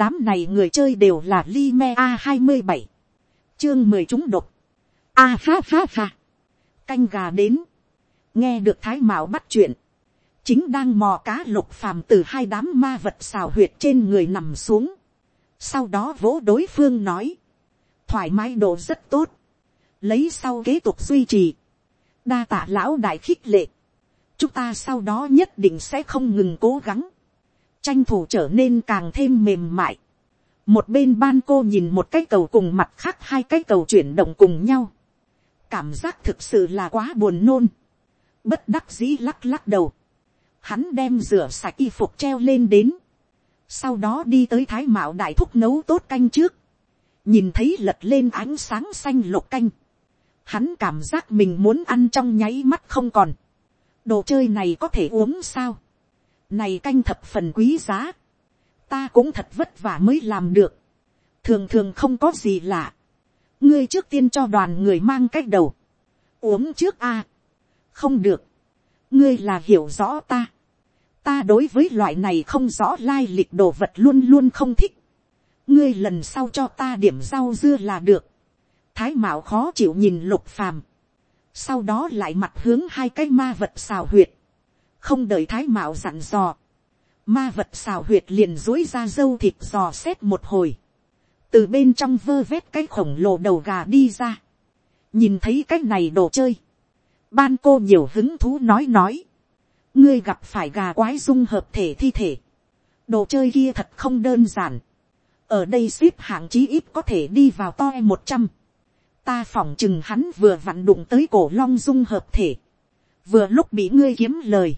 đám này người chơi đều là Lime a hai mươi bảy. Chương mười chúng độc. A ha ha ha canh gà đến. Nghe được thái mạo bắt chuyện. Chính đang mò cá lục phàm từ hai đám ma vật xào huyệt trên người nằm xuống. Sau đó vỗ đối phương nói. Thoải mái độ rất tốt. Lấy sau kế tục duy trì. Đa tạ lão đại khích lệ. Chúng ta sau đó nhất định sẽ không ngừng cố gắng tranh thủ trở nên càng thêm mềm mại. một bên ban cô nhìn một cái cầu cùng mặt khác hai cái cầu chuyển động cùng nhau. cảm giác thực sự là quá buồn nôn. bất đắc dĩ lắc lắc đầu. hắn đem rửa sạch y phục treo lên đến. sau đó đi tới thái mạo đại thúc nấu tốt canh trước. nhìn thấy lật lên ánh sáng xanh lục canh. hắn cảm giác mình muốn ăn trong nháy mắt không còn. đồ chơi này có thể uống sao này canh thập phần quý giá. Ta cũng thật vất vả mới làm được. Thường thường không có gì lạ. Ngươi trước tiên cho đoàn người mang cách đầu. Uống trước a Không được. Ngươi là hiểu rõ ta. Ta đối với loại này không rõ lai lịch đồ vật luôn luôn không thích. Ngươi lần sau cho ta điểm rau dưa là được. Thái mạo khó chịu nhìn lục phàm. Sau đó lại mặt hướng hai cái ma vật xào huyệt không đợi thái mạo dặn dò, ma vật xào huyệt liền dối ra dâu thịt dò xét một hồi, từ bên trong vơ vét cái khổng lồ đầu gà đi ra, nhìn thấy cái này đồ chơi, ban cô nhiều hứng thú nói nói, ngươi gặp phải gà quái dung hợp thể thi thể, đồ chơi kia thật không đơn giản, ở đây ship hạng chí ít có thể đi vào to một trăm, ta phỏng chừng hắn vừa vặn đụng tới cổ long dung hợp thể, vừa lúc bị ngươi kiếm lời,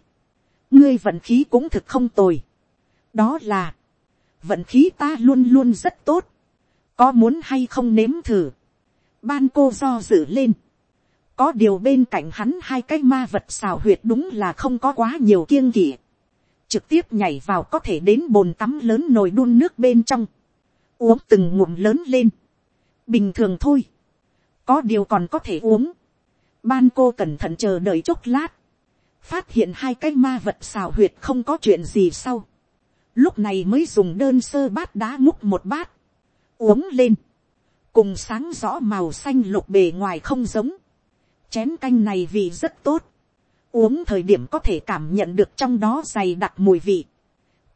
ngươi vận khí cũng thực không tồi. đó là, vận khí ta luôn luôn rất tốt. có muốn hay không nếm thử. ban cô do dự lên. có điều bên cạnh hắn hai cái ma vật xào huyệt đúng là không có quá nhiều kiêng kỵ. trực tiếp nhảy vào có thể đến bồn tắm lớn nồi đun nước bên trong. uống từng ngụm lớn lên. bình thường thôi. có điều còn có thể uống. ban cô cẩn thận chờ đợi chốc lát phát hiện hai cái ma vật xào huyệt không có chuyện gì sau, lúc này mới dùng đơn sơ bát đá múc một bát, uống lên, cùng sáng rõ màu xanh lục bề ngoài không giống, chén canh này vị rất tốt, uống thời điểm có thể cảm nhận được trong đó dày đặc mùi vị,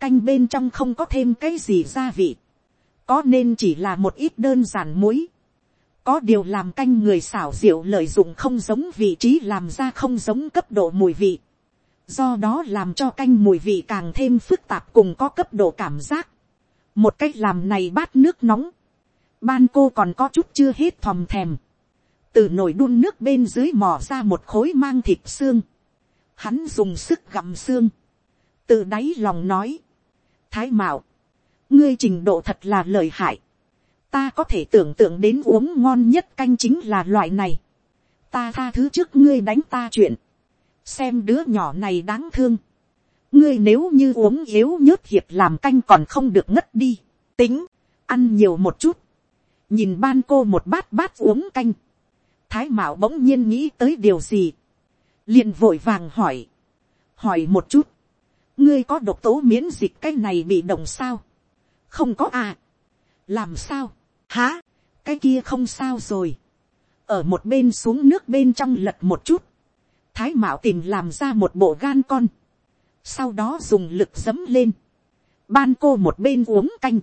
canh bên trong không có thêm cái gì gia vị, có nên chỉ là một ít đơn giản muối, có điều làm canh người xảo diệu lợi dụng không giống vị trí làm ra không giống cấp độ mùi vị. Do đó làm cho canh mùi vị càng thêm phức tạp cùng có cấp độ cảm giác. Một cách làm này bát nước nóng. Ban cô còn có chút chưa hết thòm thèm. Từ nồi đun nước bên dưới mò ra một khối mang thịt xương. Hắn dùng sức gặm xương. Từ đáy lòng nói. Thái mạo. Ngươi trình độ thật là lợi hại ta có thể tưởng tượng đến uống ngon nhất canh chính là loại này. ta tha thứ trước ngươi đánh ta chuyện. xem đứa nhỏ này đáng thương. ngươi nếu như uống yếu nhớt hiệp làm canh còn không được ngất đi. tính, ăn nhiều một chút. nhìn ban cô một bát bát uống canh. thái mạo bỗng nhiên nghĩ tới điều gì. liền vội vàng hỏi. hỏi một chút. ngươi có độc tố miễn dịch cái này bị động sao. không có à làm sao, há, cái kia không sao rồi, ở một bên xuống nước bên trong lật một chút, thái mạo tìm làm ra một bộ gan con, sau đó dùng lực dấm lên, ban cô một bên uống canh,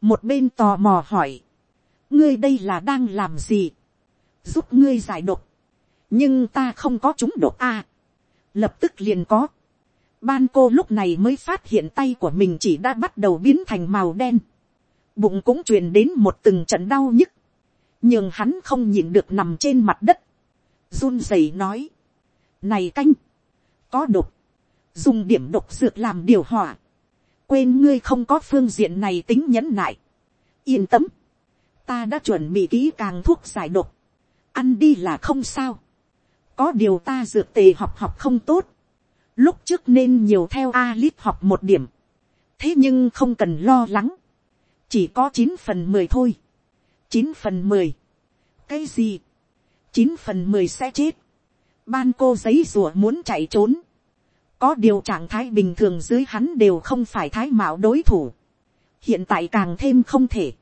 một bên tò mò hỏi, ngươi đây là đang làm gì, giúp ngươi giải độc, nhưng ta không có chúng độc a, lập tức liền có, ban cô lúc này mới phát hiện tay của mình chỉ đã bắt đầu biến thành màu đen, bụng cũng truyền đến một từng trận đau nhức, nhưng hắn không nhịn được nằm trên mặt đất, run rẩy nói, này canh, có độc, dùng điểm độc dược làm điều hòa, quên ngươi không có phương diện này tính nhẫn nại, yên tâm, ta đã chuẩn bị kỹ càng thuốc giải độc, ăn đi là không sao, có điều ta dược tề học học không tốt, lúc trước nên nhiều theo a lít học một điểm, thế nhưng không cần lo lắng, chỉ có chín phần mười thôi, chín phần mười, cái gì, chín phần mười sẽ chết, ban cô giấy rùa muốn chạy trốn, có điều trạng thái bình thường dưới hắn đều không phải thái mạo đối thủ, hiện tại càng thêm không thể,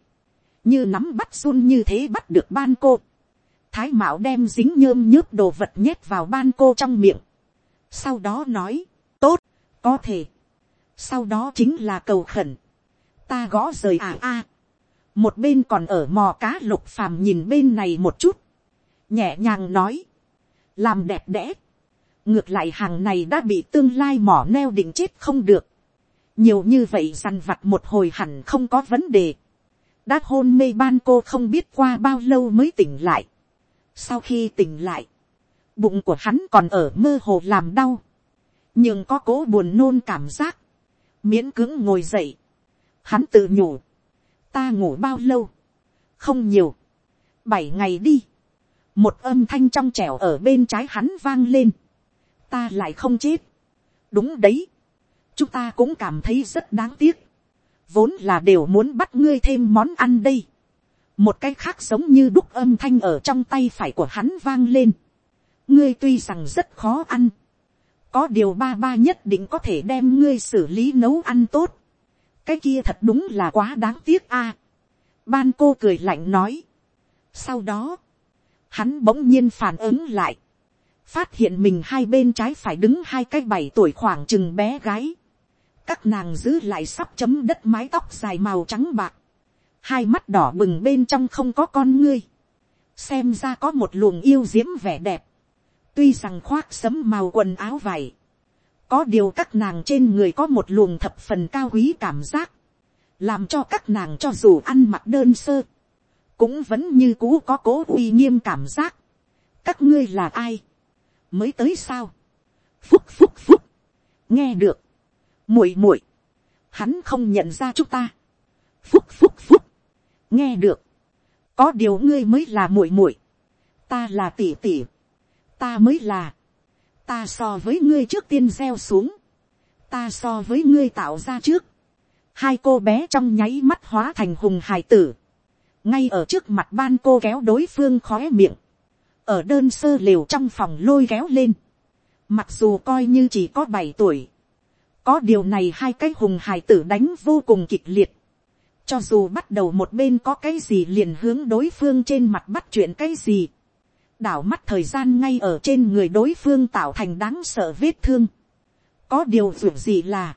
như nắm bắt run như thế bắt được ban cô, thái mạo đem dính nhơm nhớp đồ vật nhét vào ban cô trong miệng, sau đó nói, tốt, có thể, sau đó chính là cầu khẩn, ta gõ rời à a, một bên còn ở mò cá lục phàm nhìn bên này một chút, nhẹ nhàng nói, làm đẹp đẽ, ngược lại hàng này đã bị tương lai mỏ neo định chết không được, nhiều như vậy dằn vặt một hồi hẳn không có vấn đề, đã hôn mê ban cô không biết qua bao lâu mới tỉnh lại, sau khi tỉnh lại, bụng của hắn còn ở mơ hồ làm đau, nhưng có cố buồn nôn cảm giác, miễn cứng ngồi dậy, hắn tự nhủ, ta ngủ bao lâu, không nhiều, bảy ngày đi, một âm thanh trong trẻo ở bên trái hắn vang lên, ta lại không chết, đúng đấy, chúng ta cũng cảm thấy rất đáng tiếc, vốn là đều muốn bắt ngươi thêm món ăn đây, một cái khác giống như đúc âm thanh ở trong tay phải của hắn vang lên, ngươi tuy rằng rất khó ăn, có điều ba ba nhất định có thể đem ngươi xử lý nấu ăn tốt, cái kia thật đúng là quá đáng tiếc a. ban cô cười lạnh nói. sau đó, hắn bỗng nhiên phản ứng lại, phát hiện mình hai bên trái phải đứng hai cái bảy tuổi khoảng chừng bé gái, các nàng giữ lại sắp chấm đất mái tóc dài màu trắng bạc, hai mắt đỏ bừng bên trong không có con ngươi, xem ra có một luồng yêu diễm vẻ đẹp, tuy rằng khoác sấm màu quần áo vải, có điều các nàng trên người có một luồng thập phần cao quý cảm giác, làm cho các nàng cho dù ăn mặc đơn sơ, cũng vẫn như cũ có cố uy nghiêm cảm giác. các ngươi là ai, mới tới sao, phúc phúc phúc, nghe được, muội muội, hắn không nhận ra chúng ta, phúc phúc phúc, nghe được, có điều ngươi mới là muội muội, ta là tỷ tỷ, ta mới là, ta so với ngươi trước tiên gieo xuống, ta so với ngươi tạo ra trước, hai cô bé trong nháy mắt hóa thành hùng hải tử, ngay ở trước mặt ban cô kéo đối phương khóe miệng, ở đơn sơ lều trong phòng lôi kéo lên, mặc dù coi như chỉ có bảy tuổi, có điều này hai cái hùng hải tử đánh vô cùng kịch liệt, cho dù bắt đầu một bên có cái gì liền hướng đối phương trên mặt bắt chuyện cái gì, đảo mắt thời gian ngay ở trên người đối phương tạo thành đáng sợ vết thương. có điều dù gì là,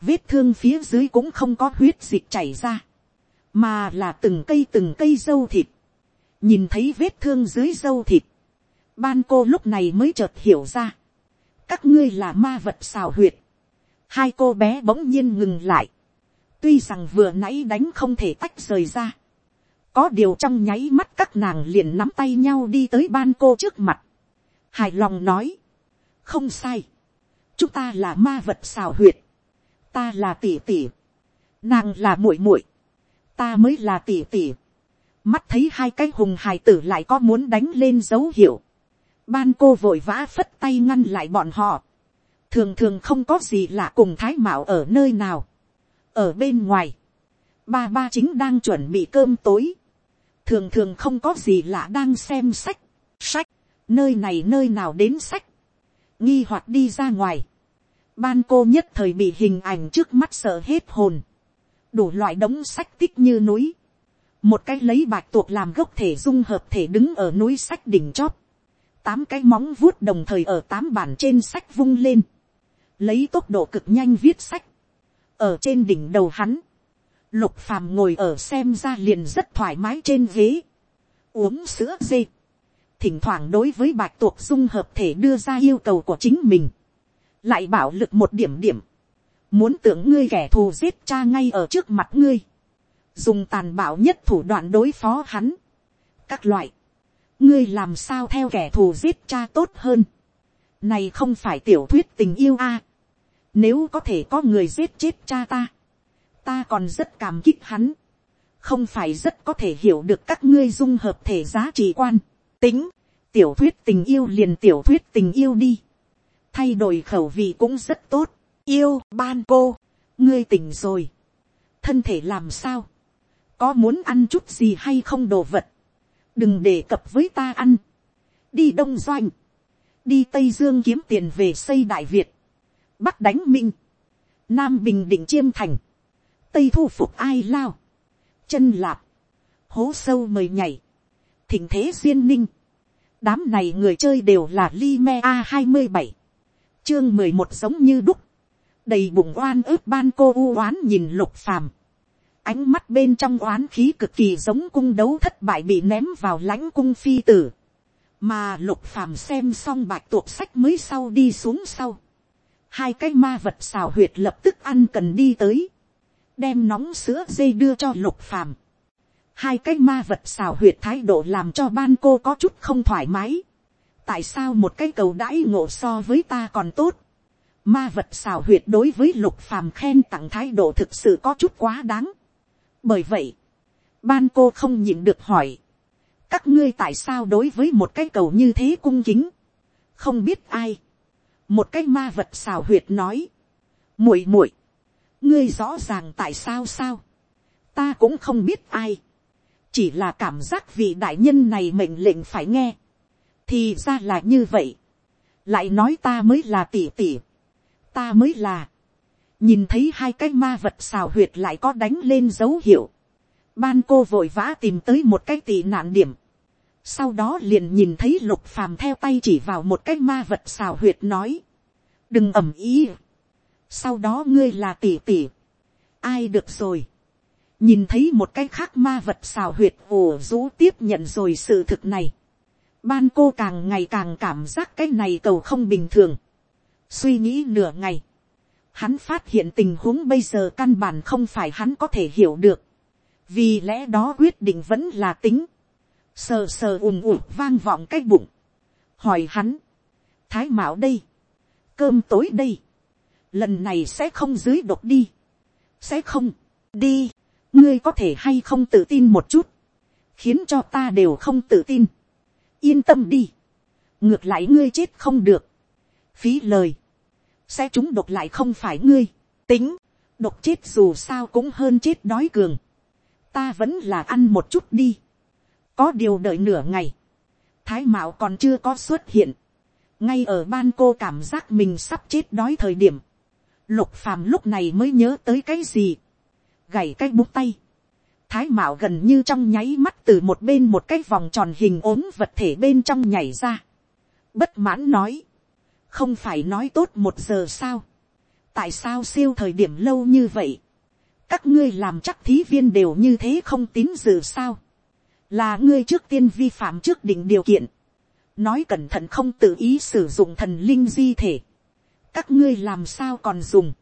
vết thương phía dưới cũng không có huyết dịch chảy ra, mà là từng cây từng cây dâu thịt. nhìn thấy vết thương dưới dâu thịt, ban cô lúc này mới chợt hiểu ra, các ngươi là ma vật xào huyệt. hai cô bé bỗng nhiên ngừng lại, tuy rằng vừa nãy đánh không thể tách rời ra, có điều trong nháy mắt các nàng liền nắm tay nhau đi tới ban cô trước mặt. hài lòng nói. không sai. chúng ta là ma vật xào huyệt. ta là tỷ tỷ. nàng là muội muội. ta mới là tỷ tỷ. mắt thấy hai cái hùng hài tử lại có muốn đánh lên dấu hiệu. ban cô vội vã phất tay ngăn lại bọn họ. thường thường không có gì lạ cùng thái mạo ở nơi nào. ở bên ngoài, ba ba chính đang chuẩn bị cơm tối thường thường không có gì lạ đang xem sách, sách, nơi này nơi nào đến sách, nghi hoặc đi ra ngoài, ban cô nhất thời bị hình ảnh trước mắt sợ hết hồn, đủ loại đống sách tích như núi, một cái lấy bạch tuộc làm gốc thể dung hợp thể đứng ở núi sách đỉnh chóp. Tám cái móng vuốt đồng thời ở tám bản trên sách vung lên, lấy tốc độ cực nhanh viết sách, ở trên đỉnh đầu hắn, Lục phàm ngồi ở xem ra liền rất thoải mái trên ghế. Uống sữa dê. Thỉnh thoảng đối với bạch tuộc dung hợp thể đưa ra yêu cầu của chính mình. Lại bảo lực một điểm điểm. Muốn tưởng ngươi kẻ thù giết cha ngay ở trước mặt ngươi. Dùng tàn bạo nhất thủ đoạn đối phó hắn. Các loại. Ngươi làm sao theo kẻ thù giết cha tốt hơn. Này không phải tiểu thuyết tình yêu a Nếu có thể có người giết chết cha ta ta còn rất cảm kích hắn, không phải rất có thể hiểu được các ngươi dung hợp thể giá trị quan, tính, tiểu thuyết tình yêu liền tiểu thuyết tình yêu đi, thay đổi khẩu vị cũng rất tốt, yêu ban cô, ngươi tỉnh rồi, thân thể làm sao, có muốn ăn chút gì hay không đồ vật, đừng đề cập với ta ăn, đi đông doanh, đi tây dương kiếm tiền về xây đại việt, bắc đánh minh, nam bình định chiêm thành, tây thu phục ai lao, chân lạp, hố sâu mời nhảy, thỉnh thế duyên ninh, đám này người chơi đều là li me a hai mươi bảy, chương mười một giống như đúc, đầy bụng oan ướp ban cô u oán nhìn lục phàm, ánh mắt bên trong oán khí cực kỳ giống cung đấu thất bại bị ném vào lãnh cung phi tử, mà lục phàm xem xong bạch tuộc sách mới sau đi xuống sau, hai cái ma vật xào huyệt lập tức ăn cần đi tới, đem nóng sữa dây đưa cho lục phàm, hai cái ma vật xào huyệt thái độ làm cho ban cô có chút không thoải mái, tại sao một cái cầu đãi ngộ so với ta còn tốt, ma vật xào huyệt đối với lục phàm khen tặng thái độ thực sự có chút quá đáng, bởi vậy, ban cô không nhịn được hỏi, các ngươi tại sao đối với một cái cầu như thế cung kính, không biết ai, một cái ma vật xào huyệt nói, muội muội, ngươi rõ ràng tại sao sao, ta cũng không biết ai, chỉ là cảm giác vị đại nhân này mệnh lệnh phải nghe, thì ra là như vậy, lại nói ta mới là tỉ tỉ, ta mới là, nhìn thấy hai cái ma vật xào huyệt lại có đánh lên dấu hiệu, ban cô vội vã tìm tới một cái tỉ nạn điểm, sau đó liền nhìn thấy lục phàm theo tay chỉ vào một cái ma vật xào huyệt nói, đừng ầm ý, sau đó ngươi là tỉ tỉ, ai được rồi, nhìn thấy một cái khác ma vật xào huyệt ồ rũ tiếp nhận rồi sự thực này, ban cô càng ngày càng cảm giác cái này cầu không bình thường, suy nghĩ nửa ngày, hắn phát hiện tình huống bây giờ căn bản không phải hắn có thể hiểu được, vì lẽ đó quyết định vẫn là tính, sờ sờ ùm ùm vang vọng cái bụng, hỏi hắn, thái mạo đây, cơm tối đây, lần này sẽ không dưới độc đi, sẽ không, đi, ngươi có thể hay không tự tin một chút, khiến cho ta đều không tự tin, yên tâm đi, ngược lại ngươi chết không được, phí lời, sẽ chúng độc lại không phải ngươi, tính, độc chết dù sao cũng hơn chết đói cường, ta vẫn là ăn một chút đi, có điều đợi nửa ngày, thái mạo còn chưa có xuất hiện, ngay ở ban cô cảm giác mình sắp chết đói thời điểm, lục phàm lúc này mới nhớ tới cái gì, gảy cái bút tay, thái mạo gần như trong nháy mắt từ một bên một cái vòng tròn hình ốm vật thể bên trong nhảy ra, bất mãn nói, không phải nói tốt một giờ sao, tại sao siêu thời điểm lâu như vậy, các ngươi làm chắc thí viên đều như thế không tín dự sao, là ngươi trước tiên vi phạm trước định điều kiện, nói cẩn thận không tự ý sử dụng thần linh di thể, các ngươi làm sao còn dùng,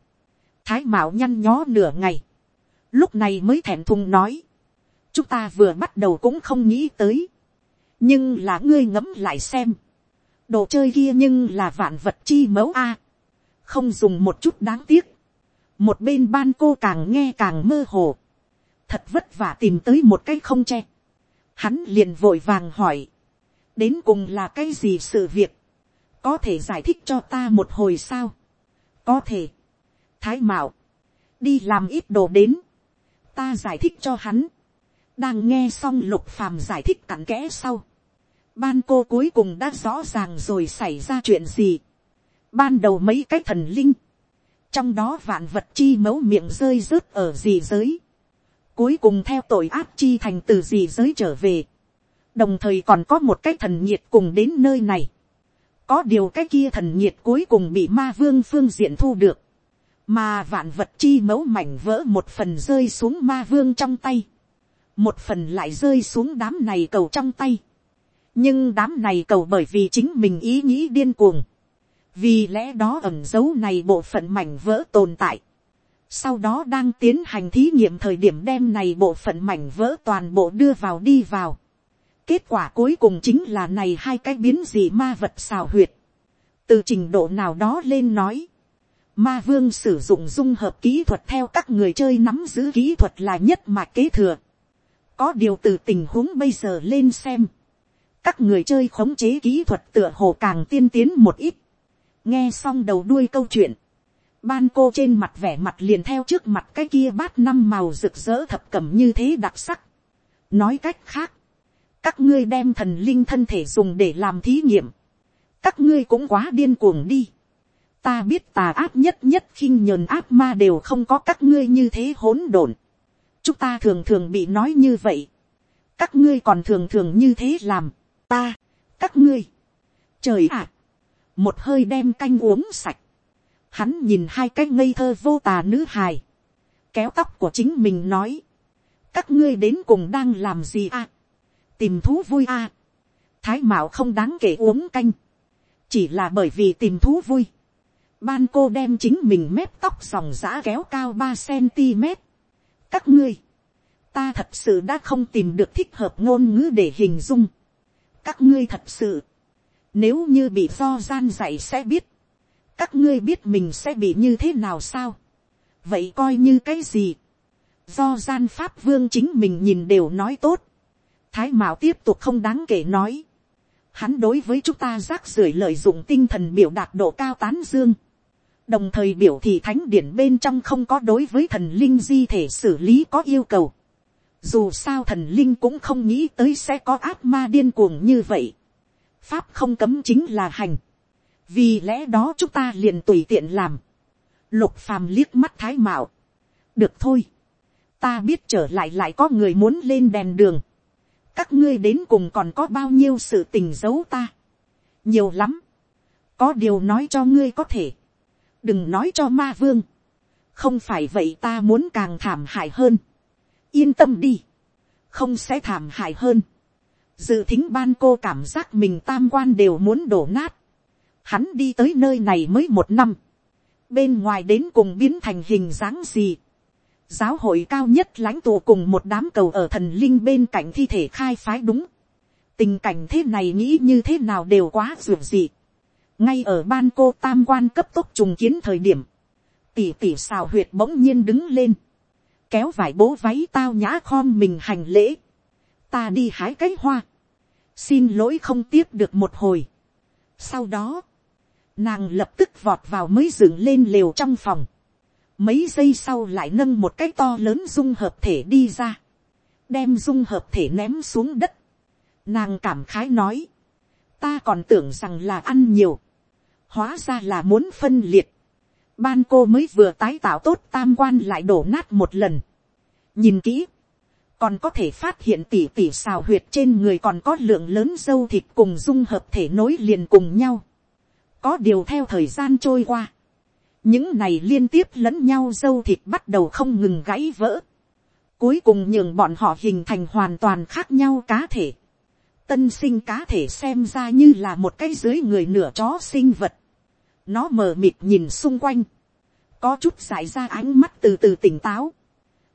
thái mạo nhăn nhó nửa ngày, lúc này mới thẹn thùng nói, chúng ta vừa bắt đầu cũng không nghĩ tới, nhưng là ngươi ngẫm lại xem, đồ chơi kia nhưng là vạn vật chi mẫu a, không dùng một chút đáng tiếc, một bên ban cô càng nghe càng mơ hồ, thật vất vả tìm tới một cái không che, hắn liền vội vàng hỏi, đến cùng là cái gì sự việc, có thể giải thích cho ta một hồi sao, có thể, thái mạo, đi làm ít đồ đến, ta giải thích cho hắn, đang nghe xong lục phàm giải thích cặn kẽ sau, ban cô cuối cùng đã rõ ràng rồi xảy ra chuyện gì, ban đầu mấy cái thần linh, trong đó vạn vật chi mấu miệng rơi rớt ở gì giới, cuối cùng theo tội ác chi thành từ gì giới trở về, đồng thời còn có một cái thần nhiệt cùng đến nơi này, có điều cái kia thần nhiệt cuối cùng bị ma vương phương diện thu được, mà vạn vật chi mẫu mảnh vỡ một phần rơi xuống ma vương trong tay, một phần lại rơi xuống đám này cầu trong tay, nhưng đám này cầu bởi vì chính mình ý nghĩ điên cuồng, vì lẽ đó ẩm dấu này bộ phận mảnh vỡ tồn tại, sau đó đang tiến hành thí nghiệm thời điểm đem này bộ phận mảnh vỡ toàn bộ đưa vào đi vào, Kết quả cuối cùng chính là này hai cái biến gì ma vật xào huyệt. Từ trình độ nào đó lên nói. Ma vương sử dụng dung hợp kỹ thuật theo các người chơi nắm giữ kỹ thuật là nhất mà kế thừa. Có điều từ tình huống bây giờ lên xem. Các người chơi khống chế kỹ thuật tựa hồ càng tiên tiến một ít. Nghe xong đầu đuôi câu chuyện. Ban cô trên mặt vẻ mặt liền theo trước mặt cái kia bát năm màu rực rỡ thập cẩm như thế đặc sắc. Nói cách khác các ngươi đem thần linh thân thể dùng để làm thí nghiệm, các ngươi cũng quá điên cuồng đi, ta biết tà áp nhất nhất khinh nhờn áp ma đều không có các ngươi như thế hỗn độn. chúng ta thường thường bị nói như vậy. các ngươi còn thường thường như thế làm. ta, các ngươi. trời ạ. một hơi đem canh uống sạch. hắn nhìn hai cái ngây thơ vô tà nữ hài. kéo tóc của chính mình nói. các ngươi đến cùng đang làm gì à tìm thú vui à. thái mạo không đáng kể uống canh. chỉ là bởi vì tìm thú vui Ban cô đem chính mình mép tóc dòng giã kéo cao ba cm. Các ngươi, ta thật sự đã không tìm được thích hợp ngôn ngữ để hình dung. Các ngươi thật sự, nếu như bị do gian dạy sẽ biết. Các ngươi biết mình sẽ bị như thế nào sao? Vậy coi như cái gì? Do gian pháp vương chính mình nhìn đều nói tốt. Thái Mạo tiếp tục không đáng kể nói. Hắn đối với chúng ta rác rưởi lợi dụng tinh thần biểu đạt độ cao tán dương đồng thời biểu thị thánh điển bên trong không có đối với thần linh di thể xử lý có yêu cầu. Dù sao thần linh cũng không nghĩ tới sẽ có ác ma điên cuồng như vậy. Pháp không cấm chính là hành. Vì lẽ đó chúng ta liền tùy tiện làm. Lục phàm liếc mắt thái mạo. Được thôi. Ta biết trở lại lại có người muốn lên đèn đường. Các ngươi đến cùng còn có bao nhiêu sự tình giấu ta. Nhiều lắm. Có điều nói cho ngươi có thể. Đừng nói cho ma vương, không phải vậy ta muốn càng thảm hại hơn, yên tâm đi, không sẽ thảm hại hơn, dự thính ban cô cảm giác mình tam quan đều muốn đổ nát, hắn đi tới nơi này mới một năm, bên ngoài đến cùng biến thành hình dáng gì, giáo hội cao nhất lãnh tụ cùng một đám cầu ở thần linh bên cạnh thi thể khai phái đúng, tình cảnh thế này nghĩ như thế nào đều quá ruột gì, ngay ở ban cô tam quan cấp tốc trùng kiến thời điểm, tỷ tỷ xào huyệt bỗng nhiên đứng lên, kéo vải bố váy tao nhã khom mình hành lễ, ta đi hái cái hoa, xin lỗi không tiếp được một hồi. sau đó, nàng lập tức vọt vào mới dựng lên lều trong phòng, mấy giây sau lại nâng một cái to lớn dung hợp thể đi ra, đem dung hợp thể ném xuống đất, nàng cảm khái nói, ta còn tưởng rằng là ăn nhiều, hóa ra là muốn phân liệt, ban cô mới vừa tái tạo tốt tam quan lại đổ nát một lần, nhìn kỹ, còn có thể phát hiện tỉ tỉ xào huyệt trên người còn có lượng lớn dâu thịt cùng dung hợp thể nối liền cùng nhau, có điều theo thời gian trôi qua, những này liên tiếp lẫn nhau dâu thịt bắt đầu không ngừng gãy vỡ, cuối cùng nhường bọn họ hình thành hoàn toàn khác nhau cá thể, tân sinh cá thể xem ra như là một cái dưới người nửa chó sinh vật. Nó mờ mịt nhìn xung quanh. Có chút giải ra ánh mắt từ từ tỉnh táo.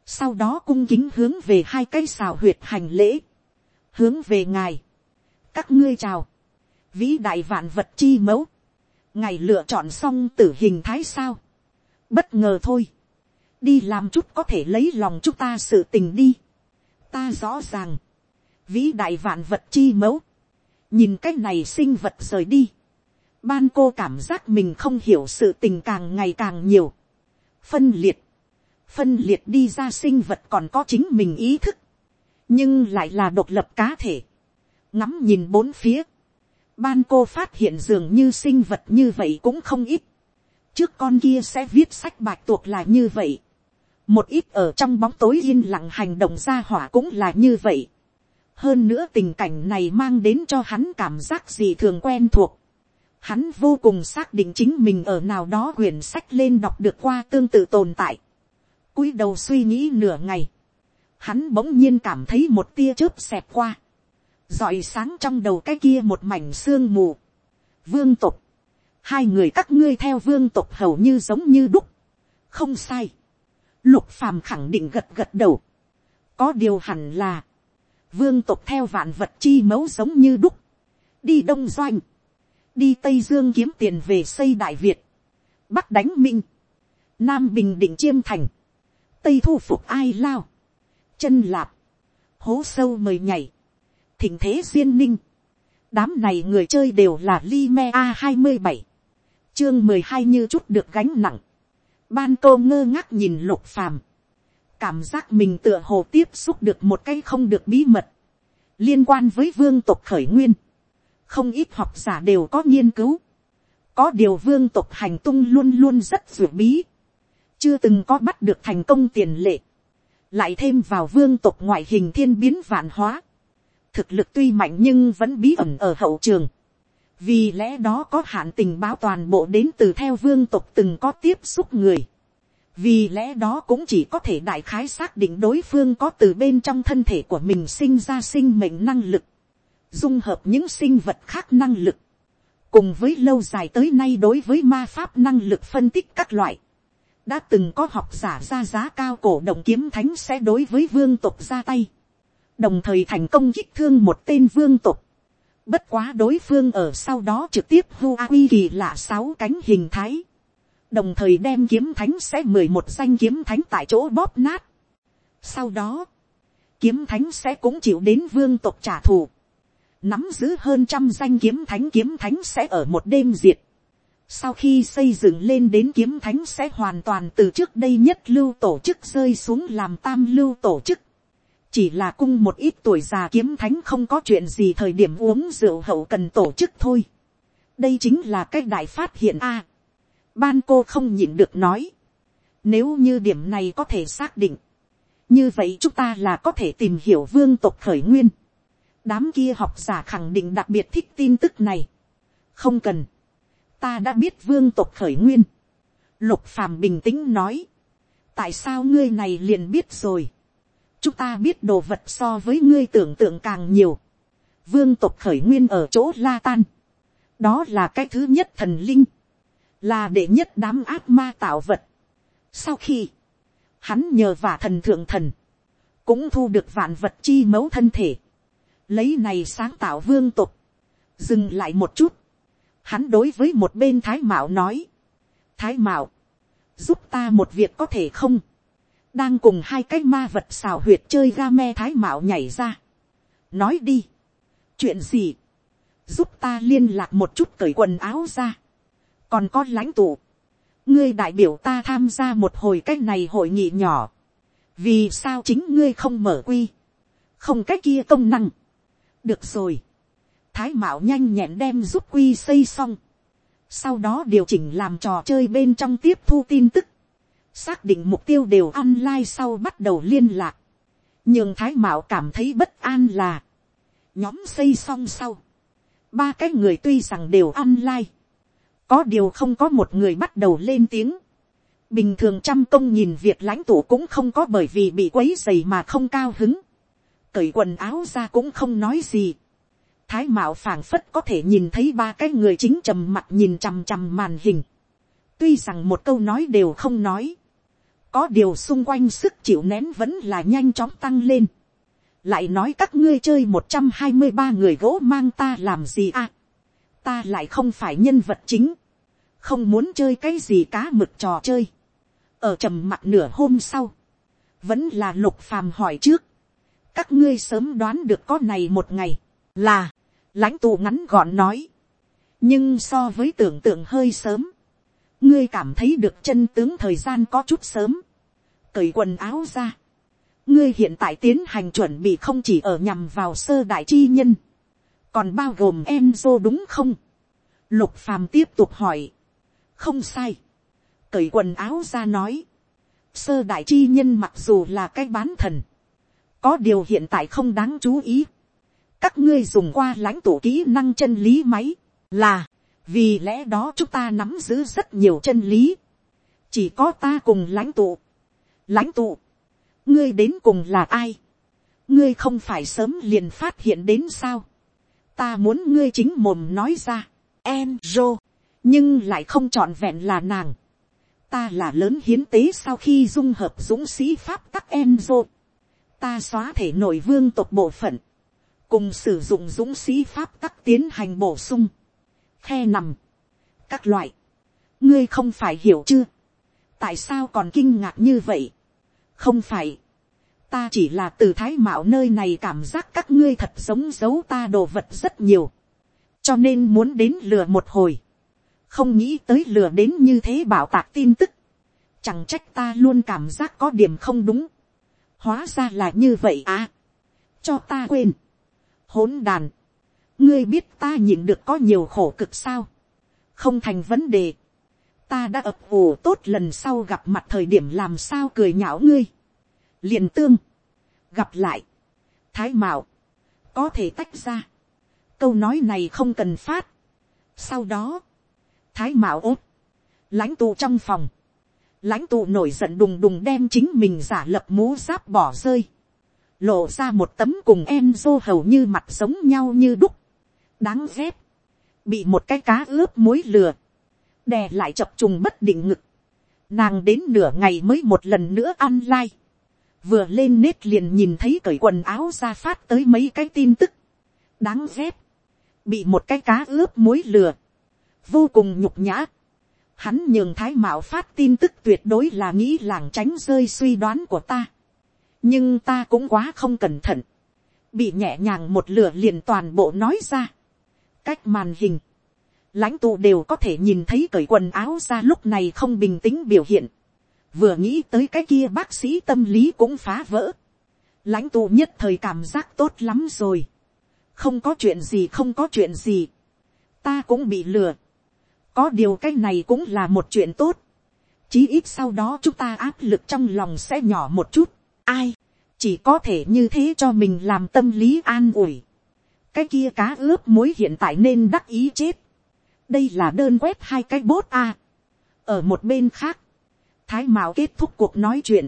Sau đó cung kính hướng về hai cái xào huyệt hành lễ. Hướng về ngài. Các ngươi chào. Vĩ đại vạn vật chi mẫu ngày lựa chọn xong tử hình thái sao. Bất ngờ thôi. Đi làm chút có thể lấy lòng chúng ta sự tình đi. Ta rõ ràng. Vĩ đại vạn vật chi mẫu, nhìn cái này sinh vật rời đi, ban cô cảm giác mình không hiểu sự tình càng ngày càng nhiều, phân liệt, phân liệt đi ra sinh vật còn có chính mình ý thức, nhưng lại là độc lập cá thể, ngắm nhìn bốn phía, ban cô phát hiện dường như sinh vật như vậy cũng không ít, trước con kia sẽ viết sách bạch tuộc là như vậy, một ít ở trong bóng tối yên lặng hành động ra hỏa cũng là như vậy, hơn nữa tình cảnh này mang đến cho hắn cảm giác gì thường quen thuộc. Hắn vô cùng xác định chính mình ở nào đó quyển sách lên đọc được qua tương tự tồn tại. cúi đầu suy nghĩ nửa ngày. Hắn bỗng nhiên cảm thấy một tia chớp xẹt qua dọi sáng trong đầu cái kia một mảnh sương mù. Vương tục. Hai người các ngươi theo vương tục hầu như giống như đúc. Không sai. Lục phàm khẳng định gật gật đầu. Có điều hẳn là vương tộc theo vạn vật chi mẫu giống như đúc, đi đông doanh, đi tây dương kiếm tiền về xây đại việt, bắc đánh minh, nam bình định chiêm thành, tây thu phục ai lao, chân lạp, hố sâu mời nhảy, thỉnh thế duyên ninh, đám này người chơi đều là li me a hai mươi bảy, chương mười hai như chút được gánh nặng, ban cô ngơ ngác nhìn lục phàm, cảm giác mình tựa hồ tiếp xúc được một cái không được bí mật, liên quan với vương tộc khởi nguyên, không ít học giả đều có nghiên cứu, có điều vương tộc hành tung luôn luôn rất ruột bí, chưa từng có bắt được thành công tiền lệ, lại thêm vào vương tộc ngoại hình thiên biến vạn hóa, thực lực tuy mạnh nhưng vẫn bí ẩn ở hậu trường, vì lẽ đó có hạn tình báo toàn bộ đến từ theo vương tộc từng có tiếp xúc người, vì lẽ đó cũng chỉ có thể đại khái xác định đối phương có từ bên trong thân thể của mình sinh ra sinh mệnh năng lực, dung hợp những sinh vật khác năng lực, cùng với lâu dài tới nay đối với ma pháp năng lực phân tích các loại, đã từng có học giả ra giá cao cổ động kiếm thánh sẽ đối với vương tộc ra tay, đồng thời thành công kích thương một tên vương tộc, bất quá đối phương ở sau đó trực tiếp hô quy kỳ lạ sáu cánh hình thái, đồng thời đem kiếm thánh sẽ mười một danh kiếm thánh tại chỗ bóp nát. Sau đó, kiếm thánh sẽ cũng chịu đến vương tộc trả thù, nắm giữ hơn trăm danh kiếm thánh kiếm thánh sẽ ở một đêm diệt. Sau khi xây dựng lên đến kiếm thánh sẽ hoàn toàn từ trước đây nhất lưu tổ chức rơi xuống làm tam lưu tổ chức. Chỉ là cung một ít tuổi già kiếm thánh không có chuyện gì thời điểm uống rượu hậu cần tổ chức thôi. Đây chính là cái đại phát hiện a. ban cô không nhịn được nói. Nếu như điểm này có thể xác định. Như vậy chúng ta là có thể tìm hiểu vương tộc khởi nguyên đám kia học giả khẳng định đặc biệt thích tin tức này. không cần, ta đã biết vương tộc khởi nguyên. lục phàm bình tĩnh nói, tại sao ngươi này liền biết rồi chúng ta biết đồ vật so với ngươi tưởng tượng càng nhiều. vương tộc khởi nguyên ở chỗ la tan. đó là cái thứ nhất thần linh, là đệ nhất đám ác ma tạo vật. sau khi, hắn nhờ vả thần thượng thần, cũng thu được vạn vật chi mẫu thân thể lấy này sáng tạo vương tục, dừng lại một chút, hắn đối với một bên thái mạo nói, thái mạo, giúp ta một việc có thể không, đang cùng hai cái ma vật xào huyệt chơi ga me thái mạo nhảy ra, nói đi, chuyện gì, giúp ta liên lạc một chút cởi quần áo ra, còn có lãnh tụ, ngươi đại biểu ta tham gia một hồi cái này hội nghị nhỏ, vì sao chính ngươi không mở quy, không cách kia công năng, được rồi. thái mạo nhanh nhẹn đem giúp quy xây xong. sau đó điều chỉnh làm trò chơi bên trong tiếp thu tin tức xác định mục tiêu đều online sau bắt đầu liên lạc. nhưng thái mạo cảm thấy bất an là, nhóm xây xong sau. ba cái người tuy rằng đều online. có điều không có một người bắt đầu lên tiếng. bình thường trăm công nhìn việc lãnh tụ cũng không có bởi vì bị quấy dày mà không cao hứng cởi quần áo ra cũng không nói gì. Thái mạo phảng phất có thể nhìn thấy ba cái người chính trầm mặt nhìn chằm chằm màn hình. Tuy rằng một câu nói đều không nói. Có điều xung quanh sức chịu nén vẫn là nhanh chóng tăng lên. Lại nói các ngươi chơi một trăm hai mươi ba người gỗ mang ta làm gì à? Ta lại không phải nhân vật chính. Không muốn chơi cái gì cá mực trò chơi. Ở trầm mặt nửa hôm sau. Vẫn là lục phàm hỏi trước các ngươi sớm đoán được có này một ngày, là, lãnh tụ ngắn gọn nói, nhưng so với tưởng tượng hơi sớm, ngươi cảm thấy được chân tướng thời gian có chút sớm, cởi quần áo ra, ngươi hiện tại tiến hành chuẩn bị không chỉ ở nhằm vào sơ đại chi nhân, còn bao gồm Enzo đúng không? Lục phàm tiếp tục hỏi, không sai, cởi quần áo ra nói, sơ đại chi nhân mặc dù là cái bán thần, có điều hiện tại không đáng chú ý. các ngươi dùng qua lãnh tụ kỹ năng chân lý máy, là, vì lẽ đó chúng ta nắm giữ rất nhiều chân lý. chỉ có ta cùng lãnh tụ lãnh tụ, ngươi đến cùng là ai. ngươi không phải sớm liền phát hiện đến sao. ta muốn ngươi chính mồm nói ra. Enzo, nhưng lại không trọn vẹn là nàng. ta là lớn hiến tế sau khi dung hợp dũng sĩ pháp tắc Enzo ta xóa thể nội vương tộc bộ phận, cùng sử dụng dũng sĩ pháp tắc tiến hành bổ sung, khe nằm, các loại, ngươi không phải hiểu chưa, tại sao còn kinh ngạc như vậy, không phải, ta chỉ là từ thái mạo nơi này cảm giác các ngươi thật giống giấu ta đồ vật rất nhiều, cho nên muốn đến lừa một hồi, không nghĩ tới lừa đến như thế bảo tạc tin tức, chẳng trách ta luôn cảm giác có điểm không đúng, hóa ra là như vậy à, cho ta quên, hỗn đàn, ngươi biết ta nhìn được có nhiều khổ cực sao, không thành vấn đề, ta đã ập ủ tốt lần sau gặp mặt thời điểm làm sao cười nhạo ngươi, liền tương, gặp lại, thái mạo, có thể tách ra, câu nói này không cần phát, sau đó, thái mạo ốt, lãnh tụ trong phòng, lãnh tụ nổi giận đùng đùng đem chính mình giả lập mũ giáp bỏ rơi, lộ ra một tấm cùng em dô hầu như mặt giống nhau như đúc, đáng ghét, bị một cái cá ướp muối lừa, đè lại chập trùng bất định ngực, nàng đến nửa ngày mới một lần nữa ăn lai, vừa lên nết liền nhìn thấy cởi quần áo ra phát tới mấy cái tin tức, đáng ghét, bị một cái cá ướp muối lừa, vô cùng nhục nhã, hắn nhường thái mạo phát tin tức tuyệt đối là nghĩ làng tránh rơi suy đoán của ta, nhưng ta cũng quá không cẩn thận, bị nhẹ nhàng một lửa liền toàn bộ nói ra, cách màn hình, lãnh tụ đều có thể nhìn thấy cởi quần áo ra lúc này không bình tĩnh biểu hiện, vừa nghĩ tới cái kia bác sĩ tâm lý cũng phá vỡ, lãnh tụ nhất thời cảm giác tốt lắm rồi, không có chuyện gì không có chuyện gì, ta cũng bị lừa, có điều cái này cũng là một chuyện tốt, chí ít sau đó chúng ta áp lực trong lòng sẽ nhỏ một chút, ai, chỉ có thể như thế cho mình làm tâm lý an ủi, cái kia cá ướp muối hiện tại nên đắc ý chết, đây là đơn quét hai cái bốt a, ở một bên khác, thái mạo kết thúc cuộc nói chuyện,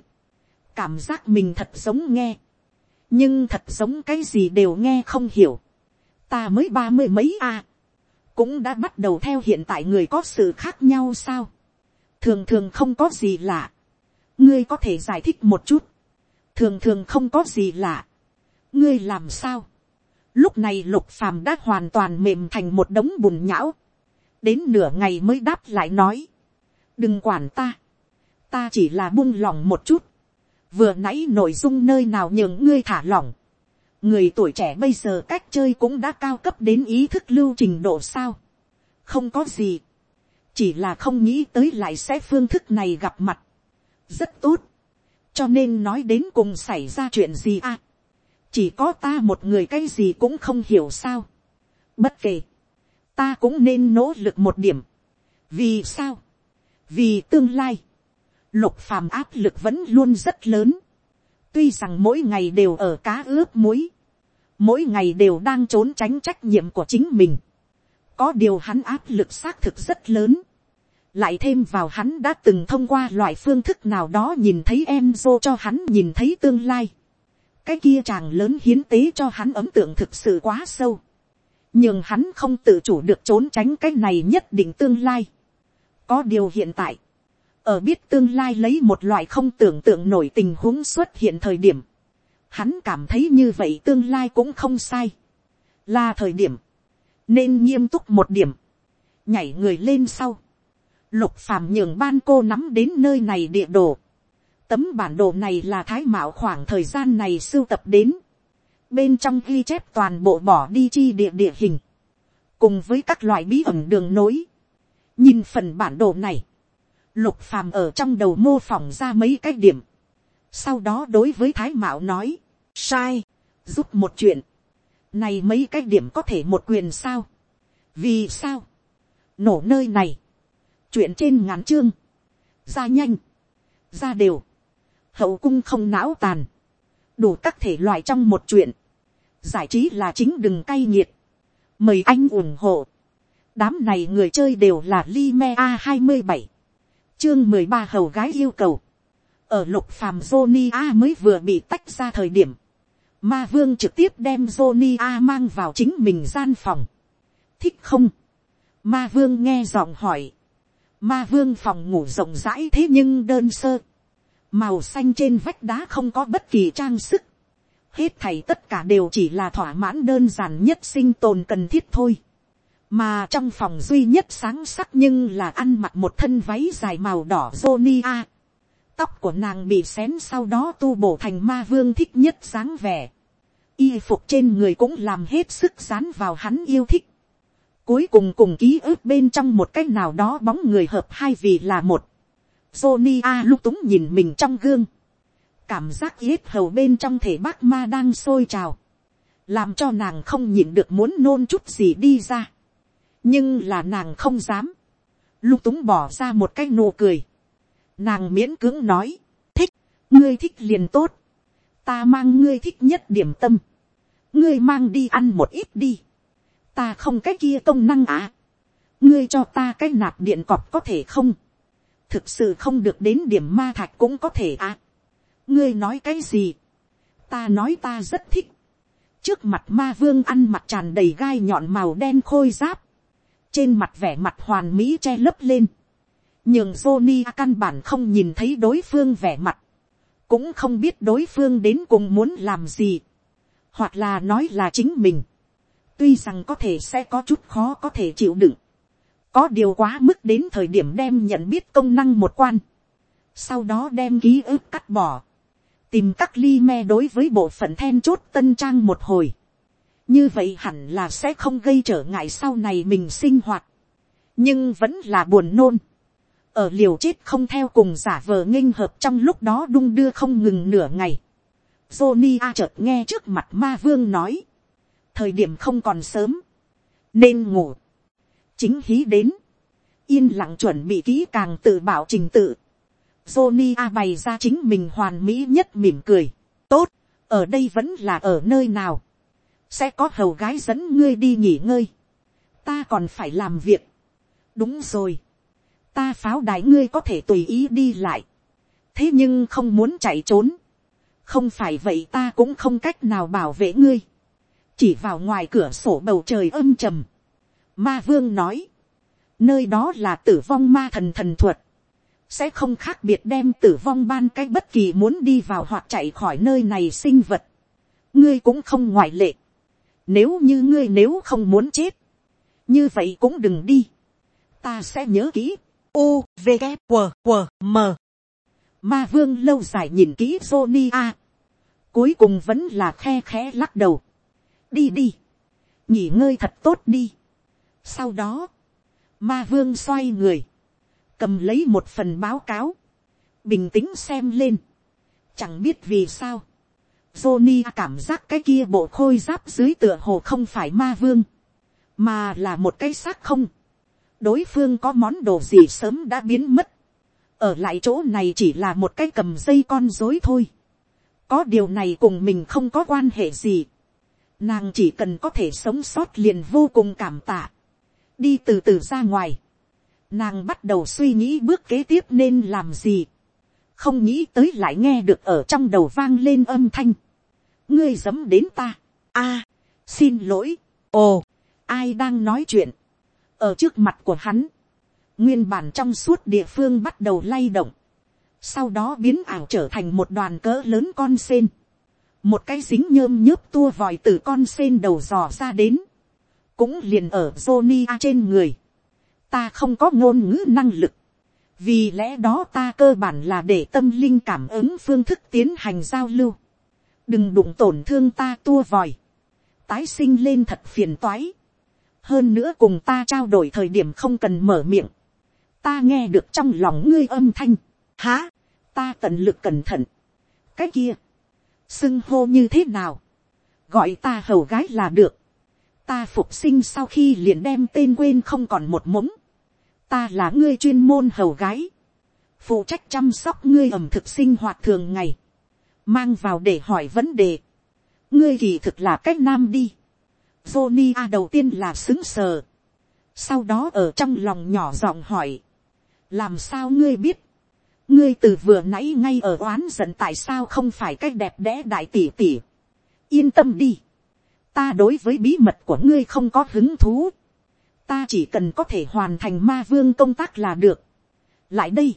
cảm giác mình thật giống nghe, nhưng thật giống cái gì đều nghe không hiểu, ta mới ba mươi mấy a, cũng đã bắt đầu theo hiện tại người có sự khác nhau sao, thường thường không có gì lạ, ngươi có thể giải thích một chút, thường thường không có gì lạ, ngươi làm sao, lúc này lục phàm đã hoàn toàn mềm thành một đống bùn nhão, đến nửa ngày mới đáp lại nói, đừng quản ta, ta chỉ là buông lòng một chút, vừa nãy nội dung nơi nào nhường ngươi thả lỏng, người tuổi trẻ bây giờ cách chơi cũng đã cao cấp đến ý thức lưu trình độ sao, không có gì, chỉ là không nghĩ tới lại sẽ phương thức này gặp mặt, rất tốt, cho nên nói đến cùng xảy ra chuyện gì à, chỉ có ta một người cái gì cũng không hiểu sao, bất kể, ta cũng nên nỗ lực một điểm, vì sao, vì tương lai, lục phàm áp lực vẫn luôn rất lớn, tuy rằng mỗi ngày đều ở cá ướp muối, mỗi ngày đều đang trốn tránh trách nhiệm của chính mình, có điều hắn áp lực xác thực rất lớn, lại thêm vào hắn đã từng thông qua loại phương thức nào đó nhìn thấy em dô cho hắn nhìn thấy tương lai. cái kia chàng lớn hiến tế cho hắn ấn tượng thực sự quá sâu, nhưng hắn không tự chủ được trốn tránh cái này nhất định tương lai. có điều hiện tại, ở biết tương lai lấy một loại không tưởng tượng nổi tình huống xuất hiện thời điểm, hắn cảm thấy như vậy tương lai cũng không sai, là thời điểm, nên nghiêm túc một điểm, nhảy người lên sau, lục phàm nhường ban cô nắm đến nơi này địa đồ, tấm bản đồ này là thái mạo khoảng thời gian này sưu tập đến, bên trong ghi chép toàn bộ bỏ đi chi địa địa hình, cùng với các loại bí ẩn đường nối. nhìn phần bản đồ này, lục phàm ở trong đầu mô phỏng ra mấy cái điểm, sau đó đối với thái mạo nói, sai, giúp một chuyện, này mấy cái điểm có thể một quyền sao, vì sao, nổ nơi này, chuyện trên ngắn chương, ra nhanh, ra đều, hậu cung không não tàn, đủ các thể loại trong một chuyện, giải trí là chính đừng cay nghiệt, mời anh ủng hộ, đám này người chơi đều là Lime a hai mươi bảy, chương mười ba hầu gái yêu cầu, ở lục phàm Johnny A mới vừa bị tách ra thời điểm, ma vương trực tiếp đem Johnny A mang vào chính mình gian phòng, thích không, ma vương nghe giọng hỏi, Ma vương phòng ngủ rộng rãi thế nhưng đơn sơ. Màu xanh trên vách đá không có bất kỳ trang sức. Hết thảy tất cả đều chỉ là thỏa mãn đơn giản nhất sinh tồn cần thiết thôi. Mà trong phòng duy nhất sáng sắc nhưng là ăn mặc một thân váy dài màu đỏ Zonia. Tóc của nàng bị xén sau đó tu bổ thành ma vương thích nhất dáng vẻ. Y phục trên người cũng làm hết sức dán vào hắn yêu thích Cuối cùng cùng ký ức bên trong một cách nào đó bóng người hợp hai vì là một. Zonia A lúc túng nhìn mình trong gương. Cảm giác yết hầu bên trong thể bác ma đang sôi trào. Làm cho nàng không nhìn được muốn nôn chút gì đi ra. Nhưng là nàng không dám. lung túng bỏ ra một cái nụ cười, nàng miễn cưỡng nói, thích, ngươi thích liền tốt, ta mang ngươi thích nhất điểm tâm, ngươi mang đi ăn một ít đi, ta không cái kia công năng à, ngươi cho ta cái nạp điện cọp có thể không, thực sự không được đến điểm ma thạch cũng có thể à, ngươi nói cái gì, ta nói ta rất thích, trước mặt ma vương ăn mặt tràn đầy gai nhọn màu đen khôi giáp, trên mặt vẻ mặt hoàn mỹ che lấp lên, nhường Johnny căn bản không nhìn thấy đối phương vẻ mặt, cũng không biết đối phương đến cùng muốn làm gì, hoặc là nói là chính mình, tuy rằng có thể sẽ có chút khó có thể chịu đựng, có điều quá mức đến thời điểm đem nhận biết công năng một quan, sau đó đem ký ức cắt bỏ, tìm các ly me đối với bộ phận then chốt tân trang một hồi, như vậy hẳn là sẽ không gây trở ngại sau này mình sinh hoạt, nhưng vẫn là buồn nôn, ở liều chết không theo cùng giả vờ nghênh hợp trong lúc đó đung đưa không ngừng nửa ngày. Johnny A chợt nghe trước mặt ma vương nói. Thời điểm không còn sớm. Nên ngủ. Chính hí đến. Yên lặng chuẩn bị kỹ càng tự bảo trình tự. Johnny A bày ra chính mình hoàn mỹ nhất mỉm cười. Tốt, ở đây vẫn là ở nơi nào. Sẽ có hầu gái dẫn ngươi đi nghỉ ngơi. Ta còn phải làm việc. Đúng rồi ta pháo đài ngươi có thể tùy ý đi lại, thế nhưng không muốn chạy trốn, không phải vậy ta cũng không cách nào bảo vệ ngươi, chỉ vào ngoài cửa sổ bầu trời âm trầm, ma vương nói, nơi đó là tử vong ma thần thần thuật, sẽ không khác biệt đem tử vong ban cái bất kỳ muốn đi vào hoặc chạy khỏi nơi này sinh vật, ngươi cũng không ngoại lệ, nếu như ngươi nếu không muốn chết, như vậy cũng đừng đi, ta sẽ nhớ kỹ, u v g q q m. Ma vương lâu dài nhìn kỹ Sony a cuối cùng vẫn là khe khẽ lắc đầu. Đi đi. Nghỉ ngơi thật tốt đi. Sau đó ma vương xoay người cầm lấy một phần báo cáo. Bình tĩnh xem lên. Chẳng biết vì sao. Johnny cảm giác cái kia bộ khôi giáp dưới tựa hồ không phải ma vương, mà là một cái xác không. Đối phương có món đồ gì sớm đã biến mất, ở lại chỗ này chỉ là một cái cầm dây con dối thôi, có điều này cùng mình không có quan hệ gì, nàng chỉ cần có thể sống sót liền vô cùng cảm tạ, đi từ từ ra ngoài, nàng bắt đầu suy nghĩ bước kế tiếp nên làm gì, không nghĩ tới lại nghe được ở trong đầu vang lên âm thanh, ngươi dấm đến ta, a, xin lỗi, ồ, ai đang nói chuyện, ở trước mặt của hắn, nguyên bản trong suốt địa phương bắt đầu lay động, sau đó biến ảo trở thành một đoàn cỡ lớn con sen, một cái dính nhơm nhớp tua vòi từ con sen đầu dò ra đến, cũng liền ở Johnny trên người. Ta không có ngôn ngữ năng lực, vì lẽ đó ta cơ bản là để tâm linh cảm ứng phương thức tiến hành giao lưu. đừng đụng tổn thương ta tua vòi, tái sinh lên thật phiền toái. Hơn nữa cùng ta trao đổi thời điểm không cần mở miệng, ta nghe được trong lòng ngươi âm thanh, há, ta tận lực cẩn thận, cái kia, xưng hô như thế nào, gọi ta hầu gái là được, ta phục sinh sau khi liền đem tên quên không còn một mống, ta là ngươi chuyên môn hầu gái, phụ trách chăm sóc ngươi ẩm thực sinh hoạt thường ngày, mang vào để hỏi vấn đề, ngươi kỳ thực là cách nam đi, Johnny A đầu tiên là xứng sờ. Sau đó ở trong lòng nhỏ giọng hỏi. Làm sao ngươi biết? Ngươi từ vừa nãy ngay ở oán giận tại sao không phải cách đẹp đẽ đại tỷ tỷ. Yên tâm đi. Ta đối với bí mật của ngươi không có hứng thú. Ta chỉ cần có thể hoàn thành ma vương công tác là được. Lại đây.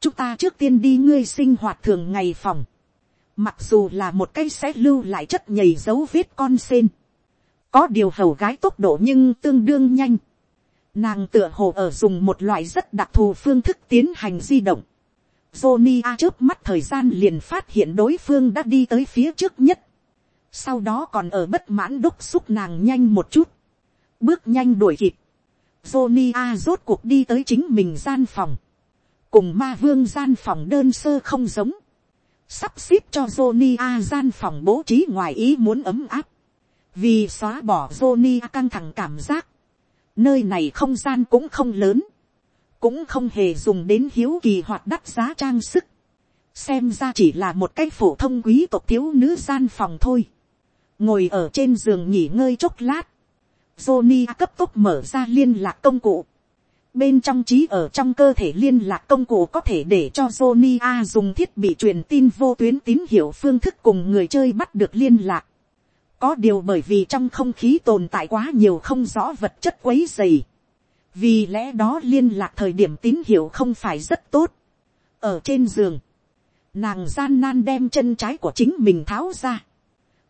Chúng ta trước tiên đi ngươi sinh hoạt thường ngày phòng. Mặc dù là một cái sẽ lưu lại chất nhầy dấu vết con sen có điều hầu gái tốc độ nhưng tương đương nhanh. Nàng tựa hồ ở dùng một loại rất đặc thù phương thức tiến hành di động. Johnny A trước mắt thời gian liền phát hiện đối phương đã đi tới phía trước nhất. Sau đó còn ở bất mãn đúc xúc nàng nhanh một chút. Bước nhanh đuổi kịp. Johnny A rốt cuộc đi tới chính mình gian phòng. Cùng ma vương gian phòng đơn sơ không giống. Sắp xếp cho Johnny A gian phòng bố trí ngoài ý muốn ấm áp vì xóa bỏ Johnny căng thẳng cảm giác, nơi này không gian cũng không lớn, cũng không hề dùng đến hiếu kỳ hoặc đắt giá trang sức, xem ra chỉ là một cái phổ thông quý tộc thiếu nữ gian phòng thôi, ngồi ở trên giường nghỉ ngơi chốc lát, Johnny cấp tốc mở ra liên lạc công cụ, bên trong trí ở trong cơ thể liên lạc công cụ có thể để cho Johnny A dùng thiết bị truyền tin vô tuyến tín hiệu phương thức cùng người chơi bắt được liên lạc. Có điều bởi vì trong không khí tồn tại quá nhiều không rõ vật chất quấy dày. Vì lẽ đó liên lạc thời điểm tín hiệu không phải rất tốt. Ở trên giường, nàng gian nan đem chân trái của chính mình tháo ra.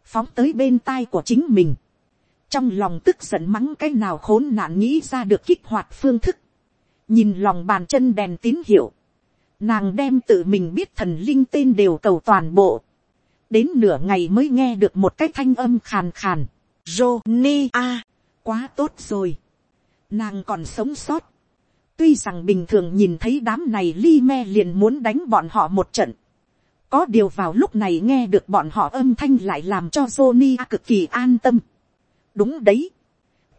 Phóng tới bên tai của chính mình. Trong lòng tức giận mắng cái nào khốn nạn nghĩ ra được kích hoạt phương thức. Nhìn lòng bàn chân đèn tín hiệu, nàng đem tự mình biết thần linh tên đều cầu toàn bộ, đến nửa ngày mới nghe được một cái thanh âm khàn khàn, Johnny a, quá tốt rồi, nàng còn sống sót, tuy rằng bình thường nhìn thấy đám này li me liền muốn đánh bọn họ một trận, có điều vào lúc này nghe được bọn họ âm thanh lại làm cho Johnny cực kỳ an tâm đúng đấy,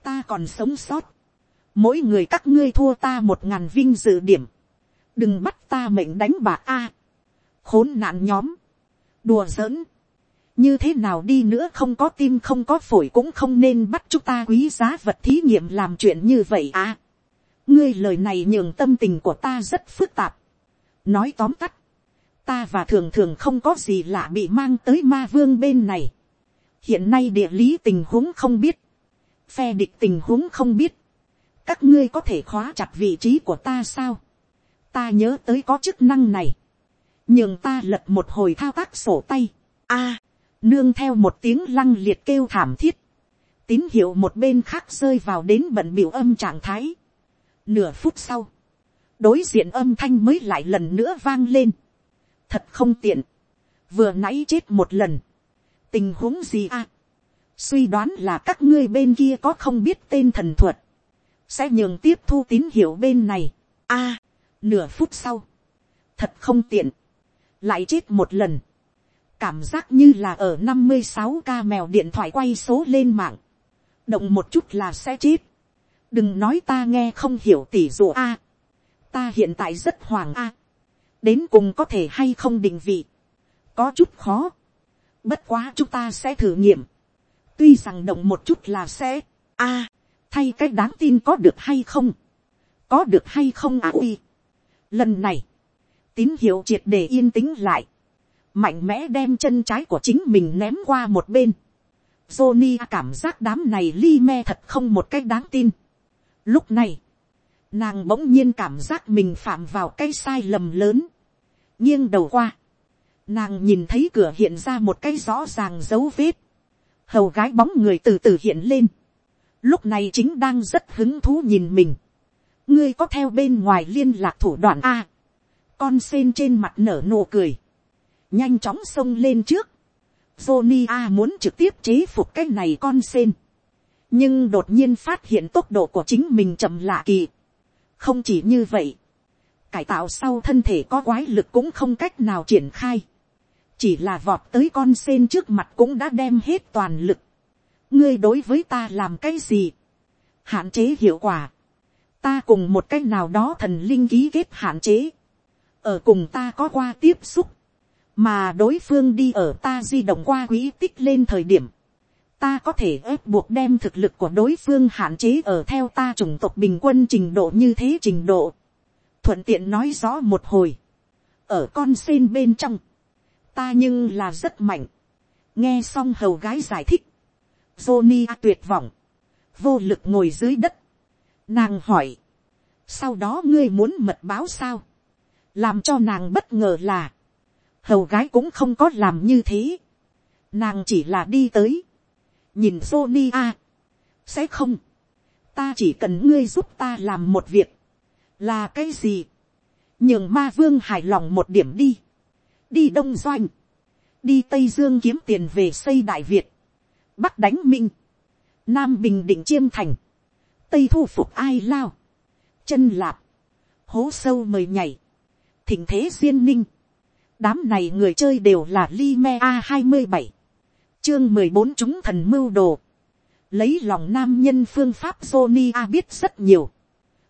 ta còn sống sót, mỗi người các ngươi thua ta một ngàn vinh dự điểm, đừng bắt ta mệnh đánh bà a, khốn nạn nhóm, đùa giỡn, như thế nào đi nữa không có tim không có phổi cũng không nên bắt chúng ta quý giá vật thí nghiệm làm chuyện như vậy à. ngươi lời này nhường tâm tình của ta rất phức tạp. nói tóm tắt, ta và thường thường không có gì lạ bị mang tới ma vương bên này hiện nay địa lý tình huống không biết, phe địch tình huống không biết, các ngươi có thể khóa chặt vị trí của ta sao. ta nhớ tới có chức năng này. nhường ta lật một hồi thao tác sổ tay. a, nương theo một tiếng lăng liệt kêu thảm thiết. tín hiệu một bên khác rơi vào đến bận biểu âm trạng thái. nửa phút sau, đối diện âm thanh mới lại lần nữa vang lên. thật không tiện. vừa nãy chết một lần tình huống gì a. suy đoán là các ngươi bên kia có không biết tên thần thuật. Sẽ nhường tiếp thu tín hiệu bên này. a, nửa phút sau, thật không tiện, lại chết một lần, cảm giác như là ở năm mươi sáu ca mèo điện thoại quay số lên mạng, động một chút là sẽ chết, đừng nói ta nghe không hiểu tỷ dụ a, ta hiện tại rất hoàng a, đến cùng có thể hay không định vị, có chút khó, bất quá chúng ta sẽ thử nghiệm, tuy rằng động một chút là sẽ, a, thay cái đáng tin có được hay không, có được hay không à uy. Lần này, tín hiệu triệt để yên tĩnh lại, mạnh mẽ đem chân trái của chính mình ném qua một bên. Johnny cảm giác đám này li me thật không một cách đáng tin. Lúc này, nàng bỗng nhiên cảm giác mình phạm vào cái sai lầm lớn. nghiêng đầu qua, nàng nhìn thấy cửa hiện ra một cái rõ ràng dấu vết. hầu gái bóng người từ từ hiện lên lúc này chính đang rất hứng thú nhìn mình. ngươi có theo bên ngoài liên lạc thủ đoạn a. con sen trên mặt nở nụ cười. nhanh chóng xông lên trước. Johnny a muốn trực tiếp chế phục cái này con sen. nhưng đột nhiên phát hiện tốc độ của chính mình chậm lạ kỳ. không chỉ như vậy. cải tạo sau thân thể có quái lực cũng không cách nào triển khai chỉ là vọt tới con sen trước mặt cũng đã đem hết toàn lực. Ngươi đối với ta làm cái gì, hạn chế hiệu quả, ta cùng một cách nào đó thần linh ký kết hạn chế, ở cùng ta có qua tiếp xúc, mà đối phương đi ở ta di động qua quỹ tích lên thời điểm, ta có thể ép buộc đem thực lực của đối phương hạn chế ở theo ta chủng tộc bình quân trình độ như thế trình độ. thuận tiện nói rõ một hồi, ở con sen bên trong, ta nhưng là rất mạnh. nghe xong hầu gái giải thích, Johnny tuyệt vọng, vô lực ngồi dưới đất. Nàng hỏi, sau đó ngươi muốn mật báo sao, làm cho nàng bất ngờ là, hầu gái cũng không có làm như thế, nàng chỉ là đi tới, nhìn Sonia, sẽ không, ta chỉ cần ngươi giúp ta làm một việc, là cái gì, nhường ma vương hài lòng một điểm đi, đi đông doanh, đi tây dương kiếm tiền về xây đại việt, bắc đánh minh, nam bình định chiêm thành, tây thu phục ai lao, chân lạp, hố sâu mời nhảy, thỉnh thế duyên ninh, đám này người chơi đều là li me a hai mươi bảy, chương mười bốn chúng thần mưu đồ, lấy lòng nam nhân phương pháp Johnny A biết rất nhiều.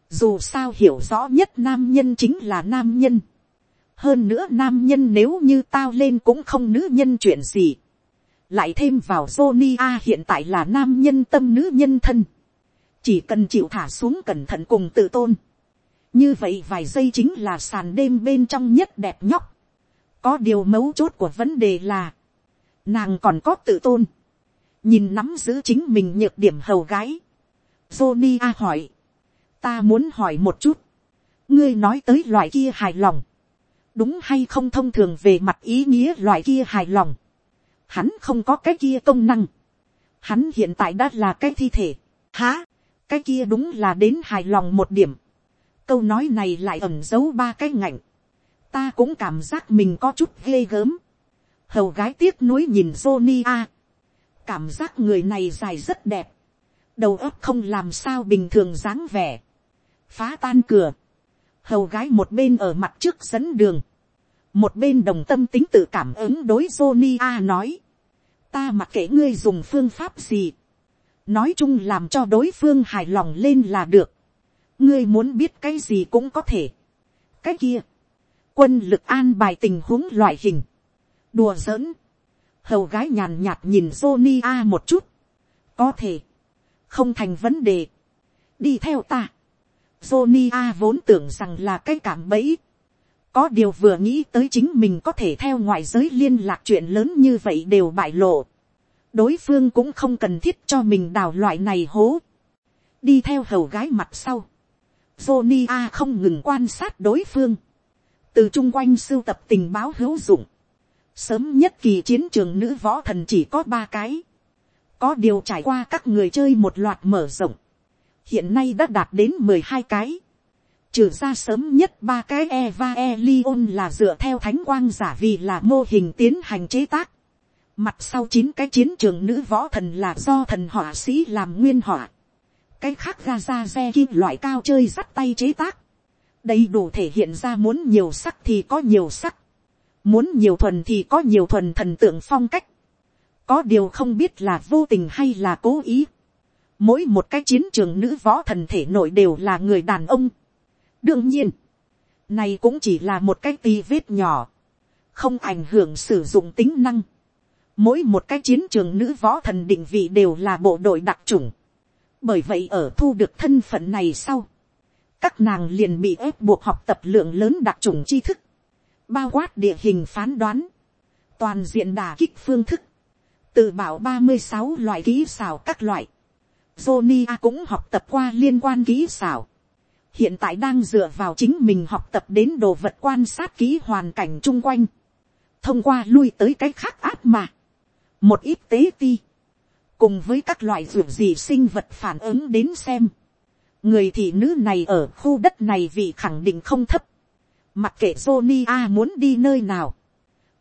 Dù sao hiểu rõ nhất nam nhân chính là nam nhân. Hơn nữa nam nhân nếu như tao lên cũng không nữ nhân chuyện gì. Lại thêm vào Johnny A hiện tại là nam nhân tâm nữ nhân thân. Chỉ cần chịu thả xuống cẩn thận cùng tự tôn. Như vậy vài giây chính là sàn đêm bên trong nhất đẹp nhóc. Có điều mấu chốt của vấn đề là. Nàng còn có tự tôn. Nhìn nắm giữ chính mình nhược điểm hầu gái. Johnny A hỏi ta muốn hỏi một chút, ngươi nói tới loại kia hài lòng, đúng hay không thông thường về mặt ý nghĩa loại kia hài lòng, hắn không có cái kia công năng, hắn hiện tại đã là cái thi thể, há, cái kia đúng là đến hài lòng một điểm, câu nói này lại ẩn giấu ba cái ngạnh, ta cũng cảm giác mình có chút ghê gớm, hầu gái tiếc nuối nhìn Johnny a, cảm giác người này dài rất đẹp, đầu óc không làm sao bình thường dáng vẻ, phá tan cửa, hầu gái một bên ở mặt trước dẫn đường, một bên đồng tâm tính tự cảm ứng đối Johnny A nói, ta mặc kệ ngươi dùng phương pháp gì, nói chung làm cho đối phương hài lòng lên là được, ngươi muốn biết cái gì cũng có thể, cái kia, quân lực an bài tình huống loại hình, đùa giỡn, hầu gái nhàn nhạt nhìn Johnny A một chút, có thể, không thành vấn đề, đi theo ta, Johnny A vốn tưởng rằng là cái cảm bẫy. Có điều vừa nghĩ tới chính mình có thể theo ngoại giới liên lạc chuyện lớn như vậy đều bại lộ. Đối phương cũng không cần thiết cho mình đào loại này hố. Đi theo hầu gái mặt sau. Johnny A không ngừng quan sát đối phương. Từ chung quanh sưu tập tình báo hữu dụng. Sớm nhất kỳ chiến trường nữ võ thần chỉ có ba cái. Có điều trải qua các người chơi một loạt mở rộng hiện nay đã đạt đến mười hai cái. Trừ ra sớm nhất ba cái Eva Elion là dựa theo thánh quang giả vì là mô hình tiến hành chế tác. Mặt sau chín cái chiến trường nữ võ thần là do thần họa sĩ làm nguyên họa. Cái khác ra ra xe kim loại cao chơi dắt tay chế tác. Đây đủ thể hiện ra muốn nhiều sắc thì có nhiều sắc. Muốn nhiều thuần thì có nhiều thuần thần tượng phong cách. Có điều không biết là vô tình hay là cố ý mỗi một cái chiến trường nữ võ thần thể nội đều là người đàn ông. đương nhiên, này cũng chỉ là một cái ti vết nhỏ, không ảnh hưởng sử dụng tính năng. mỗi một cái chiến trường nữ võ thần định vị đều là bộ đội đặc trùng. bởi vậy ở thu được thân phận này sau, các nàng liền bị ép buộc học tập lượng lớn đặc trùng tri thức, bao quát địa hình phán đoán, toàn diện đà kích phương thức, tự bảo ba mươi sáu loại kỹ xào các loại, Zonia cũng học tập qua liên quan kỹ xảo. Hiện tại đang dựa vào chính mình học tập đến đồ vật quan sát kỹ hoàn cảnh chung quanh. Thông qua lui tới cái khác áp mà. Một ít tế ti. Cùng với các loại rượu gì sinh vật phản ứng đến xem. Người thị nữ này ở khu đất này vì khẳng định không thấp. Mặc kệ Zonia muốn đi nơi nào.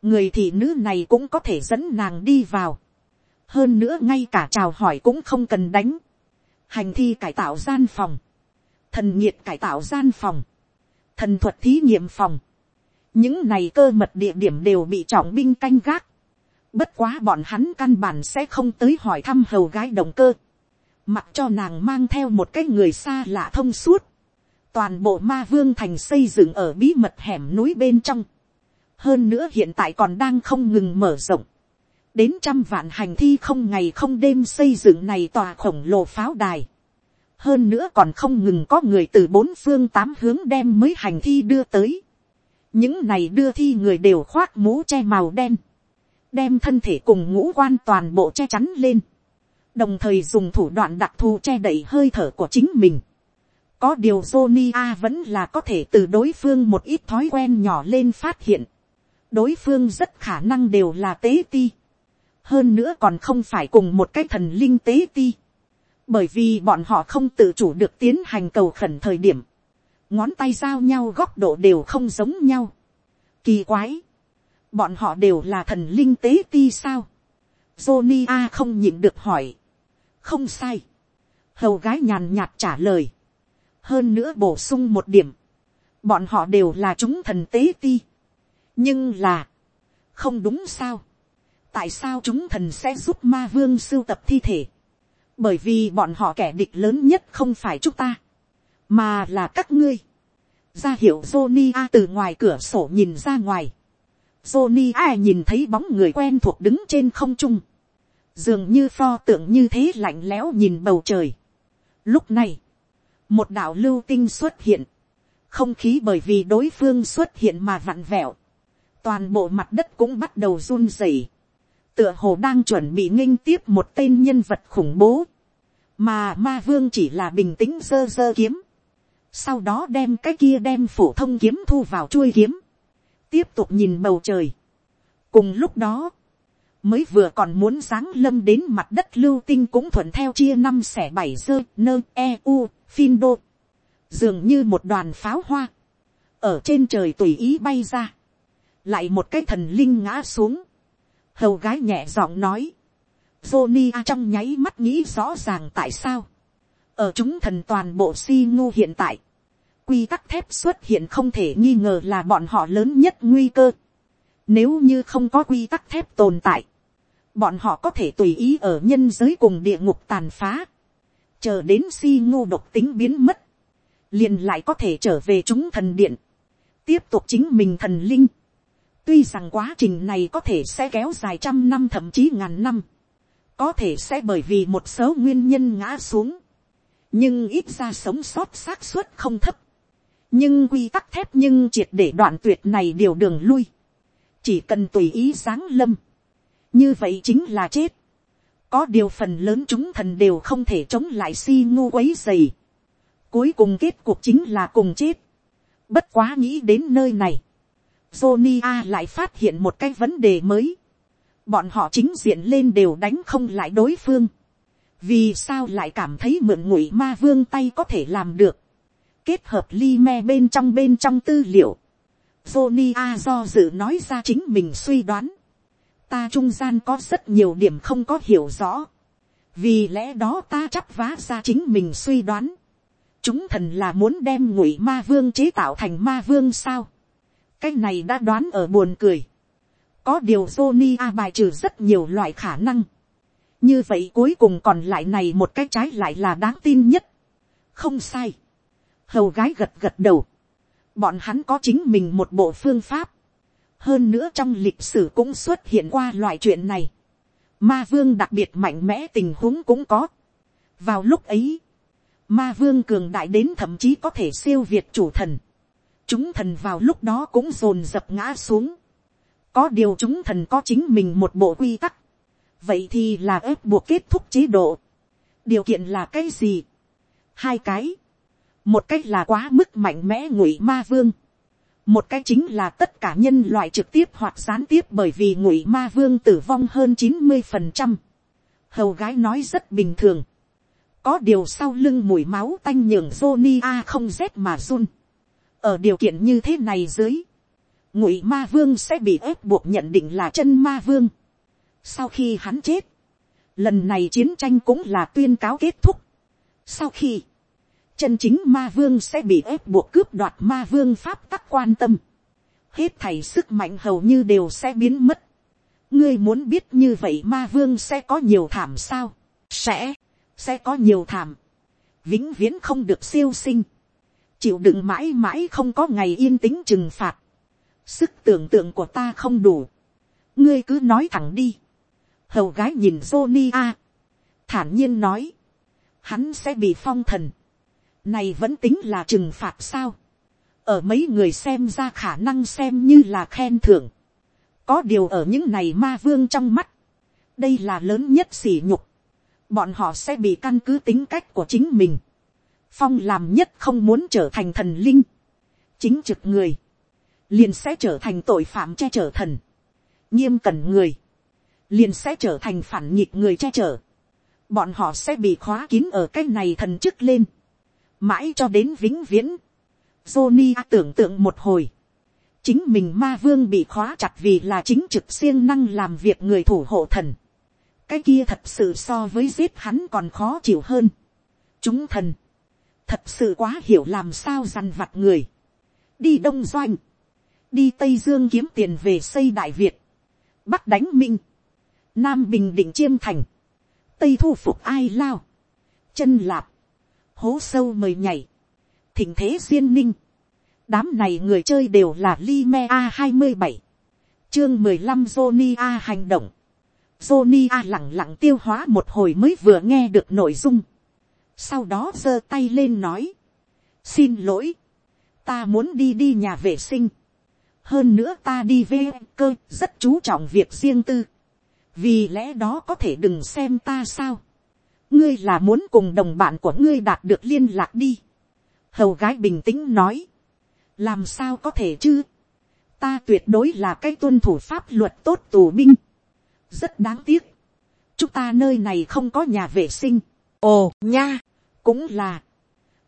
Người thị nữ này cũng có thể dẫn nàng đi vào hơn nữa ngay cả chào hỏi cũng không cần đánh. Hành thi cải tạo gian phòng, thần nhiệt cải tạo gian phòng, thần thuật thí nghiệm phòng, những này cơ mật địa điểm đều bị trọng binh canh gác, bất quá bọn hắn căn bản sẽ không tới hỏi thăm hầu gái động cơ, mặc cho nàng mang theo một cái người xa lạ thông suốt, toàn bộ ma vương thành xây dựng ở bí mật hẻm núi bên trong, hơn nữa hiện tại còn đang không ngừng mở rộng, đến trăm vạn hành thi không ngày không đêm xây dựng này tòa khổng lồ pháo đài. hơn nữa còn không ngừng có người từ bốn phương tám hướng đem mới hành thi đưa tới. những này đưa thi người đều khoác mũ che màu đen, đem thân thể cùng ngũ quan toàn bộ che chắn lên, đồng thời dùng thủ đoạn đặc thù che đậy hơi thở của chính mình. có điều sonia A vẫn là có thể từ đối phương một ít thói quen nhỏ lên phát hiện. đối phương rất khả năng đều là tế ti hơn nữa còn không phải cùng một cái thần linh tế ti, bởi vì bọn họ không tự chủ được tiến hành cầu khẩn thời điểm, ngón tay giao nhau góc độ đều không giống nhau. Kỳ quái, bọn họ đều là thần linh tế ti sao. Johnny A không nhịn được hỏi. không sai. hầu gái nhàn nhạt trả lời. hơn nữa bổ sung một điểm. bọn họ đều là chúng thần tế ti. nhưng là, không đúng sao tại sao chúng thần sẽ giúp ma vương sưu tập thi thể, bởi vì bọn họ kẻ địch lớn nhất không phải chúng ta, mà là các ngươi, ra hiệu Johnny A từ ngoài cửa sổ nhìn ra ngoài, Johnny A nhìn thấy bóng người quen thuộc đứng trên không trung, dường như pho tượng như thế lạnh lẽo nhìn bầu trời. Lúc này, một đạo lưu tinh xuất hiện, không khí bởi vì đối phương xuất hiện mà vặn vẹo, toàn bộ mặt đất cũng bắt đầu run rẩy, tựa hồ đang chuẩn bị nghinh tiếp một tên nhân vật khủng bố, mà ma vương chỉ là bình tĩnh dơ dơ kiếm, sau đó đem cái kia đem phổ thông kiếm thu vào chuôi kiếm, tiếp tục nhìn bầu trời. cùng lúc đó, mới vừa còn muốn giáng lâm đến mặt đất lưu tinh cũng thuận theo chia năm xẻ bảy dơ nơ e u phin đô. Dường như một đoàn pháo hoa. Ở trên trời tùy ý bay ra. Lại một cái thần linh ngã xuống hầu gái nhẹ giọng nói. Johnny trong nháy mắt nghĩ rõ ràng tại sao. Ở chúng thần toàn bộ si ngu hiện tại. Quy tắc thép xuất hiện không thể nghi ngờ là bọn họ lớn nhất nguy cơ. Nếu như không có quy tắc thép tồn tại bọn họ có thể tùy ý ở nhân giới cùng địa ngục tàn phá, chờ đến si ngu độc tính biến mất, liền lại có thể trở về chúng thần điện, tiếp tục chính mình thần linh tuy rằng quá trình này có thể sẽ kéo dài trăm năm thậm chí ngàn năm, có thể sẽ bởi vì một số nguyên nhân ngã xuống, nhưng ít ra sống sót xác suất không thấp, nhưng quy tắc thép nhưng triệt để đoạn tuyệt này điều đường lui, chỉ cần tùy ý giáng lâm, như vậy chính là chết. có điều phần lớn chúng thần đều không thể chống lại si ngu quấy dày. cuối cùng kết cuộc chính là cùng chết. bất quá nghĩ đến nơi này. Johnny A lại phát hiện một cái vấn đề mới. bọn họ chính diện lên đều đánh không lại đối phương. vì sao lại cảm thấy mượn ngụy ma vương tay có thể làm được. kết hợp ly me bên trong bên trong tư liệu. Johnny A do dự nói ra chính mình suy đoán ta trung gian có rất nhiều điểm không có hiểu rõ. vì lẽ đó ta chắp vá ra chính mình suy đoán. chúng thần là muốn đem ngụy ma vương chế tạo thành ma vương sao cái này đã đoán ở buồn cười. có điều Johnny A bài trừ rất nhiều loại khả năng. như vậy cuối cùng còn lại này một cái trái lại là đáng tin nhất. không sai. hầu gái gật gật đầu. bọn hắn có chính mình một bộ phương pháp hơn nữa trong lịch sử cũng xuất hiện qua loại chuyện này. Ma vương đặc biệt mạnh mẽ tình huống cũng có. vào lúc ấy, ma vương cường đại đến thậm chí có thể siêu việt chủ thần chúng thần vào lúc đó cũng dồn dập ngã xuống. có điều chúng thần có chính mình một bộ quy tắc. vậy thì là ép buộc kết thúc chế độ. điều kiện là cái gì. hai cái. một cái là quá mức mạnh mẽ ngụy ma vương một cái chính là tất cả nhân loại trực tiếp hoặc gián tiếp bởi vì ngụy ma vương tử vong hơn chín mươi phần trăm. hầu gái nói rất bình thường. có điều sau lưng mùi máu tanh nhường Johnny A không rét mà run ở điều kiện như thế này dưới, ngụy ma vương sẽ bị ép buộc nhận định là chân ma vương. sau khi hắn chết, lần này chiến tranh cũng là tuyên cáo kết thúc. sau khi, chân chính ma vương sẽ bị ép buộc cướp đoạt ma vương pháp tắc quan tâm. Hết thảy sức mạnh hầu như đều sẽ biến mất. Ngươi muốn biết như vậy ma vương sẽ có nhiều thảm sao? Sẽ, sẽ có nhiều thảm. Vĩnh viễn không được siêu sinh. Chịu đựng mãi mãi không có ngày yên tĩnh trừng phạt. Sức tưởng tượng của ta không đủ. Ngươi cứ nói thẳng đi. Hầu gái nhìn Johnny A. Thản nhiên nói. Hắn sẽ bị phong thần này vẫn tính là trừng phạt sao. ở mấy người xem ra khả năng xem như là khen thưởng. có điều ở những này ma vương trong mắt. đây là lớn nhất sỉ nhục. bọn họ sẽ bị căn cứ tính cách của chính mình phong làm nhất không muốn trở thành thần linh. chính trực người. liền sẽ trở thành tội phạm che chở thần. nghiêm cẩn người. liền sẽ trở thành phản nhịp người che chở bọn họ sẽ bị khóa kín ở cái này thần chức lên mãi cho đến vĩnh viễn. Johnny tưởng tượng một hồi, chính mình ma vương bị khóa chặt vì là chính trực siêng năng làm việc người thủ hộ thần. cái kia thật sự so với giết hắn còn khó chịu hơn. chúng thần, thật sự quá hiểu làm sao dằn vặt người. đi đông doanh, đi tây dương kiếm tiền về xây đại việt, bắc đánh minh, nam bình định chiêm thành, tây thu phục ai lao, chân lạp, hố sâu mời nhảy, thịnh thế duyên ninh. đám này người chơi đều là li me a hai mươi bảy, chương mười lăm Johnny a hành động. Johnny a lẳng lặng tiêu hóa một hồi mới vừa nghe được nội dung sau đó giơ tay lên nói, xin lỗi, ta muốn đi đi nhà vệ sinh. hơn nữa ta đi về cơ rất chú trọng việc riêng tư. vì lẽ đó có thể đừng xem ta sao. ngươi là muốn cùng đồng bạn của ngươi đạt được liên lạc đi. hầu gái bình tĩnh nói. làm sao có thể chứ. ta tuyệt đối là cái tuân thủ pháp luật tốt tù binh. rất đáng tiếc. chúng ta nơi này không có nhà vệ sinh. ồ nha, cũng là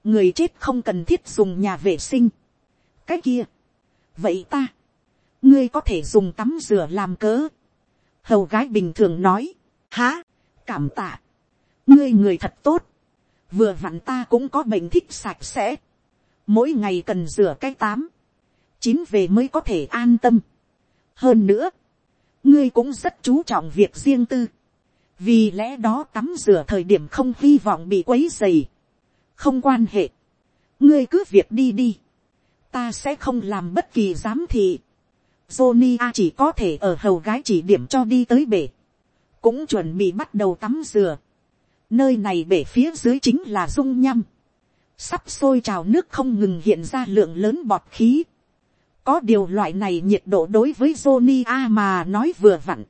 người chết không cần thiết dùng nhà vệ sinh. cái kia, vậy ta, ngươi có thể dùng tắm rửa làm cớ. hầu gái bình thường nói, há, cảm tạ, ngươi người thật tốt, vừa vặn ta cũng có bệnh thích sạch sẽ, mỗi ngày cần rửa cái tám, chín về mới có thể an tâm. hơn nữa, ngươi cũng rất chú trọng việc riêng tư, vì lẽ đó tắm rửa thời điểm không hy vọng bị quấy dày không quan hệ, ngươi cứ việc đi đi, ta sẽ không làm bất kỳ giám thị. Johnny A chỉ có thể ở hầu gái chỉ điểm cho đi tới bể, cũng chuẩn bị bắt đầu tắm dừa. Nơi này bể phía dưới chính là dung nhăm, sắp sôi trào nước không ngừng hiện ra lượng lớn bọt khí. Có điều loại này nhiệt độ đối với Johnny A mà nói vừa vặn.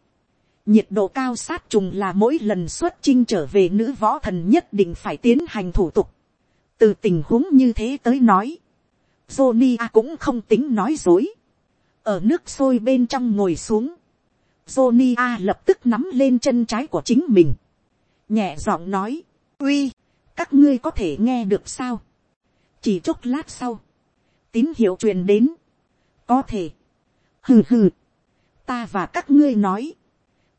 Nhiệt độ cao sát trùng là mỗi lần xuất chinh trở về nữ võ thần nhất định phải tiến hành thủ tục. Từ tình huống như thế tới nói, Johnny cũng không tính nói dối, ở nước sôi bên trong ngồi xuống, Johnny lập tức nắm lên chân trái của chính mình, nhẹ giọng nói, uy, các ngươi có thể nghe được sao, chỉ chốc lát sau, tín hiệu truyền đến, có thể, hừ hừ, ta và các ngươi nói,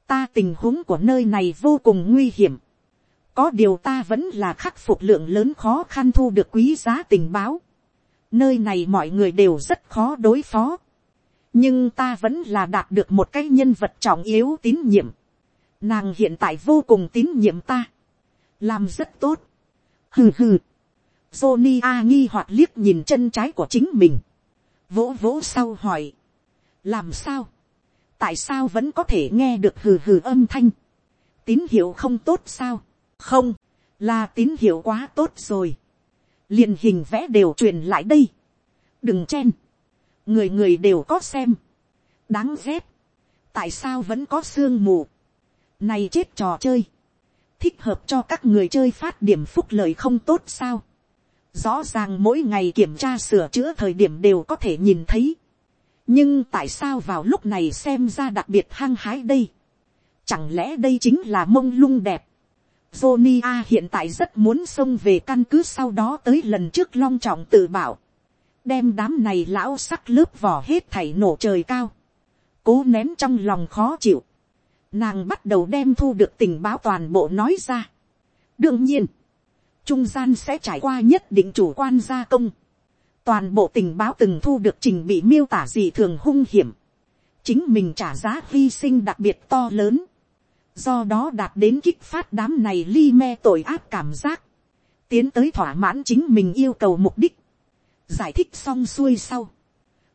ta tình huống của nơi này vô cùng nguy hiểm, có điều ta vẫn là khắc phục lượng lớn khó khăn thu được quý giá tình báo. Nơi này mọi người đều rất khó đối phó. Nhưng ta vẫn là đạt được một cái nhân vật trọng yếu tín nhiệm. Nàng hiện tại vô cùng tín nhiệm ta. Làm rất tốt. Hừ hừ. Johnny A nghi hoặc liếc nhìn chân trái của chính mình. Vỗ vỗ sau hỏi. Làm sao? Tại sao vẫn có thể nghe được hừ hừ âm thanh? Tín hiệu không tốt sao? không, là tín hiệu quá tốt rồi. liền hình vẽ đều truyền lại đây. đừng chen. người người đều có xem. đáng ghét. tại sao vẫn có sương mù. này chết trò chơi. thích hợp cho các người chơi phát điểm phúc lợi không tốt sao. rõ ràng mỗi ngày kiểm tra sửa chữa thời điểm đều có thể nhìn thấy nhưng tại sao vào lúc này xem ra đặc biệt hăng hái đây. chẳng lẽ đây chính là mông lung đẹp Johnny A hiện tại rất muốn xông về căn cứ sau đó tới lần trước long trọng tự bảo. Đem đám này lão sắc lớp vỏ hết thảy nổ trời cao. Cố nén trong lòng khó chịu. Nàng bắt đầu đem thu được tình báo toàn bộ nói ra. Đương nhiên, trung gian sẽ trải qua nhất định chủ quan gia công. Toàn bộ tình báo từng thu được trình bị miêu tả gì thường hung hiểm. Chính mình trả giá hy sinh đặc biệt to lớn. Do đó đạt đến kích phát đám này li me tội ác cảm giác, tiến tới thỏa mãn chính mình yêu cầu mục đích, giải thích xong xuôi sau,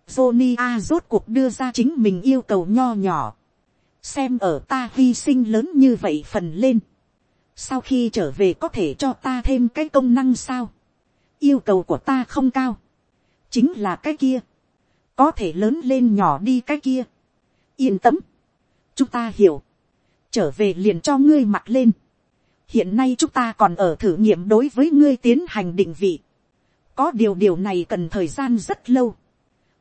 Johnny A rốt cuộc đưa ra chính mình yêu cầu nho nhỏ, xem ở ta hy sinh lớn như vậy phần lên, sau khi trở về có thể cho ta thêm cái công năng sao, yêu cầu của ta không cao, chính là cái kia, có thể lớn lên nhỏ đi cái kia, yên tâm, chúng ta hiểu, trở về liền cho ngươi mặc lên. hiện nay chúng ta còn ở thử nghiệm đối với ngươi tiến hành định vị. có điều điều này cần thời gian rất lâu.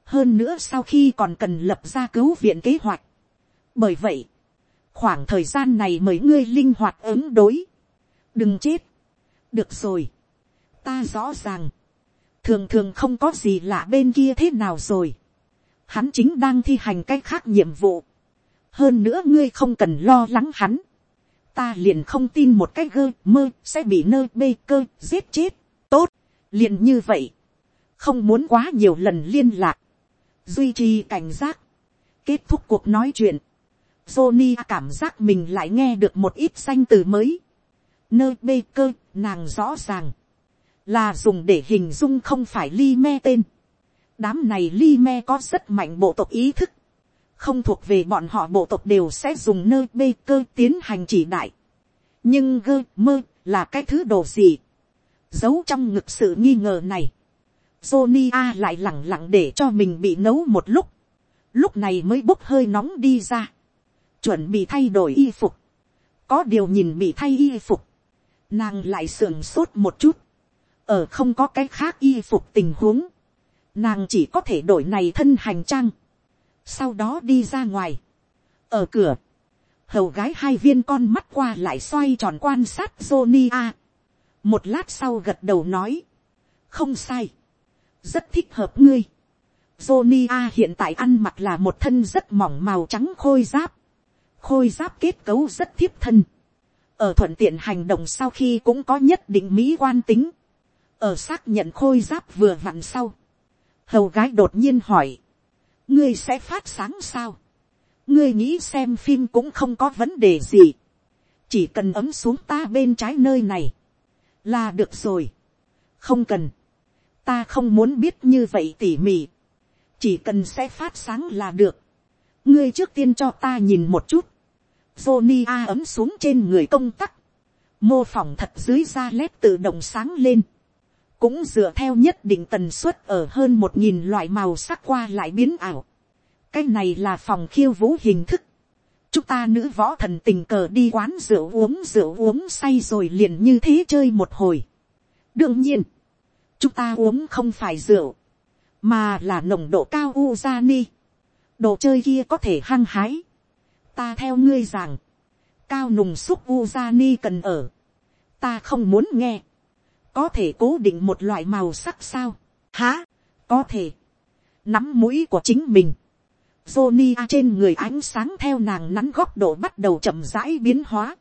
hơn nữa sau khi còn cần lập ra cứu viện kế hoạch. bởi vậy, khoảng thời gian này mời ngươi linh hoạt ứng đối. đừng chết. được rồi. ta rõ ràng thường thường không có gì lạ bên kia thế nào rồi. hắn chính đang thi hành cách khác nhiệm vụ. Hơn nữa ngươi không cần lo lắng hắn, ta liền không tin một cái gơ mơ sẽ bị nơ bê cơ giết chết, tốt, liền như vậy, không muốn quá nhiều lần liên lạc, duy trì cảnh giác, kết thúc cuộc nói chuyện, Johnny cảm giác mình lại nghe được một ít danh từ mới, nơ bê cơ nàng rõ ràng, là dùng để hình dung không phải li me tên. đám này li me có rất mạnh bộ tộc ý thức, không thuộc về bọn họ bộ tộc đều sẽ dùng nơi bê cơ tiến hành chỉ đại. nhưng gơ mơ là cái thứ đồ gì, giấu trong ngực sự nghi ngờ này. Johnny A lại lẳng lặng để cho mình bị nấu một lúc, lúc này mới bốc hơi nóng đi ra, chuẩn bị thay đổi y phục, có điều nhìn bị thay y phục, nàng lại sườn sốt một chút, ở không có cái khác y phục tình huống, nàng chỉ có thể đổi này thân hành trang, sau đó đi ra ngoài, ở cửa, hầu gái hai viên con mắt qua lại xoay tròn quan sát Johnny A. một lát sau gật đầu nói, không sai, rất thích hợp ngươi. Johnny A hiện tại ăn mặc là một thân rất mỏng màu trắng khôi giáp, khôi giáp kết cấu rất thiếp thân, ở thuận tiện hành động sau khi cũng có nhất định mỹ quan tính, ở xác nhận khôi giáp vừa vặn sau, hầu gái đột nhiên hỏi, ngươi sẽ phát sáng sao, ngươi nghĩ xem phim cũng không có vấn đề gì, chỉ cần ấm xuống ta bên trái nơi này, là được rồi, không cần, ta không muốn biết như vậy tỉ mỉ, chỉ cần sẽ phát sáng là được, ngươi trước tiên cho ta nhìn một chút, Johnny A ấm xuống trên người công tắc. Mô phỏng thật dưới da lét tự động sáng lên. Cũng dựa theo nhất định tần suất ở hơn một nghìn loại màu sắc qua lại biến ảo. Cái này là phòng khiêu vũ hình thức. Chúng ta nữ võ thần tình cờ đi quán rượu uống rượu uống say rồi liền như thế chơi một hồi. Đương nhiên, chúng ta uống không phải rượu, mà là nồng độ cao uzani. Đồ chơi kia có thể hăng hái ta theo ngươi rằng, cao nùng xúc Uzani cần ở, ta không muốn nghe, có thể cố định một loại màu sắc sao, há, có thể, nắm mũi của chính mình, Johnny trên người ánh sáng theo nàng nắn góc độ bắt đầu chậm rãi biến hóa,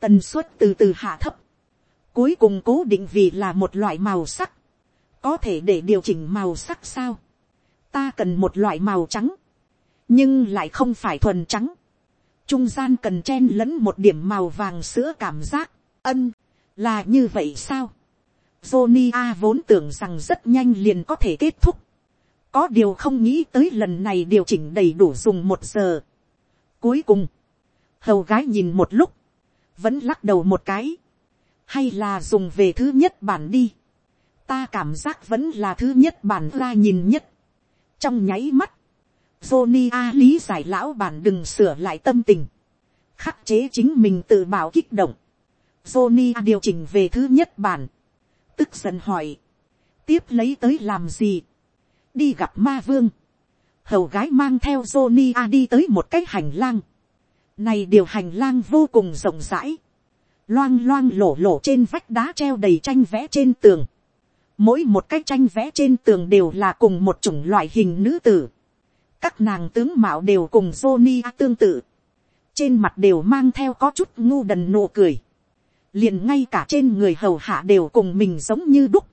tần suất từ từ hạ thấp, cuối cùng cố định vì là một loại màu sắc, có thể để điều chỉnh màu sắc sao, ta cần một loại màu trắng, nhưng lại không phải thuần trắng, trung gian cần chen lẫn một điểm màu vàng sữa cảm giác, ân, là như vậy sao. Johnny A vốn tưởng rằng rất nhanh liền có thể kết thúc. Có điều không nghĩ tới lần này điều chỉnh đầy đủ dùng một giờ. Cuối cùng, hầu gái nhìn một lúc, vẫn lắc đầu một cái. Hay là dùng về thứ nhất bản đi. Ta cảm giác vẫn là thứ nhất bản ra nhìn nhất. Trong nháy mắt, Johnny A lý giải lão bản đừng sửa lại tâm tình. Khắc chế chính mình tự bảo kích động. Johnny A điều chỉnh về thứ nhất bản. Tức giận hỏi. Tiếp lấy tới làm gì? Đi gặp ma vương. Hầu gái mang theo Johnny A đi tới một cái hành lang. Này điều hành lang vô cùng rộng rãi. Loang loang lổ lổ trên vách đá treo đầy tranh vẽ trên tường. Mỗi một cái tranh vẽ trên tường đều là cùng một chủng loại hình nữ tử các nàng tướng mạo đều cùng Johnny tương tự, trên mặt đều mang theo có chút ngu đần nụ cười, liền ngay cả trên người hầu hạ đều cùng mình giống như đúc,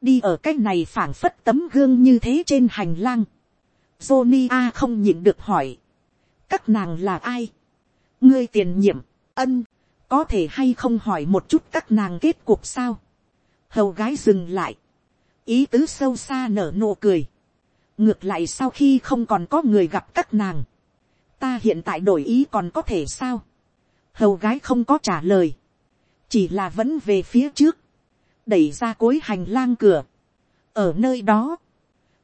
đi ở cái này phảng phất tấm gương như thế trên hành lang, Johnny A không nhịn được hỏi, các nàng là ai, ngươi tiền nhiệm, ân, có thể hay không hỏi một chút các nàng kết cuộc sao, hầu gái dừng lại, ý tứ sâu xa nở nụ cười, ngược lại sau khi không còn có người gặp các nàng, ta hiện tại đổi ý còn có thể sao, hầu gái không có trả lời, chỉ là vẫn về phía trước, đẩy ra cối hành lang cửa, ở nơi đó,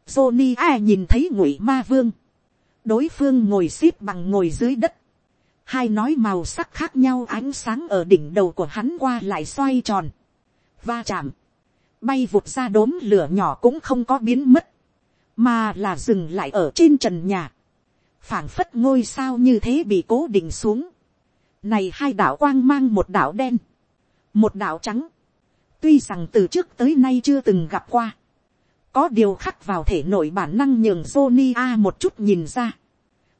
Johnny A nhìn thấy ngụy ma vương, đối phương ngồi x ế p bằng ngồi dưới đất, hai nói màu sắc khác nhau ánh sáng ở đỉnh đầu của hắn qua lại xoay tròn, va chạm, bay vụt ra đốm lửa nhỏ cũng không có biến mất, mà là dừng lại ở trên trần nhà, phảng phất ngôi sao như thế bị cố định xuống. Này hai đạo quang mang một đạo đen, một đạo trắng, tuy rằng từ trước tới nay chưa từng gặp qua, có điều khắc vào thể nội bản năng nhường Johnny A một chút nhìn ra.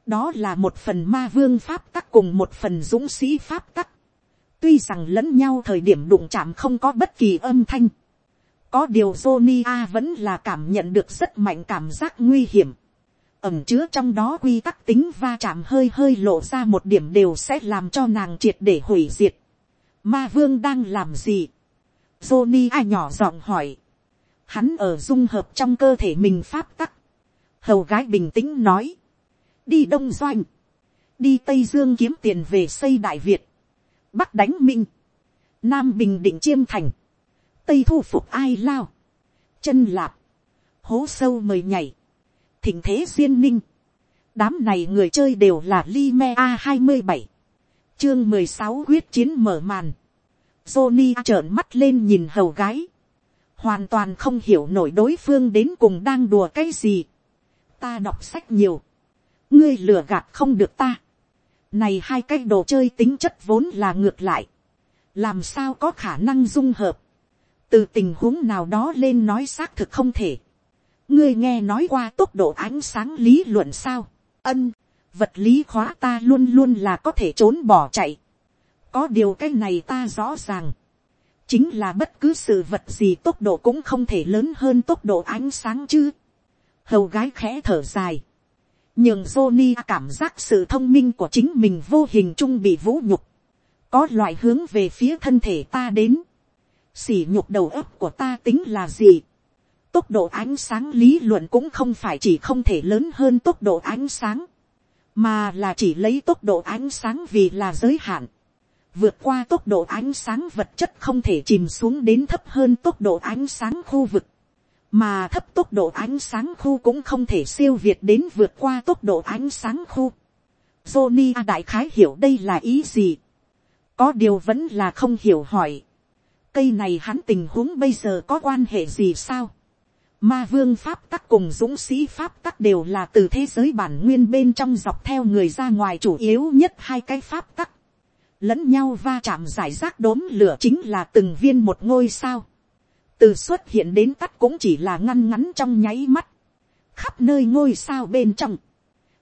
đó là một phần ma vương pháp tắc cùng một phần dũng sĩ pháp tắc. tuy rằng lẫn nhau thời điểm đụng chạm không có bất kỳ âm thanh, có điều Johnny A vẫn là cảm nhận được rất mạnh cảm giác nguy hiểm. Ẩm chứa trong đó quy tắc tính va chạm hơi hơi lộ ra một điểm đều sẽ làm cho nàng triệt để hủy diệt. Ma vương đang làm gì? Johnny A nhỏ giọng hỏi. Hắn ở dung hợp trong cơ thể mình pháp tắc. Hầu gái bình tĩnh nói. Đi Đông Doanh. Đi Tây Dương kiếm tiền về xây Đại Việt. Bắc đánh Minh. Nam Bình Định Chiêm Thành. Tây thu phục ai lao. Chân lạp. Hố sâu mời nhảy. Thỉnh thế duyên ninh. Đám này người chơi đều là Lime A27. Chương mười sáu quyết chiến mở màn. Johnny trợn mắt lên nhìn hầu gái. Hoàn toàn không hiểu nổi đối phương đến cùng đang đùa cái gì. Ta đọc sách nhiều. Ngươi lừa gạt không được ta. Này hai cái đồ chơi tính chất vốn là ngược lại. Làm sao có khả năng dung hợp. Từ tình huống nào đó lên nói xác thực không thể. Ngươi nghe nói qua tốc độ ánh sáng lý luận sao. Ân, vật lý khóa ta luôn luôn là có thể trốn bỏ chạy có điều cái này ta rõ ràng. chính là bất cứ sự vật gì tốc độ cũng không thể lớn hơn tốc độ ánh sáng chứ. hầu gái khẽ thở dài. nhường Johnny cảm giác sự thông minh của chính mình vô hình chung bị vũ nhục. có loại hướng về phía thân thể ta đến. xỉ nhục đầu óc của ta tính là gì. tốc độ ánh sáng lý luận cũng không phải chỉ không thể lớn hơn tốc độ ánh sáng mà là chỉ lấy tốc độ ánh sáng vì là giới hạn. Vượt qua tốc độ ánh sáng vật chất không thể chìm xuống đến thấp hơn tốc độ ánh sáng khu vực, mà thấp tốc độ ánh sáng khu cũng không thể siêu việt đến vượt qua tốc độ ánh sáng khu. Johnny đại khái hiểu đây là ý gì, có điều vẫn là không hiểu hỏi, cây này hắn tình huống bây giờ có quan hệ gì sao, Ma vương pháp tắc cùng dũng sĩ pháp tắc đều là từ thế giới bản nguyên bên trong dọc theo người ra ngoài chủ yếu nhất hai cái pháp tắc lẫn nhau va chạm giải rác đốm lửa chính là từng viên một ngôi sao. từ xuất hiện đến tắt cũng chỉ là ngăn ngắn trong nháy mắt. khắp nơi ngôi sao bên trong,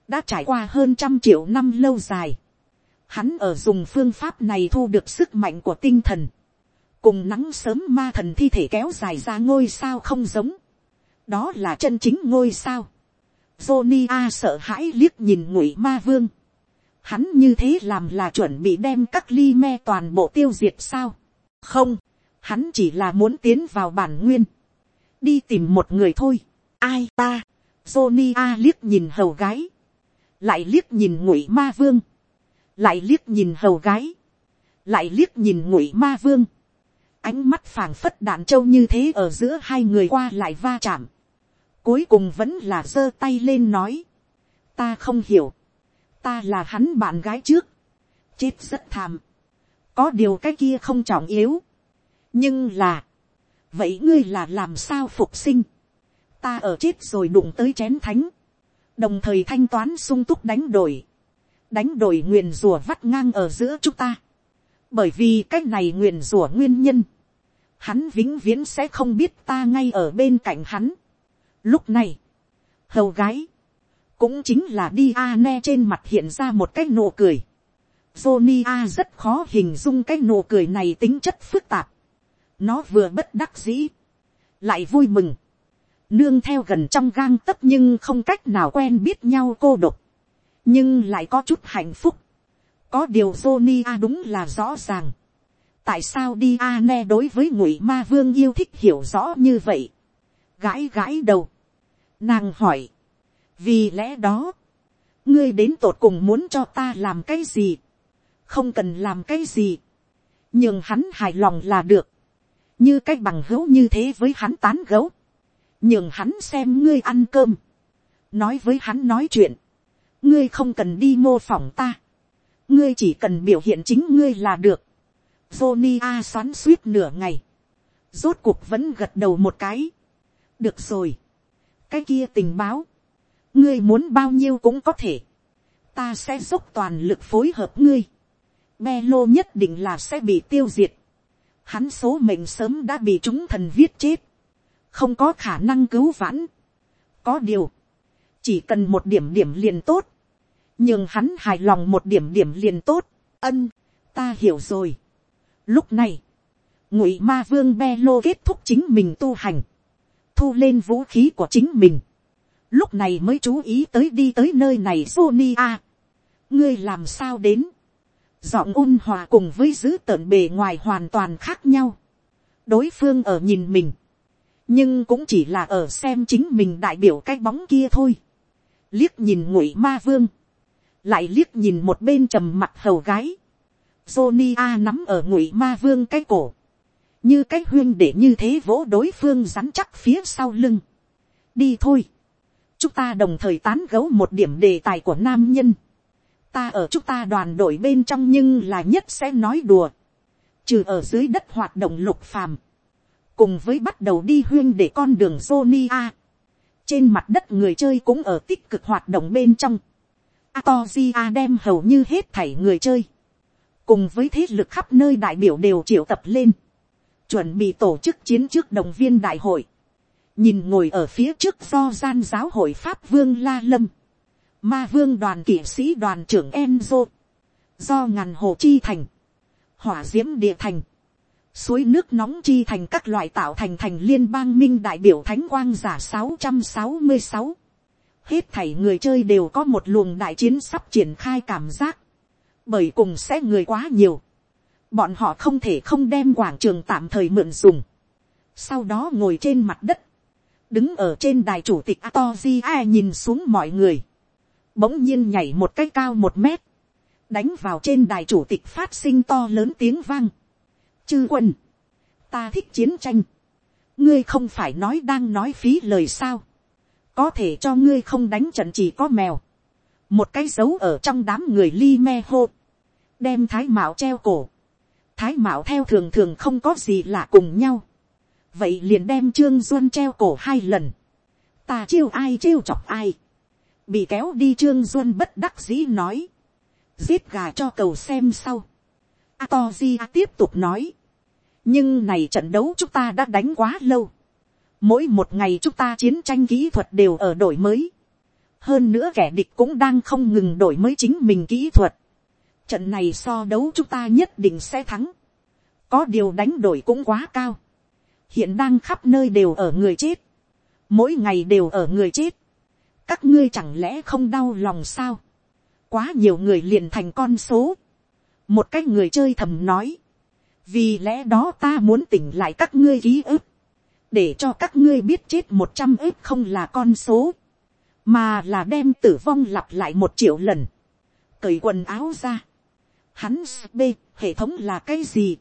đã trải qua hơn trăm triệu năm lâu dài. hắn ở dùng phương pháp này thu được sức mạnh của tinh thần. cùng nắng sớm ma thần thi thể kéo dài ra ngôi sao không giống đó là chân chính ngôi sao. Johnny A sợ hãi liếc nhìn ngụy ma vương. Hắn như thế làm là chuẩn bị đem các ly me toàn bộ tiêu diệt sao. không, hắn chỉ là muốn tiến vào bản nguyên, đi tìm một người thôi. ai ta, Johnny A liếc nhìn hầu gái, lại liếc nhìn ngụy ma vương, lại liếc nhìn hầu gái, lại liếc nhìn ngụy ma vương, ánh mắt phảng phất đạn trâu như thế ở giữa hai người qua lại va chạm, cuối cùng vẫn là giơ tay lên nói, ta không hiểu, ta là hắn bạn gái trước, chết rất thàm, có điều cái kia không trọng yếu, nhưng là, vậy ngươi là làm sao phục sinh, ta ở chết rồi đụng tới chén thánh, đồng thời thanh toán sung túc đánh đổi, đánh đổi nguyền rùa vắt ngang ở giữa chúng ta, bởi vì cái này nguyền rùa nguyên nhân, hắn vĩnh viễn sẽ không biết ta ngay ở bên cạnh hắn. Lúc này, hầu gái, cũng chính là đi a ne trên mặt hiện ra một cái nụ cười. Johnny a rất khó hình dung cái nụ cười này tính chất phức tạp. nó vừa bất đắc dĩ, lại vui mừng, nương theo gần trong gang tấc nhưng không cách nào quen biết nhau cô độc, nhưng lại có chút hạnh phúc. có điều Johnny a đúng là rõ ràng. tại sao đi a ne đối với ngụy ma vương yêu thích hiểu rõ như vậy. gãi gãi đầu nàng hỏi, vì lẽ đó, ngươi đến tột cùng muốn cho ta làm cái gì, không cần làm cái gì, nhưng hắn hài lòng là được, như cách bằng hữu như thế với hắn tán gấu, nhưng hắn xem ngươi ăn cơm, nói với hắn nói chuyện, ngươi không cần đi mô phỏng ta, ngươi chỉ cần biểu hiện chính ngươi là được, Johnny A xoắn suýt nửa ngày, rốt cuộc vẫn gật đầu một cái, được rồi, cái kia tình báo, ngươi muốn bao nhiêu cũng có thể, ta sẽ dốc toàn lực phối hợp ngươi, be lô nhất định là sẽ bị tiêu diệt, hắn số mệnh sớm đã bị chúng thần viết chết, không có khả năng cứu vãn, có điều, chỉ cần một điểm điểm liền tốt, nhưng hắn hài lòng một điểm điểm liền tốt, ân, ta hiểu rồi. Lúc này, ngụy ma vương be lô kết thúc chính mình tu hành, thu lên vũ khí của chính mình, lúc này mới chú ý tới đi tới nơi này Sonia. ngươi làm sao đến, giọng ôn hòa cùng với giữ tợn bề ngoài hoàn toàn khác nhau. đối phương ở nhìn mình, nhưng cũng chỉ là ở xem chính mình đại biểu cái bóng kia thôi, liếc nhìn ngụy ma vương, lại liếc nhìn một bên trầm mặt hầu gái, Sonia nắm ở ngụy ma vương cái cổ, như cái huyên để như thế vỗ đối phương rắn chắc phía sau lưng. đi thôi, chúng ta đồng thời tán gấu một điểm đề tài của nam nhân. ta ở chúng ta đoàn đội bên trong nhưng là nhất sẽ nói đùa, trừ ở dưới đất hoạt động lục phàm, cùng với bắt đầu đi huyên để con đường Johnny A. trên mặt đất người chơi cũng ở tích cực hoạt động bên trong. Atozia đem hầu như hết thảy người chơi, cùng với thế lực khắp nơi đại biểu đều triệu tập lên chuẩn bị tổ chức chiến trước đồng viên đại hội, nhìn ngồi ở phía trước do gian giáo hội pháp vương la lâm, ma vương đoàn kỵ sĩ đoàn trưởng enzo, do ngàn hồ chi thành, hỏa d i ễ m địa thành, suối nước nóng chi thành các loại tạo thành thành liên bang minh đại biểu thánh quang giả sáu trăm sáu mươi sáu, hết thảy người chơi đều có một luồng đại chiến sắp triển khai cảm giác, bởi cùng sẽ người quá nhiều, bọn họ không thể không đem quảng trường tạm thời mượn dùng, sau đó ngồi trên mặt đất, đứng ở trên đài chủ tịch Atoji ai nhìn xuống mọi người, bỗng nhiên nhảy một cái cao một mét, đánh vào trên đài chủ tịch phát sinh to lớn tiếng vang. Chư quân, ta thích chiến tranh, ngươi không phải nói đang nói phí lời sao, có thể cho ngươi không đánh trận chỉ có mèo, một cái dấu ở trong đám người li me hô, đem thái mạo treo cổ, thái mạo theo thường thường không có gì lạ cùng nhau. vậy liền đem trương duân treo cổ hai lần. ta chiêu ai trêu chọc ai. bị kéo đi trương duân bất đắc dĩ nói. giết gà cho cầu xem sau. a to di tiếp tục nói. nhưng này trận đấu chúng ta đã đánh quá lâu. mỗi một ngày chúng ta chiến tranh kỹ thuật đều ở đổi mới. hơn nữa kẻ địch cũng đang không ngừng đổi mới chính mình kỹ thuật Trận này so đấu chúng ta nhất định sẽ thắng. Có điều đánh đổi cũng quá cao. Hiện đang khắp nơi đều ở người chết. Mỗi ngày đều ở người chết. Các ngươi chẳng lẽ không đau lòng sao? Quá nhiều người liền thành con số. Một cái người chơi thầm nói. Vì lẽ đó ta muốn tỉnh lại các ngươi ký ức. Để cho các ngươi biết chết một trăm ức không là con số. Mà là đem tử vong lặp lại một triệu lần. Cởi quần áo ra Hắn b, hệ thống là cái gì?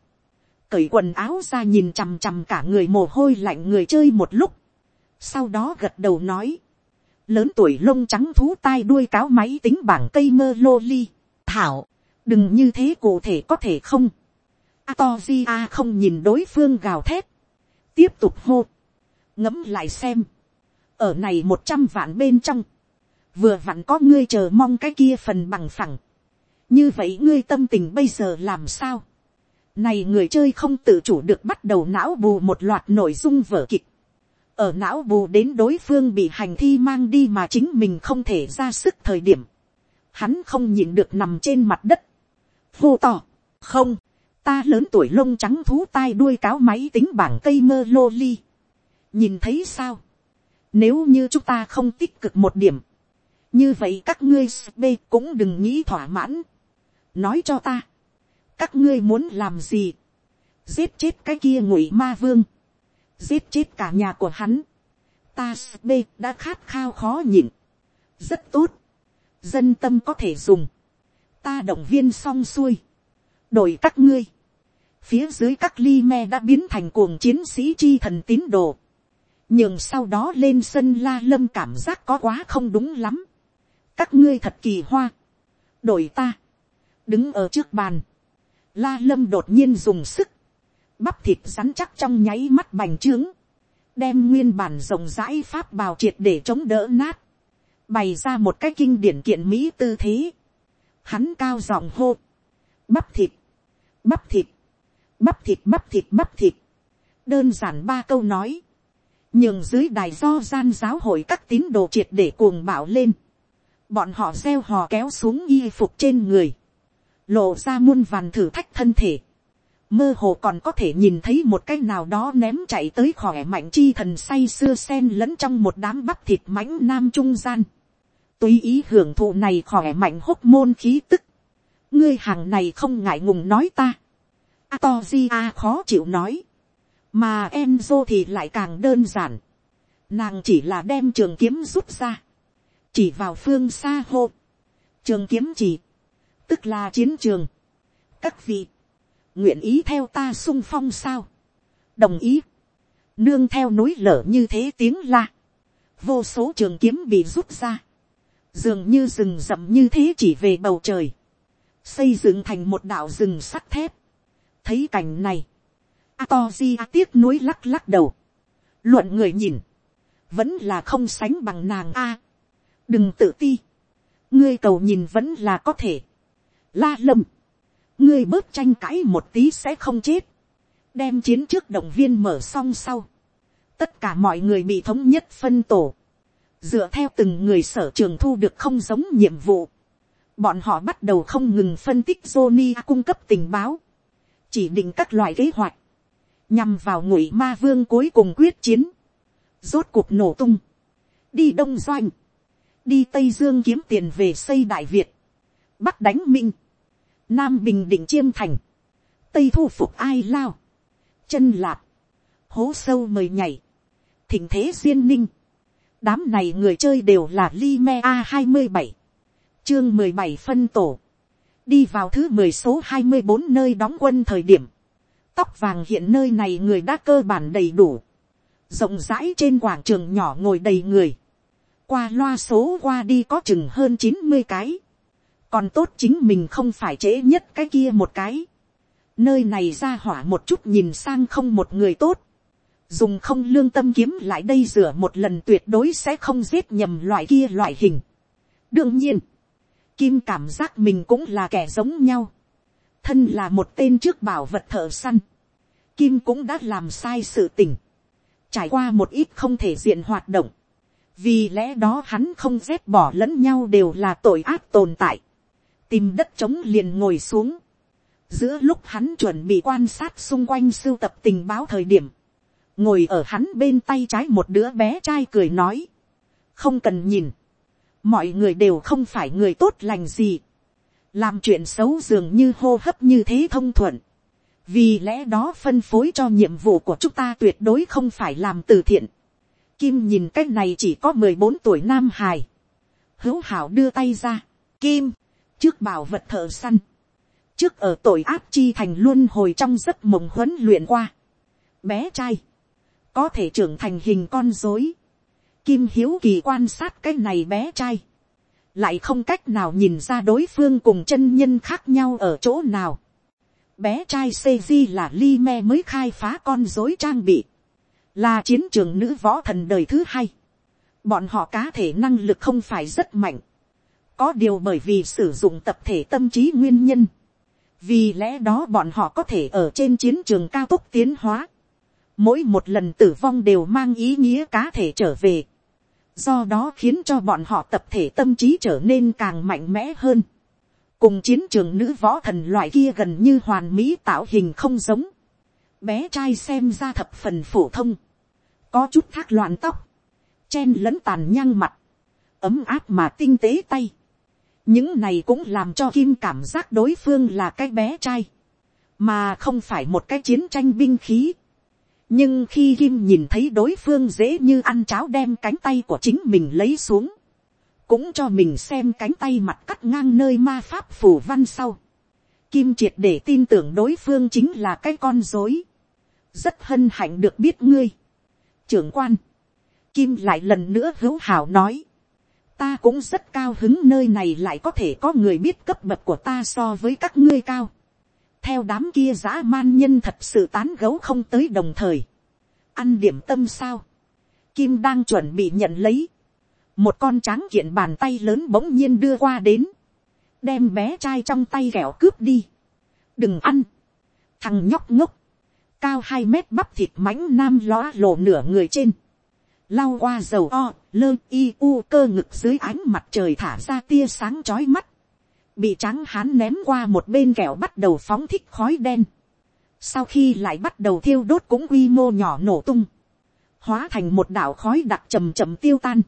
Cởi quần áo ra nhìn chằm chằm cả người mồ hôi lạnh người chơi một lúc. Sau đó gật đầu nói. Lớn tuổi lông trắng thú tai đuôi cáo máy tính bảng cây mơ lô ly. Thảo, đừng như thế cụ thể có thể không? Atozia không nhìn đối phương gào thét. Tiếp tục hô. ngẫm lại xem. Ở này một trăm vạn bên trong. Vừa vặn có ngươi chờ mong cái kia phần bằng phẳng như vậy ngươi tâm tình bây giờ làm sao. này người chơi không tự chủ được bắt đầu não bù một loạt nội dung vở kịch. ở não bù đến đối phương bị hành thi mang đi mà chính mình không thể ra sức thời điểm. hắn không nhịn được nằm trên mặt đất. vô to, không, ta lớn tuổi lông trắng thú tai đuôi cáo máy tính bảng cây mơ lô ly. nhìn thấy sao. nếu như chúng ta không tích cực một điểm, như vậy các ngươi sb cũng đừng nghĩ thỏa mãn nói cho ta, các ngươi muốn làm gì, giết chết cái kia ngụy ma vương, giết chết cả nhà của hắn, ta b đã khát khao khó nhịn, rất tốt, dân tâm có thể dùng, ta động viên xong xuôi, đổi các ngươi, phía dưới các ly me đã biến thành cuồng chiến sĩ chi thần tín đồ, nhưng sau đó lên sân la lâm cảm giác có quá không đúng lắm, các ngươi thật kỳ hoa, đổi ta, đứng ở trước bàn, la lâm đột nhiên dùng sức, bắp thịt rắn chắc trong nháy mắt bành trướng, đem nguyên bản rộng rãi pháp bào triệt để chống đỡ nát, bày ra một cái kinh điển kiện mỹ tư thế, hắn cao giọng hô, bắp thịt, bắp thịt, bắp thịt bắp thịt bắp thịt, đơn giản ba câu nói, nhường dưới đài do gian giáo hội các tín đồ triệt để cuồng bạo lên, bọn họ gieo hò kéo xuống y phục trên người, lộ ra muôn vàn thử thách thân thể, mơ hồ còn có thể nhìn thấy một cái nào đó ném chạy tới khỏe mạnh chi thần say xưa sen lẫn trong một đám bắp thịt mãnh nam trung gian. Tùy ý hưởng thụ này khỏe mạnh hốc môn khí tức. Ngươi hàng này không ngại ngùng nói ta. A to di a khó chịu nói. mà Enzo thì lại càng đơn giản, nàng chỉ là đem trường kiếm rút ra, chỉ vào phương xa hô, trường kiếm chỉ, tức là chiến trường, các vị, nguyện ý theo ta sung phong sao, đồng ý, nương theo núi lở như thế tiếng la, vô số trường kiếm bị rút ra, dường như rừng rậm như thế chỉ về bầu trời, xây dựng thành một đạo rừng sắt thép. thấy cảnh này, A Toji A tiếc núi lắc lắc đầu, luận người nhìn, vẫn là không sánh bằng nàng a. đừng tự ti, ngươi cầu nhìn vẫn là có thể. La lâm, ngươi bớt tranh cãi một tí sẽ không chết, đem chiến trước động viên mở xong sau, tất cả mọi người bị thống nhất phân tổ, dựa theo từng người sở trường thu được không giống nhiệm vụ, bọn họ bắt đầu không ngừng phân tích Johnny cung cấp tình báo, chỉ định các loại kế hoạch, nhằm vào ngụy ma vương cuối cùng quyết chiến, rốt cuộc nổ tung, đi đông doanh, đi tây dương kiếm tiền về xây đại việt, bắc đánh minh, nam bình định chiêm thành, tây thu phục ai lao, chân lạp, hố sâu mời nhảy, thỉnh thế duyên ninh, đám này người chơi đều là Li Me a hai mươi bảy, chương mười bảy phân tổ, đi vào thứ mười số hai mươi bốn nơi đóng quân thời điểm, tóc vàng hiện nơi này người đã cơ bản đầy đủ, rộng rãi trên quảng trường nhỏ ngồi đầy người, qua loa số qua đi có chừng hơn chín mươi cái, còn tốt chính mình không phải trễ nhất cái kia một cái, nơi này ra hỏa một chút nhìn sang không một người tốt, dùng không lương tâm kiếm lại đây rửa một lần tuyệt đối sẽ không giết nhầm loại kia loại hình. đương nhiên, kim cảm giác mình cũng là kẻ giống nhau, thân là một tên trước bảo vật thợ săn, kim cũng đã làm sai sự tình, trải qua một ít không thể diện hoạt động, vì lẽ đó hắn không dép bỏ lẫn nhau đều là tội ác tồn tại, tìm đất trống liền ngồi xuống, giữa lúc hắn chuẩn bị quan sát xung quanh sưu tập tình báo thời điểm, ngồi ở hắn bên tay trái một đứa bé trai cười nói, không cần nhìn, mọi người đều không phải người tốt lành gì, làm chuyện xấu dường như hô hấp như thế thông thuận, vì lẽ đó phân phối cho nhiệm vụ của chúng ta tuyệt đối không phải làm từ thiện. Kim nhìn cái này chỉ có mười bốn tuổi nam hài. Hữu hảo đưa tay ra. Kim, trước bảo vật thợ săn. Trước ở tội áp chi thành luôn hồi trong giấc mộng huấn luyện qua. Bé trai, có thể trưởng thành hình con dối. Kim hiếu kỳ quan sát cái này bé trai. Lại không cách nào nhìn ra đối phương cùng chân nhân khác nhau ở chỗ nào bé trai Seiji là Li Me mới khai phá con dối trang bị. Là chiến trường nữ võ thần đời thứ hai. Bọn họ cá thể năng lực không phải rất mạnh. Có điều bởi vì sử dụng tập thể tâm trí nguyên nhân. Vì lẽ đó bọn họ có thể ở trên chiến trường cao tốc tiến hóa. Mỗi một lần tử vong đều mang ý nghĩa cá thể trở về. Do đó khiến cho bọn họ tập thể tâm trí trở nên càng mạnh mẽ hơn cùng chiến trường nữ võ thần loại kia gần như hoàn mỹ tạo hình không giống, bé trai xem ra thập phần phổ thông, có chút thác loạn tóc, chen lẫn tàn nhang mặt, ấm áp mà tinh tế tay, những này cũng làm cho kim cảm giác đối phương là cái bé trai, mà không phải một cái chiến tranh binh khí. nhưng khi kim nhìn thấy đối phương dễ như ăn cháo đem cánh tay của chính mình lấy xuống, cũng cho mình xem cánh tay mặt cắt ngang nơi ma pháp phủ văn sau. Kim triệt để tin tưởng đối phương chính là cái con dối. Rất hân hạnh được biết ngươi. Trưởng quan. Kim lại lần nữa hữu hảo nói. Ta cũng rất cao hứng nơi này lại có thể có người biết cấp bậc của ta so với các ngươi cao. Theo đám kia dã man nhân thật sự tán gấu không tới đồng thời. Ăn điểm tâm sao. Kim đang chuẩn bị nhận lấy một con tráng kiện bàn tay lớn bỗng nhiên đưa qua đến, đem bé trai trong tay ghẹo cướp đi. đừng ăn, thằng nhóc ngốc, cao hai mét bắp thịt mãnh nam lóa lộ nửa người trên, lau qua dầu o, lơ y u cơ ngực dưới ánh mặt trời thả ra tia sáng chói mắt, bị trắng hán ném qua một bên kẹo bắt đầu phóng thích khói đen, sau khi lại bắt đầu thiêu đốt cũng quy mô nhỏ nổ tung, hóa thành một đảo khói đặc chầm chầm tiêu tan,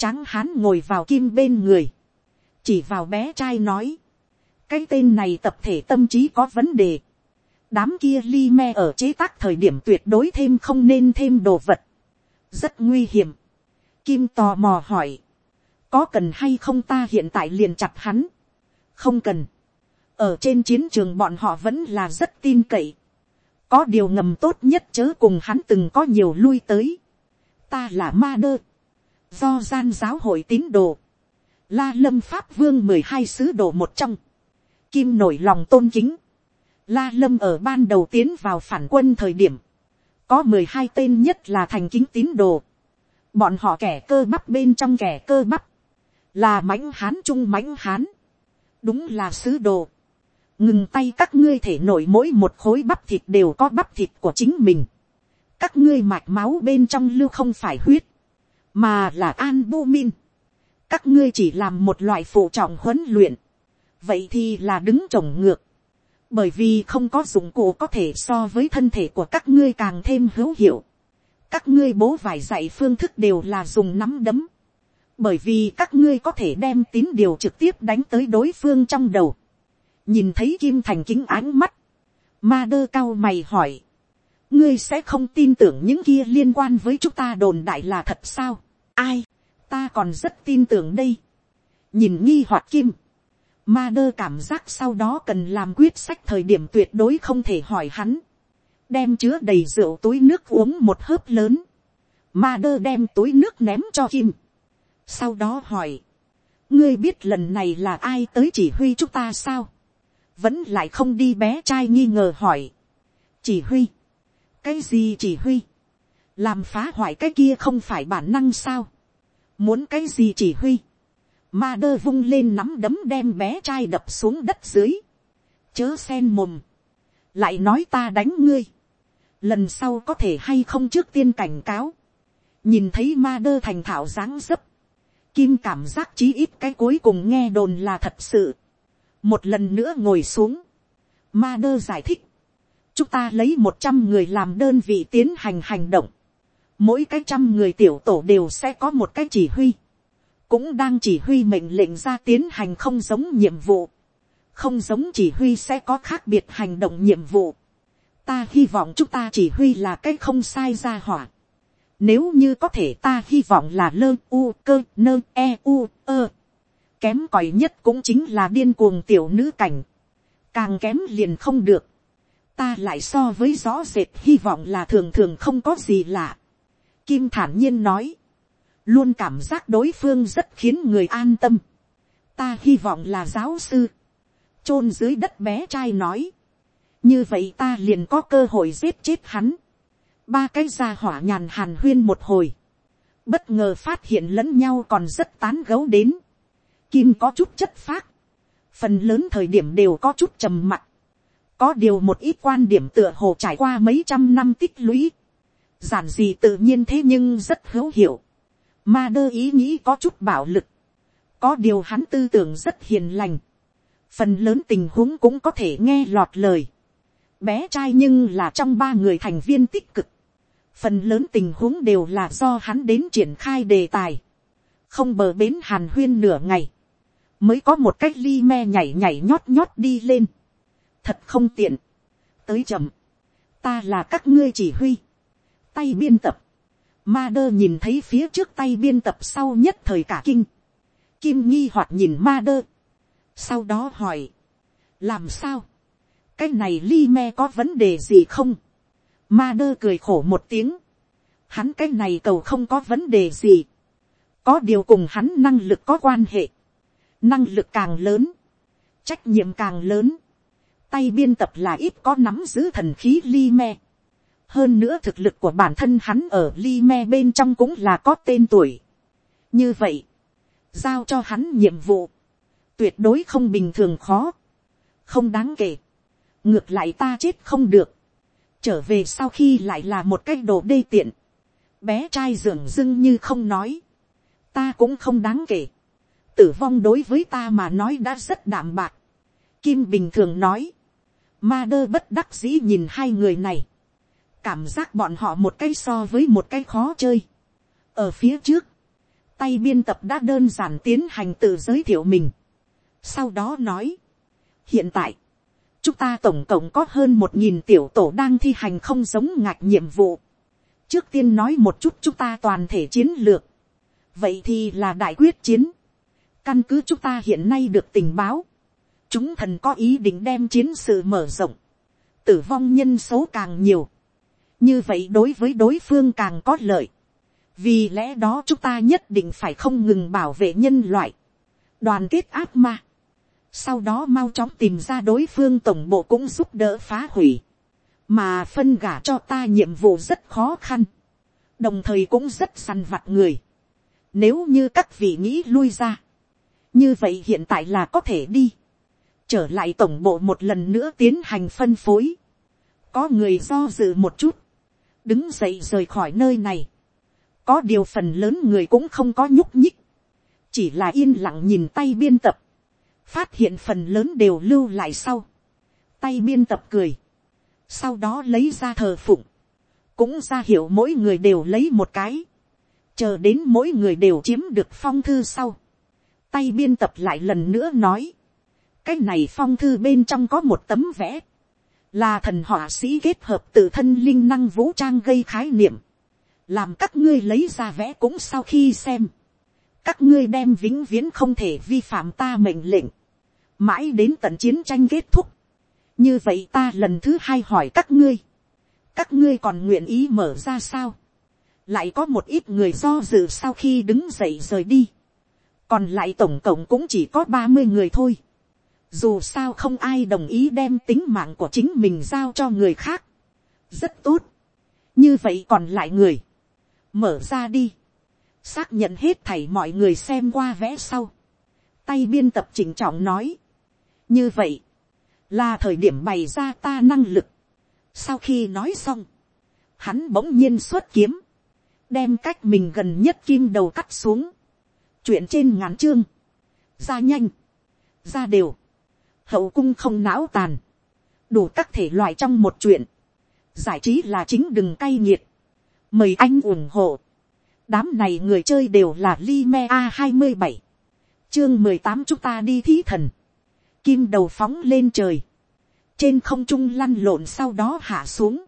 Tráng hán ngồi vào kim bên người. Chỉ vào bé trai nói. Cái tên này tập thể tâm trí có vấn đề. đám kia li me ở chế tác thời điểm tuyệt đối thêm không nên thêm đồ vật, rất nguy hiểm. Kim tò mò hỏi, có cần hay không ta hiện tại liền chặt hắn, không cần, ở trên chiến trường bọn họ vẫn là rất tin cậy, có điều ngầm tốt nhất chớ cùng hắn từng có nhiều lui tới, ta là ma đơ, do gian giáo hội tín đồ, la lâm pháp vương mười hai sứ đồ một trong, kim nổi lòng tôn kính, la lâm ở ban đầu tiến vào phản quân thời điểm, có mười hai tên nhất là thành kính tín đồ, bọn họ kẻ cơ bắp bên trong kẻ cơ bắp, là mãnh hán trung mãnh hán, đúng là sứ đồ, ngừng tay các ngươi thể nổi mỗi một khối bắp thịt đều có bắp thịt của chính mình, các ngươi mạch máu bên trong lưu không phải huyết, mà là albumin. các ngươi chỉ làm một loại phụ trọng huấn luyện, vậy thì là đứng trồng ngược, bởi vì không có dụng cụ có thể so với thân thể của các ngươi càng thêm hữu hiệu. các ngươi bố vải dạy phương thức đều là dùng nắm đấm, bởi vì các ngươi có thể đem tín điều trực tiếp đánh tới đối phương trong đầu. nhìn thấy kim thành kính ánh mắt, ma đơ cao mày hỏi, ngươi sẽ không tin tưởng những kia liên quan với chúng ta đồn đại là thật sao. ai, ta còn rất tin tưởng đây. nhìn nghi hoạt kim, ma đơ cảm giác sau đó cần làm quyết sách thời điểm tuyệt đối không thể hỏi hắn. đem chứa đầy rượu túi nước uống một hớp lớn. ma đơ đem túi nước ném cho kim. sau đó hỏi, ngươi biết lần này là ai tới chỉ huy chúng ta sao. vẫn lại không đi bé trai nghi ngờ hỏi. chỉ huy cái gì chỉ huy, làm phá hoại cái kia không phải bản năng sao, muốn cái gì chỉ huy, ma đơ vung lên nắm đấm đem bé trai đập xuống đất dưới, chớ sen mồm, lại nói ta đánh ngươi, lần sau có thể hay không trước tiên cảnh cáo, nhìn thấy ma đơ thành thảo dáng dấp, kim cảm giác chí ít cái cuối cùng nghe đồn là thật sự, một lần nữa ngồi xuống, ma đơ giải thích, chúng ta lấy một trăm người làm đơn vị tiến hành hành động. Mỗi cái trăm người tiểu tổ đều sẽ có một cái chỉ huy. Cũng đang chỉ huy mệnh lệnh ra tiến hành không giống nhiệm vụ. Không giống chỉ huy sẽ có khác biệt hành động nhiệm vụ. Ta hy vọng chúng ta chỉ huy là cái không sai ra hỏa. Nếu như có thể ta hy vọng là lơ u cơ nơ e u ơ. Kém cỏi nhất cũng chính là điên cuồng tiểu nữ cảnh. Càng kém liền không được ta lại so với rõ rệt hy vọng là thường thường không có gì lạ. Kim thản nhiên nói, luôn cảm giác đối phương rất khiến người an tâm. ta hy vọng là giáo sư, chôn dưới đất bé trai nói, như vậy ta liền có cơ hội giết chết hắn. ba cái gia hỏa nhàn hàn huyên một hồi, bất ngờ phát hiện lẫn nhau còn rất tán gấu đến. Kim có chút chất phác, phần lớn thời điểm đều có chút trầm mặc. Có điều một ít quan điểm tựa hồ trải qua mấy trăm năm tích lũy, giản gì tự nhiên thế nhưng rất hữu hiệu, ma đơ ý nghĩ có chút bạo lực, có điều hắn tư tưởng rất hiền lành, phần lớn tình huống cũng có thể nghe lọt lời, bé trai nhưng là trong ba người thành viên tích cực, phần lớn tình huống đều là do hắn đến triển khai đề tài, không bờ bến hàn huyên nửa ngày, mới có một cách ly me nhảy nhảy nhót nhót đi lên, thật không tiện, tới chậm, ta là các ngươi chỉ huy, tay biên tập, ma đơ nhìn thấy phía trước tay biên tập sau nhất thời cả kinh, kim nghi hoặc nhìn ma đơ, sau đó hỏi, làm sao, cái này li me có vấn đề gì không, ma đơ cười khổ một tiếng, hắn cái này cầu không có vấn đề gì, có điều cùng hắn năng lực có quan hệ, năng lực càng lớn, trách nhiệm càng lớn, tay biên tập là ít có nắm giữ thần khí li me hơn nữa thực lực của bản thân hắn ở li me bên trong cũng là có tên tuổi. như vậy, giao cho hắn nhiệm vụ, tuyệt đối không bình thường khó, không đáng kể. ngược lại ta chết không được, trở về sau khi lại là một cái đồ đê tiện, bé trai dường dưng như không nói, ta cũng không đáng kể, tử vong đối với ta mà nói đã rất đạm bạc, kim bình thường nói, Ma đơ bất đắc dĩ nhìn hai người này. Cảm giác bọn họ một cái so với một cái khó chơi. Ở phía trước. Tay biên tập đã đơn giản tiến hành tự giới thiệu mình. Sau đó nói. Hiện tại. chúng ta tổng cộng có hơn một nghìn tiểu tổ đang thi hành không giống ngạch nhiệm vụ. trước tiên nói một chút chúng ta toàn thể chiến lược. vậy thì là đại quyết chiến. căn cứ chúng ta hiện nay được tình báo. chúng thần có ý định đem chiến sự mở rộng. tử vong nhân số càng nhiều như vậy đối với đối phương càng có lợi. vì lẽ đó chúng ta nhất định phải không ngừng bảo vệ nhân loại. đoàn kết ác ma. Sau đó mau chóng tìm ra đối phương tổng bộ cũng giúp đỡ phá hủy, mà phân gả cho ta nhiệm vụ rất khó khăn, đồng thời cũng rất săn vặt người. Nếu như các vị nghĩ lui ra, như vậy hiện tại là có thể đi, trở lại tổng bộ một lần nữa tiến hành phân phối, có người do dự một chút, đứng dậy rời khỏi nơi này, có điều phần lớn người cũng không có nhúc nhích, chỉ là yên lặng nhìn tay biên tập, phát hiện phần lớn đều lưu lại sau, tay biên tập cười, sau đó lấy ra thờ phụng, cũng ra hiểu mỗi người đều lấy một cái, chờ đến mỗi người đều chiếm được phong thư sau, tay biên tập lại lần nữa nói, cái này phong thư bên trong có một tấm vẽ, là thần họa sĩ kết hợp tự thân linh năng vũ trang gây khái niệm, làm các ngươi lấy ra vẽ cũng sau khi xem, các ngươi đem vĩnh viễn không thể vi phạm ta mệnh lệnh, mãi đến tận chiến tranh kết thúc. như vậy ta lần thứ hai hỏi các ngươi, các ngươi còn nguyện ý mở ra sao. lại có một ít người do dự sau khi đứng dậy rời đi. còn lại tổng cộng cũng chỉ có ba mươi người thôi dù sao không ai đồng ý đem tính mạng của chính mình giao cho người khác. rất tốt. như vậy còn lại người, mở ra đi. xác nhận hết thảy mọi người xem qua vẽ sau. tay biên tập chỉnh trọng nói như vậy, là thời điểm bày ra ta năng lực. sau khi nói xong, hắn bỗng nhiên xuất kiếm, đem cách mình gần nhất kim đầu cắt xuống, chuyện trên ngắn chương, ra nhanh, ra đều, hậu cung không não tàn, đủ các thể loại trong một chuyện, giải trí là chính đừng cay nghiệt, mời anh ủng hộ, đám này người chơi đều là Lime a hai mươi bảy, chương mười tám chúng ta đi thí thần, kim đầu phóng lên trời, trên không trung lăn lộn sau đó hạ xuống,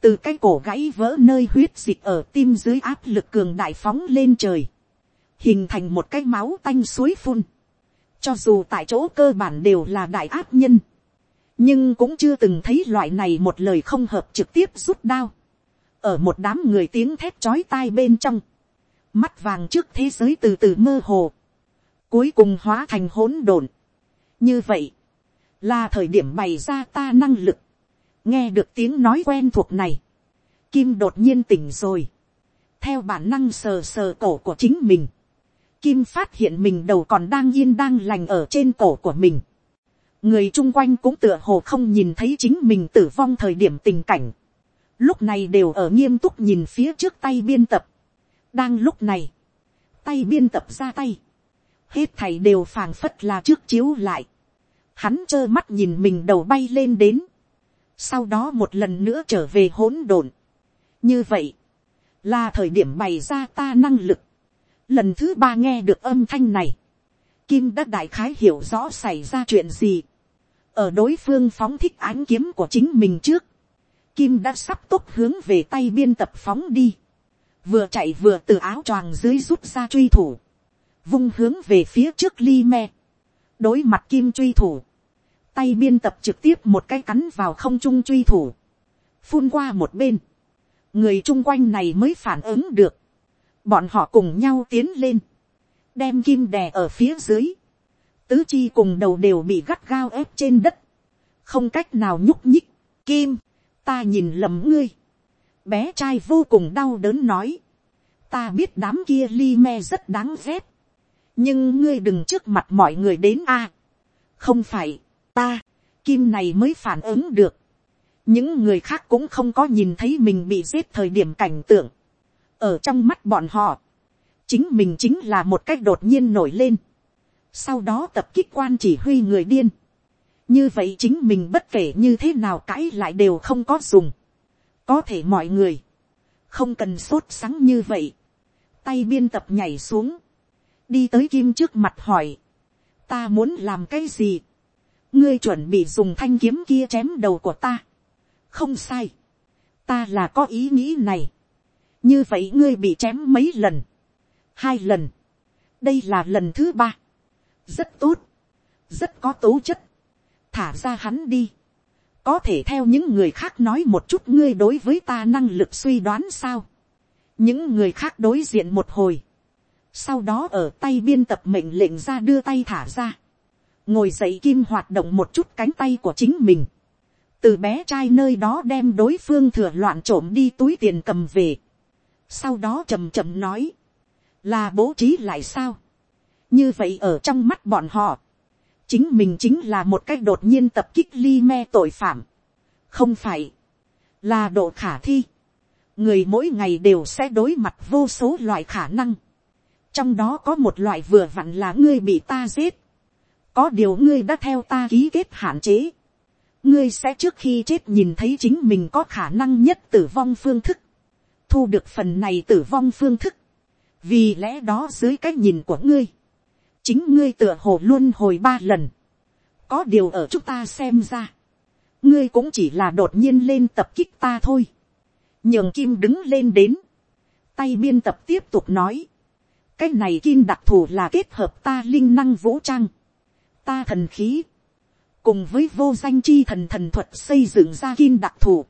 từ cái cổ gãy vỡ nơi huyết dịch ở tim dưới áp lực cường đại phóng lên trời, hình thành một cái máu tanh suối phun, cho dù tại chỗ cơ bản đều là đại áp nhân, nhưng cũng chưa từng thấy loại này một lời không hợp trực tiếp rút đao, ở một đám người tiếng thét chói tai bên trong, mắt vàng trước thế giới từ từ mơ hồ, cuối cùng hóa thành hỗn độn, như vậy, là thời điểm bày ra ta năng lực, nghe được tiếng nói quen thuộc này, kim đột nhiên tỉnh rồi, theo bản năng sờ sờ cổ của chính mình, kim phát hiện mình đầu còn đang yên đang lành ở trên cổ của mình, người chung quanh cũng tựa hồ không nhìn thấy chính mình tử vong thời điểm tình cảnh, lúc này đều ở nghiêm túc nhìn phía trước tay biên tập, đang lúc này, tay biên tập ra tay, hết thầy đều phàng phất là trước chiếu lại, hắn trơ mắt nhìn mình đầu bay lên đến, sau đó một lần nữa trở về hỗn độn. như vậy, là thời điểm bày ra ta năng lực lần thứ ba nghe được âm thanh này, kim đã đại khái hiểu rõ xảy ra chuyện gì. ở đối phương phóng thích ánh kiếm của chính mình trước, kim đã sắp tốt hướng về tay biên tập phóng đi, vừa chạy vừa từ áo choàng dưới rút ra truy thủ, vung hướng về phía trước ly me. Đối mặt kim truy thủ, tay biên tập trực tiếp một cái cắn vào không trung truy thủ, phun qua một bên, người chung quanh này mới phản ứng được, bọn họ cùng nhau tiến lên, đem kim đè ở phía dưới, tứ chi cùng đầu đều bị gắt gao ép trên đất, không cách nào nhúc nhích, kim, ta nhìn lầm ngươi, bé trai vô cùng đau đớn nói, ta biết đám kia li me rất đáng ghét, nhưng ngươi đừng trước mặt mọi người đến a, không phải, ta, kim này mới phản ứng được. những người khác cũng không có nhìn thấy mình bị giết thời điểm cảnh tượng ở trong mắt bọn họ, chính mình chính là một cách đột nhiên nổi lên. sau đó tập kích quan chỉ huy người điên. như vậy chính mình bất kể như thế nào cãi lại đều không có dùng. có thể mọi người, không cần sốt sắng như vậy. tay biên tập nhảy xuống, đi tới kim trước mặt hỏi, ta muốn làm cái gì, ngươi chuẩn bị dùng thanh kiếm kia chém đầu của ta. không sai, ta là có ý nghĩ này như vậy ngươi bị chém mấy lần, hai lần, đây là lần thứ ba, rất tốt, rất có tố chất, thả ra hắn đi, có thể theo những người khác nói một chút ngươi đối với ta năng lực suy đoán sao, những người khác đối diện một hồi, sau đó ở tay biên tập mệnh lệnh ra đưa tay thả ra, ngồi dậy kim hoạt động một chút cánh tay của chính mình, từ bé trai nơi đó đem đối phương thừa loạn trộm đi túi tiền cầm về, sau đó chầm chậm nói, là bố trí lại sao, như vậy ở trong mắt bọn họ, chính mình chính là một cách đột nhiên tập kích ly me tội phạm, không phải, là độ khả thi, người mỗi ngày đều sẽ đối mặt vô số loại khả năng, trong đó có một loại vừa vặn là ngươi bị ta giết, có điều ngươi đã theo ta ký kết hạn chế, ngươi sẽ trước khi chết nhìn thấy chính mình có khả năng nhất tử vong phương thức, thu được phần này tử vong phương thức, vì lẽ đó dưới cái nhìn của ngươi, chính ngươi tựa hồ luôn hồi ba lần, có điều ở chúng ta xem ra, ngươi cũng chỉ là đột nhiên lên tập kích ta thôi, nhường kim đứng lên đến, tay biên tập tiếp tục nói, cái này kim đặc thù là kết hợp ta linh năng vũ trang, ta thần khí, cùng với vô danh chi thần thần thuật xây dựng ra kim đặc thù,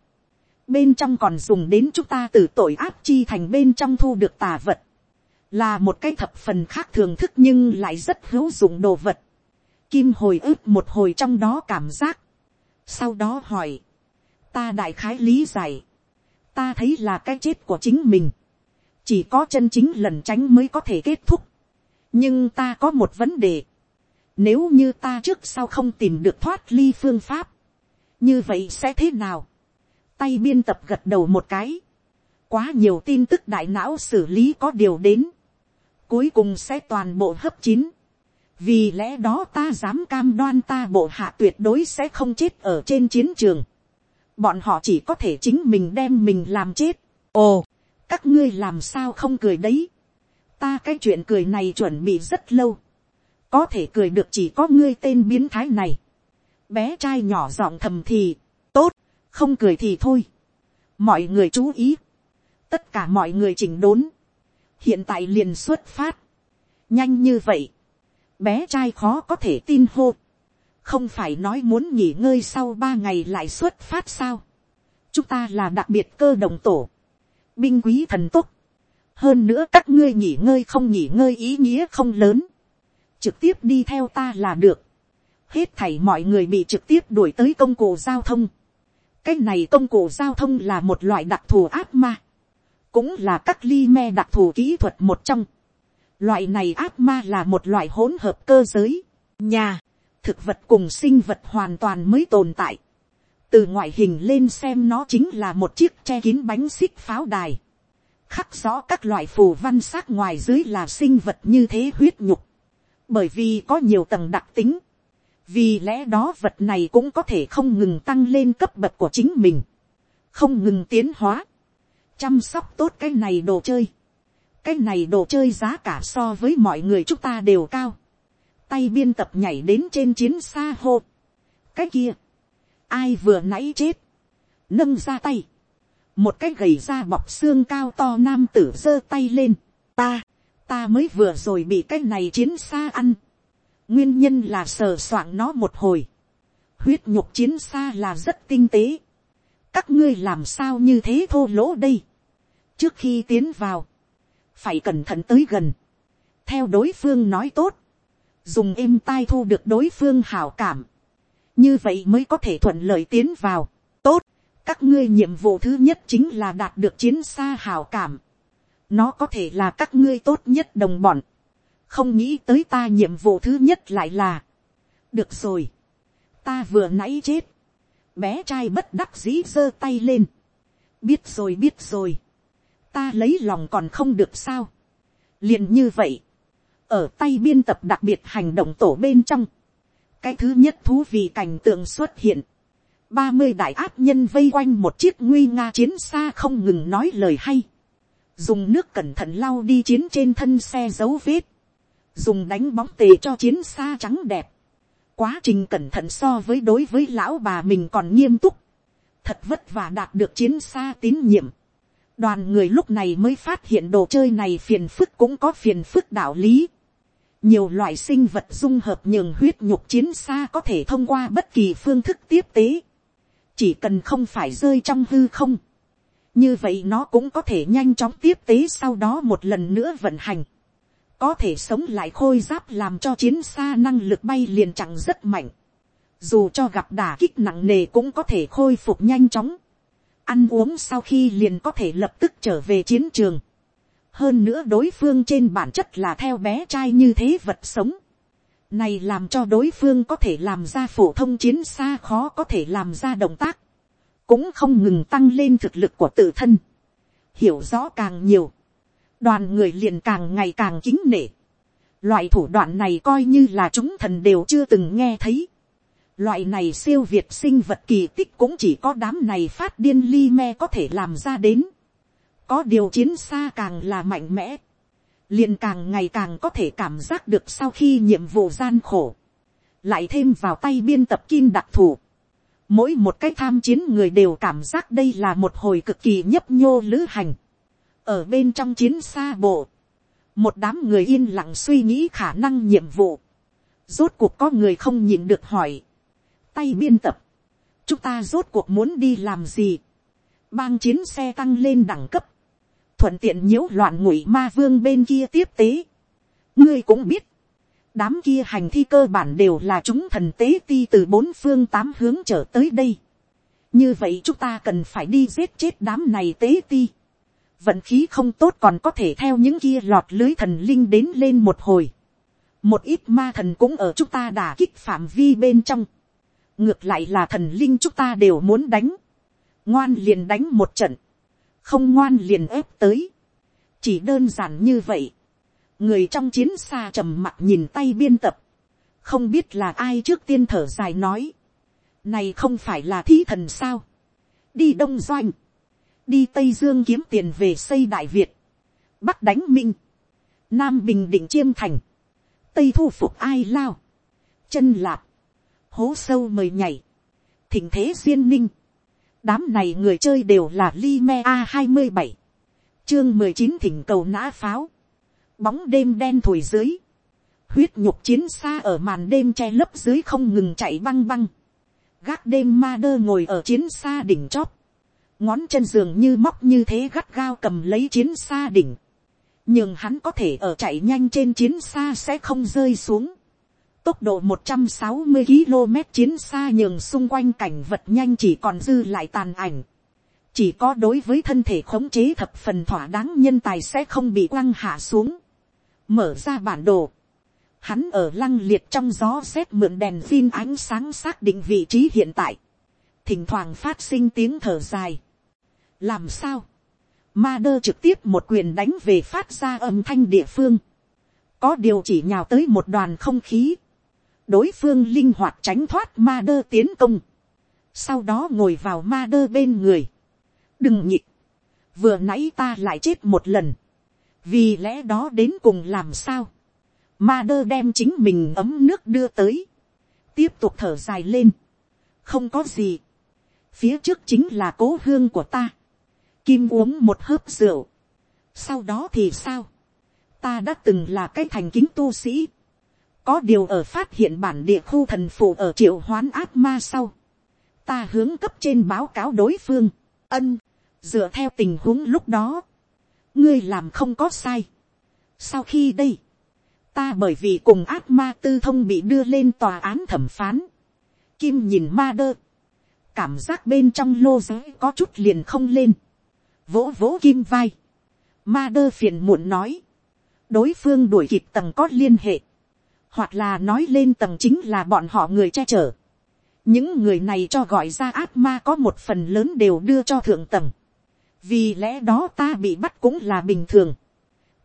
bên trong còn dùng đến chúng ta từ tội áp chi thành bên trong thu được tà vật, là một cái thập phần khác thường thức nhưng lại rất hữu dụng đồ vật. Kim hồi ức một hồi trong đó cảm giác. Sau đó hỏi. Ta đại khái lý giải. Ta thấy là cái chết của chính mình. Chỉ có chân chính lần tránh mới có thể kết thúc. Nhưng ta có một vấn đề. Nếu như ta trước sau không tìm được thoát ly phương pháp. Như vậy sẽ thế nào? Tay biên tập gật đầu một cái. Quá nhiều tin tức đại não xử lý có điều đến cuối cùng sẽ toàn bộ hấp chín. vì lẽ đó ta dám cam đoan ta bộ hạ tuyệt đối sẽ không chết ở trên chiến trường. bọn họ chỉ có thể chính mình đem mình làm chết. ồ, các ngươi làm sao không cười đấy. ta cái chuyện cười này chuẩn bị rất lâu. có thể cười được chỉ có ngươi tên biến thái này. bé trai nhỏ giọng thầm thì, không cười thì thôi. mọi người chú ý. tất cả mọi người chỉnh đốn. Hiện tại liền xuất phát, nhanh như vậy, bé trai khó có thể tin hô, không phải nói muốn nghỉ ngơi sau ba ngày lại xuất phát sao, chúng ta là đặc biệt cơ động tổ, binh quý thần túc, hơn nữa các ngươi nghỉ ngơi không nghỉ ngơi ý nghĩa không lớn, trực tiếp đi theo ta là được, hết thảy mọi người bị trực tiếp đuổi tới công cụ giao thông, cái này công cụ giao thông là một loại đặc thù áp ma, cũng là các ly me đặc thù kỹ thuật một trong. Loại này ác ma là một loại hỗn hợp cơ giới, nhà, thực vật cùng sinh vật hoàn toàn mới tồn tại. Từ ngoại hình lên xem nó chính là một chiếc che kín bánh xích pháo đài. Khắc rõ các loại phù văn sắc ngoài dưới là sinh vật như thế huyết nhục. Bởi vì có nhiều tầng đặc tính. Vì lẽ đó vật này cũng có thể không ngừng tăng lên cấp bậc của chính mình. Không ngừng tiến hóa chăm sóc tốt cái này đồ chơi. cái này đồ chơi giá cả so với mọi người chúng ta đều cao. tay biên tập nhảy đến trên chiến xa hô. cái kia, ai vừa nãy chết, nâng ra tay. một cái gầy da bọc xương cao to nam tử giơ tay lên. ta, ta mới vừa rồi bị cái này chiến xa ăn nguyên nhân là sờ soạng nó một hồi. huyết nhục chiến xa là rất tinh tế. Các ngươi làm sao như thế thô lỗ đây? Trước khi tiến vào, phải cẩn thận tới gần, theo đối phương nói tốt, dùng êm tai thu được đối phương hảo cảm, như vậy mới có thể thuận lợi tiến vào, tốt, các ngươi nhiệm vụ thứ nhất chính là đạt được chiến xa hảo cảm, nó có thể là các ngươi tốt nhất đồng bọn, không nghĩ tới ta nhiệm vụ thứ nhất lại là, được rồi, ta vừa nãy chết, bé trai bất đắc dĩ giơ tay lên, biết rồi biết rồi, ta lấy lòng còn không được sao. liền như vậy, ở tay biên tập đặc biệt hành động tổ bên trong, cái thứ nhất thú vị cảnh tượng xuất hiện, ba mươi đại áp nhân vây quanh một chiếc nguy nga chiến xa không ngừng nói lời hay, dùng nước cẩn thận lau đi chiến trên thân xe dấu vết, dùng đánh bóng tề cho chiến xa trắng đẹp, quá trình cẩn thận so với đối với lão bà mình còn nghiêm túc, thật vất vả đạt được chiến xa tín nhiệm. đoàn người lúc này mới phát hiện đồ chơi này phiền phức cũng có phiền phức đạo lý. nhiều loại sinh vật dung hợp nhường huyết nhục chiến xa có thể thông qua bất kỳ phương thức tiếp tế. chỉ cần không phải rơi trong hư không. như vậy nó cũng có thể nhanh chóng tiếp tế sau đó một lần nữa vận hành có thể sống lại khôi giáp làm cho chiến xa năng lực bay liền chẳng rất mạnh. Dù cho gặp đả kích nặng nề cũng có thể khôi phục nhanh chóng. Ăn uống sau khi liền có thể lập tức trở về chiến trường. Hơn nữa đối phương trên bản chất là theo bé trai như thế vật sống. Này làm cho đối phương có thể làm ra phổ thông chiến xa khó có thể làm ra động tác. Cũng không ngừng tăng lên thực lực của tự thân. Hiểu rõ càng nhiều đoàn người liền càng ngày càng kính nể. Loại thủ đoạn này coi như là chúng thần đều chưa từng nghe thấy. Loại này siêu việt sinh vật kỳ tích cũng chỉ có đám này phát điên ly me có thể làm ra đến. Có điều chiến xa càng là mạnh mẽ. Liền càng ngày càng có thể cảm giác được sau khi nhiệm vụ gian khổ. Lại thêm vào tay biên tập kim đặc thù. Mỗi một cái tham chiến người đều cảm giác đây là một hồi cực kỳ nhấp nhô lữ hành ở bên trong chiến xa bộ, một đám người yên lặng suy nghĩ khả năng nhiệm vụ, rốt cuộc có người không nhìn được hỏi, tay biên tập, chúng ta rốt cuộc muốn đi làm gì, bang chiến xe tăng lên đẳng cấp, thuận tiện nhiễu loạn ngụy ma vương bên kia tiếp tế, ngươi cũng biết, đám kia hành thi cơ bản đều là chúng thần tế ti từ bốn phương tám hướng trở tới đây. như vậy chúng ta cần phải đi giết chết đám này tế ti vận khí không tốt còn có thể theo những kia lọt lưới thần linh đến lên một hồi. một ít ma thần cũng ở chúng ta đả kích phạm vi bên trong. ngược lại là thần linh chúng ta đều muốn đánh. ngoan liền đánh một trận. không ngoan liền ép tới. chỉ đơn giản như vậy. người trong chiến xa trầm mặt nhìn tay biên tập. không biết là ai trước tiên thở dài nói. này không phải là thí thần sao. đi đông doanh đi tây dương kiếm tiền về xây đại việt, bắc đánh minh, nam bình định chiêm thành, tây thu phục ai lao, chân lạp, hố sâu mời nhảy, thỉnh thế duyên ninh, đám này người chơi đều là li me a hai mươi bảy, chương mười chín thỉnh cầu nã pháo, bóng đêm đen thổi dưới, huyết nhục chiến xa ở màn đêm che lấp dưới không ngừng chạy băng băng, gác đêm ma đơ ngồi ở chiến xa đỉnh chóp ngón chân giường như móc như thế gắt gao cầm lấy chiến xa đỉnh, nhưng hắn có thể ở chạy nhanh trên chiến xa sẽ không rơi xuống. Tốc độ một trăm sáu mươi km chiến xa nhường xung quanh cảnh vật nhanh chỉ còn dư lại tàn ảnh. Chỉ có đối với thân thể khống chế thập phần thỏa đáng nhân tài sẽ không bị quăng hạ xuống. Mở ra bản đồ. Hắn ở lăng liệt trong gió xét mượn đèn pin ánh sáng xác định vị trí hiện tại. Thỉnh thoảng phát sinh tiếng thở dài làm sao, ma đơ trực tiếp một quyền đánh về phát ra âm thanh địa phương, có điều chỉ nhào tới một đoàn không khí, đối phương linh hoạt tránh thoát ma đơ tiến công, sau đó ngồi vào ma đơ bên người, đừng nhịp, vừa nãy ta lại chết một lần, vì lẽ đó đến cùng làm sao, ma đơ đem chính mình ấm nước đưa tới, tiếp tục thở dài lên, không có gì, phía trước chính là cố hương của ta, Kim uống một hớp rượu. Sau đó thì sao? Ta đã từng là cái thành kính tu sĩ. Có điều ở phát hiện bản địa khu thần phụ ở triệu hoán ác ma sau. Ta hướng cấp trên báo cáo đối phương. Ân, dựa theo tình huống lúc đó. Ngươi làm không có sai. Sau khi đây, ta bởi vì cùng ác ma tư thông bị đưa lên tòa án thẩm phán. Kim nhìn ma đơ. Cảm giác bên trong lô giới có chút liền không lên vỗ vỗ kim vai. Ma đơ phiền muộn nói. Đối phương đuổi kịp tầng có liên hệ. Hoặc là nói lên tầng chính là bọn họ người che chở. Những người này cho gọi ra ác ma có một phần lớn đều đưa cho thượng tầng. Vì lẽ đó ta bị bắt cũng là bình thường.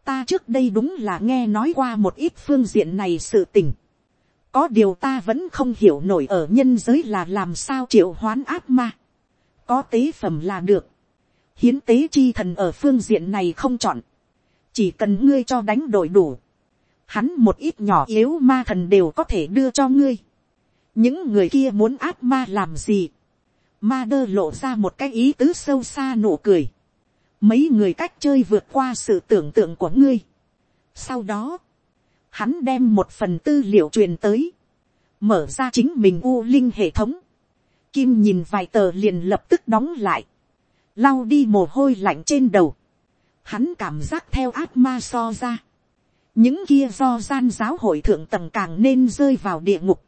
Ta trước đây đúng là nghe nói qua một ít phương diện này sự tình. Có điều ta vẫn không hiểu nổi ở nhân giới là làm sao triệu hoán ác ma. Có tế phẩm là được hiến tế chi thần ở phương diện này không chọn, chỉ cần ngươi cho đánh đổi đủ, hắn một ít nhỏ yếu ma thần đều có thể đưa cho ngươi, những người kia muốn áp ma làm gì, ma đơ lộ ra một cái ý tứ sâu xa nụ cười, mấy người cách chơi vượt qua sự tưởng tượng của ngươi. sau đó, hắn đem một phần tư liệu truyền tới, mở ra chính mình u linh hệ thống, kim nhìn vài tờ liền lập tức đóng lại, lau đi mồ hôi lạnh trên đầu, hắn cảm giác theo ác ma so ra, những kia do gian giáo hội thượng tầng càng nên rơi vào địa ngục,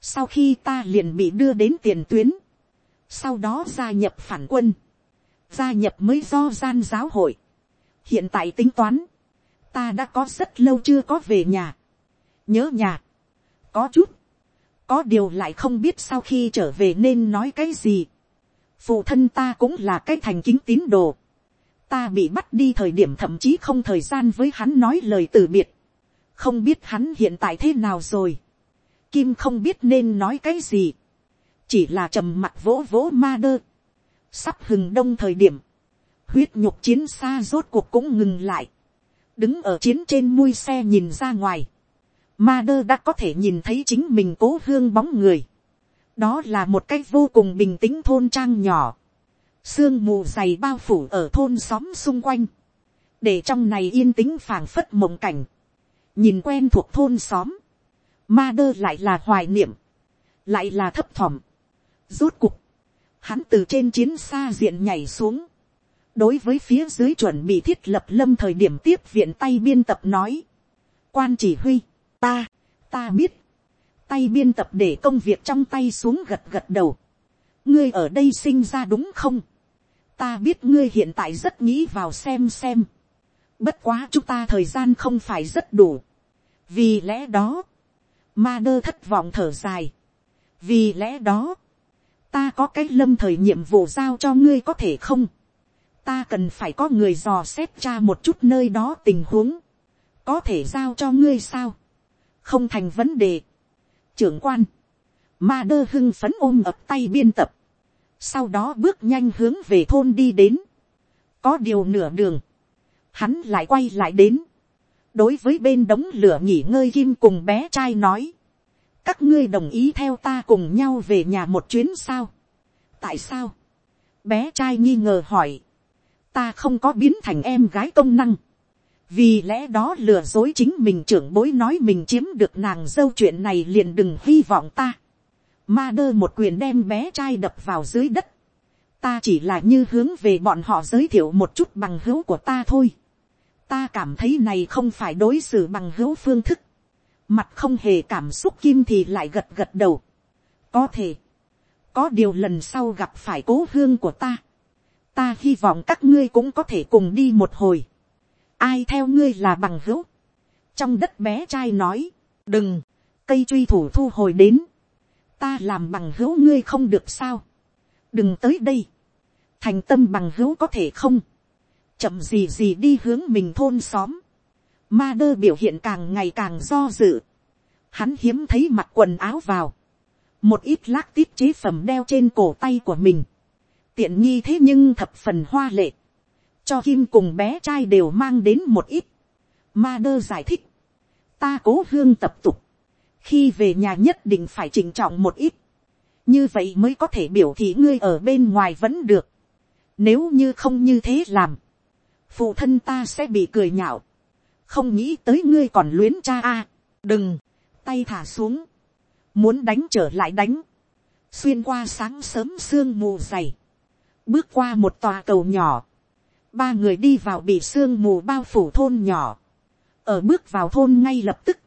sau khi ta liền bị đưa đến tiền tuyến, sau đó gia nhập phản quân, gia nhập mới do gian giáo hội. hiện tại tính toán, ta đã có rất lâu chưa có về nhà, nhớ nhà, có chút, có điều lại không biết sau khi trở về nên nói cái gì phụ thân ta cũng là cái thành kính tín đồ. ta bị bắt đi thời điểm thậm chí không thời gian với hắn nói lời từ biệt. không biết hắn hiện tại thế nào rồi. kim không biết nên nói cái gì. chỉ là trầm mặt vỗ vỗ ma đơ. sắp hừng đông thời điểm. huyết nhục chiến xa rốt cuộc cũng ngừng lại. đứng ở chiến trên mui xe nhìn ra ngoài ma đơ đã có thể nhìn thấy chính mình cố hương bóng người đó là một cái vô cùng bình tĩnh thôn trang nhỏ. sương mù dày bao phủ ở thôn xóm xung quanh. để trong này yên tĩnh phảng phất mộng cảnh. nhìn quen thuộc thôn xóm. ma đơ lại là hoài niệm. lại là thấp thỏm. rốt cục. hắn từ trên chiến xa diện nhảy xuống. đối với phía dưới chuẩn bị thiết lập lâm thời điểm tiếp viện tay biên tập nói. quan chỉ huy ta, ta biết, tay biên tập để công việc trong tay xuống gật gật đầu. ngươi ở đây sinh ra đúng không, ta biết ngươi hiện tại rất nghĩ vào xem xem, bất quá chúng ta thời gian không phải rất đủ, vì lẽ đó, ma đơ thất vọng thở dài, vì lẽ đó, ta có cái lâm thời nhiệm vụ giao cho ngươi có thể không, ta cần phải có người dò xét cha một chút nơi đó tình huống, có thể giao cho ngươi sao, không thành vấn đề trưởng quan, ma đơ hưng phấn ôm ập tay biên tập, sau đó bước nhanh hướng về thôn đi đến, có điều nửa đường, hắn lại quay lại đến, đối với bên đống lửa nghỉ ngơi kim cùng bé trai nói, các ngươi đồng ý theo ta cùng nhau về nhà một chuyến sao, tại sao, bé trai nghi ngờ hỏi, ta không có biến thành em gái công năng, vì lẽ đó lừa dối chính mình trưởng bối nói mình chiếm được nàng dâu chuyện này liền đừng hy vọng ta. Ma đơ một quyền đem bé trai đập vào dưới đất. Ta chỉ là như hướng về bọn họ giới thiệu một chút bằng hữu của ta thôi. Ta cảm thấy này không phải đối xử bằng hữu phương thức. Mặt không hề cảm xúc kim thì lại gật gật đầu. Có thể. Có điều lần sau gặp phải cố hương của ta. Ta hy vọng các ngươi cũng có thể cùng đi một hồi ai theo ngươi là bằng hữu. trong đất bé trai nói, đừng, cây truy thủ thu hồi đến, ta làm bằng hữu ngươi không được sao, đừng tới đây, thành tâm bằng hữu có thể không, chậm gì gì đi hướng mình thôn xóm, ma đơ biểu hiện càng ngày càng do dự, hắn hiếm thấy mặc quần áo vào, một ít lác tiết chế phẩm đeo trên cổ tay của mình, tiện nghi thế nhưng thập phần hoa lệ, cho kim cùng bé trai đều mang đến một ít. Ma đơ giải thích, ta cố hương tập tục, khi về nhà nhất định phải chỉnh trọng một ít, như vậy mới có thể biểu thị ngươi ở bên ngoài vẫn được. Nếu như không như thế làm, phụ thân ta sẽ bị cười nhạo, không nghĩ tới ngươi còn luyến cha a, đừng, tay thả xuống, muốn đánh trở lại đánh, xuyên qua sáng sớm sương mù dày, bước qua một tòa cầu nhỏ, ba người đi vào bị sương mù bao phủ thôn nhỏ, ở bước vào thôn ngay lập tức,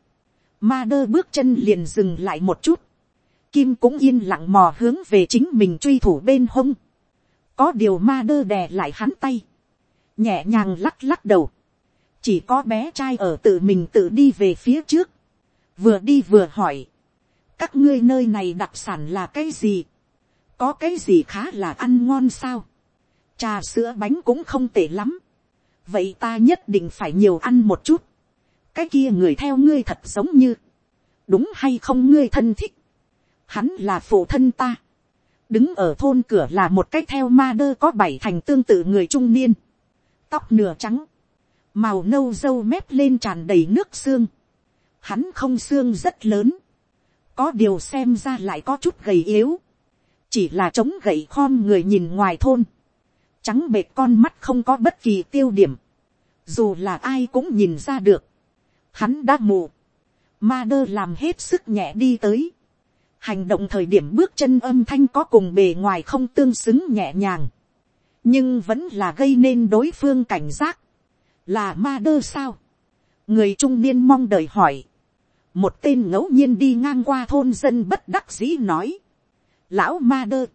ma đơ bước chân liền dừng lại một chút, kim cũng yên lặng mò hướng về chính mình truy thủ bên hông, có điều ma đơ đè lại hắn tay, nhẹ nhàng lắc lắc đầu, chỉ có bé trai ở tự mình tự đi về phía trước, vừa đi vừa hỏi, các ngươi nơi này đặc sản là cái gì, có cái gì khá là ăn ngon sao, trà sữa bánh cũng không tệ lắm, vậy ta nhất định phải nhiều ăn một chút, cái kia người theo ngươi thật giống như, đúng hay không ngươi thân thích, hắn là phụ thân ta, đứng ở thôn cửa là một cái theo ma đơ có bảy thành tương tự người trung niên, tóc nửa trắng, màu nâu dâu mép lên tràn đầy nước xương, hắn không xương rất lớn, có điều xem ra lại có chút gầy yếu, chỉ là chống gậy khom người nhìn ngoài thôn, trắng bệt con mắt không có bất kỳ tiêu điểm, dù là ai cũng nhìn ra được, hắn đã mù, ma đơ làm hết sức nhẹ đi tới, hành động thời điểm bước chân âm thanh có cùng bề ngoài không tương xứng nhẹ nhàng, nhưng vẫn là gây nên đối phương cảnh giác, là ma đơ sao, người trung niên mong đợi hỏi, một tên ngẫu nhiên đi ngang qua thôn dân bất đắc dĩ nói, lão ma đơ,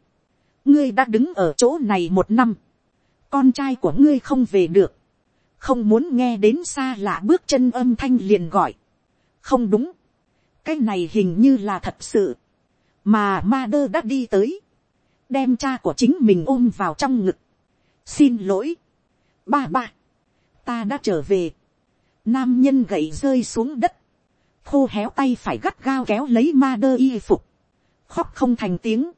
ngươi đã đứng ở chỗ này một năm, con trai của ngươi không về được, không muốn nghe đến xa lạ bước chân âm thanh liền gọi, không đúng, cái này hình như là thật sự, mà ma đơ đã đi tới, đem cha của chính mình ôm vào trong ngực, xin lỗi, ba ba, ta đã trở về, nam nhân gậy rơi xuống đất, khô héo tay phải gắt gao kéo lấy ma đơ y phục, khóc không thành tiếng.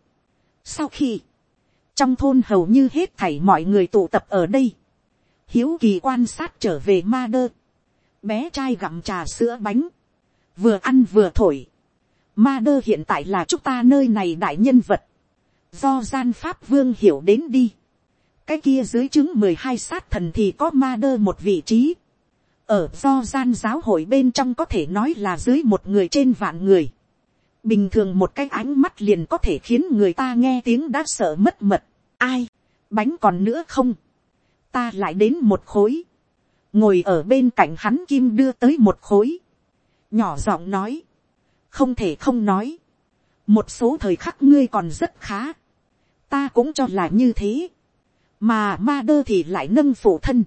Sau khi, trong thôn hầu như hết thảy mọi người tụ tập ở đây, hiếu kỳ quan sát trở về ma đơ, bé trai gặm trà sữa bánh, vừa ăn vừa thổi, ma đơ hiện tại là chúng ta nơi này đại nhân vật, do gian pháp vương hiểu đến đi, cái kia dưới chứng mười hai sát thần thì có ma đơ một vị trí, ở do gian giáo hội bên trong có thể nói là dưới một người trên vạn người. Bình thường một cái ánh mắt liền có thể khiến người ta nghe tiếng đã sợ mất mật. Ai? Bánh còn nữa không? Ta lại đến một khối. Ngồi ở bên cạnh hắn kim đưa tới một khối. Nhỏ giọng nói. Không thể không nói. Một số thời khắc ngươi còn rất khá. Ta cũng cho là như thế. Mà ma đơ thì lại nâng phụ thân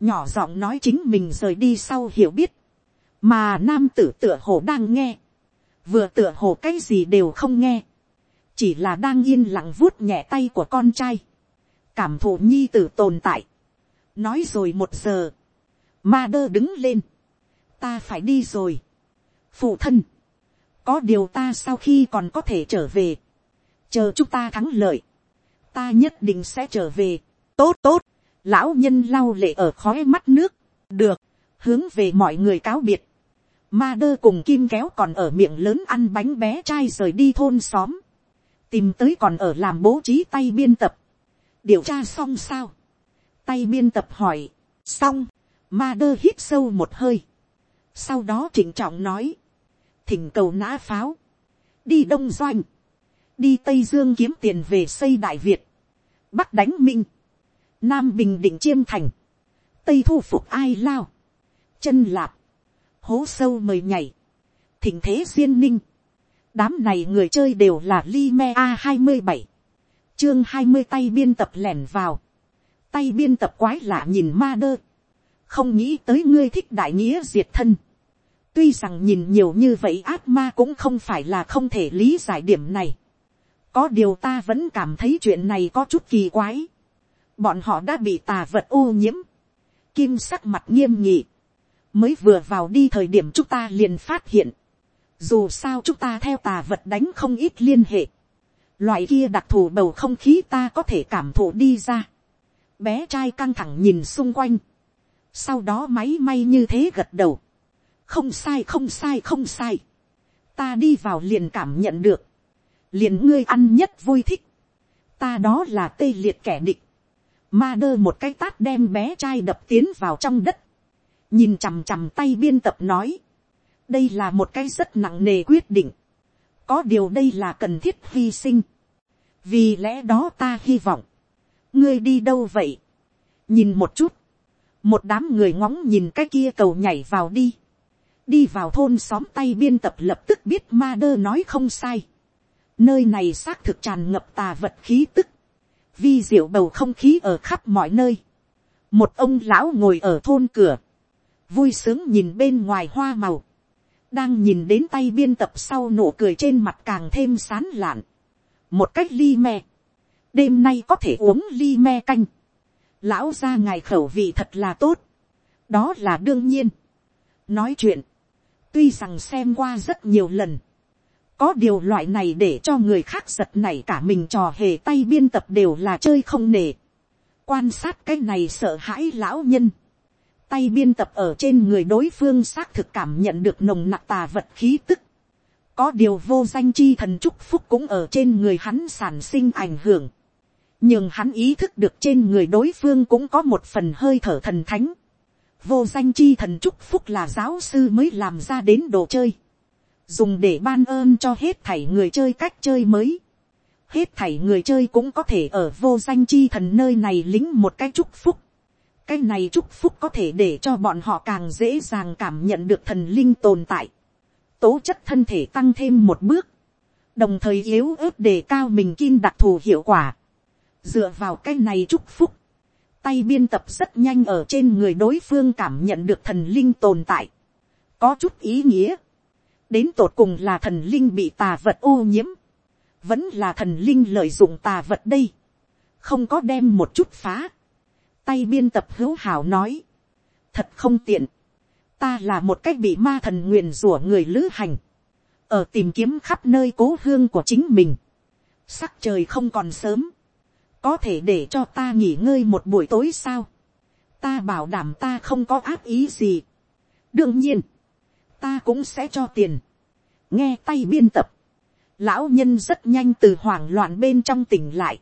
nhỏ giọng nói chính mình rời đi sau hiểu biết, mà nam tử tựa hồ đang nghe, vừa tựa hồ cái gì đều không nghe, chỉ là đang yên lặng vuốt nhẹ tay của con trai, cảm thụ nhi tử tồn tại, nói rồi một giờ, ma đơ đứng lên, ta phải đi rồi, phụ thân, có điều ta sau khi còn có thể trở về, chờ chúng ta thắng lợi, ta nhất định sẽ trở về, tốt tốt, lão nhân lau lệ ở khói mắt nước, được, hướng về mọi người cáo biệt. Ma đơ cùng kim kéo còn ở miệng lớn ăn bánh bé trai rời đi thôn xóm. Tìm tới còn ở làm bố trí tay biên tập. Điều tra xong sao? Tay biên tập hỏi. Xong. Ma đơ hít sâu một hơi. Sau đó trịnh trọng nói. Thỉnh cầu nã pháo. Đi Đông Doanh. Đi Tây Dương kiếm tiền về xây Đại Việt. Bắc đánh Minh nam bình định chiêm thành, tây thu phục ai lao, chân lạp, hố sâu mời nhảy, thỉnh thế duyên ninh, đám này người chơi đều là li me a hai mươi bảy, chương hai mươi tay biên tập lẻn vào, tay biên tập quái lạ nhìn ma đơ, không nghĩ tới ngươi thích đại nghĩa diệt thân, tuy rằng nhìn nhiều như vậy ác ma cũng không phải là không thể lý giải điểm này, có điều ta vẫn cảm thấy chuyện này có chút kỳ quái, bọn họ đã bị tà vật ô nhiễm, kim sắc mặt nghiêm nhị, mới vừa vào đi thời điểm chúng ta liền phát hiện, dù sao chúng ta theo tà vật đánh không ít liên hệ, loại kia đặc thù bầu không khí ta có thể cảm thụ đi ra, bé trai căng thẳng nhìn xung quanh, sau đó máy may như thế gật đầu, không sai không sai không sai, ta đi vào liền cảm nhận được, liền ngươi ăn nhất vui thích, ta đó là tê liệt kẻ địch, Ma đơ một cái tát đem bé trai đập tiến vào trong đất. Nhìn chằm chằm tay biên tập nói. Đây là một cái rất nặng nề quyết định. Có điều đây là cần thiết hy sinh. Vì lẽ đó ta hy vọng. Ngươi đi đâu vậy? Nhìn một chút. Một đám người ngóng nhìn cái kia cầu nhảy vào đi. Đi vào thôn xóm tay biên tập lập tức biết ma đơ nói không sai. Nơi này xác thực tràn ngập tà vật khí tức vi diệu bầu không khí ở khắp mọi nơi. một ông lão ngồi ở thôn cửa, vui sướng nhìn bên ngoài hoa màu, đang nhìn đến tay biên tập sau nụ cười trên mặt càng thêm sán lạn. một cách ly me, đêm nay có thể uống ly me canh, lão ra ngài khẩu vị thật là tốt, đó là đương nhiên. nói chuyện, tuy rằng xem qua rất nhiều lần, có điều loại này để cho người khác giật này cả mình trò hề tay biên tập đều là chơi không nề. quan sát cái này sợ hãi lão nhân tay biên tập ở trên người đối phương xác thực cảm nhận được nồng nặc tà vật khí tức. có điều vô danh chi thần chúc phúc cũng ở trên người hắn sản sinh ảnh hưởng, nhưng hắn ý thức được trên người đối phương cũng có một phần hơi thở thần thánh, vô danh chi thần chúc phúc là giáo sư mới làm ra đến đồ chơi, dùng để ban ơn cho hết thảy người chơi cách chơi mới, hết thảy người chơi cũng có thể ở vô danh chi thần nơi này lính một cái chúc phúc, cái này chúc phúc có thể để cho bọn họ càng dễ dàng cảm nhận được thần linh tồn tại, tố chất thân thể tăng thêm một bước, đồng thời yếu ớt đề cao mình kim đặc thù hiệu quả, dựa vào cái này chúc phúc, tay biên tập rất nhanh ở trên người đối phương cảm nhận được thần linh tồn tại, có chút ý nghĩa, đến tột cùng là thần linh bị tà vật ô nhiễm, vẫn là thần linh lợi dụng tà vật đây, không có đem một chút phá, tay biên tập hữu hảo nói, thật không tiện, ta là một cách bị ma thần nguyền rủa người lữ hành, ở tìm kiếm khắp nơi cố hương của chính mình, sắc trời không còn sớm, có thể để cho ta nghỉ ngơi một buổi tối sao, ta bảo đảm ta không có áp ý gì, đương nhiên, ta cũng sẽ cho tiền, nghe tay biên tập, lão nhân rất nhanh từ hoảng loạn bên trong tỉnh lại,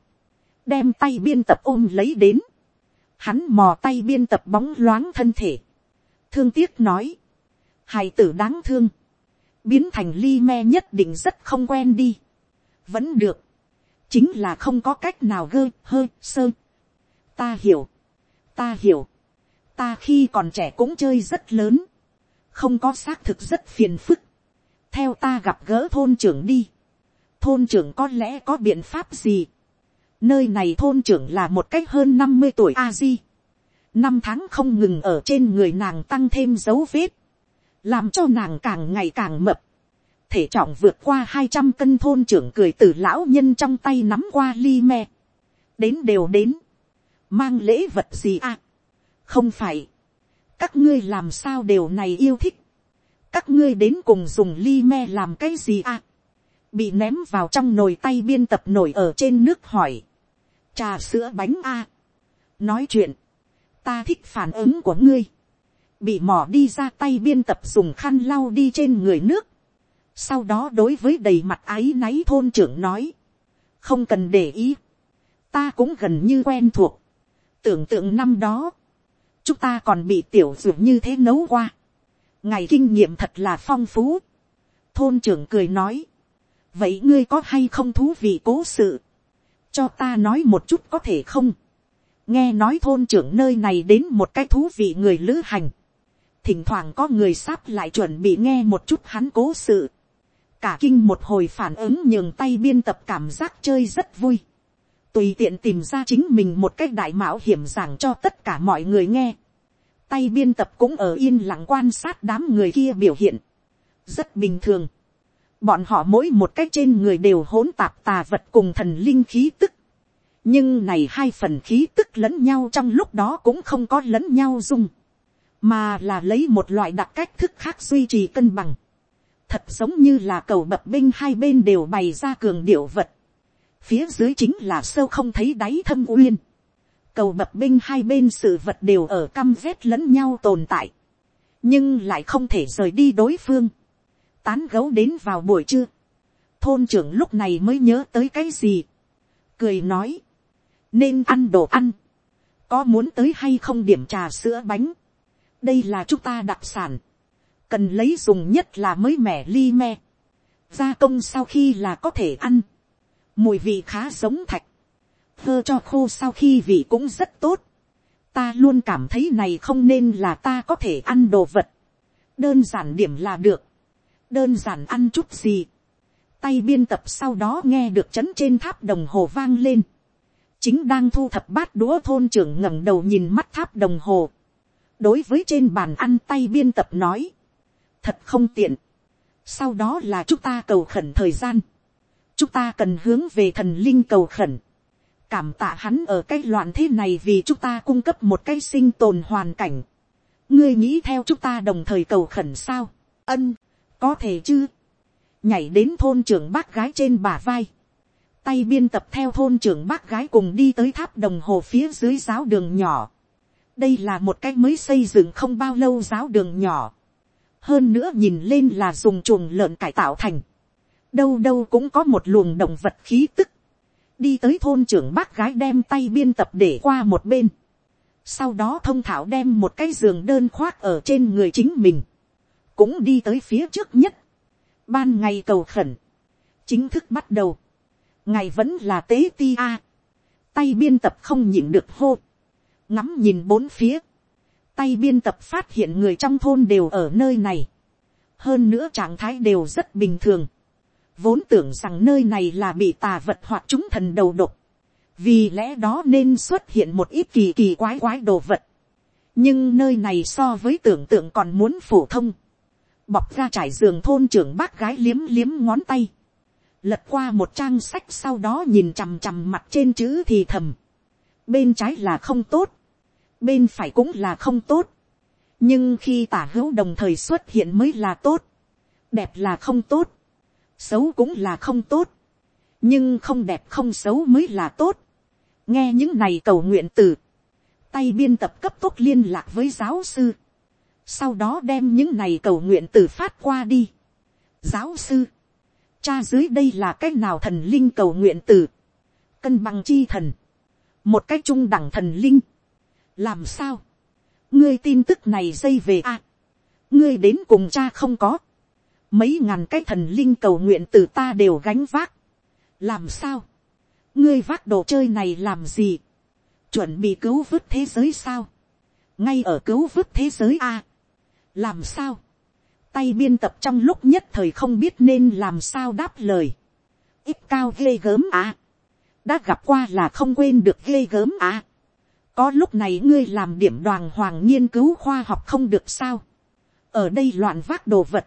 đem tay biên tập ôm lấy đến, hắn mò tay biên tập bóng loáng thân thể, thương tiếc nói, hài tử đáng thương, biến thành ly me nhất định rất không quen đi, vẫn được, chính là không có cách nào gơ hơ sơ. ta hiểu, ta hiểu, ta khi còn trẻ cũng chơi rất lớn, không có xác thực rất phiền phức, theo ta gặp gỡ thôn trưởng đi, thôn trưởng có lẽ có biện pháp gì, nơi này thôn trưởng là một cách hơn năm mươi tuổi a di, năm tháng không ngừng ở trên người nàng tăng thêm dấu vết, làm cho nàng càng ngày càng mập, thể trọng vượt qua hai trăm cân thôn trưởng cười từ lão nhân trong tay nắm qua ly me, đến đều đến, mang lễ vật gì à, không phải, các ngươi làm sao đều này yêu thích, các ngươi đến cùng dùng ly me làm cái gì à, bị ném vào trong nồi tay biên tập nổi ở trên nước hỏi, trà sữa bánh a, nói chuyện, ta thích phản ứng của ngươi, bị mỏ đi ra tay biên tập dùng khăn lau đi trên người nước, sau đó đối với đầy mặt áy náy thôn trưởng nói, không cần để ý, ta cũng gần như quen thuộc, tưởng tượng năm đó, chúng ta còn bị tiểu dược như thế nấu qua, ngày kinh nghiệm thật là phong phú, thôn trưởng cười nói, vậy ngươi có hay không thú vị cố sự, cho ta nói một chút có thể không, nghe nói thôn trưởng nơi này đến một cái thú vị người lữ hành, thỉnh thoảng có người sắp lại chuẩn bị nghe một chút hắn cố sự, cả kinh một hồi phản ứng nhường tay biên tập cảm giác chơi rất vui, tùy tiện tìm ra chính mình một cách đại mạo hiểm giảng cho tất cả mọi người nghe, tay biên tập cũng ở yên lặng quan sát đám người kia biểu hiện, rất bình thường, bọn họ mỗi một cách trên người đều hỗn tạp tà vật cùng thần linh khí tức, nhưng này hai phần khí tức lẫn nhau trong lúc đó cũng không có lẫn nhau dung, mà là lấy một loại đặc cách thức khác duy trì cân bằng, thật giống như là cầu bập binh hai bên đều bày ra cường điệu vật, phía dưới chính là sâu không thấy đáy thâm uyên, cầu bập binh hai bên sự vật đều ở căm vét lẫn nhau tồn tại, nhưng lại không thể rời đi đối phương, tán gấu đến vào buổi trưa, thôn trưởng lúc này mới nhớ tới cái gì, cười nói, nên ăn đồ ăn, có muốn tới hay không điểm trà sữa bánh, đây là chúng ta đặc sản, cần lấy dùng nhất là mới mẻ ly me, gia công sau khi là có thể ăn, mùi vị khá giống thạch, hơ cho khô sau khi vị cũng rất tốt, ta luôn cảm thấy này không nên là ta có thể ăn đồ vật, đơn giản điểm là được, đơn giản ăn chút gì, tay biên tập sau đó nghe được chấn trên tháp đồng hồ vang lên, chính đang thu thập bát đũa thôn trưởng ngẩng đầu nhìn mắt tháp đồng hồ, đối với trên bàn ăn tay biên tập nói, thật không tiện, sau đó là chúng ta cầu khẩn thời gian, chúng ta cần hướng về thần linh cầu khẩn, cảm tạ hắn ở cái loạn thế này vì chúng ta cung cấp một cái sinh tồn hoàn cảnh, ngươi nghĩ theo chúng ta đồng thời cầu khẩn sao, ân, có thể chứ, nhảy đến thôn trưởng bác gái trên bả vai, tay biên tập theo thôn trưởng bác gái cùng đi tới tháp đồng hồ phía dưới giáo đường nhỏ. đây là một cái mới xây dựng không bao lâu giáo đường nhỏ. hơn nữa nhìn lên là dùng chuồng lợn cải tạo thành. đâu đâu cũng có một luồng động vật khí tức, đi tới thôn trưởng bác gái đem tay biên tập để qua một bên, sau đó thông thảo đem một cái giường đơn khoác ở trên người chính mình, cũng đi tới phía trước nhất, ban ngày cầu khẩn, chính thức bắt đầu, ngày vẫn là tế ti a, tay biên tập không nhịn được hô, ngắm nhìn bốn phía, tay biên tập phát hiện người trong thôn đều ở nơi này, hơn nữa trạng thái đều rất bình thường, vốn tưởng rằng nơi này là bị tà vật hoặc chúng thần đầu độc, vì lẽ đó nên xuất hiện một ít kỳ kỳ quái quái đồ vật, nhưng nơi này so với tưởng tượng còn muốn phổ thông, bọc ra trải giường thôn trưởng bác gái liếm liếm ngón tay, lật qua một trang sách sau đó nhìn chằm chằm mặt trên chữ thì thầm, bên trái là không tốt, bên phải cũng là không tốt, nhưng khi tả hữu đồng thời xuất hiện mới là tốt, đẹp là không tốt, xấu cũng là không tốt, nhưng không đẹp không xấu mới là tốt. nghe những này cầu nguyện từ, tay biên tập cấp tốc liên lạc với giáo sư, sau đó đem những này cầu nguyện từ phát qua đi. giáo sư, cha dưới đây là c á c h nào thần linh cầu nguyện từ, cân bằng chi thần, một cách trung đẳng thần linh, làm sao, ngươi tin tức này dây về a, ngươi đến cùng cha không có, mấy ngàn cái thần linh cầu nguyện từ ta đều gánh vác. làm sao, ngươi vác đồ chơi này làm gì, chuẩn bị cứu vớt thế giới sao, ngay ở cứu vớt thế giới a, làm sao, tay biên tập trong lúc nhất thời không biết nên làm sao đáp lời, ít cao ghê gớm à, đã gặp qua là không quên được ghê gớm à, có lúc này ngươi làm điểm đoàn hoàng nghiên cứu khoa học không được sao, ở đây loạn vác đồ vật,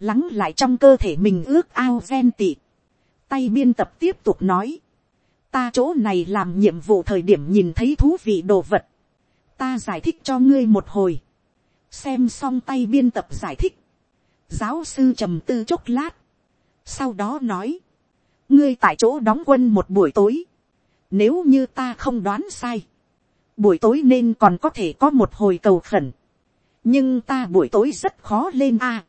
lắng lại trong cơ thể mình ước ao ven tị. Tay biên tập tiếp tục nói. Ta chỗ này làm nhiệm vụ thời điểm nhìn thấy thú vị đồ vật. Ta giải thích cho ngươi một hồi. Xem xong tay biên tập giải thích. Giáo sư trầm tư chốc lát. Sau đó nói. Ngươi tại chỗ đóng quân một buổi tối. Nếu như ta không đoán sai. Buổi tối nên còn có thể có một hồi cầu khẩn. Nhưng ta buổi tối rất khó lên a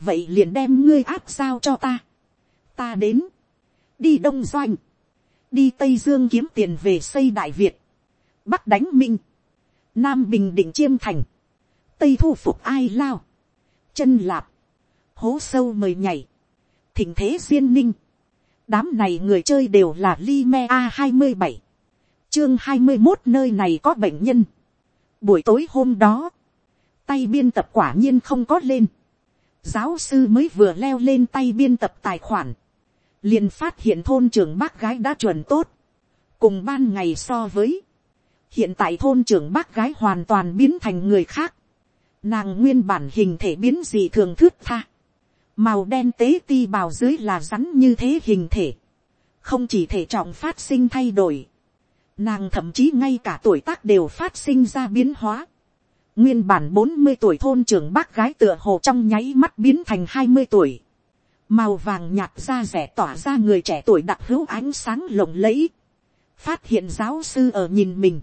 vậy liền đem ngươi áp sao cho ta. ta đến, đi đông doanh, đi tây dương kiếm tiền về xây đại việt, bắc đánh minh, nam bình định chiêm thành, tây thu phục ai lao, chân lạp, hố sâu mời nhảy, thỉnh thế duyên ninh, đám này người chơi đều là li me a hai mươi bảy, chương hai mươi một nơi này có bệnh nhân. buổi tối hôm đó, tay biên tập quả nhiên không có lên, giáo sư mới vừa leo lên tay biên tập tài khoản, liền phát hiện thôn trưởng bác gái đã chuẩn tốt, cùng ban ngày so với, hiện tại thôn trưởng bác gái hoàn toàn biến thành người khác, nàng nguyên bản hình thể biến gì thường thước tha, màu đen tế ti bào dưới là rắn như thế hình thể, không chỉ thể trọng phát sinh thay đổi, nàng thậm chí ngay cả tuổi tác đều phát sinh ra biến hóa, Nguyên bản bốn mươi tuổi thôn trưởng bác gái tựa hồ trong nháy mắt biến thành hai mươi tuổi. Màu vàng nhạt da rẻ tỏa ra người trẻ tuổi đặc hữu ánh sáng lộng lẫy. Phát hiện giáo sư ở nhìn mình.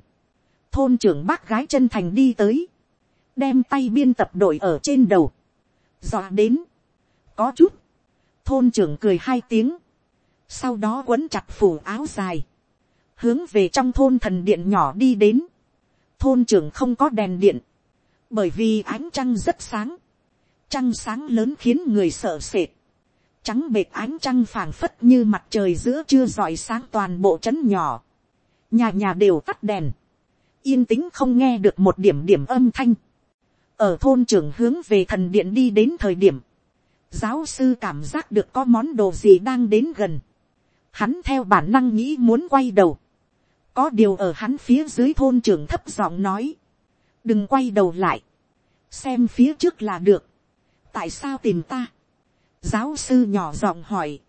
Thôn trưởng bác gái chân thành đi tới. Đem tay biên tập đội ở trên đầu. Dọa đến. Có chút. Thôn trưởng cười hai tiếng. Sau đó quấn chặt phủ áo dài. Hướng về trong thôn thần điện nhỏ đi đến. Thôn trưởng không có đèn điện bởi vì ánh trăng rất sáng, trăng sáng lớn khiến người sợ sệt, trắng bệt ánh trăng phảng phất như mặt trời giữa trưa rọi sáng toàn bộ trấn nhỏ, nhà nhà đều tắt đèn, yên tĩnh không nghe được một điểm điểm âm thanh, ở thôn trưởng hướng về thần điện đi đến thời điểm, giáo sư cảm giác được có món đồ gì đang đến gần, hắn theo bản năng nghĩ muốn quay đầu, có điều ở hắn phía dưới thôn trưởng thấp giọng nói, đừng quay đầu lại, xem phía trước là được, tại sao tìm ta, giáo sư nhỏ giọng hỏi,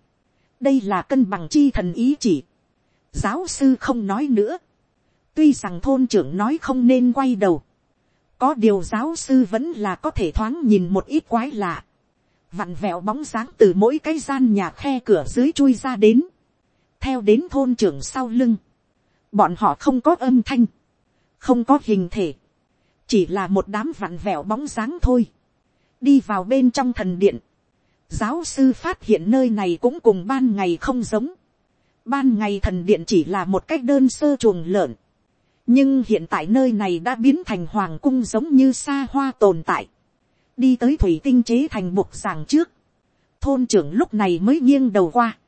đây là cân bằng chi thần ý chỉ, giáo sư không nói nữa, tuy rằng thôn trưởng nói không nên quay đầu, có điều giáo sư vẫn là có thể thoáng nhìn một ít quái lạ, vặn vẹo bóng dáng từ mỗi cái gian nhà khe cửa dưới chui ra đến, theo đến thôn trưởng sau lưng, bọn họ không có âm thanh, không có hình thể, chỉ là một đám vặn vẹo bóng dáng thôi, đi vào bên trong thần điện, Giáo sư phát hiện nơi này cũng cùng ban ngày không giống. Ban ngày thần điện chỉ là một cách đơn sơ chuồng lợn. Nhưng hiện tại nơi này đã biến thành hoàng cung giống như xa hoa tồn tại. Đi tới thủy tinh chế thành bục giảng trước. Thôn trưởng lúc này mới nghiêng đầu qua.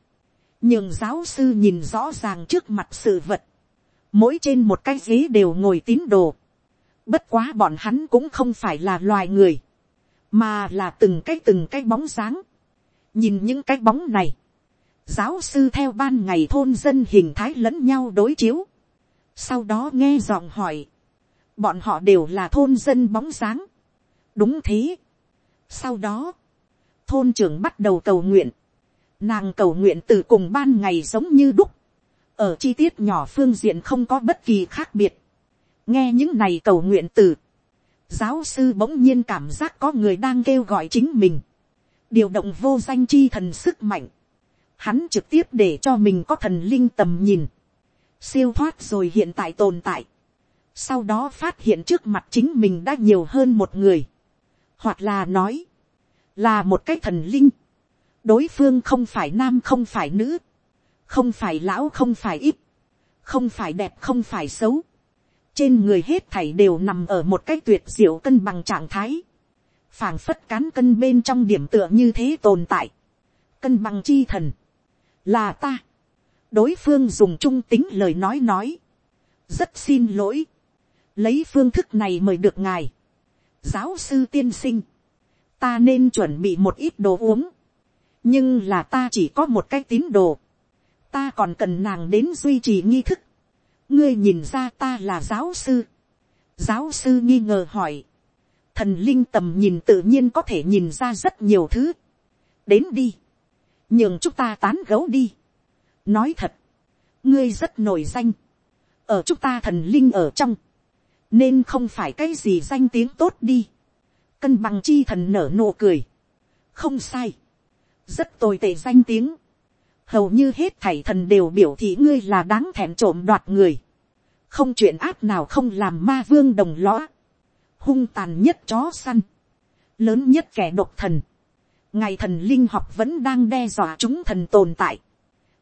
Nhưng giáo sư nhìn rõ ràng trước mặt sự vật. Mỗi trên một cái ghế đều ngồi tín đồ. Bất quá bọn hắn cũng không phải là loài người. Mà là từng cái từng cái bóng dáng. Nhìn những cái bóng này. Giáo sư theo ban ngày thôn dân hình thái lẫn nhau đối chiếu. Sau đó nghe giọng hỏi. Bọn họ đều là thôn dân bóng dáng. Đúng thế. Sau đó. Thôn trưởng bắt đầu cầu nguyện. Nàng cầu nguyện từ cùng ban ngày giống như đúc. Ở chi tiết nhỏ phương diện không có bất kỳ khác biệt. Nghe những này cầu nguyện từ. Giáo sư bỗng nhiên cảm giác có người đang kêu gọi chính mình. Điều động vô danh chi thần sức mạnh. Hắn trực tiếp để cho mình có thần linh tầm nhìn. Siêu thoát rồi hiện tại tồn tại. Sau đó phát hiện trước mặt chính mình đã nhiều hơn một người. Hoặc là nói. Là một cái thần linh. Đối phương không phải nam không phải nữ, không phải lão không phải ít, không phải đẹp không phải xấu, trên người hết thảy đều nằm ở một cái tuyệt diệu cân bằng trạng thái, phảng phất cán cân bên trong điểm tựa như thế tồn tại, cân bằng chi thần, là ta, đối phương dùng trung tính lời nói nói, rất xin lỗi, lấy phương thức này mời được ngài, giáo sư tiên sinh, ta nên chuẩn bị một ít đồ uống, nhưng là ta chỉ có một cái tín đồ, ta còn cần nàng đến duy trì nghi thức, ngươi nhìn ra ta là giáo sư, giáo sư nghi ngờ hỏi, thần linh tầm nhìn tự nhiên có thể nhìn ra rất nhiều thứ, đến đi, nhường chúng ta tán gấu đi, nói thật, ngươi rất nổi danh, ở chúng ta thần linh ở trong, nên không phải cái gì danh tiếng tốt đi, cân bằng chi thần nở nụ cười, không sai, rất tồi tệ danh tiếng, hầu như hết thảy thần đều biểu thị ngươi là đáng thèm trộm đoạt người, không chuyện áp nào không làm ma vương đồng lõa, hung tàn nhất chó săn, lớn nhất kẻ độc thần, ngày thần linh học vẫn đang đe dọa chúng thần tồn tại,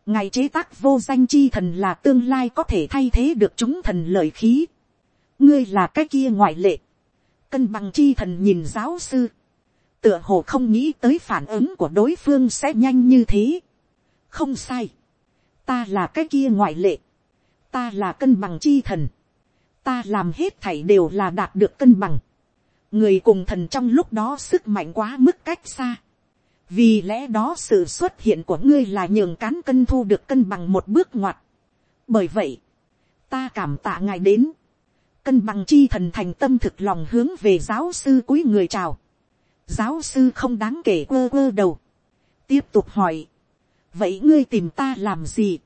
ngày chế tác vô danh chi thần là tương lai có thể thay thế được chúng thần lợi khí, ngươi là cái kia ngoại lệ, cân bằng chi thần nhìn giáo sư, tựa hồ không nghĩ tới phản ứng của đối phương sẽ nhanh như thế. không sai, ta là cái kia ngoại lệ, ta là cân bằng chi thần, ta làm hết thảy đều là đạt được cân bằng, người cùng thần trong lúc đó sức mạnh quá mức cách xa, vì lẽ đó sự xuất hiện của ngươi là nhường cán cân thu được cân bằng một bước ngoặt. bởi vậy, ta cảm tạ ngài đến, cân bằng chi thần thành tâm thực lòng hướng về giáo sư cúi người chào, giáo sư không đáng kể quơ quơ đầu, tiếp tục hỏi, vậy ngươi tìm ta làm gì,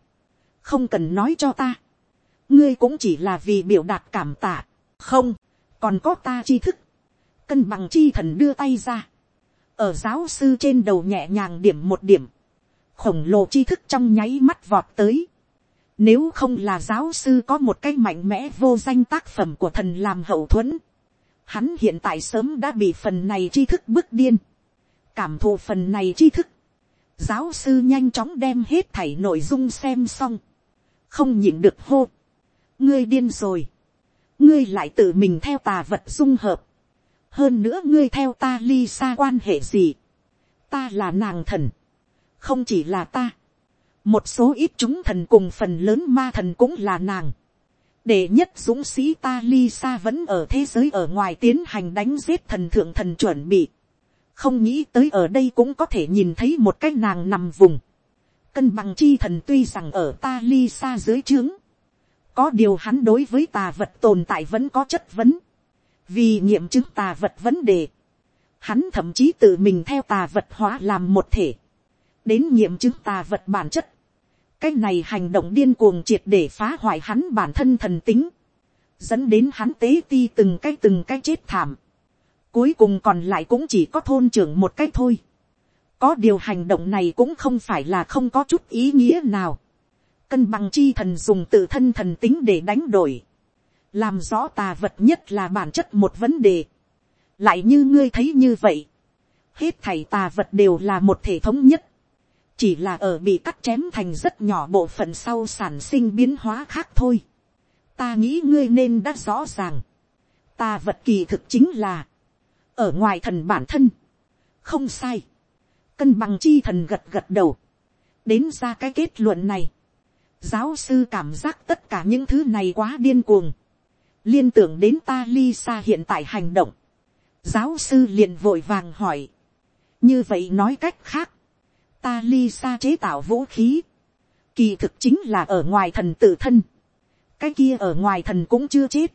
không cần nói cho ta, ngươi cũng chỉ là vì biểu đạt cảm tạ, không, còn có ta tri thức, cân bằng chi thần đưa tay ra, ở giáo sư trên đầu nhẹ nhàng điểm một điểm, khổng lồ tri thức trong nháy mắt vọt tới, nếu không là giáo sư có một cái mạnh mẽ vô danh tác phẩm của thần làm hậu thuẫn, Hắn hiện tại sớm đã bị phần này tri thức bức điên. Cảm thụ phần này tri thức. Giáo sư nhanh chóng đem hết thảy nội dung xem xong. Không nhịn được hô. Ngươi điên rồi. Ngươi lại tự mình theo tà vật dung hợp. Hơn nữa ngươi theo ta ly xa quan hệ gì. Ta là nàng thần. Không chỉ là ta. Một số ít chúng thần cùng phần lớn ma thần cũng là nàng để nhất dũng sĩ ta ly xa vẫn ở thế giới ở ngoài tiến hành đánh giết thần thượng thần chuẩn bị. không nghĩ tới ở đây cũng có thể nhìn thấy một cái nàng nằm vùng. cân bằng chi thần tuy rằng ở ta ly xa dưới trướng. có điều hắn đối với tà vật tồn tại vẫn có chất vấn vì nghiệm chứng tà vật vấn đề. hắn thậm chí tự mình theo tà vật hóa làm một thể. đến nghiệm chứng tà vật bản chất. Cái này hành động điên cuồng triệt để phá hoại hắn bản thân thần tính, dẫn đến hắn tế ti từng cái từng cái chết thảm, cuối cùng còn lại cũng chỉ có thôn trưởng một cái thôi, có điều hành động này cũng không phải là không có chút ý nghĩa nào, cân bằng chi thần dùng tự thân thần tính để đánh đổi, làm rõ tà vật nhất là bản chất một vấn đề, lại như ngươi thấy như vậy, hết thảy tà vật đều là một thể thống nhất, chỉ là ở bị cắt chém thành rất nhỏ bộ phận sau sản sinh biến hóa khác thôi. ta nghĩ ngươi nên đã rõ ràng, tà vật kỳ thực chính là, ở ngoài thần bản thân, không sai, cân bằng chi thần gật gật đầu, đến ra cái kết luận này, giáo sư cảm giác tất cả những thứ này quá điên cuồng, liên tưởng đến ta ly xa hiện tại hành động, giáo sư liền vội vàng hỏi, như vậy nói cách khác, ta ly xa chế tạo vũ khí, kỳ thực chính là ở ngoài thần tự thân, cái kia ở ngoài thần cũng chưa chết,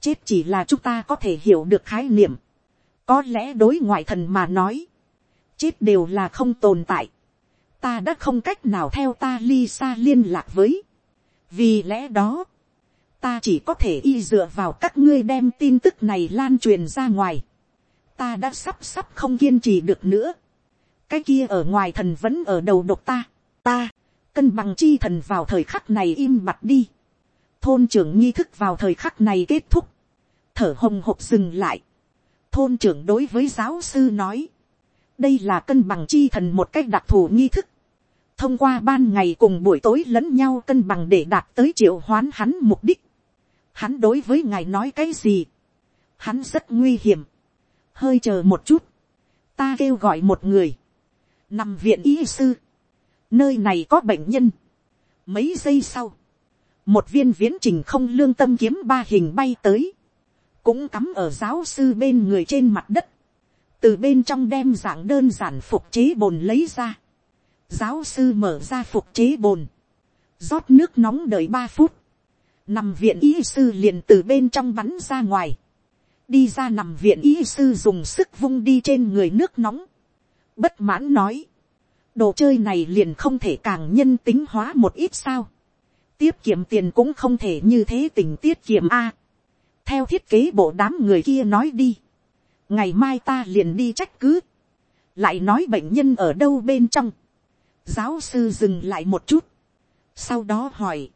chết chỉ là chúng ta có thể hiểu được khái niệm, có lẽ đối ngoại thần mà nói, chết đều là không tồn tại, ta đã không cách nào theo ta ly xa liên lạc với, vì lẽ đó, ta chỉ có thể y dựa vào các ngươi đem tin tức này lan truyền ra ngoài, ta đã sắp sắp không kiên trì được nữa, cái kia ở ngoài thần vẫn ở đầu độc ta, ta, cân bằng chi thần vào thời khắc này im mặt đi, thôn trưởng nghi thức vào thời khắc này kết thúc, thở hồng hộc dừng lại, thôn trưởng đối với giáo sư nói, đây là cân bằng chi thần một cách đặc thù nghi thức, thông qua ban ngày cùng buổi tối lẫn nhau cân bằng để đạt tới triệu hoán hắn mục đích. Hắn đối với ngài nói cái gì, hắn rất nguy hiểm, hơi chờ một chút, ta kêu gọi một người, nằm viện y sư, nơi này có bệnh nhân, mấy giây sau, một viên viễn trình không lương tâm kiếm ba hình bay tới, cũng cắm ở giáo sư bên người trên mặt đất, từ bên trong đem dạng đơn giản phục chế bồn lấy ra, giáo sư mở ra phục chế bồn, rót nước nóng đợi ba phút, nằm viện y sư liền từ bên trong bắn ra ngoài, đi ra nằm viện y sư dùng sức vung đi trên người nước nóng, bất mãn nói, đồ chơi này liền không thể càng nhân tính hóa một ít sao, tiết kiệm tiền cũng không thể như thế tình tiết kiệm a, theo thiết kế bộ đám người kia nói đi, ngày mai ta liền đi trách cứ, lại nói bệnh nhân ở đâu bên trong, giáo sư dừng lại một chút, sau đó hỏi,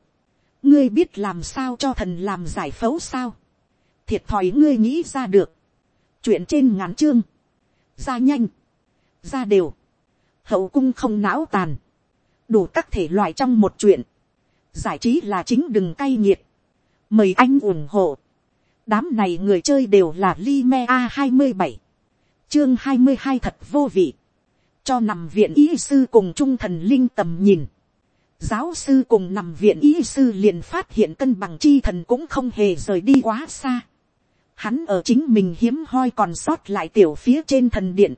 ngươi biết làm sao cho thần làm giải phẫu sao, thiệt thòi ngươi nghĩ ra được, chuyện trên ngắn chương, ra nhanh, ra đều, hậu cung không não tàn, đủ các thể loại trong một chuyện, giải trí là chính đừng cay nghiệt, mời anh ủng hộ, đám này người chơi đều là li me A27, chương 22 thật vô vị, cho nằm viện y sư cùng trung thần linh tầm nhìn, giáo sư cùng nằm viện y sư liền phát hiện cân bằng chi thần cũng không hề rời đi quá xa, hắn ở chính mình hiếm hoi còn sót lại tiểu phía trên thần điện,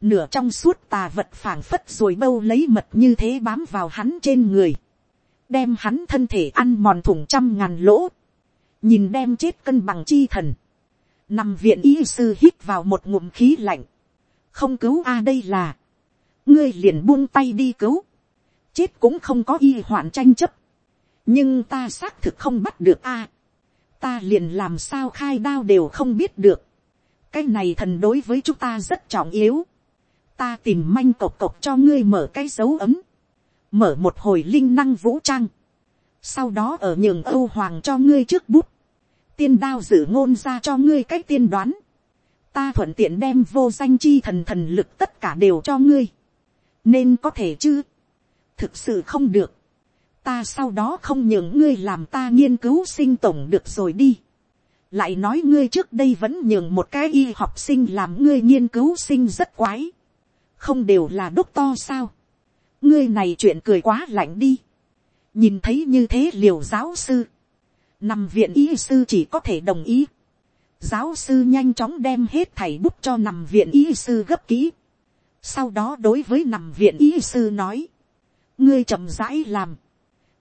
nửa trong suốt tà vật phảng phất rồi bâu lấy mật như thế bám vào hắn trên người, đem hắn thân thể ăn mòn thủng trăm ngàn lỗ, nhìn đem chết cân bằng chi thần, nằm viện y sư hít vào một ngụm khí lạnh, không cứu a à đây là, ngươi liền buông tay đi cứu, chết cũng không có y hoạn tranh chấp, nhưng ta xác thực không bắt được a, ta liền làm sao khai đao đều không biết được, cái này thần đối với chúng ta rất trọng yếu, ta tìm manh cộc cộc cho ngươi mở cái dấu ấm, mở một hồi linh năng vũ trang, sau đó ở nhường âu hoàng cho ngươi trước bút, tiên đao dự ngôn ra cho ngươi cách tiên đoán, ta thuận tiện đem vô danh chi thần thần lực tất cả đều cho ngươi, nên có thể chứ, thực sự không được, ta sau đó không nhường ngươi làm ta nghiên cứu sinh tổng được rồi đi, lại nói ngươi trước đây vẫn nhường một cái y học sinh làm ngươi nghiên cứu sinh rất quái, không đều là đúc to sao, ngươi này chuyện cười quá lạnh đi, nhìn thấy như thế liều giáo sư, nằm viện y sư chỉ có thể đồng ý. giáo sư nhanh chóng đem hết thầy bút cho nằm viện y sư gấp kỹ. sau đó đối với nằm viện y sư nói, ngươi chậm rãi làm,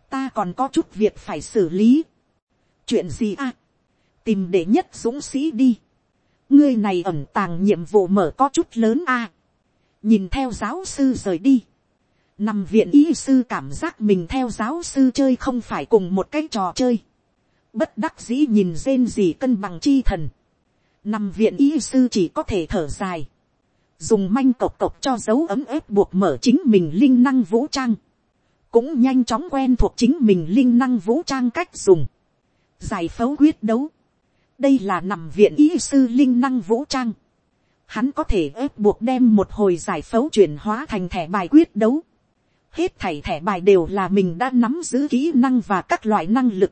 ta còn có chút việc phải xử lý. chuyện gì à, tìm để nhất dũng sĩ đi. ngươi này ẩn tàng nhiệm vụ mở có chút lớn à. nhìn theo giáo sư rời đi. nằm viện y sư cảm giác mình theo giáo sư chơi không phải cùng một cái trò chơi bất đắc dĩ nhìn rên gì cân bằng chi thần, nằm viện y sư chỉ có thể thở dài, dùng manh cộc cộc cho dấu ấm ép buộc mở chính mình linh năng vũ trang, cũng nhanh chóng quen thuộc chính mình linh năng vũ trang cách dùng, giải phẫu quyết đấu, đây là nằm viện y sư linh năng vũ trang, hắn có thể ép buộc đem một hồi giải phẫu chuyển hóa thành thẻ bài quyết đấu. Hết thảy thẻ bài đều là mình đã nắm giữ kỹ năng và các loại năng lực.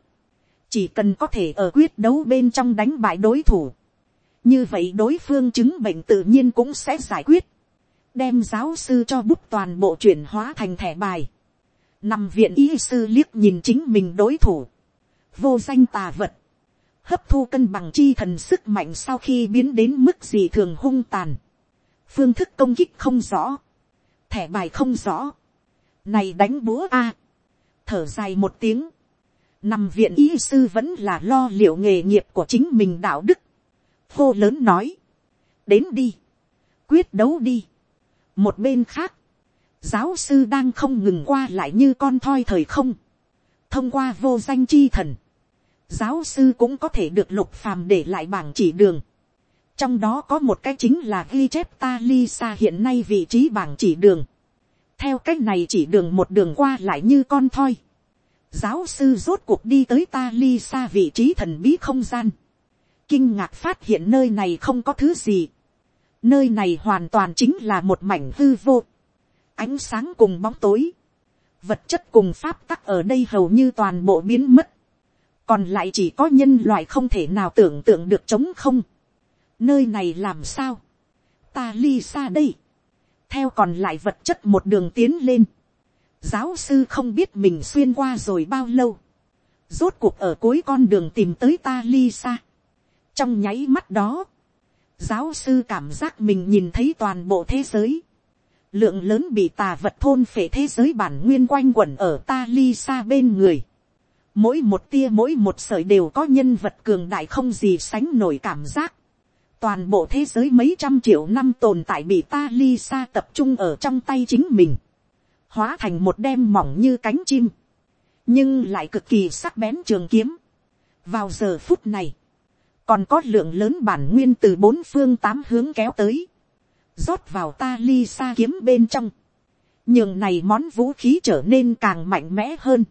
Chỉ cần có thể ở quyết đấu bên trong đánh bại đối thủ. Như vậy đối phương chứng bệnh tự nhiên cũng sẽ giải quyết. Đem giáo sư cho bút toàn bộ chuyển hóa thành thẻ bài. Nằm viện y sư liếc nhìn chính mình đối thủ. Vô danh tà vật hấp thu cân bằng chi thần sức mạnh sau khi biến đến mức gì thường hung tàn. Phương thức công kích không rõ. Thẻ bài không rõ. Này đánh búa a Thở dài một tiếng. Nằm viện y sư vẫn là lo liệu nghề nghiệp của chính mình đạo đức. Hô lớn nói. Đến đi. Quyết đấu đi. Một bên khác. Giáo sư đang không ngừng qua lại như con thoi thời không. Thông qua vô danh chi thần, giáo sư cũng có thể được lục phàm để lại bảng chỉ đường. Trong đó có một cái chính là ghi chép ta Lisa hiện nay vị trí bảng chỉ đường. Theo cách này chỉ đường một đường qua lại như con thoi. Giáo sư rốt cuộc đi tới ta Lisa vị trí thần bí không gian. Kinh ngạc phát hiện nơi này không có thứ gì. Nơi này hoàn toàn chính là một mảnh hư vô. Ánh sáng cùng bóng tối. Vật chất cùng pháp tắc ở đây hầu như toàn bộ biến mất còn lại chỉ có nhân loại không thể nào tưởng tượng được chống không. nơi này làm sao, ta ly xa đây, theo còn lại vật chất một đường tiến lên, giáo sư không biết mình xuyên qua rồi bao lâu, rốt cuộc ở cuối con đường tìm tới ta ly xa. trong nháy mắt đó, giáo sư cảm giác mình nhìn thấy toàn bộ thế giới, lượng lớn bị tà vật thôn phệ thế giới bản nguyên quanh quẩn ở ta ly xa bên người, mỗi một tia mỗi một sợi đều có nhân vật cường đại không gì sánh nổi cảm giác. toàn bộ thế giới mấy trăm triệu năm tồn tại bị ta ly xa tập trung ở trong tay chính mình, hóa thành một đem mỏng như cánh chim, nhưng lại cực kỳ sắc bén trường kiếm. vào giờ phút này, còn có lượng lớn bản nguyên từ bốn phương tám hướng kéo tới, rót vào ta ly xa kiếm bên trong, nhường này món vũ khí trở nên càng mạnh mẽ hơn.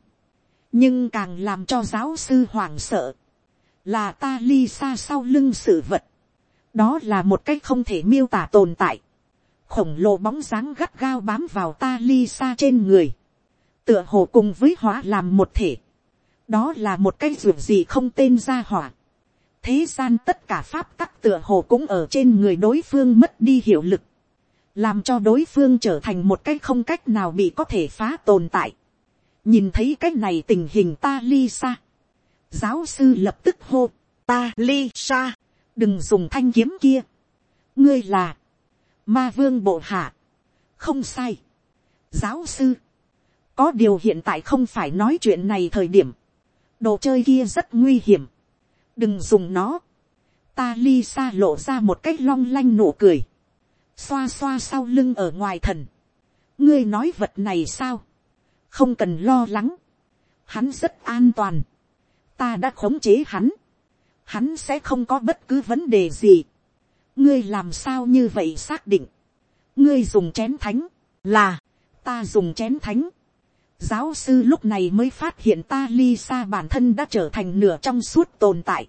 Nhưng càng làm cho giáo sư hoảng sợ, là ta ly xa sau lưng sự vật, đó là một cách không thể miêu tả tồn tại, khổng lồ bóng dáng gắt gao bám vào ta ly xa trên người, tựa hồ cùng với hỏa làm một thể, đó là một cái ruột gì không tên ra hỏa, thế gian tất cả pháp tắc tựa hồ cũng ở trên người đối phương mất đi hiệu lực, làm cho đối phương trở thành một cái không cách nào bị có thể phá tồn tại. Nhìn thấy cái này tình hình ta ly xa, giáo sư lập tức hô, ta ly xa, đừng dùng thanh kiếm kia, ngươi là, ma vương bộ hạ, không sai, giáo sư, có điều hiện tại không phải nói chuyện này thời điểm, đồ chơi kia rất nguy hiểm, đừng dùng nó, ta ly xa lộ ra một cái long lanh nụ cười, xoa xoa sau lưng ở ngoài thần, ngươi nói vật này sao, không cần lo lắng, hắn rất an toàn, ta đã khống chế hắn, hắn sẽ không có bất cứ vấn đề gì, ngươi làm sao như vậy xác định, ngươi dùng chén thánh, là, ta dùng chén thánh, giáo sư lúc này mới phát hiện ta ly xa bản thân đã trở thành nửa trong suốt tồn tại,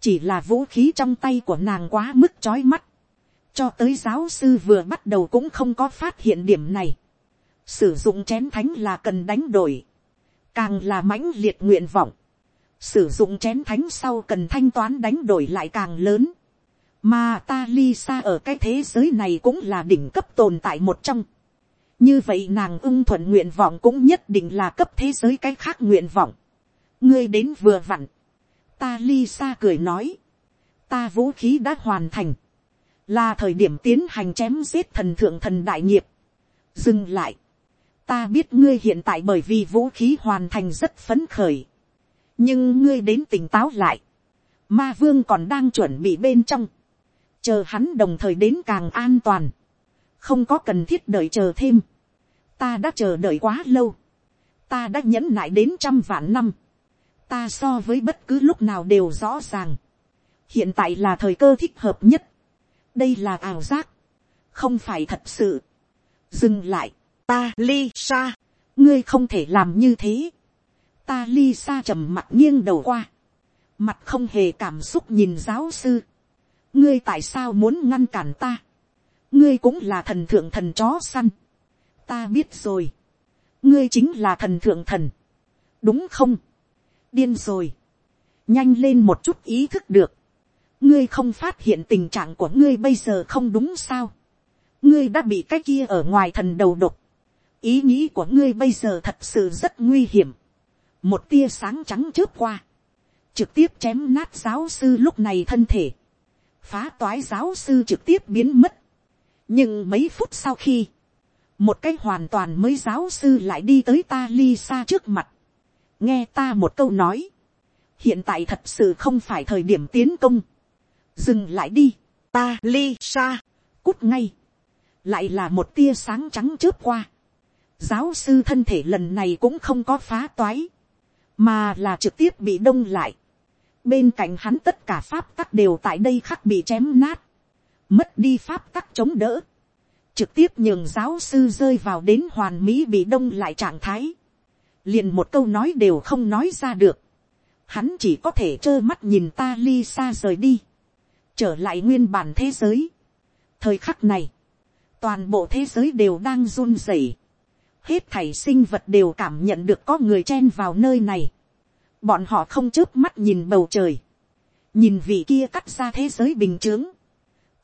chỉ là vũ khí trong tay của nàng quá mức trói mắt, cho tới giáo sư vừa bắt đầu cũng không có phát hiện điểm này, sử dụng chén thánh là cần đánh đổi, càng là mãnh liệt nguyện vọng, sử dụng chén thánh sau cần thanh toán đánh đổi lại càng lớn, mà ta ly xa ở cái thế giới này cũng là đỉnh cấp tồn tại một trong, như vậy nàng ưng thuận nguyện vọng cũng nhất định là cấp thế giới cái khác nguyện vọng, ngươi đến vừa vặn, ta ly xa cười nói, ta vũ khí đã hoàn thành, là thời điểm tiến hành chém giết thần thượng thần đại nghiệp, dừng lại, ta biết ngươi hiện tại bởi vì vũ khí hoàn thành rất phấn khởi. nhưng ngươi đến tỉnh táo lại. ma vương còn đang chuẩn bị bên trong. chờ hắn đồng thời đến càng an toàn. không có cần thiết đợi chờ thêm ta đã chờ đợi quá lâu. ta đã nhẫn nại đến trăm vạn năm. ta so với bất cứ lúc nào đều rõ ràng. hiện tại là thời cơ thích hợp nhất. đây là ảo giác. không phải thật sự. dừng lại ta ly sa, ngươi không thể làm như thế. ta ly sa trầm mặt nghiêng đầu qua, mặt không hề cảm xúc nhìn giáo sư. ngươi tại sao muốn ngăn cản ta, ngươi cũng là thần thượng thần chó săn, ta biết rồi, ngươi chính là thần thượng thần, đúng không, điên rồi, nhanh lên một chút ý thức được, ngươi không phát hiện tình trạng của ngươi bây giờ không đúng sao, ngươi đã bị cái kia ở ngoài thần đầu độc, ý nghĩ của ngươi bây giờ thật sự rất nguy hiểm, một tia sáng trắng chớp qua, trực tiếp chém nát giáo sư lúc này thân thể, phá toái giáo sư trực tiếp biến mất. nhưng mấy phút sau khi, một cái hoàn toàn mới giáo sư lại đi tới ta ly xa trước mặt, nghe ta một câu nói, hiện tại thật sự không phải thời điểm tiến công, dừng lại đi, ta ly xa, cút ngay, lại là một tia sáng trắng chớp qua, giáo sư thân thể lần này cũng không có phá toái, mà là trực tiếp bị đông lại, bên cạnh hắn tất cả pháp tắc đều tại đây khắc bị chém nát, mất đi pháp tắc chống đỡ, trực tiếp nhường giáo sư rơi vào đến hoàn mỹ bị đông lại trạng thái, liền một câu nói đều không nói ra được, hắn chỉ có thể trơ mắt nhìn ta ly xa rời đi, trở lại nguyên bản thế giới. thời khắc này, toàn bộ thế giới đều đang run rẩy, hết thảy sinh vật đều cảm nhận được có người chen vào nơi này, bọn họ không chớp mắt nhìn bầu trời, nhìn vị kia cắt ra thế giới bình t h ư ớ n g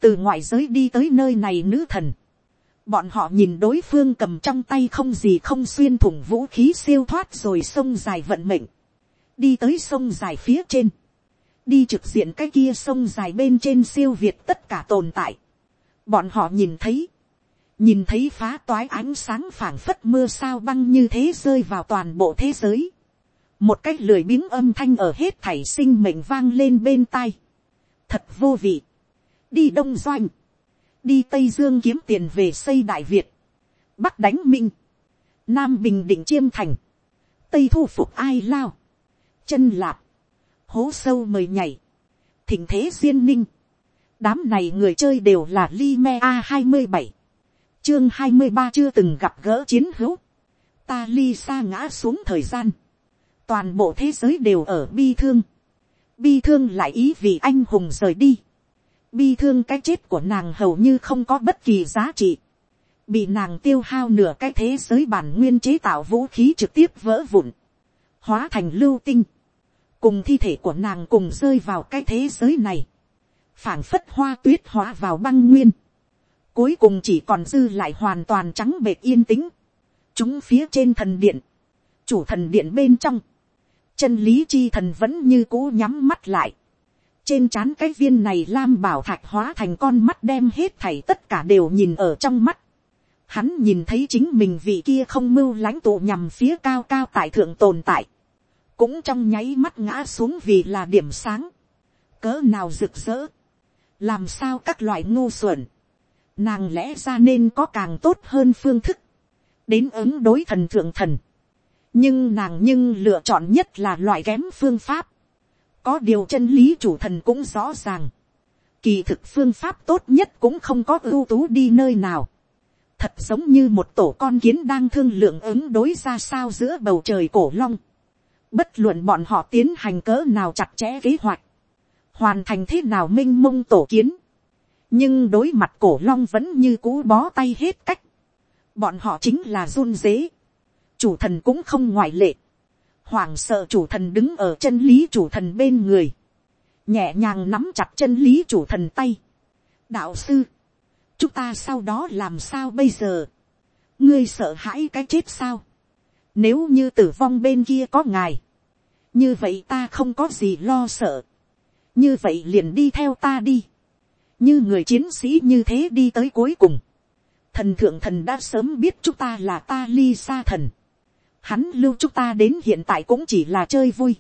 từ ngoại giới đi tới nơi này nữ thần, bọn họ nhìn đối phương cầm trong tay không gì không xuyên thủng vũ khí siêu thoát rồi sông dài vận mệnh, đi tới sông dài phía trên, đi trực diện cái kia sông dài bên trên siêu việt tất cả tồn tại, bọn họ nhìn thấy, nhìn thấy phá toái ánh sáng phảng phất mưa sao băng như thế rơi vào toàn bộ thế giới, một cách lười biếng âm thanh ở hết thảy sinh mệnh vang lên bên tai. thật vô vị. đi đông doanh, đi tây dương kiếm tiền về xây đại việt, bắc đánh minh, nam bình định chiêm thành, tây thu phục ai lao, chân lạp, hố sâu mời nhảy, thỉnh thế duyên ninh, đám này người chơi đều là li me a hai mươi bảy, chương hai mươi ba chưa từng gặp gỡ chiến hữu, ta ly xa ngã xuống thời gian, toàn bộ thế giới đều ở bi thương, bi thương lại ý vì anh hùng rời đi, bi thương cái chết của nàng hầu như không có bất kỳ giá trị, bị nàng tiêu hao nửa cái thế giới bản nguyên chế tạo vũ khí trực tiếp vỡ vụn, hóa thành lưu tinh, cùng thi thể của nàng cùng rơi vào cái thế giới này, phảng phất hoa tuyết hóa vào băng nguyên, cuối cùng chỉ còn dư lại hoàn toàn trắng bệt yên tĩnh, chúng phía trên thần điện, chủ thần điện bên trong, chân lý chi thần vẫn như cũ nhắm mắt lại trên trán cái viên này lam bảo thạch hóa thành con mắt đem hết thảy tất cả đều nhìn ở trong mắt. hắn nhìn thấy chính mình vị kia không mưu lãnh tụ nhằm phía cao cao tại thượng tồn tại. cũng trong nháy mắt ngã xuống vì là điểm sáng. cỡ nào rực rỡ. làm sao các loại ngu xuẩn. nàng lẽ ra nên có càng tốt hơn phương thức. đến ứng đối thần thượng thần nhưng nàng nhưng lựa chọn nhất là loại kém phương pháp có điều chân lý chủ thần cũng rõ ràng. kỳ thực phương pháp tốt nhất cũng không có ưu tú đi nơi nào. thật giống như một tổ con kiến đang thương lượng ứng đối ra sao giữa bầu trời cổ long. bất luận bọn họ tiến hành cỡ nào chặt chẽ kế hoạch. hoàn thành thế nào m i n h mông tổ kiến. nhưng đối mặt cổ long vẫn như cú bó tay hết cách. bọn họ chính là run dế chủ thần cũng không ngoại lệ, hoảng sợ chủ thần đứng ở chân lý chủ thần bên người, nhẹ nhàng nắm chặt chân lý chủ thần tay. đạo sư, chúng ta sau đó làm sao bây giờ, ngươi sợ hãi cái chết sao, nếu như tử vong bên kia có ngài, như vậy ta không có gì lo sợ, như vậy liền đi theo ta đi, như người chiến sĩ như thế đi tới cuối cùng, thần thượng thần đã sớm biết chúng ta là ta ly xa thần, hắn lưu chúng ta đến hiện tại cũng chỉ là chơi vui.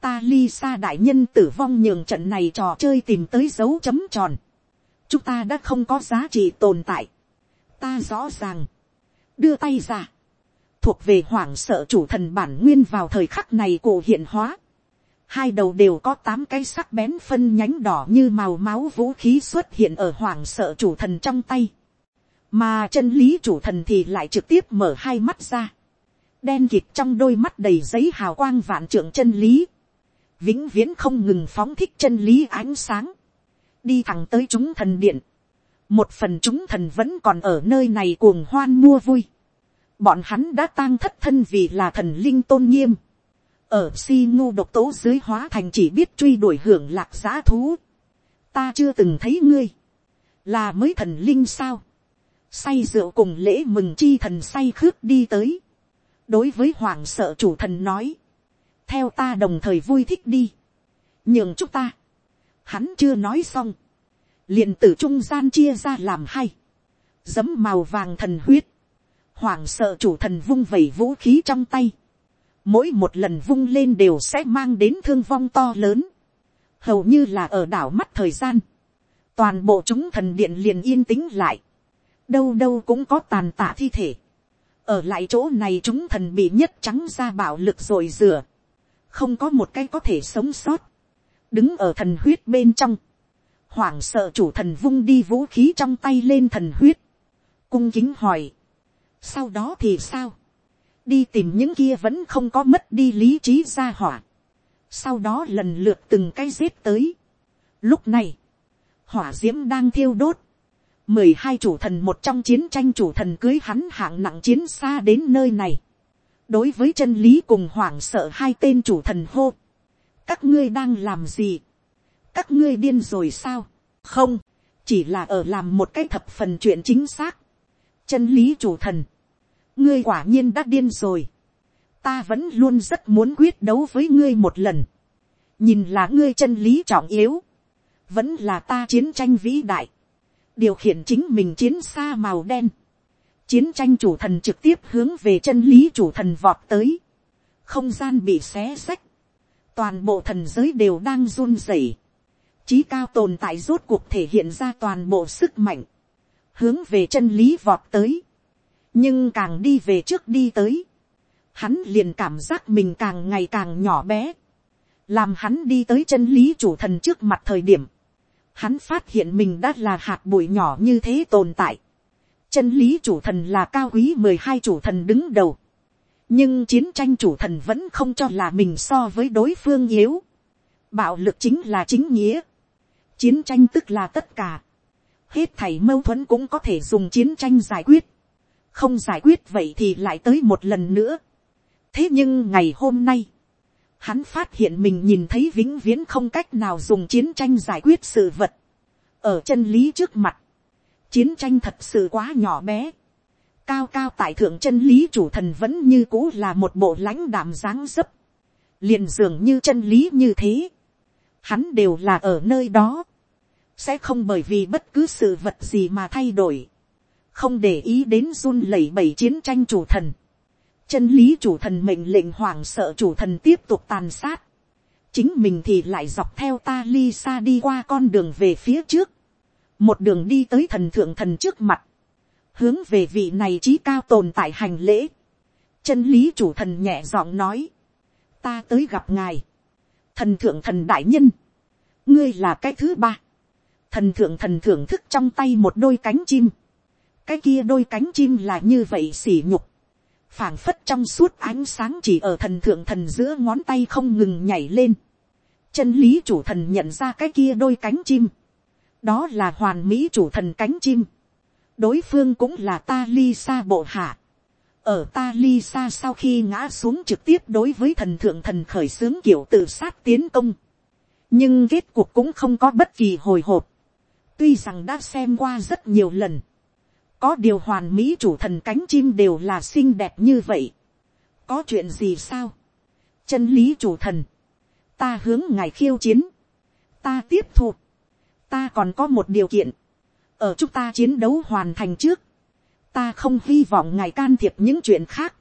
ta ly xa đại nhân tử vong nhường trận này trò chơi tìm tới dấu chấm tròn. chúng ta đã không có giá trị tồn tại. ta rõ ràng. đưa tay ra. thuộc về hoảng sợ chủ thần bản nguyên vào thời khắc này cổ hiện hóa. hai đầu đều có tám cái sắc bén phân nhánh đỏ như màu máu vũ khí xuất hiện ở hoảng sợ chủ thần trong tay. mà chân lý chủ thần thì lại trực tiếp mở hai mắt ra đen kịt trong đôi mắt đầy giấy hào quang vạn trưởng chân lý, vĩnh viễn không ngừng phóng thích chân lý ánh sáng, đi thẳng tới chúng thần điện, một phần chúng thần vẫn còn ở nơi này cuồng hoan mua vui, bọn hắn đã tang thất thân vì là thần linh tôn nghiêm, ở si ngu độc tố dưới hóa thành chỉ biết truy đuổi hưởng lạc giá thú, ta chưa từng thấy ngươi, là mới thần linh sao, say rượu cùng lễ mừng chi thần say khước đi tới, đối với hoàng sợ chủ thần nói, theo ta đồng thời vui thích đi, nhường chúc ta, hắn chưa nói xong, liền từ trung gian chia ra làm hai, giấm màu vàng thần huyết, hoàng sợ chủ thần vung vẩy vũ khí trong tay, mỗi một lần vung lên đều sẽ mang đến thương vong to lớn, hầu như là ở đảo mắt thời gian, toàn bộ chúng thần điện liền yên tĩnh lại, đâu đâu cũng có tàn tạ thi thể, ở lại chỗ này chúng thần bị nhất trắng ra bạo lực rồi rửa, không có một cái có thể sống sót, đứng ở thần huyết bên trong, hoảng sợ chủ thần vung đi vũ khí trong tay lên thần huyết, cung kính hỏi, sau đó thì sao, đi tìm những kia vẫn không có mất đi lý trí ra hỏa, sau đó lần lượt từng cái giết tới. Lúc này, hỏa d i ễ m đang thiêu đốt, mười hai chủ thần một trong chiến tranh chủ thần cưới hắn hạng nặng chiến xa đến nơi này, đối với chân lý cùng hoảng sợ hai tên chủ thần hô, các ngươi đang làm gì, các ngươi điên rồi sao, không, chỉ là ở làm một cái thập phần chuyện chính xác, chân lý chủ thần, ngươi quả nhiên đã điên rồi. ta vẫn luôn rất muốn quyết đấu với ngươi một lần. nhìn là ngươi chân lý trọng yếu. vẫn là ta chiến tranh vĩ đại điều khiển chính mình chiến xa màu đen. chiến tranh chủ thần trực tiếp hướng về chân lý chủ thần vọt tới. không gian bị xé xách. toàn bộ thần giới đều đang run rẩy. trí cao tồn tại rốt cuộc thể hiện ra toàn bộ sức mạnh. hướng về chân lý vọt tới nhưng càng đi về trước đi tới, hắn liền cảm giác mình càng ngày càng nhỏ bé, làm hắn đi tới chân lý chủ thần trước mặt thời điểm, hắn phát hiện mình đã là hạt bụi nhỏ như thế tồn tại. chân lý chủ thần là cao quý mười hai chủ thần đứng đầu, nhưng chiến tranh chủ thần vẫn không cho là mình so với đối phương yếu. bạo lực chính là chính nghĩa, chiến tranh tức là tất cả, hết thảy mâu thuẫn cũng có thể dùng chiến tranh giải quyết không giải quyết vậy thì lại tới một lần nữa. thế nhưng ngày hôm nay, hắn phát hiện mình nhìn thấy vĩnh viễn không cách nào dùng chiến tranh giải quyết sự vật. ở chân lý trước mặt, chiến tranh thật sự quá nhỏ bé. cao cao tại thượng chân lý chủ thần vẫn như cũ là một bộ lãnh đạm dáng dấp. liền dường như chân lý như thế. hắn đều là ở nơi đó. sẽ không bởi vì bất cứ sự vật gì mà thay đổi không để ý đến run lẩy bẩy chiến tranh chủ thần chân lý chủ thần mệnh lệnh hoàng sợ chủ thần tiếp tục tàn sát. chính mình thì lại dọc theo ta ly xa đi qua con đường về phía trước. một đường đi tới thần thượng thần trước mặt. hướng về vị này trí cao tồn tại hành lễ. chân lý chủ thần nhẹ giọng nói. ta tới gặp ngài. thần thượng thần đại nhân. ngươi là cái thứ ba. thần thượng thần thưởng thức trong tay một đôi cánh chim cái kia đôi cánh chim là như vậy xỉ nhục, phảng phất trong suốt ánh sáng chỉ ở thần thượng thần giữa ngón tay không ngừng nhảy lên. chân lý chủ thần nhận ra cái kia đôi cánh chim, đó là hoàn mỹ chủ thần cánh chim, đối phương cũng là ta ly xa bộ hạ. ở ta ly xa sau khi ngã xuống trực tiếp đối với thần thượng thần khởi xướng kiểu tự sát tiến công, nhưng kết cuộc cũng không có bất kỳ hồi hộp, tuy rằng đã xem qua rất nhiều lần, có điều hoàn mỹ chủ thần cánh chim đều là xinh đẹp như vậy. có chuyện gì sao. chân lý chủ thần. ta hướng ngài khiêu chiến. ta tiếp thu. ta còn có một điều kiện. ở chúng ta chiến đấu hoàn thành trước. ta không hy vọng ngài can thiệp những chuyện khác.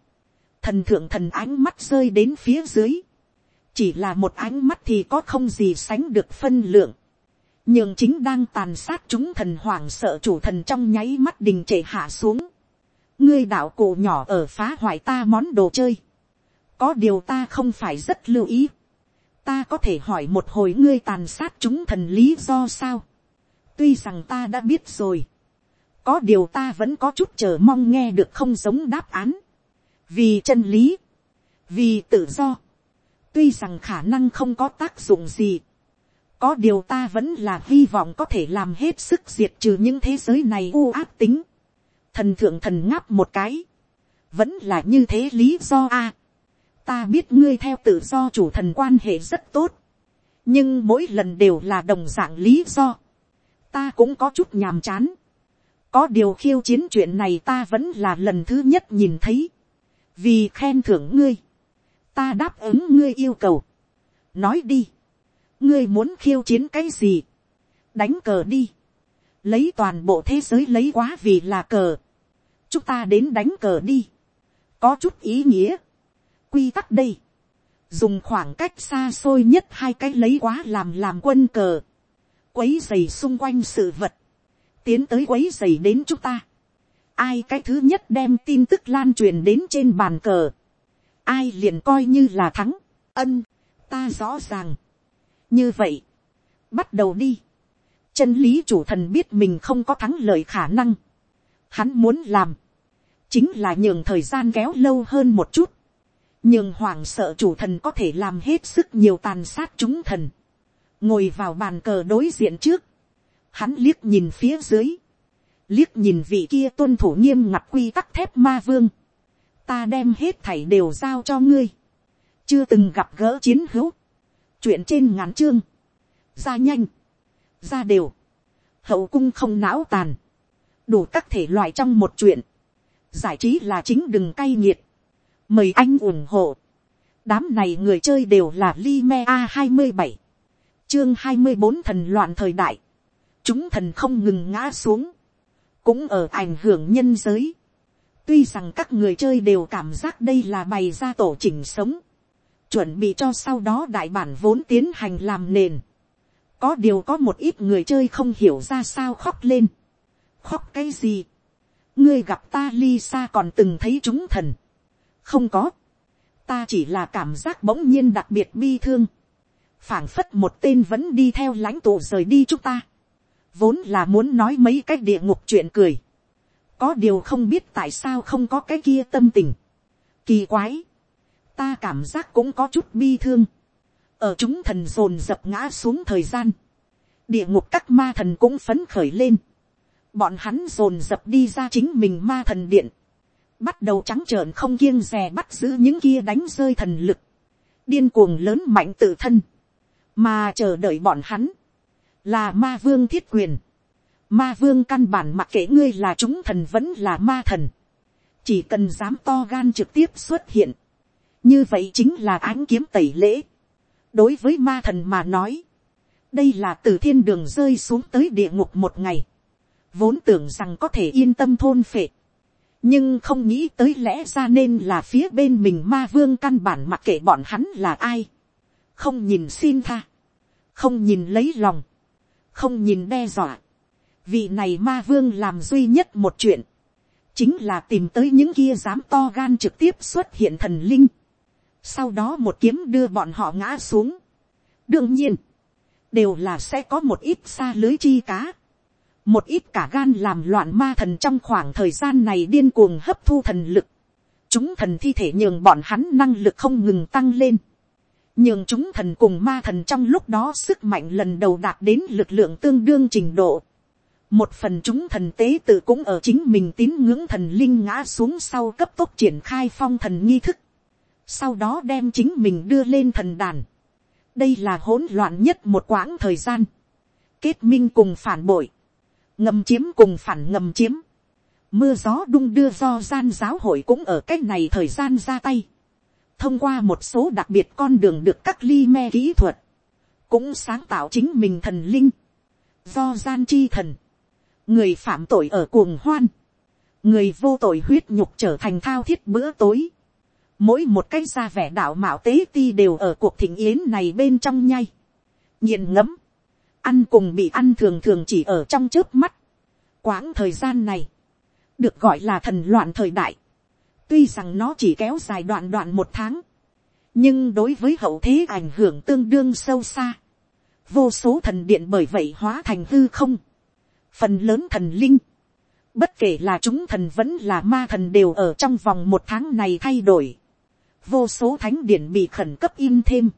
thần thượng thần ánh mắt rơi đến phía dưới. chỉ là một ánh mắt thì có không gì sánh được phân lượng nhường chính đang tàn sát chúng thần hoảng sợ chủ thần trong nháy mắt đình trệ hạ xuống. ngươi đạo cụ nhỏ ở phá hoại ta món đồ chơi. có điều ta không phải rất lưu ý. ta có thể hỏi một hồi ngươi tàn sát chúng thần lý do sao. tuy rằng ta đã biết rồi. có điều ta vẫn có chút chờ mong nghe được không giống đáp án. vì chân lý. vì tự do. tuy rằng khả năng không có tác dụng gì có điều ta vẫn là hy vọng có thể làm hết sức diệt trừ những thế giới này u ác tính. thần thượng thần ngáp một cái. vẫn là như thế lý do a. ta biết ngươi theo tự do chủ thần quan hệ rất tốt. nhưng mỗi lần đều là đồng dạng lý do. ta cũng có chút nhàm chán. có điều khiêu chiến chuyện này ta vẫn là lần thứ nhất nhìn thấy. vì khen thưởng ngươi. ta đáp ứng ngươi yêu cầu. nói đi ngươi muốn khiêu chiến cái gì, đánh cờ đi, lấy toàn bộ thế giới lấy quá vì là cờ, chúng ta đến đánh cờ đi, có chút ý nghĩa, quy tắc đây, dùng khoảng cách xa xôi nhất hai cái lấy quá làm làm quân cờ, quấy dày xung quanh sự vật, tiến tới quấy dày đến chúng ta, ai cái thứ nhất đem tin tức lan truyền đến trên bàn cờ, ai liền coi như là thắng, ân, ta rõ ràng, như vậy, bắt đầu đi. chân lý chủ thần biết mình không có thắng lợi khả năng. hắn muốn làm, chính là nhường thời gian kéo lâu hơn một chút. nhường hoàng sợ chủ thần có thể làm hết sức nhiều tàn sát chúng thần. ngồi vào bàn cờ đối diện trước, hắn liếc nhìn phía dưới, liếc nhìn vị kia tuân thủ nghiêm ngặt quy tắc thép ma vương. ta đem hết thảy đều giao cho ngươi. chưa từng gặp gỡ chiến hữu chuyện trên ngắn chương, ra nhanh, ra đều, hậu cung không não tàn, đủ các thể loại trong một chuyện, giải trí là chính đừng cay nghiệt, mời anh ủng hộ, đám này người chơi đều là Lime a hai mươi bảy, chương hai mươi bốn thần loạn thời đại, chúng thần không ngừng ngã xuống, cũng ở ảnh hưởng nhân giới, tuy rằng các người chơi đều cảm giác đây là bày ra tổ chỉnh sống, chuẩn bị cho sau đó đại bản vốn tiến hành làm nền. có điều có một ít người chơi không hiểu ra sao khóc lên. khóc cái gì. ngươi gặp ta Lisa còn từng thấy chúng thần. không có. ta chỉ là cảm giác bỗng nhiên đặc biệt bi thương. phảng phất một tên vẫn đi theo lãnh tụ rời đi chúng ta. vốn là muốn nói mấy cái địa ngục chuyện cười. có điều không biết tại sao không có cái kia tâm tình. kỳ quái ta cảm giác cũng có chút bi thương. ở chúng thần dồn dập ngã xuống thời gian, địa ngục các ma thần cũng phấn khởi lên. bọn hắn dồn dập đi ra chính mình ma thần điện, bắt đầu trắng trợn không kiêng rè bắt giữ những kia đánh rơi thần lực, điên cuồng lớn mạnh tự thân, mà chờ đợi bọn hắn, là ma vương thiết quyền, ma vương căn bản mặc kệ ngươi là chúng thần vẫn là ma thần, chỉ cần dám to gan trực tiếp xuất hiện, như vậy chính là ánh kiếm tẩy lễ. đối với ma thần mà nói, đây là từ thiên đường rơi xuống tới địa ngục một ngày, vốn tưởng rằng có thể yên tâm thôn phệ, nhưng không nghĩ tới lẽ ra nên là phía bên mình ma vương căn bản mặc kệ bọn hắn là ai, không nhìn xin tha, không nhìn lấy lòng, không nhìn đe dọa, vị này ma vương làm duy nhất một chuyện, chính là tìm tới những kia dám to gan trực tiếp xuất hiện thần linh, sau đó một kiếm đưa bọn họ ngã xuống. đương nhiên, đều là sẽ có một ít xa lưới chi cá, một ít cả gan làm loạn ma thần trong khoảng thời gian này điên cuồng hấp thu thần lực, chúng thần thi thể nhường bọn hắn năng lực không ngừng tăng lên, nhường chúng thần cùng ma thần trong lúc đó sức mạnh lần đầu đạt đến lực lượng tương đương trình độ. một phần chúng thần tế tự cũng ở chính mình tín ngưỡng thần linh ngã xuống sau cấp tốc triển khai phong thần nghi thức sau đó đem chính mình đưa lên thần đàn. đây là hỗn loạn nhất một quãng thời gian, kết minh cùng phản bội, ngầm chiếm cùng phản ngầm chiếm, mưa gió đung đưa do gian giáo hội cũng ở c á c h này thời gian ra tay, thông qua một số đặc biệt con đường được các ly me kỹ thuật, cũng sáng tạo chính mình thần linh, do gian chi thần, người phạm tội ở cuồng hoan, người vô tội huyết nhục trở thành thao thiết bữa tối, mỗi một cái ra vẻ đạo mạo tế ti đều ở cuộc thịnh yến này bên trong nhay nghiền ngấm, ăn cùng bị ăn thường thường chỉ ở trong trước mắt, quãng thời gian này, được gọi là thần loạn thời đại, tuy rằng nó chỉ kéo dài đoạn đoạn một tháng, nhưng đối với hậu thế ảnh hưởng tương đương sâu xa, vô số thần điện bởi vậy hóa thành hư không, phần lớn thần linh, bất kể là chúng thần vẫn là ma thần đều ở trong vòng một tháng này thay đổi vô số thánh điển bị khẩn cấp in thêm,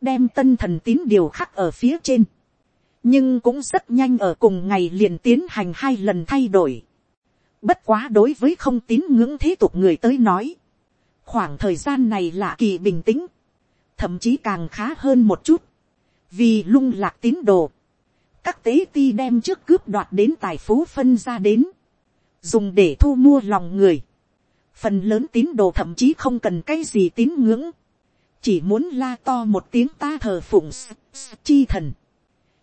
đem tân thần tín điều khắc ở phía trên, nhưng cũng rất nhanh ở cùng ngày liền tiến hành hai lần thay đổi. Bất quá đối với không tín ngưỡng thế tục người tới nói, khoảng thời gian này là kỳ bình tĩnh, thậm chí càng khá hơn một chút, vì lung lạc tín đồ, các tế ti đem trước cướp đoạt đến tài phú phân ra đến, dùng để thu mua lòng người. Phần lớn tín đồ thậm chí không cần cái gì tín ngưỡng, chỉ muốn la to một tiếng ta thờ phụng chi thần.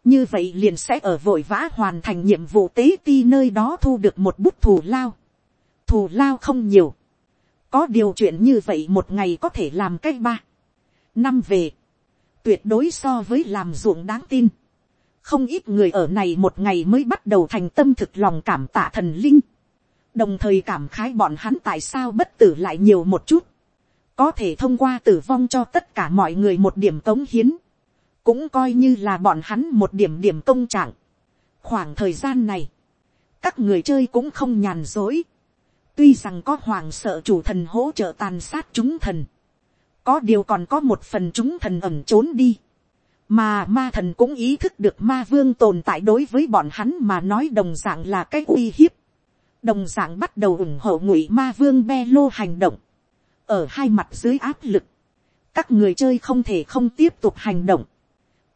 như vậy liền sẽ ở vội vã hoàn thành nhiệm vụ tế ti nơi đó thu được một bút thù lao. thù lao không nhiều. có điều chuyện như vậy một ngày có thể làm cái ba. năm về. tuyệt đối so với làm ruộng đáng tin. không ít người ở này một ngày mới bắt đầu thành tâm thực lòng cảm tạ thần linh đồng thời cảm khái bọn hắn tại sao bất tử lại nhiều một chút. Có thể thông qua tử vong cho tất cả mọi người một điểm cống hiến, cũng coi như là bọn hắn một điểm điểm công trạng. khoảng thời gian này, các người chơi cũng không nhàn dối, tuy rằng có hoàng sợ chủ thần hỗ trợ tàn sát chúng thần, có điều còn có một phần chúng thần ẩm trốn đi, mà ma thần cũng ý thức được ma vương tồn tại đối với bọn hắn mà nói đồng d ạ n g là cái uy hiếp, đồng d ạ n g bắt đầu ủng hộ ngụy ma vương be lô hành động, ở hai mặt dưới áp lực, các người chơi không thể không tiếp tục hành động,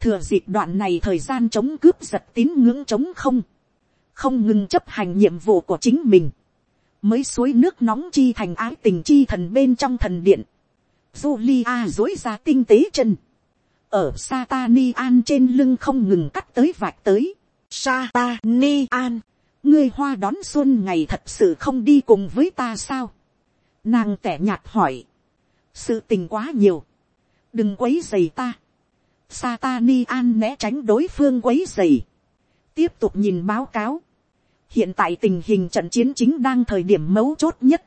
thừa dịp đoạn này thời gian chống cướp giật tín ngưỡng chống không, không ngừng chấp hành nhiệm vụ của chính mình, mới suối nước nóng chi thành ái tình chi thần bên trong thần điện, Julia dối ra tinh tế chân, ở Satani An trên lưng không ngừng cắt tới vạch tới, Satani An, ngươi hoa đón xuân ngày thật sự không đi cùng với ta sao, Nàng tẻ nhạt hỏi. Sự tình quá nhiều. Đừng quấy dày ta. Satani an né tránh đối phương quấy dày. Tiếp tục nhìn báo cáo. Hiện tại tình hình trận chiến chính đang thời điểm mấu chốt nhất.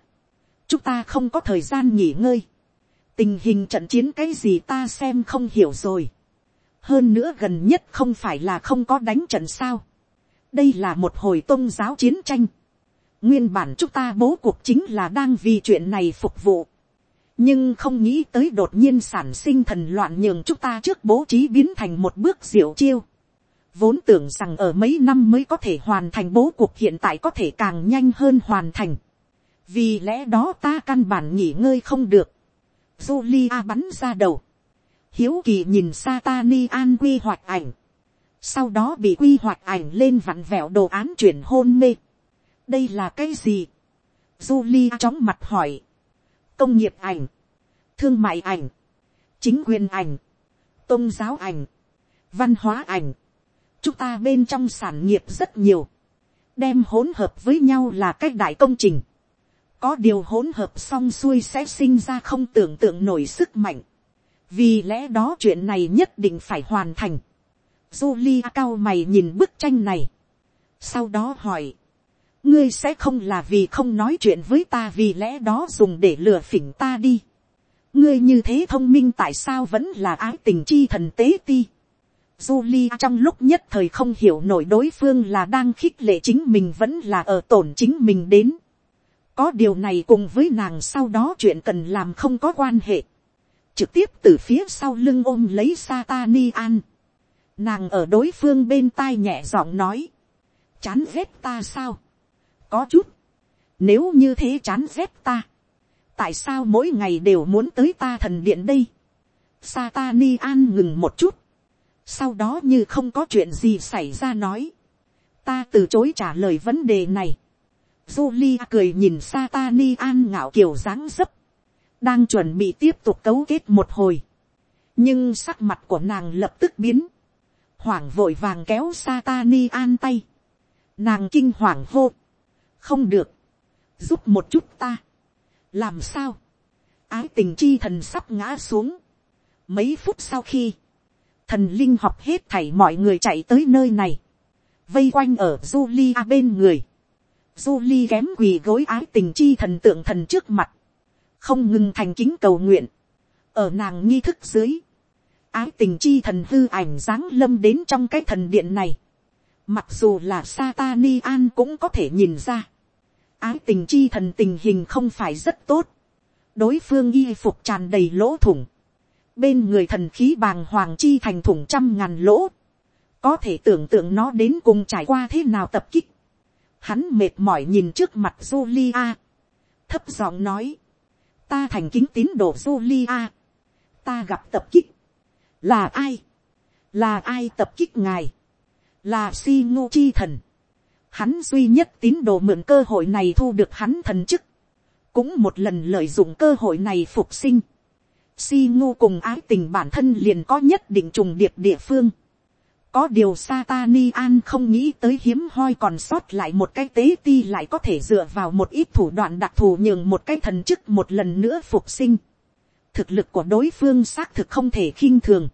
Chúng ta không có thời gian nghỉ ngơi. Tình hình trận chiến cái gì ta xem không hiểu rồi. Hơn nữa gần nhất không phải là không có đánh trận sao. Đây là một hồi tôn giáo chiến tranh Nguyên bản chúng ta bố cuộc chính là đang vì chuyện này phục vụ. Nhưng không nghĩ tới đột nhiên sản sinh thần loạn nhường chúng ta trước bố trí biến thành một bước diệu chiêu. Vốn tưởng rằng ở mấy năm mới có thể hoàn thành bố cuộc hiện tại có thể càng nhanh hơn hoàn thành. Vì lẽ đó ta căn bản nghỉ ngơi không được. Julia bắn ra đầu. Hiếu kỳ nhìn Satani an quy hoạch ảnh. Sau đó bị quy hoạch ảnh lên vặn vẹo đồ án chuyển hôn mê đây là cái gì. Julia chóng mặt hỏi. công nghiệp ảnh, thương mại ảnh, chính quyền ảnh, tôn giáo ảnh, văn hóa ảnh. chúng ta bên trong sản nghiệp rất nhiều. đem hỗn hợp với nhau là cách đại công trình. có điều hỗn hợp xong xuôi sẽ sinh ra không tưởng tượng nổi sức mạnh. vì lẽ đó chuyện này nhất định phải hoàn thành. Julia cao mày nhìn bức tranh này. Sau đó hỏi, ngươi sẽ không là vì không nói chuyện với ta vì lẽ đó dùng để lừa phỉnh ta đi. ngươi như thế thông minh tại sao vẫn là ái tình chi thần tế ti. Julie trong lúc nhất thời không hiểu nổi đối phương là đang khích lệ chính mình vẫn là ở tổn chính mình đến. Có điều này cùng với nàng sau đó chuyện cần làm không có quan hệ. Trực tiếp từ phía sau lưng ôm lấy Satani an. Nàng ở đối phương bên tai nhẹ giọng nói. Chán ghét ta sao? có chút, nếu như thế chán ghét ta, tại sao mỗi ngày đều muốn tới ta thần điện đây. Satani an ngừng một chút, sau đó như không có chuyện gì xảy ra nói, ta từ chối trả lời vấn đề này. Julia cười nhìn Satani an ngạo kiều dáng dấp, đang chuẩn bị tiếp tục cấu kết một hồi, nhưng sắc mặt của nàng lập tức biến, hoảng vội vàng kéo Satani an tay, nàng kinh hoàng hô, không được, giúp một chút ta, làm sao, ái tình chi thần sắp ngã xuống, mấy phút sau khi, thần linh học hết thảy mọi người chạy tới nơi này, vây quanh ở Julia bên người, Julie kém quỳ gối ái tình chi thần tượng thần trước mặt, không ngừng thành kính cầu nguyện, ở nàng nghi thức dưới, ái tình chi thần hư ảnh dáng lâm đến trong cái thần điện này, mặc dù là Satani an cũng có thể nhìn ra, ái tình chi thần tình hình không phải rất tốt. đối phương y phục tràn đầy lỗ thủng. bên người thần khí bàng hoàng chi thành thủng trăm ngàn lỗ. có thể tưởng tượng nó đến cùng trải qua thế nào tập kích. Hắn mệt mỏi nhìn trước mặt Julia. Thấp giọng nói. Ta thành kính tín đồ Julia. Ta gặp tập kích. Là ai? Là ai tập kích ngài? Là si ngô chi thần. Hắn duy nhất tín đồ mượn cơ hội này thu được hắn thần chức. Cũng một lần lợi dụng cơ hội này phục sinh. Si ngô cùng ái tình bản thân liền có nhất định trùng điệp địa phương có điều Satani An không nghĩ tới hiếm hoi còn sót lại một cái tế ti lại có thể dựa vào một ít thủ đoạn đặc thù nhường một cái thần chức một lần nữa phục sinh. Thực lực của đối phương xác thực không thể khinh thường.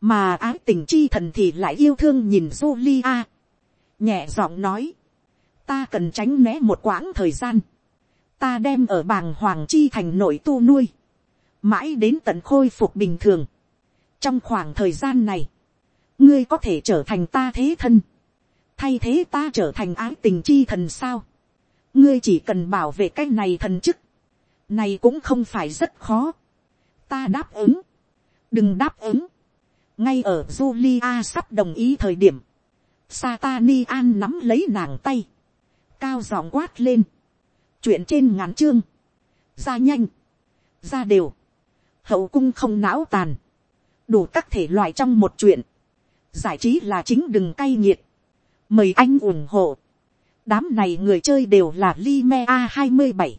Mà ái tình chi thần thì lại yêu thương nhìn Julia. Nhẹ giọng nói. Ta cần tránh né một quãng thời gian. Ta đem ở bàng hoàng chi thành nội tu nuôi. Mãi đến tận khôi phục bình thường. Trong khoảng thời gian này ngươi có thể trở thành ta thế thân, thay thế ta trở thành ái tình chi thần sao, ngươi chỉ cần bảo vệ cái này thần chức, này cũng không phải rất khó, ta đáp ứng, đừng đáp ứng, ngay ở Julia sắp đồng ý thời điểm, Satani an nắm lấy nàng tay, cao giọng quát lên, chuyện trên ngắn chương, ra nhanh, ra đều, hậu cung không não tàn, đủ các thể loại trong một chuyện, giải trí là chính đừng cay nghiệt, mời anh ủng hộ, đám này người chơi đều là Lime a hai mươi bảy,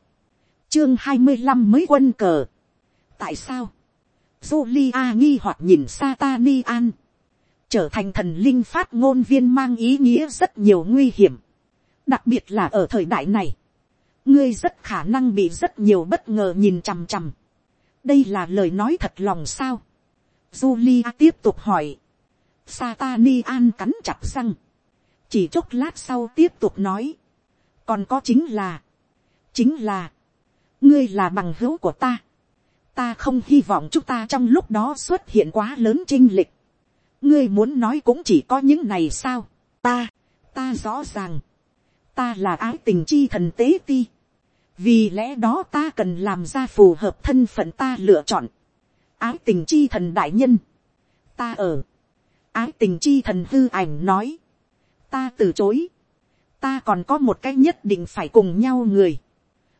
chương hai mươi năm mới quân cờ tại sao, Julia nghi hoặc nhìn Satani an, trở thành thần linh phát ngôn viên mang ý nghĩa rất nhiều nguy hiểm, đặc biệt là ở thời đại này, ngươi rất khả năng bị rất nhiều bất ngờ nhìn chằm chằm. đây là lời nói thật lòng sao. Julia tiếp tục hỏi. Satani an cắn chặt răng. Chỉ chốc lát sau tiếp tục nói. Còn có chính là. Chính là. Ngươi là bằng hữu của ta. Ta không hy vọng chúng ta trong lúc đó xuất hiện quá lớn chinh lịch. Ngươi muốn nói cũng chỉ có những này sao. Ta. Ta rõ ràng. Ta là ái tình chi thần tế ti. Vì lẽ đó ta cần làm ra phù hợp thân phận ta lựa chọn. Ái tình chi thần đại nhân. Ta ở ái tình chi thần hư ảnh nói, ta từ chối, ta còn có một cái nhất định phải cùng nhau người,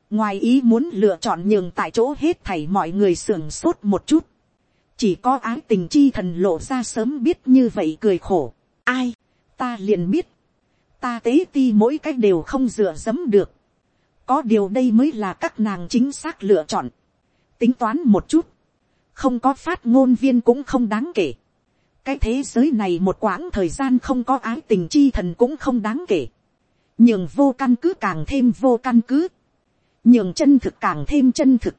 ngoài ý muốn lựa chọn nhường tại chỗ hết thảy mọi người sưởng sốt một chút, chỉ có ái tình chi thần lộ ra sớm biết như vậy cười khổ, ai, ta liền biết, ta tế ti mỗi cách đều không dựa dẫm được, có điều đây mới là các nàng chính xác lựa chọn, tính toán một chút, không có phát ngôn viên cũng không đáng kể, cái thế giới này một quãng thời gian không có ái tình chi thần cũng không đáng kể. nhường vô căn cứ càng thêm vô căn cứ nhường chân thực càng thêm chân thực.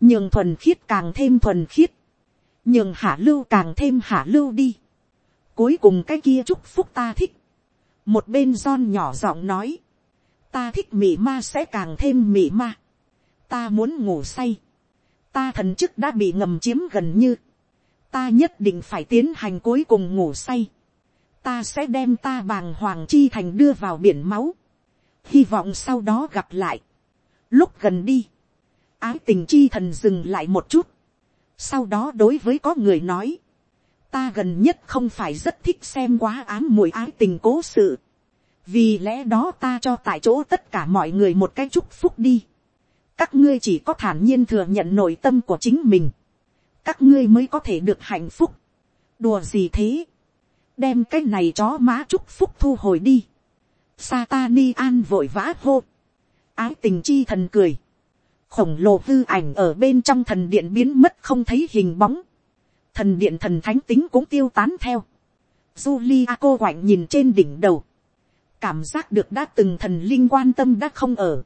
nhường thuần khiết càng thêm thuần khiết. nhường hạ lưu càng thêm hạ lưu đi. cuối cùng cái kia chúc phúc ta thích. một bên John nhỏ giọng nói. ta thích mị ma sẽ càng thêm mị ma. ta muốn ngủ say. ta thần chức đã bị ngầm chiếm gần như ta nhất định phải tiến hành cuối cùng ngủ say, ta sẽ đem ta bàng hoàng chi thành đưa vào biển máu, hy vọng sau đó gặp lại, lúc gần đi, ái tình chi thần dừng lại một chút, sau đó đối với có người nói, ta gần nhất không phải rất thích xem quá ám mùi ái tình cố sự, vì lẽ đó ta cho tại chỗ tất cả mọi người một cái chúc phúc đi, các ngươi chỉ có thản nhiên thừa nhận nội tâm của chính mình, các ngươi mới có thể được hạnh phúc. đùa gì thế, đem cái này chó má chúc phúc thu hồi đi. Satani an vội vã hô, ái tình chi thần cười, khổng lồ hư ảnh ở bên trong thần điện biến mất không thấy hình bóng, thần điện thần thánh tính cũng tiêu tán theo. Julia cô quạnh nhìn trên đỉnh đầu, cảm giác được đã từng thần linh quan tâm đã không ở.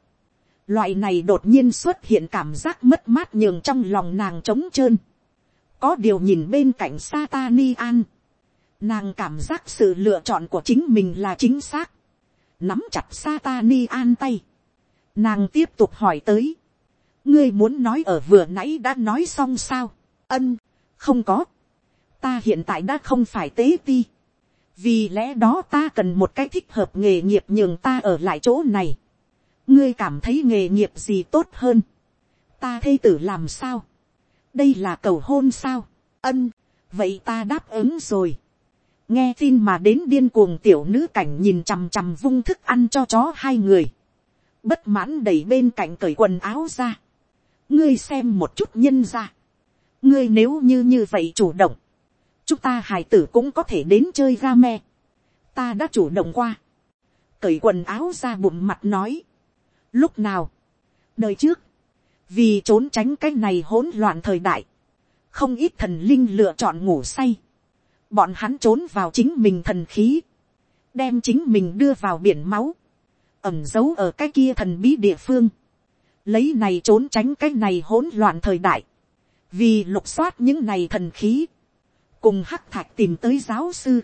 Loại này đột nhiên xuất hiện cảm giác mất mát nhường trong lòng nàng trống trơn. Có điều nhìn bên cạnh Satani an, nàng cảm giác sự lựa chọn của chính mình là chính xác, nắm chặt Satani an tay, nàng tiếp tục hỏi tới, ngươi muốn nói ở vừa nãy đã nói xong sao, ân, không có, ta hiện tại đã không phải tế ti, vì lẽ đó ta cần một cái thích hợp nghề nghiệp nhường ta ở lại chỗ này, ngươi cảm thấy nghề nghiệp gì tốt hơn, ta thê tử làm sao, đây là cầu hôn sao, ân, vậy ta đáp ứng rồi. nghe tin mà đến điên cuồng tiểu nữ cảnh nhìn chằm chằm vung thức ăn cho chó hai người, bất mãn đẩy bên cạnh cởi quần áo ra, ngươi xem một chút nhân ra, ngươi nếu như như vậy chủ động, chúng ta hải tử cũng có thể đến chơi ga me, ta đã chủ động qua, cởi quần áo ra bụng mặt nói, lúc nào, đời trước, vì trốn tránh cái này hỗn loạn thời đại, không ít thần linh lựa chọn ngủ say, bọn hắn trốn vào chính mình thần khí, đem chính mình đưa vào biển máu, ẩm giấu ở cái kia thần bí địa phương, lấy này trốn tránh cái này hỗn loạn thời đại, vì lục soát những này thần khí, cùng hắc thạch tìm tới giáo sư,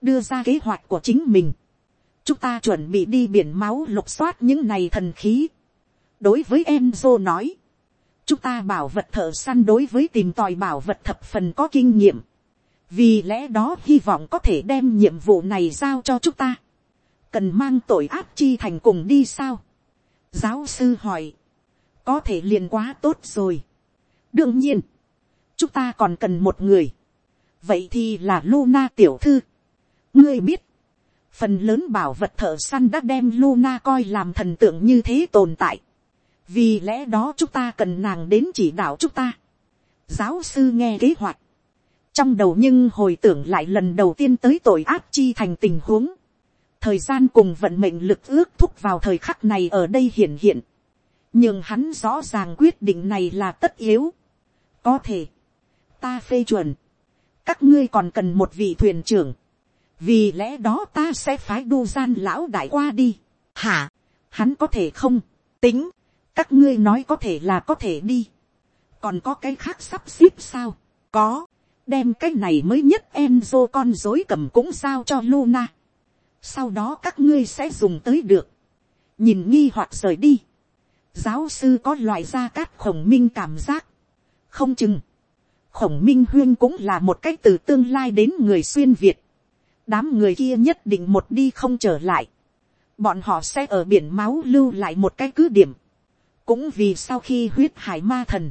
đưa ra kế hoạch của chính mình, chúng ta chuẩn bị đi biển máu lục soát những này thần khí. đối với Enzo nói, chúng ta bảo vật thợ săn đối với tìm tòi bảo vật thập phần có kinh nghiệm, vì lẽ đó hy vọng có thể đem nhiệm vụ này giao cho chúng ta, cần mang tội ác chi thành cùng đi sao. giáo sư hỏi, có thể liền quá tốt rồi. đương nhiên, chúng ta còn cần một người, vậy thì là Luna tiểu thư. ngươi biết, phần lớn bảo vật thợ săn đã đem Luna coi làm thần tượng như thế tồn tại. vì lẽ đó chúng ta cần nàng đến chỉ đạo chúng ta. giáo sư nghe kế hoạch, trong đầu nhưng hồi tưởng lại lần đầu tiên tới tội ác chi thành tình huống thời gian cùng vận mệnh lực ước thúc vào thời khắc này ở đây hiện hiện. nhưng hắn rõ ràng quyết định này là tất yếu. có thể, ta phê chuẩn, các ngươi còn cần một vị thuyền trưởng vì lẽ đó ta sẽ phái đu gian lão đại qua đi. hả, hắn có thể không, tính, các ngươi nói có thể là có thể đi. còn có cái khác sắp xếp sao, có, đem cái này mới nhất Enzo con dối cầm cũng giao cho Luna sau đó các ngươi sẽ dùng tới được. nhìn nghi hoặc rời đi. giáo sư có loại gia cát khổng minh cảm giác. không chừng, khổng minh huyên cũng là một cách từ tương lai đến người xuyên việt đám người kia nhất định một đi không trở lại, bọn họ sẽ ở biển máu lưu lại một cái cứ điểm, cũng vì sau khi huyết hải ma thần,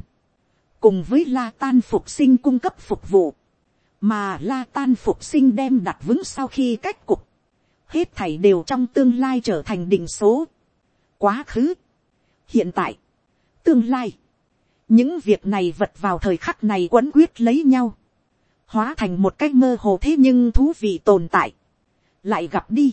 cùng với la tan phục sinh cung cấp phục vụ, mà la tan phục sinh đem đặt vững sau khi cách cục, hết thảy đều trong tương lai trở thành định số, quá khứ, hiện tại, tương lai, những việc này vật vào thời khắc này quấn quyết lấy nhau, hóa thành một cái mơ hồ thế nhưng thú vị tồn tại, lại gặp đi.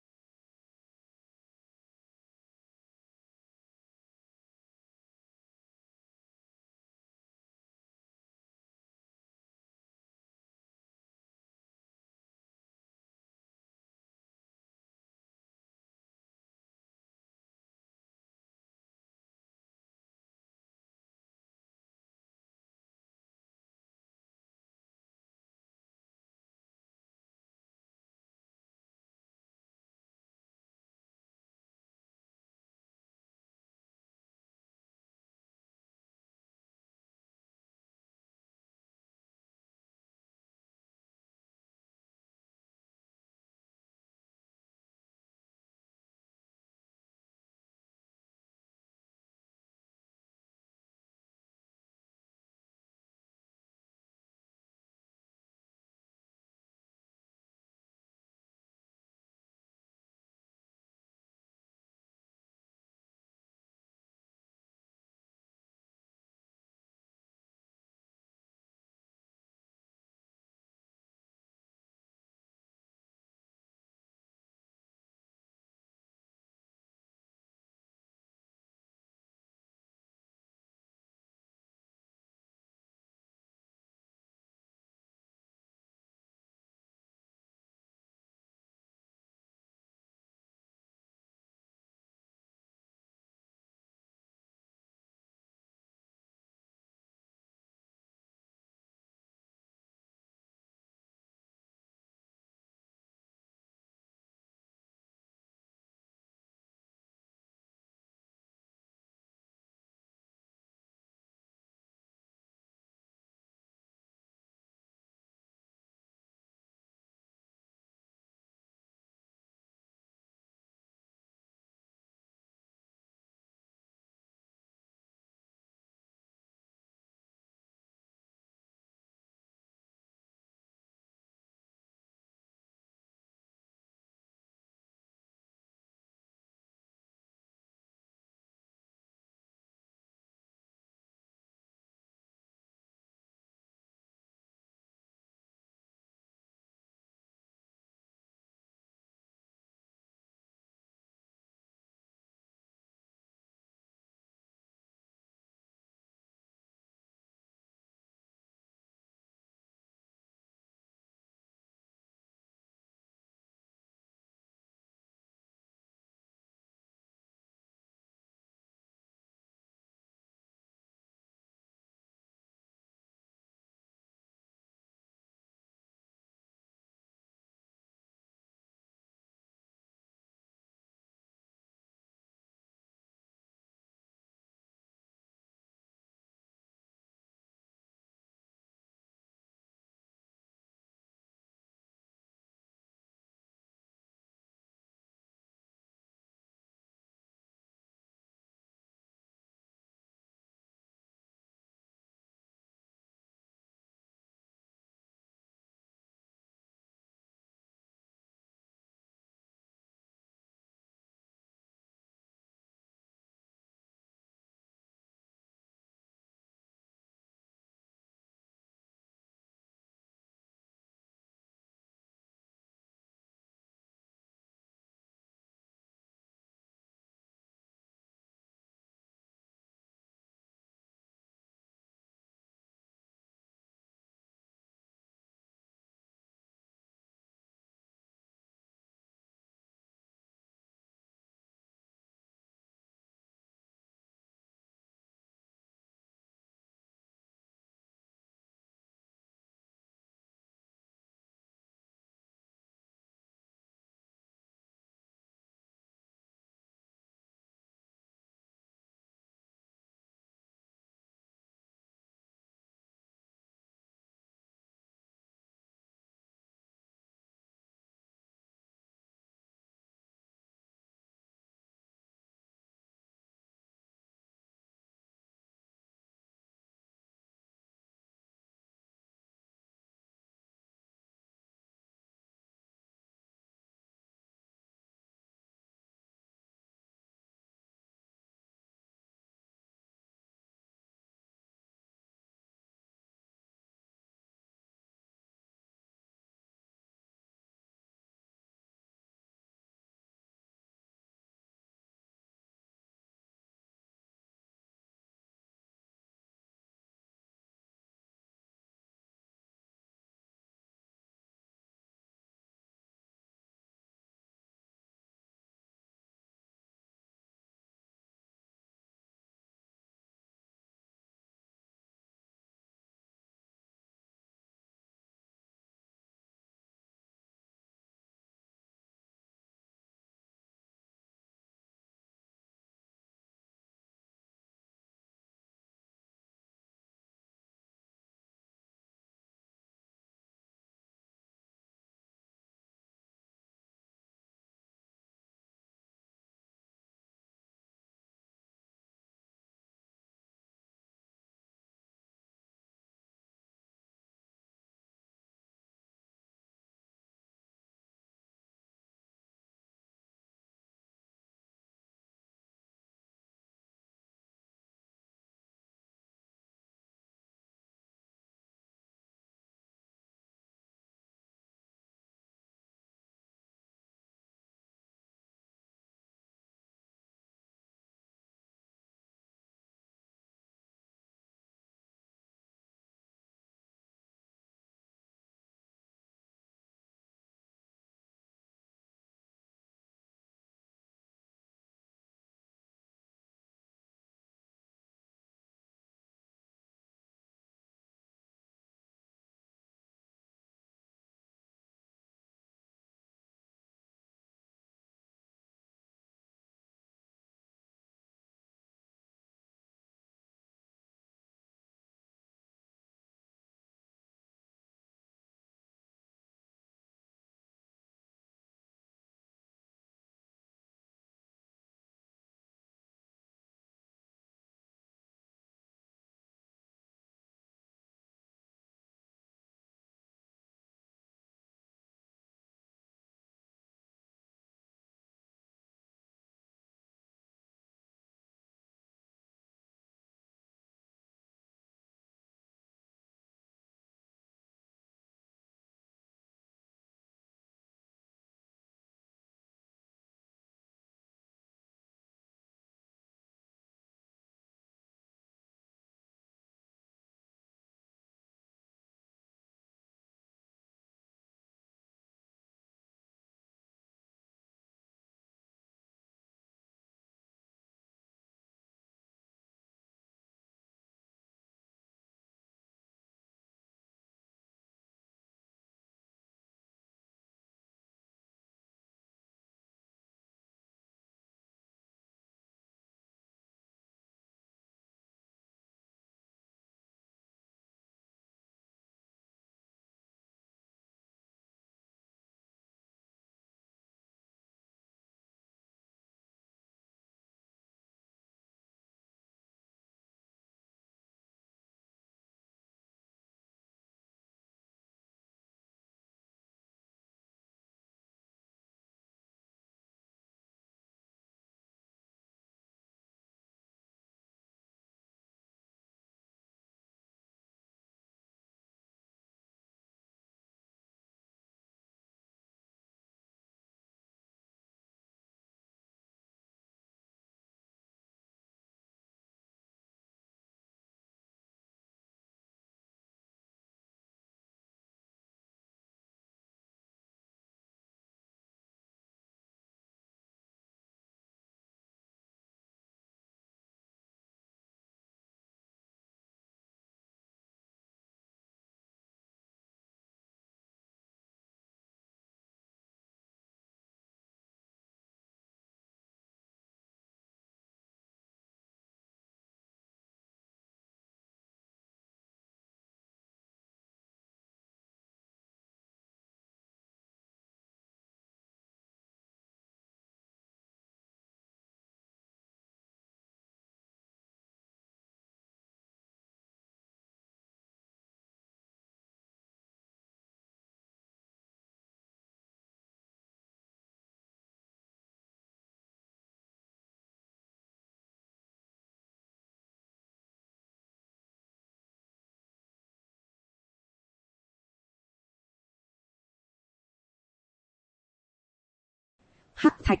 Hắc thạch,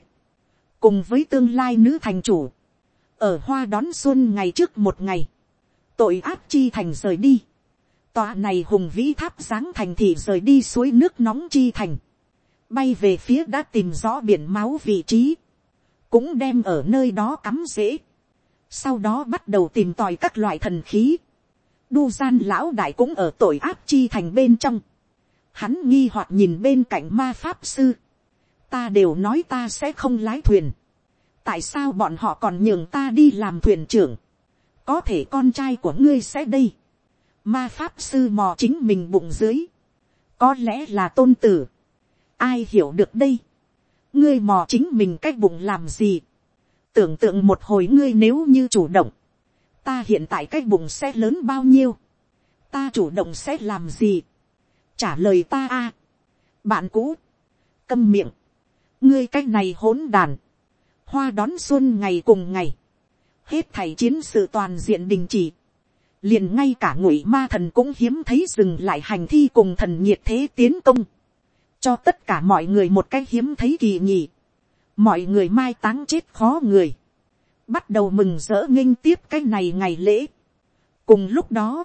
cùng với tương lai nữ thành chủ, ở hoa đón xuân ngày trước một ngày, tội ác chi thành rời đi, tòa này hùng vĩ tháp giáng thành thị rời đi suối nước nóng chi thành, bay về phía đã tìm rõ biển máu vị trí, cũng đem ở nơi đó cắm rễ, sau đó bắt đầu tìm tòi các loại thần khí, đu gian lão đại cũng ở tội ác chi thành bên trong, hắn nghi hoặc nhìn bên cạnh ma pháp sư, ta đều nói ta sẽ không lái thuyền, tại sao bọn họ còn nhường ta đi làm thuyền trưởng, có thể con trai của ngươi sẽ đây, ma pháp sư mò chính mình bụng dưới, có lẽ là tôn tử, ai hiểu được đây, ngươi mò chính mình cái bụng làm gì, tưởng tượng một hồi ngươi nếu như chủ động, ta hiện tại cái bụng sẽ lớn bao nhiêu, ta chủ động sẽ làm gì, trả lời ta a, bạn cũ, câm miệng, ngươi cái này hỗn đàn, hoa đón xuân ngày cùng ngày, hết thảy chiến sự toàn diện đình chỉ, liền ngay cả ngụy ma thần cũng hiếm thấy dừng lại hành thi cùng thần nhiệt thế tiến công, cho tất cả mọi người một cái hiếm thấy kỳ nhỉ, mọi người mai táng chết khó người, bắt đầu mừng rỡ nghênh tiếp cái này ngày lễ. cùng lúc đó,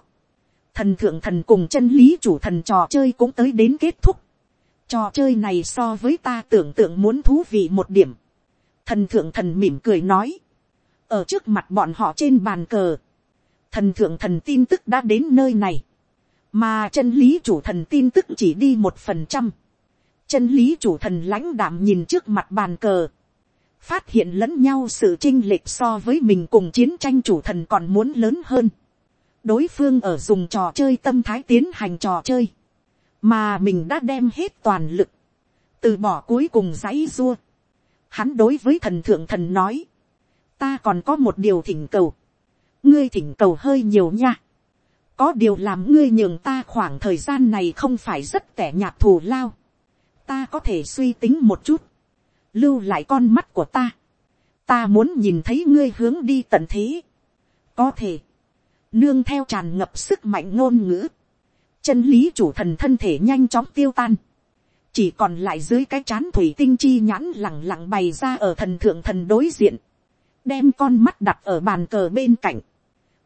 thần thượng thần cùng chân lý chủ thần trò chơi cũng tới đến kết thúc trò chơi này so với ta tưởng tượng muốn thú vị một điểm. thần thượng thần mỉm cười nói, ở trước mặt bọn họ trên bàn cờ, thần thượng thần tin tức đã đến nơi này, mà chân lý chủ thần tin tức chỉ đi một phần trăm. chân lý chủ thần lãnh đạm nhìn trước mặt bàn cờ, phát hiện lẫn nhau sự chinh lệch so với mình cùng chiến tranh chủ thần còn muốn lớn hơn. đối phương ở dùng trò chơi tâm thái tiến hành trò chơi, mà mình đã đem hết toàn lực, từ bỏ cuối cùng giấy dua. Hắn đối với thần thượng thần nói, ta còn có một điều thỉnh cầu, ngươi thỉnh cầu hơi nhiều nha. có điều làm ngươi nhường ta khoảng thời gian này không phải rất tẻ nhạt thù lao. ta có thể suy tính một chút lưu lại con mắt của ta, ta muốn nhìn thấy ngươi hướng đi tận thế, có thể, nương theo tràn ngập sức mạnh ngôn ngữ, chân lý chủ thần thân thể nhanh chóng tiêu tan, chỉ còn lại dưới cái chán thủy tinh chi nhãn lẳng lặng bày ra ở thần thượng thần đối diện, đem con mắt đặt ở bàn cờ bên cạnh,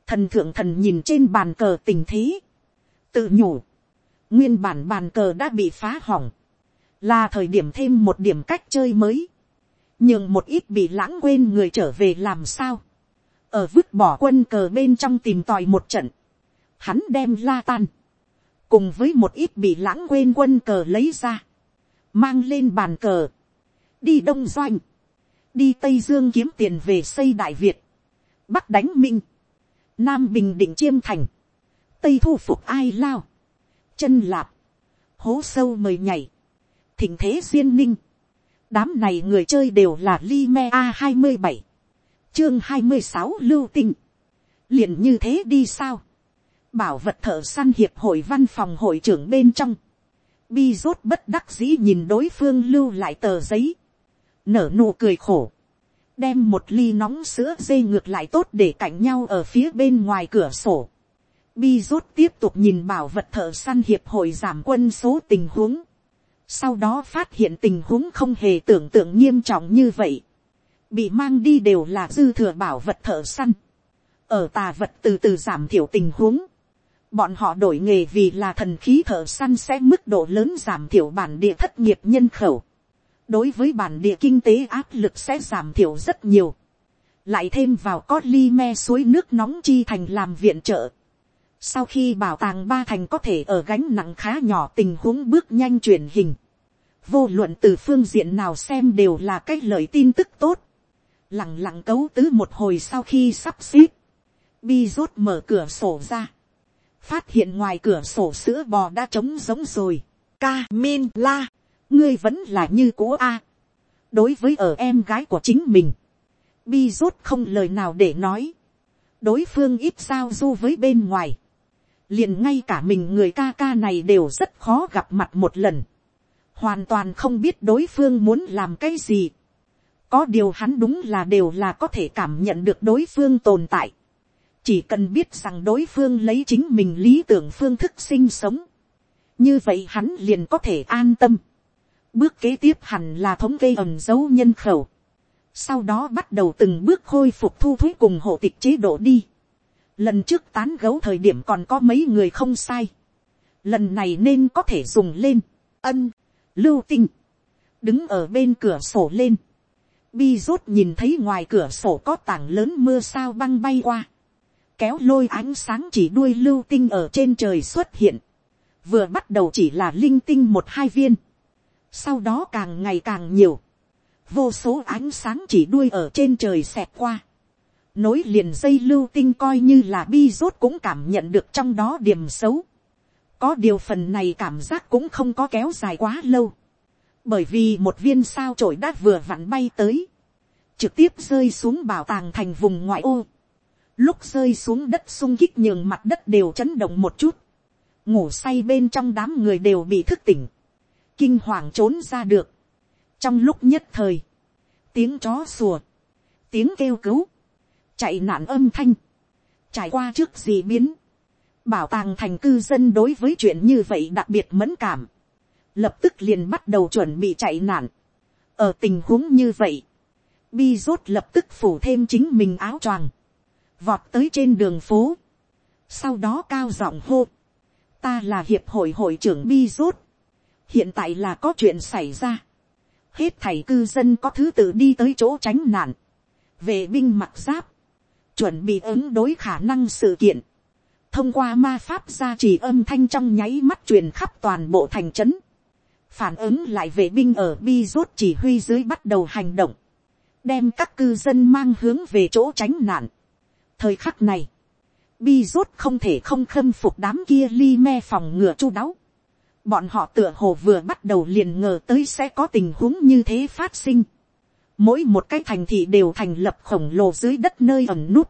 thần thượng thần nhìn trên bàn cờ tình thế, tự nhủ, nguyên bản bàn cờ đã bị phá hỏng, là thời điểm thêm một điểm cách chơi mới, nhưng một ít bị lãng quên người trở về làm sao, ở vứt bỏ quân cờ bên trong tìm tòi một trận, hắn đem la tan, cùng với một ít bị lãng quên quân cờ lấy ra, mang lên bàn cờ, đi đông doanh, đi tây dương kiếm tiền về xây đại việt, bắc đánh minh, nam bình định chiêm thành, tây thu phục ai lao, chân lạp, hố sâu mời nhảy, thỉnh thế duyên ninh. đám này người chơi đều là li me a hai mươi bảy, chương hai mươi sáu lưu tinh. liền như thế đi sao bảo vật thợ săn hiệp hội văn phòng hội trưởng bên trong. bi rốt bất đắc dĩ nhìn đối phương lưu lại tờ giấy. nở nụ cười khổ. đem một ly nóng sữa dây ngược lại tốt để cạnh nhau ở phía bên ngoài cửa sổ. Bi rốt tiếp tục nhìn bảo vật thợ săn hiệp hội giảm quân số tình huống sau đó phát hiện tình huống không hề tưởng tượng nghiêm trọng như vậy, bị mang đi đều là dư thừa bảo vật thợ săn, ở tà vật từ từ giảm thiểu tình huống, bọn họ đổi nghề vì là thần khí thợ săn sẽ mức độ lớn giảm thiểu bản địa thất nghiệp nhân khẩu, đối với bản địa kinh tế áp lực sẽ giảm thiểu rất nhiều, lại thêm vào có ly me suối nước nóng chi thành làm viện trợ, sau khi bảo tàng ba thành có thể ở gánh nặng khá nhỏ tình huống bước nhanh truyền hình, vô luận từ phương diện nào xem đều là cái lời tin tức tốt, lẳng lặng cấu tứ một hồi sau khi sắp xếp, bi rốt mở cửa sổ ra, phát hiện ngoài cửa sổ sữa bò đã trống giống rồi, ca min la, ngươi vẫn là như cũ a, đối với ở em gái của chính mình, bi rốt không lời nào để nói, đối phương ít sao du với bên ngoài, liền ngay cả mình người ca ca này đều rất khó gặp mặt một lần. Hoàn toàn không biết đối phương muốn làm cái gì. có điều hắn đúng là đều là có thể cảm nhận được đối phương tồn tại chỉ cần biết rằng đối phương lấy chính mình lý tưởng phương thức sinh sống. như vậy hắn liền có thể an tâm. Bước kế tiếp hẳn là thống kê ẩm dấu nhân khẩu. Sau đó bắt đầu từng bước khôi phục thu thuế cùng hộ tịch chế độ đi. Lần trước tán gấu thời điểm còn có mấy người không sai. Lần này nên có thể dùng lên. Ân, lưu tinh. Đứng ở bên cửa sổ lên. Bi rốt nhìn thấy ngoài cửa sổ có tảng lớn mưa sao băng bay qua. Kéo lôi ánh sáng chỉ đuôi lưu tinh ở trên trời xuất hiện. Vừa bắt đầu chỉ là linh tinh một hai viên. Sau đó càng ngày càng nhiều. Vô số ánh sáng chỉ đuôi ở trên trời xẹt qua. Nối liền dây lưu tinh coi như là bi rốt cũng cảm nhận được trong đó điểm xấu. Có điều phần này cảm giác cũng không có kéo dài quá lâu bởi vì một viên sao trổi đã vừa vặn bay tới, trực tiếp rơi xuống bảo tàng thành vùng ngoại ô, lúc rơi xuống đất sung kích nhường mặt đất đều chấn động một chút, ngủ say bên trong đám người đều bị thức tỉnh, kinh hoàng trốn ra được, trong lúc nhất thời, tiếng chó sùa, tiếng kêu cứu, chạy nạn âm thanh, trải qua trước gì biến, bảo tàng thành cư dân đối với chuyện như vậy đặc biệt mẫn cảm, lập tức liền bắt đầu chuẩn bị chạy nạn. ở tình huống như vậy, bi rốt lập tức phủ thêm chính mình áo choàng, vọt tới trên đường phố, sau đó cao giọng hô, ta là hiệp hội hội trưởng bi rốt, hiện tại là có chuyện xảy ra, hết thảy cư dân có thứ tự đi tới chỗ tránh nạn, vệ binh mặc giáp, chuẩn bị ứng đối khả năng sự kiện, thông qua ma pháp gia trì âm thanh trong nháy mắt truyền khắp toàn bộ thành trấn, phản ứng lại vệ binh ở bi rốt chỉ huy dưới bắt đầu hành động, đem các cư dân mang hướng về chỗ tránh nạn thời khắc này, bi rốt không thể không khâm phục đám kia li me phòng ngừa chu đáo. bọn họ tựa hồ vừa bắt đầu liền ngờ tới sẽ có tình huống như thế phát sinh. mỗi một cái thành thị đều thành lập khổng lồ dưới đất nơi ẩm nút.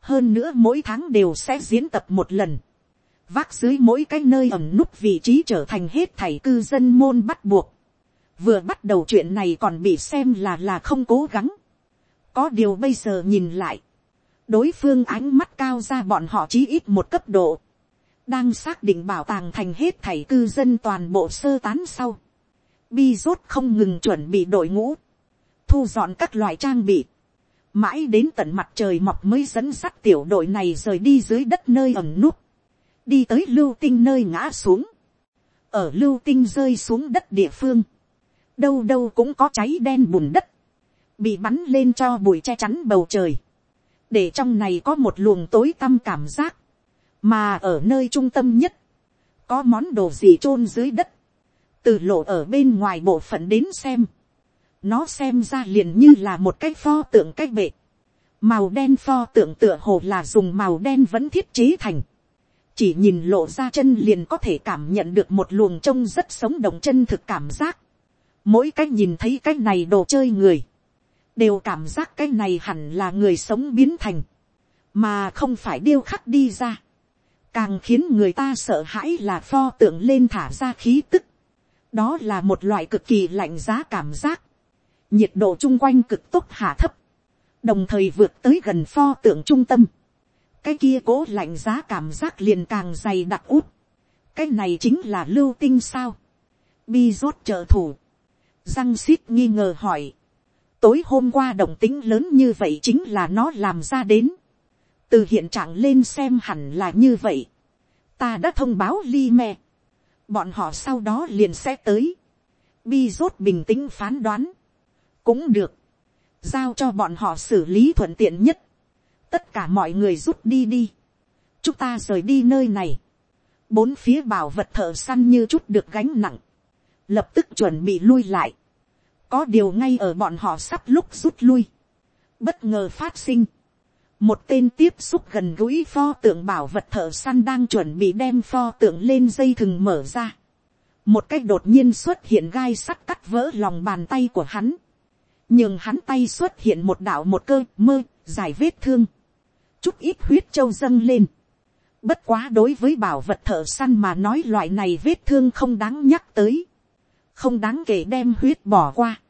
hơn nữa mỗi tháng đều sẽ diễn tập một lần vác dưới mỗi cái nơi ẩm nút vị trí trở thành hết thảy cư dân môn bắt buộc. Vừa bắt đầu chuyện này còn bị xem là là không cố gắng. Có điều bây giờ nhìn lại. Đối phương ánh mắt cao ra bọn họ chí ít một cấp độ. Đang xác định bảo tàng thành hết thảy cư dân toàn bộ sơ tán sau. Bi rốt không ngừng chuẩn bị đội ngũ. Thu dọn các loại trang bị. Mãi đến tận mặt trời mọc mới dẫn sắt tiểu đội này rời đi dưới đất nơi ẩm núp đi tới lưu tinh nơi ngã xuống, ở lưu tinh rơi xuống đất địa phương, đâu đâu cũng có cháy đen bùn đất, bị bắn lên cho bụi che chắn bầu trời, để trong này có một luồng tối tăm cảm giác, mà ở nơi trung tâm nhất, có món đồ gì chôn dưới đất, từ lộ ở bên ngoài bộ phận đến xem, nó xem ra liền như là một cái pho tượng cái bệ, màu đen pho tượng tựa hồ là dùng màu đen vẫn thiết chế thành, chỉ nhìn lộ ra chân liền có thể cảm nhận được một luồng trông rất sống động chân thực cảm giác. mỗi cách nhìn thấy cái này đồ chơi người, đều cảm giác cái này hẳn là người sống biến thành, mà không phải điêu khắc đi ra. càng khiến người ta sợ hãi là pho tượng lên thả ra khí tức. đó là một loại cực kỳ lạnh giá cảm giác. nhiệt độ chung quanh cực tốc hạ thấp, đồng thời vượt tới gần pho tượng trung tâm cái kia cố lạnh giá cảm giác liền càng dày đặc út. cái này chính là lưu tinh sao. bi rốt trợ thủ. răng xít nghi ngờ hỏi tối hôm qua động tính lớn như vậy chính là nó làm ra đến. từ hiện trạng lên xem hẳn là như vậy. ta đã thông báo li me. bọn họ sau đó liền sẽ tới. bi rốt bình tĩnh phán đoán. cũng được. giao cho bọn họ xử lý thuận tiện nhất tất cả mọi người rút đi đi, chúng ta rời đi nơi này, bốn phía bảo vật thợ săn như chút được gánh nặng, lập tức chuẩn bị lui lại, có điều ngay ở bọn họ sắp lúc rút lui, bất ngờ phát sinh, một tên tiếp xúc gần gũi pho tượng bảo vật thợ săn đang chuẩn bị đem pho tượng lên dây thừng mở ra, một cách đột nhiên xuất hiện gai sắt cắt vỡ lòng bàn tay của hắn, nhưng hắn tay xuất hiện một đạo một cơ mơ dài vết thương, chút ít huyết trâu dâng lên. Bất quá đối với bảo vật thợ săn mà nói loại này vết thương không đáng nhắc tới. Không đáng kể đem huyết bỏ qua.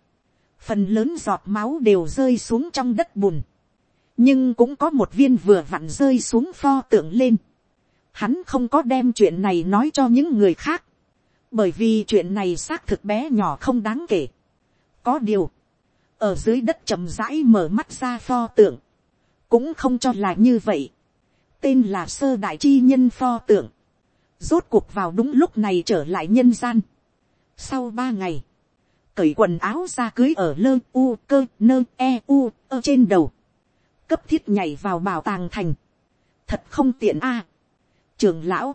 Phần lớn giọt máu đều rơi xuống trong đất bùn. Nhưng cũng có một viên vừa vặn rơi xuống pho tượng lên. Hắn không có đem chuyện này nói cho những người khác. bởi vì chuyện này xác thực bé nhỏ không đáng kể. có điều, ở dưới đất chậm rãi mở mắt ra pho tượng, cũng không cho là như vậy. tên là sơ đại chi nhân pho tượng, rốt cuộc vào đúng lúc này trở lại nhân gian sau ba ngày, cởi quần áo ra cưới ở lơ u cơ nơ e u ơ trên đầu, cấp thiết nhảy vào bảo tàng thành, thật không tiện a. trường lão,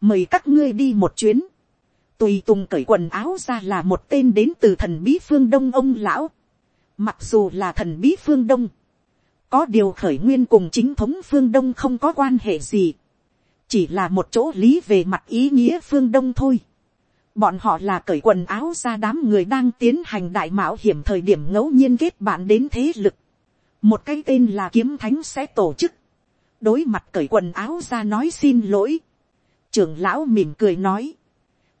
mời các ngươi đi một chuyến, tùy tùng cởi quần áo ra là một tên đến từ thần bí phương đông ông lão, mặc dù là thần bí phương đông, có điều khởi nguyên cùng chính thống phương đông không có quan hệ gì, chỉ là một chỗ lý về mặt ý nghĩa phương đông thôi. Bọn họ là cởi quần áo ra đám người đang tiến hành đại mạo hiểm thời điểm ngẫu nhiên kết bạn đến thế lực. Một cái tên là kiếm thánh sẽ tổ chức. Đối mặt cởi quần áo ra nói xin lỗi. Trưởng lão mỉm cười nói.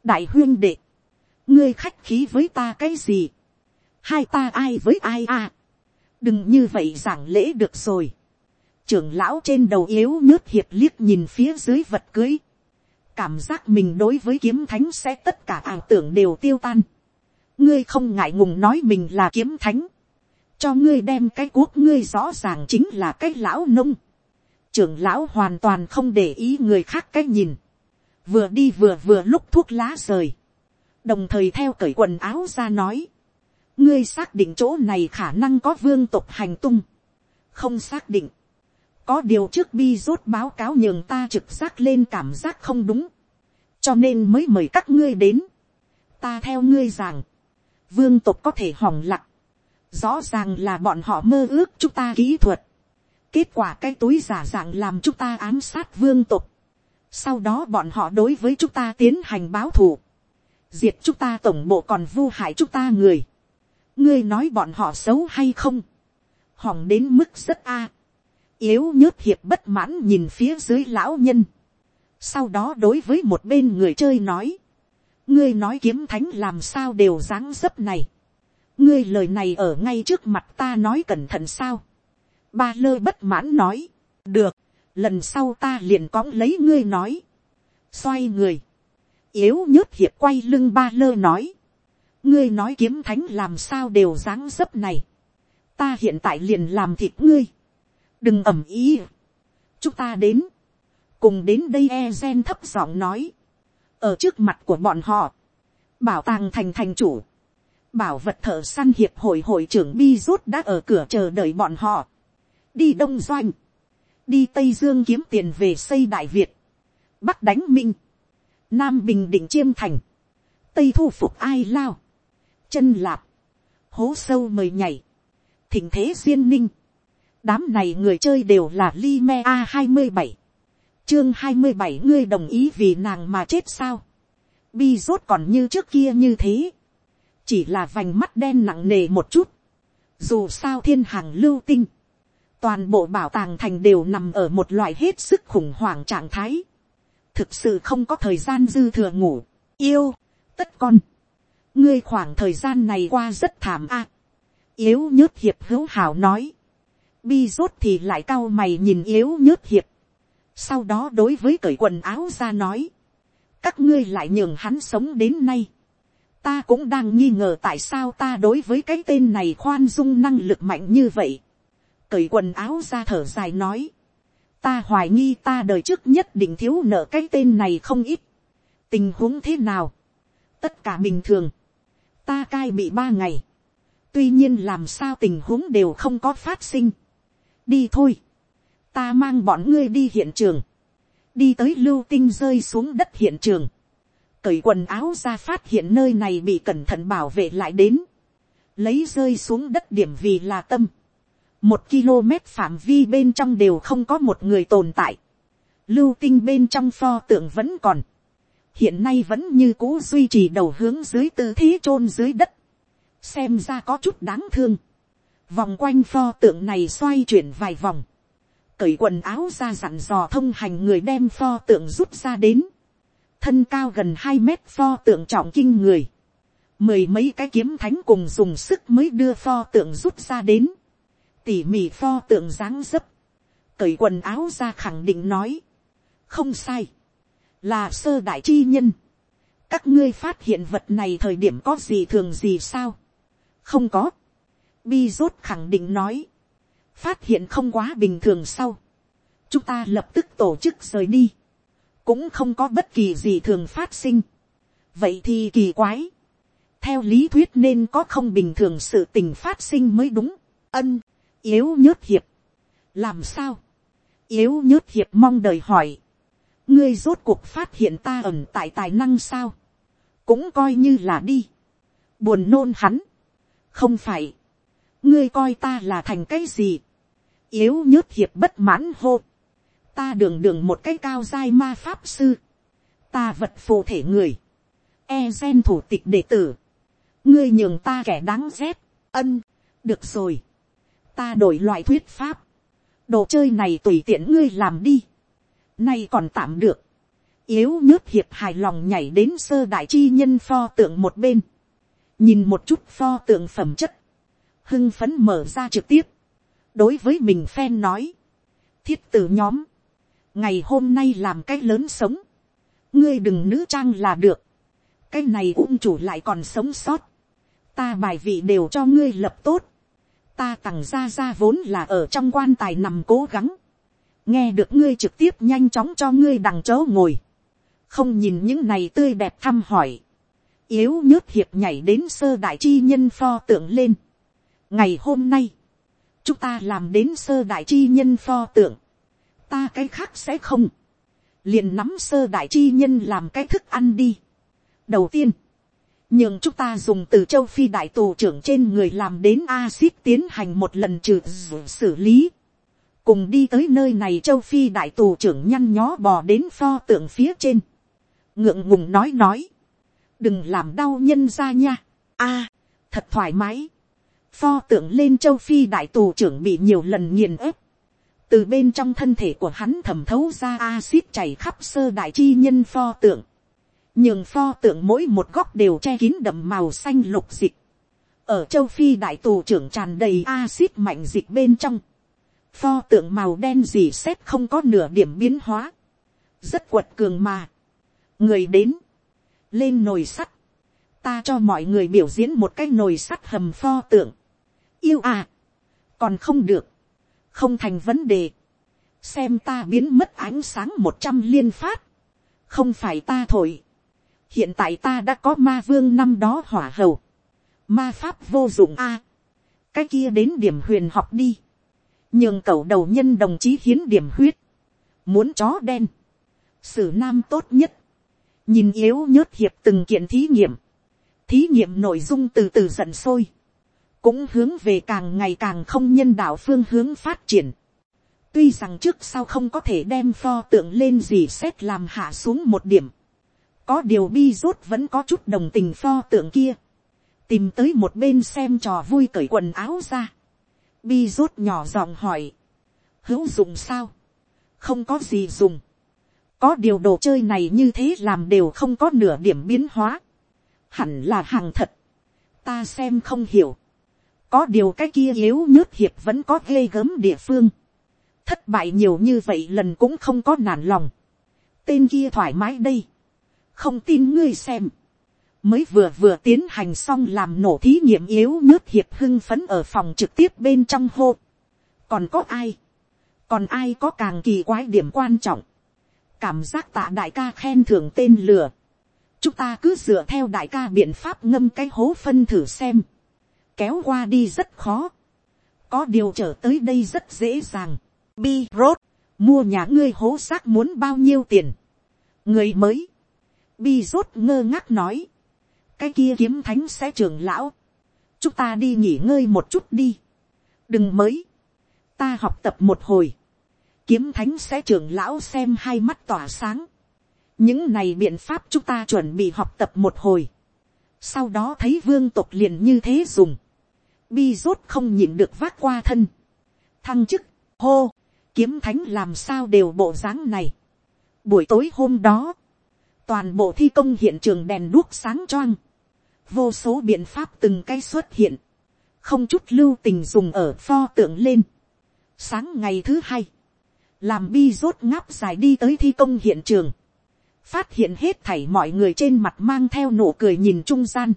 Đại huyên đệ. Ngươi khách khí với ta cái gì? Hai ta ai với ai à? Đừng như vậy giảng lễ được rồi. Trưởng lão trên đầu yếu nước hiệp liếc nhìn phía dưới vật cưới cảm giác mình đối với kiếm thánh sẽ tất cả ảo tưởng đều tiêu tan. ngươi không ngại ngùng nói mình là kiếm thánh, cho ngươi đem cái cuốc ngươi rõ ràng chính là cái lão nông. trưởng lão hoàn toàn không để ý người khác cái nhìn, vừa đi vừa vừa lúc thuốc lá rời, đồng thời theo cởi quần áo ra nói, ngươi xác định chỗ này khả năng có vương tục hành tung, không xác định, có điều trước bi rốt báo cáo nhường ta trực giác lên cảm giác không đúng, cho nên mới mời các ngươi đến. ta theo ngươi rằng, vương tộc có thể hỏng lặng, rõ ràng là bọn họ mơ ước chúng ta kỹ thuật, kết quả cái túi giả dạng làm chúng ta ám sát vương tộc, sau đó bọn họ đối với chúng ta tiến hành báo thù, diệt chúng ta tổng bộ còn vu hại chúng ta người, ngươi nói bọn họ xấu hay không, hỏng đến mức rất a, yếu nhớt hiệp bất mãn nhìn phía dưới lão nhân. Sau đó đối với một bên người chơi nói. Ngươi nói kiếm thánh làm sao đều dáng dấp này. Ngươi lời này ở ngay trước mặt ta nói cẩn thận sao. Ba lơ bất mãn nói. Được, lần sau ta liền cõng lấy ngươi nói. Xoay người. Yếu nhớt hiệp quay lưng ba lơ nói. Ngươi nói kiếm thánh làm sao đều dáng dấp này. Ta hiện tại liền làm thịt ngươi đừng ẩm ý. chúng ta đến, cùng đến đây e gen thấp giọng nói, ở trước mặt của bọn họ, bảo tàng thành thành chủ, bảo vật thợ săn hiệp hội hội trưởng bi rút đã ở cửa chờ đợi bọn họ, đi đông doanh, đi tây dương kiếm tiền về xây đại việt, bắc đánh minh, nam bình định chiêm thành, tây thu phục ai lao, chân lạp, hố sâu mời nhảy, thỉnh thế duyên ninh, đám này người chơi đều là Lime A hai mươi bảy chương hai mươi bảy, ngươi đồng ý vì nàng mà chết sao. Bi rốt còn như trước kia như thế. Chỉ là vành mắt đen nặng nề một chút. Dù sao thiên hàng lưu tinh. Toàn bộ bảo tàng thành đều nằm ở một loại hết sức khủng hoảng trạng thái. Thực sự không có thời gian dư thừa ngủ. Yêu. Tất con. Ngươi khoảng thời gian này qua rất thảm a. Yếu nhớt hiệp hữu hảo nói bi rốt thì lại cao mày nhìn yếu nhớt hiệp. sau đó đối với cởi quần áo ra nói, các ngươi lại nhường hắn sống đến nay. ta cũng đang nghi ngờ tại sao ta đối với cái tên này khoan dung năng lực mạnh như vậy. cởi quần áo ra thở dài nói, ta hoài nghi ta đời trước nhất định thiếu nợ cái tên này không ít. tình huống thế nào, tất cả bình thường, ta cai bị ba ngày, tuy nhiên làm sao tình huống đều không có phát sinh đi thôi, ta mang bọn ngươi đi hiện trường, đi tới lưu tinh rơi xuống đất hiện trường, cởi quần áo ra phát hiện nơi này bị cẩn thận bảo vệ lại đến, lấy rơi xuống đất điểm vì là tâm, một km phạm vi bên trong đều không có một người tồn tại, lưu tinh bên trong pho tượng vẫn còn, hiện nay vẫn như cũ duy trì đầu hướng dưới tư thế chôn dưới đất, xem ra có chút đáng thương, vòng quanh pho tượng này xoay chuyển vài vòng, cởi quần áo ra dặn dò thông hành người đem pho tượng rút ra đến, thân cao gần hai mét pho tượng trọng kinh người, mười mấy cái kiếm thánh cùng dùng sức mới đưa pho tượng rút ra đến, tỉ mỉ pho tượng dáng dấp, cởi quần áo ra khẳng định nói, không sai, là sơ đại chi nhân, các ngươi phát hiện vật này thời điểm có gì thường gì sao, không có, bi rốt khẳng định nói, phát hiện không quá bình thường sau, chúng ta lập tức tổ chức rời đi, cũng không có bất kỳ gì thường phát sinh, vậy thì kỳ quái, theo lý thuyết nên có không bình thường sự tình phát sinh mới đúng, ân, yếu nhớt hiệp, làm sao, yếu nhớt hiệp mong đời hỏi, ngươi rốt cuộc phát hiện ta ẩn tại tài năng sao, cũng coi như là đi, buồn nôn hắn, không phải, ngươi coi ta là thành cái gì, yếu nhớt hiệp bất mãn hô, ta đường đường một cái cao giai ma pháp sư, ta vật phù thể người, e gen thủ tịch đệ tử, ngươi nhường ta kẻ đáng rét, ân, được rồi, ta đổi loại thuyết pháp, đồ chơi này tùy tiện ngươi làm đi, nay còn tạm được, yếu nhớt hiệp hài lòng nhảy đến sơ đại chi nhân pho tượng một bên, nhìn một chút pho tượng phẩm chất, hưng phấn mở ra trực tiếp, đối với mình phen nói, thiết tử nhóm, ngày hôm nay làm cái lớn sống, ngươi đừng nữ trang là được, cái này ung chủ lại còn sống sót, ta bài vị đều cho ngươi lập tốt, ta tặng ra ra vốn là ở trong quan tài nằm cố gắng, nghe được ngươi trực tiếp nhanh chóng cho ngươi đằng chỗ ngồi, không nhìn những này tươi đẹp thăm hỏi, yếu nhớt hiệp nhảy đến sơ đại chi nhân pho tượng lên ngày hôm nay, chúng ta làm đến sơ đại chi nhân pho tượng, ta cái khác sẽ không, liền nắm sơ đại chi nhân làm cái thức ăn đi. đầu tiên, nhưng chúng ta dùng từ châu phi đại tù trưởng trên người làm đến acid tiến hành một lần trừ xử lý. cùng đi tới nơi này châu phi đại tù trưởng nhăn nhó bò đến pho tượng phía trên. ngượng ngùng nói nói. đừng làm đau nhân ra nha. a, thật thoải mái pho tượng lên châu phi đại tù trưởng bị nhiều lần nghiền ép. từ bên trong thân thể của hắn thẩm thấu ra acid chảy khắp sơ đại chi nhân pho tượng nhường pho tượng mỗi một góc đều che kín đậm màu xanh lục dịch. ở châu phi đại tù trưởng tràn đầy axit mạnh dịch bên trong. pho tượng màu đen gì xét không có nửa điểm biến hóa. rất quật cường mà. người đến. lên nồi sắt. ta cho mọi người biểu diễn một cái nồi sắt hầm pho tượng yêu à. còn không được. không thành vấn đề. xem ta biến mất ánh sáng một trăm liên phát. không phải ta thổi. Hiện tại ta đã có ma vương năm đó hỏa hầu, ma pháp vô dụng a, cái kia đến điểm huyền học đi, nhường cầu đầu nhân đồng chí hiến điểm huyết, muốn chó đen, sử nam tốt nhất, nhìn yếu nhớt hiệp từng kiện thí nghiệm, thí nghiệm nội dung từ từ giận sôi, cũng hướng về càng ngày càng không nhân đạo phương hướng phát triển. tuy rằng trước sau không có thể đem pho tượng lên gì xét làm hạ xuống một điểm, có điều bi rốt vẫn có chút đồng tình pho tượng kia, tìm tới một bên xem trò vui cởi quần áo ra, bi rốt nhỏ giọng hỏi, hữu dụng sao, không có gì dùng, có điều đồ chơi này như thế làm đều không có nửa điểm biến hóa, hẳn là hàng thật, ta xem không hiểu, có điều cái kia yếu nhớt hiệp vẫn có ghê gớm địa phương, thất bại nhiều như vậy lần cũng không có nản lòng, tên kia thoải mái đây, không tin ngươi xem, mới vừa vừa tiến hành xong làm nổ thí nghiệm yếu nhớt hiệp hưng phấn ở phòng trực tiếp bên trong hô. còn có ai, còn ai có càng kỳ quái điểm quan trọng, cảm giác tạ đại ca khen thưởng tên lừa, chúng ta cứ dựa theo đại ca biện pháp ngâm cái hố phân thử xem, kéo qua đi rất khó, có điều trở tới đây rất dễ dàng, bi rốt, mua nhà ngươi hố xác muốn bao nhiêu tiền, người mới, bi rốt ngơ ngác nói, cái kia kiếm thánh sẽ trường lão, chúng ta đi nghỉ ngơi một chút đi, đừng mới, ta học tập một hồi, kiếm thánh sẽ trường lão xem hai mắt tỏa sáng, những này biện pháp chúng ta chuẩn bị học tập một hồi, sau đó thấy vương tộc liền như thế dùng, bi rốt không nhịn được vác qua thân, thăng chức, hô, kiếm thánh làm sao đều bộ dáng này. buổi tối hôm đó, toàn bộ thi công hiện trường đèn đuốc sáng choang, vô số biện pháp từng cái xuất hiện, không chút lưu tình dùng ở pho tượng lên. sáng ngày thứ hai, làm bi rốt ngáp dài đi tới thi công hiện trường, phát hiện hết thảy mọi người trên mặt mang theo nụ cười nhìn trung gian.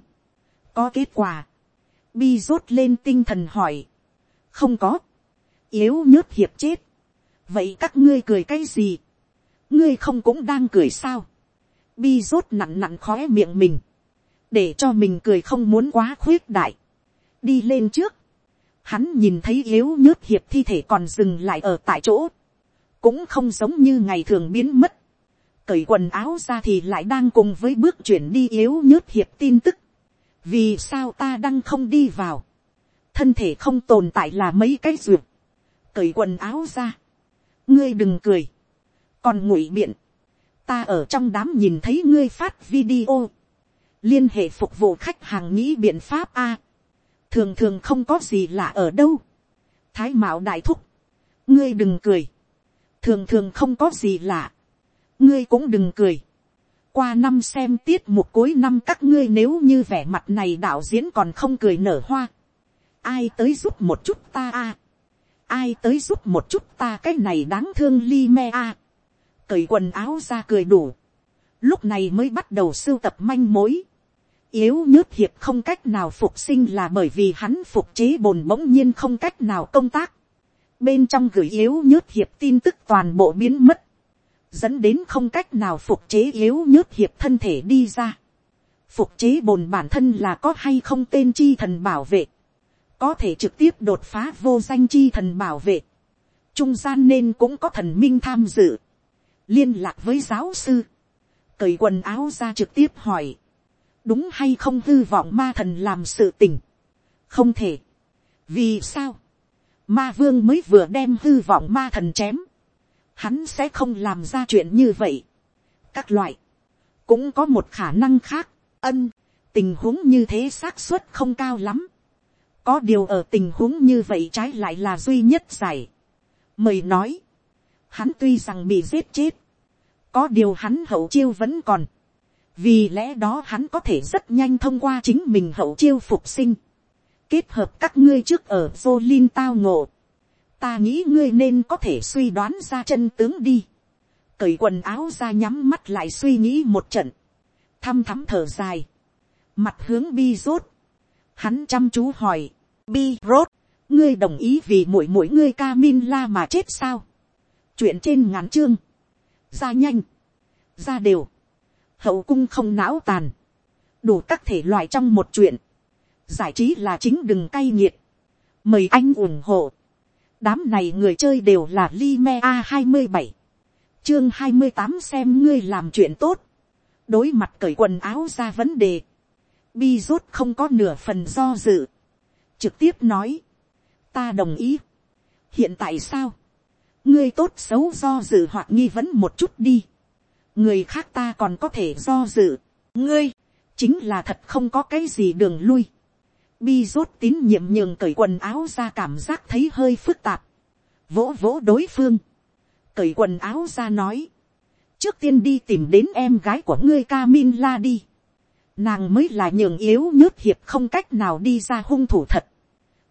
có kết quả, bi rốt lên tinh thần hỏi, không có, yếu nhớt hiệp chết, vậy các ngươi cười cái gì, ngươi không cũng đang cười sao, bi rốt nặn nặn khóe miệng mình, để cho mình cười không muốn quá khuyết đại, đi lên trước, hắn nhìn thấy yếu nhớt hiệp thi thể còn dừng lại ở tại chỗ, cũng không giống như ngày thường biến mất, cởi quần áo ra thì lại đang cùng với bước chuyển đi yếu nhớt hiệp tin tức, vì sao ta đang không đi vào, thân thể không tồn tại là mấy cái ruột, cởi quần áo ra, ngươi đừng cười, còn ngụy biện, ta ở trong đám nhìn thấy ngươi phát video, liên hệ phục vụ khách hàng nghĩ biện pháp a, thường thường không có gì lạ ở đâu, thái mạo đại thúc, ngươi đừng cười, thường thường không có gì lạ, ngươi cũng đừng cười, qua năm xem tiết mục cuối năm các ngươi nếu như vẻ mặt này đạo diễn còn không cười nở hoa, ai tới giúp một chút ta a, ai tới giúp một chút ta cái này đáng thương ly me a, cởi quần áo ra cười đủ, lúc này mới bắt đầu sưu tập manh mối, yếu nhớt hiệp không cách nào phục sinh là bởi vì hắn phục chế bồn bỗng nhiên không cách nào công tác, bên trong gửi yếu nhớt hiệp tin tức toàn bộ biến mất, dẫn đến không cách nào phục chế yếu nhớt hiệp thân thể đi ra. Phục chế bồn bản thân là có hay không tên chi thần bảo vệ, có thể trực tiếp đột phá vô danh chi thần bảo vệ. Trung gian nên cũng có thần minh tham dự, liên lạc với giáo sư, cởi quần áo ra trực tiếp hỏi, đúng hay không hư vọng ma thần làm sự tình, không thể, vì sao, ma vương mới vừa đem hư vọng ma thần chém, hắn sẽ không làm ra chuyện như vậy. các loại, cũng có một khả năng khác, ân, tình huống như thế xác suất không cao lắm. có điều ở tình huống như vậy trái lại là duy nhất giải. mời nói, hắn tuy rằng bị giết chết, có điều hắn hậu chiêu vẫn còn, vì lẽ đó hắn có thể rất nhanh thông qua chính mình hậu chiêu phục sinh, kết hợp các ngươi trước ở vô linh tao ngộ, ta nghĩ ngươi nên có thể suy đoán ra chân tướng đi. cởi quần áo ra nhắm mắt lại suy nghĩ một trận, thăm thắm thở dài, mặt hướng bi rốt, hắn chăm chú hỏi, bi rốt, ngươi đồng ý vì mỗi mỗi ngươi ca min la mà chết sao, chuyện trên ngắn chương, ra nhanh, ra đều, hậu cung không não tàn, đủ các thể loại trong một chuyện, giải trí là chính đừng cay nghiệt, mời anh ủng hộ đám này người chơi đều là Lime a hai mươi bảy. Chương hai mươi tám xem ngươi làm chuyện tốt, đối mặt cởi quần áo ra vấn đề, bi rốt không có nửa phần do dự, trực tiếp nói, ta đồng ý, hiện tại sao, ngươi tốt xấu do dự hoặc nghi vấn một chút đi, người khác ta còn có thể do dự, ngươi, chính là thật không có cái gì đường lui, Bi rốt tín nhiệm nhường cởi quần áo ra cảm giác thấy hơi phức tạp. Vỗ vỗ đối phương. Cởi quần áo ra nói. Trước tiên đi tìm đến em gái của ngươi Camilla đi. Nàng mới là nhường yếu nhớt hiệp không cách nào đi ra hung thủ thật.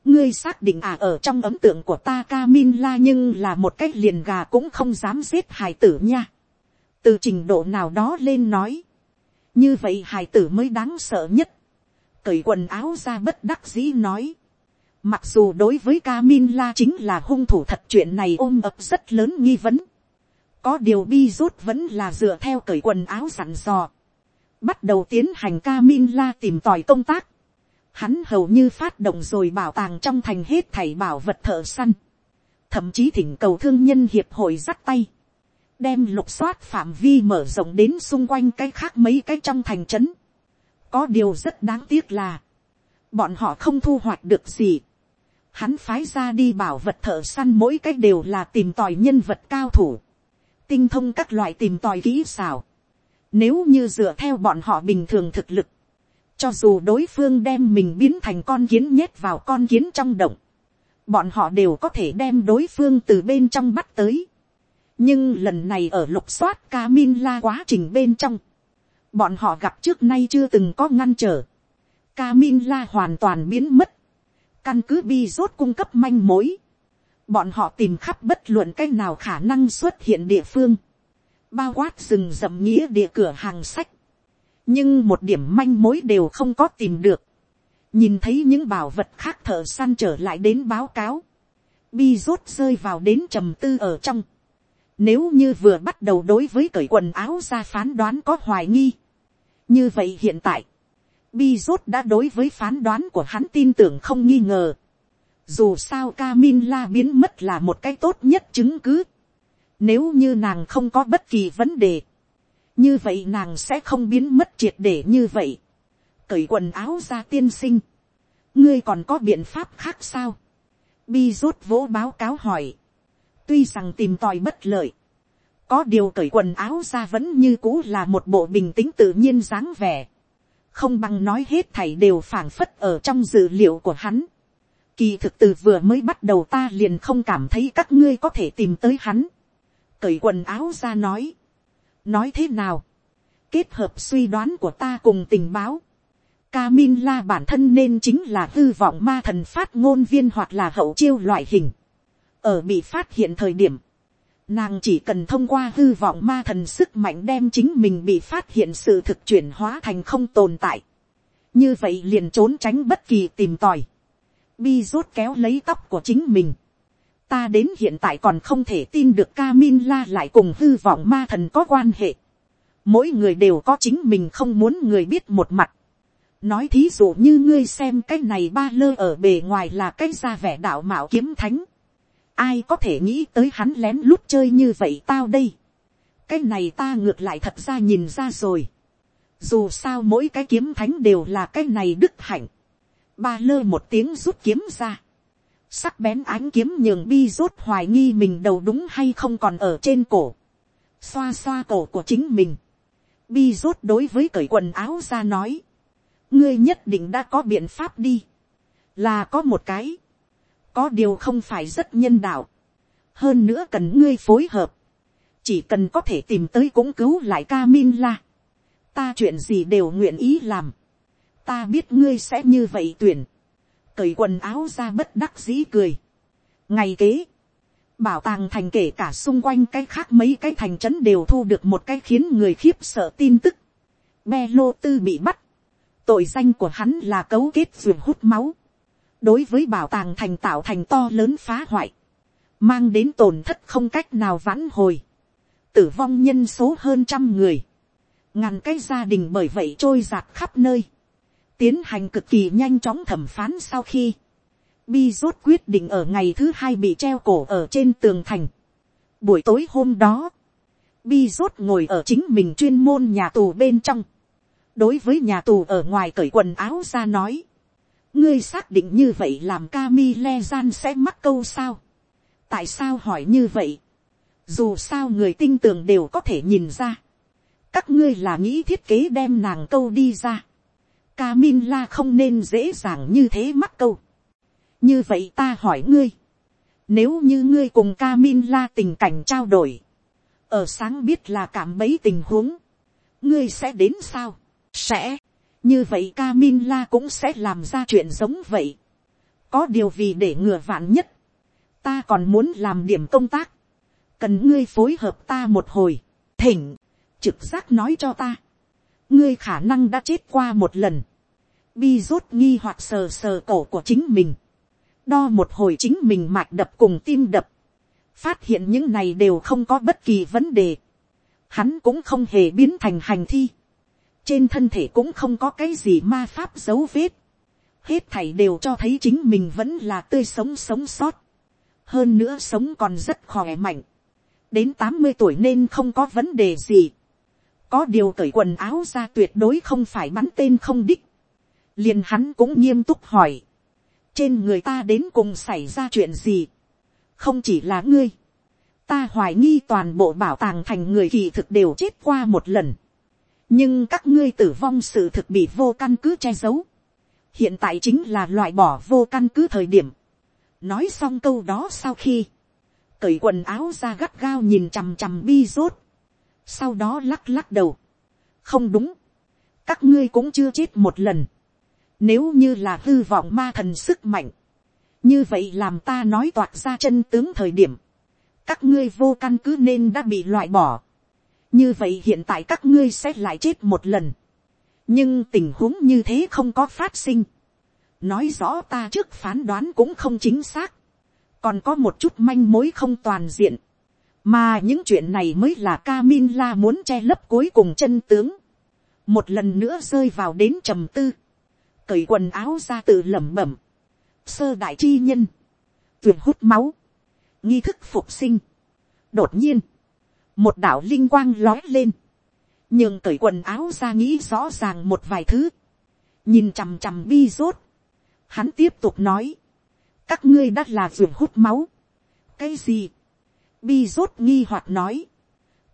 Ngươi xác định à ở trong ấm tượng của ta Camilla nhưng là một cách liền gà cũng không dám giết hài tử nha. Từ trình độ nào đó lên nói. Như vậy hài tử mới đáng sợ nhất cởi quần áo ra bất đắc dĩ nói. Mặc dù đối với Camilla chính là hung thủ thật chuyện này ôm ập rất lớn nghi vấn. Có điều bi rút vẫn là dựa theo cởi quần áo sẵn dò. Bắt đầu tiến hành Camilla tìm tòi công tác. Hắn hầu như phát động rồi bảo tàng trong thành hết thảy bảo vật thợ săn. Thậm chí thỉnh cầu thương nhân hiệp hội dắt tay. Đem lục soát phạm vi mở rộng đến xung quanh cái khác mấy cái trong thành trấn có điều rất đáng tiếc là, bọn họ không thu hoạch được gì. Hắn phái ra đi bảo vật thợ săn mỗi cách đều là tìm tòi nhân vật cao thủ. Tinh thông các loại tìm tòi kỹ xảo. Nếu như dựa theo bọn họ bình thường thực lực. Cho dù đối phương đem mình biến thành con kiến nhét vào con kiến trong động. Bọn họ đều có thể đem đối phương từ bên trong bắt tới. Nhưng lần này ở lục soát Camilla quá trình bên trong bọn họ gặp trước nay chưa từng có ngăn trở, Camilla hoàn toàn biến mất, căn cứ bi rốt cung cấp manh mối, bọn họ tìm khắp bất luận cách nào khả năng xuất hiện địa phương, bao quát rừng rậm nghĩa địa cửa hàng sách, nhưng một điểm manh mối đều không có tìm được, nhìn thấy những bảo vật khác thợ săn trở lại đến báo cáo, bi rốt rơi vào đến trầm tư ở trong, nếu như vừa bắt đầu đối với cởi quần áo ra phán đoán có hoài nghi, như vậy hiện tại, bi rốt đã đối với phán đoán của hắn tin tưởng không nghi ngờ, dù sao Camilla biến mất là một cái tốt nhất chứng cứ. Nếu như nàng không có bất kỳ vấn đề. Như vậy nàng sẽ không biến mất triệt để như vậy. Cởi quần áo ra tiên sinh. Ngươi còn có biện pháp khác sao? Bi rốt vỗ báo cáo hỏi. Tuy rằng tìm tòi bất lợi. Có điều cởi quần áo ra vẫn như cũ là một bộ bình tĩnh tự nhiên dáng vẻ. Không bằng nói hết thảy đều phảng phất ở trong dữ liệu của hắn Kỳ thực từ vừa mới bắt đầu ta liền không cảm thấy các ngươi có thể tìm tới hắn. Cởi quần áo ra nói. Nói thế nào? Kết hợp suy đoán của ta cùng tình báo. Camilla bản thân nên chính là hư vọng ma thần phát ngôn viên hoặc là hậu chiêu loại hình. Ở bị phát hiện thời điểm. Nàng chỉ cần thông qua hư vọng ma thần sức mạnh đem chính mình bị phát hiện sự thực chuyển hóa thành không tồn tại. Như vậy liền trốn tránh bất kỳ tìm tòi bi rốt kéo lấy tóc của chính mình. ta đến hiện tại còn không thể tin được Camilla lại cùng hư vọng ma thần có quan hệ. mỗi người đều có chính mình không muốn người biết một mặt. nói thí dụ như ngươi xem cái này ba lơ ở bề ngoài là cái ra vẻ đạo mạo kiếm thánh ai có thể nghĩ tới hắn lén lút chơi như vậy tao đây. cái này ta ngược lại thật ra nhìn ra rồi. dù sao mỗi cái kiếm thánh đều là cái này đức hạnh ba lơ một tiếng rút kiếm ra. Sắc bén ánh kiếm nhường bi rút hoài nghi mình đầu đúng hay không còn ở trên cổ. Xoa xoa cổ của chính mình. Bi rút đối với cởi quần áo ra nói. Ngươi nhất định đã có biện pháp đi. Là có một cái. Có điều không phải rất nhân đạo. Hơn nữa cần ngươi phối hợp. Chỉ cần có thể tìm tới cũng cứu lại ca min la. Ta chuyện gì đều nguyện ý làm ta biết ngươi sẽ như vậy tuyển, cởi quần áo ra bất đắc dĩ cười. ngày kế, bảo tàng thành kể cả xung quanh cái khác mấy cái thành trấn đều thu được một cái khiến người khiếp sợ tin tức. Be lô tư bị bắt, tội danh của hắn là cấu kết ruột hút máu, đối với bảo tàng thành tạo thành to lớn phá hoại, mang đến tổn thất không cách nào vãn hồi, tử vong nhân số hơn trăm người, ngàn cái gia đình bởi vậy trôi giạt khắp nơi, tiến hành cực kỳ nhanh chóng thẩm phán sau khi, bi rốt quyết định ở ngày thứ hai bị treo cổ ở trên tường thành. buổi tối hôm đó, bi rốt ngồi ở chính mình chuyên môn nhà tù bên trong, đối với nhà tù ở ngoài cởi quần áo ra nói, ngươi xác định như vậy làm ca le gian sẽ mắc câu sao, tại sao hỏi như vậy, dù sao người tinh tường đều có thể nhìn ra, các ngươi là nghĩ thiết kế đem nàng câu đi ra, Camilla không nên dễ dàng như thế mắc câu. Như vậy ta hỏi ngươi. Nếu như ngươi cùng Camilla tình cảnh trao đổi. Ở sáng biết là cảm bấy tình huống. Ngươi sẽ đến sao? Sẽ. Như vậy Camilla cũng sẽ làm ra chuyện giống vậy. Có điều vì để ngừa vạn nhất. Ta còn muốn làm điểm công tác. Cần ngươi phối hợp ta một hồi. Thỉnh. Trực giác nói cho ta ngươi khả năng đã chết qua một lần. Bi rút nghi hoặc sờ sờ cổ của chính mình. Đo một hồi chính mình mạch đập cùng tim đập. Phát hiện những này đều không có bất kỳ vấn đề. Hắn cũng không hề biến thành hành thi. Trên thân thể cũng không có cái gì ma pháp dấu vết. Hết thảy đều cho thấy chính mình vẫn là tươi sống sống sót. Hơn nữa sống còn rất khỏe mạnh. Đến tám mươi tuổi nên không có vấn đề gì có điều cởi quần áo ra tuyệt đối không phải bắn tên không đích. liền hắn cũng nghiêm túc hỏi. trên người ta đến cùng xảy ra chuyện gì. không chỉ là ngươi. ta hoài nghi toàn bộ bảo tàng thành người kỳ thực đều chết qua một lần nhưng các ngươi tử vong sự thực bị vô căn cứ che giấu. hiện tại chính là loại bỏ vô căn cứ thời điểm. nói xong câu đó sau khi, cởi quần áo ra gắt gao nhìn chằm chằm bi rốt. Sau đó lắc lắc đầu, không đúng, các ngươi cũng chưa chết một lần, nếu như là hư vọng ma thần sức mạnh, như vậy làm ta nói toạc ra chân tướng thời điểm, các ngươi vô căn cứ nên đã bị loại bỏ, như vậy hiện tại các ngươi sẽ lại chết một lần, nhưng tình huống như thế không có phát sinh, nói rõ ta trước phán đoán cũng không chính xác, còn có một chút manh mối không toàn diện, mà những chuyện này mới là Camilla muốn che lấp cuối cùng chân tướng, một lần nữa rơi vào đến trầm tư, cởi quần áo ra tự lẩm bẩm, sơ đại chi nhân, tuyệt hút máu, nghi thức phục sinh. đột nhiên, một đạo linh quang lói lên, nhưng cởi quần áo ra nghĩ rõ ràng một vài thứ, nhìn chằm chằm bi rốt, hắn tiếp tục nói, các ngươi đã là ruộng hút máu, cái gì, bi rốt nghi hoặc nói,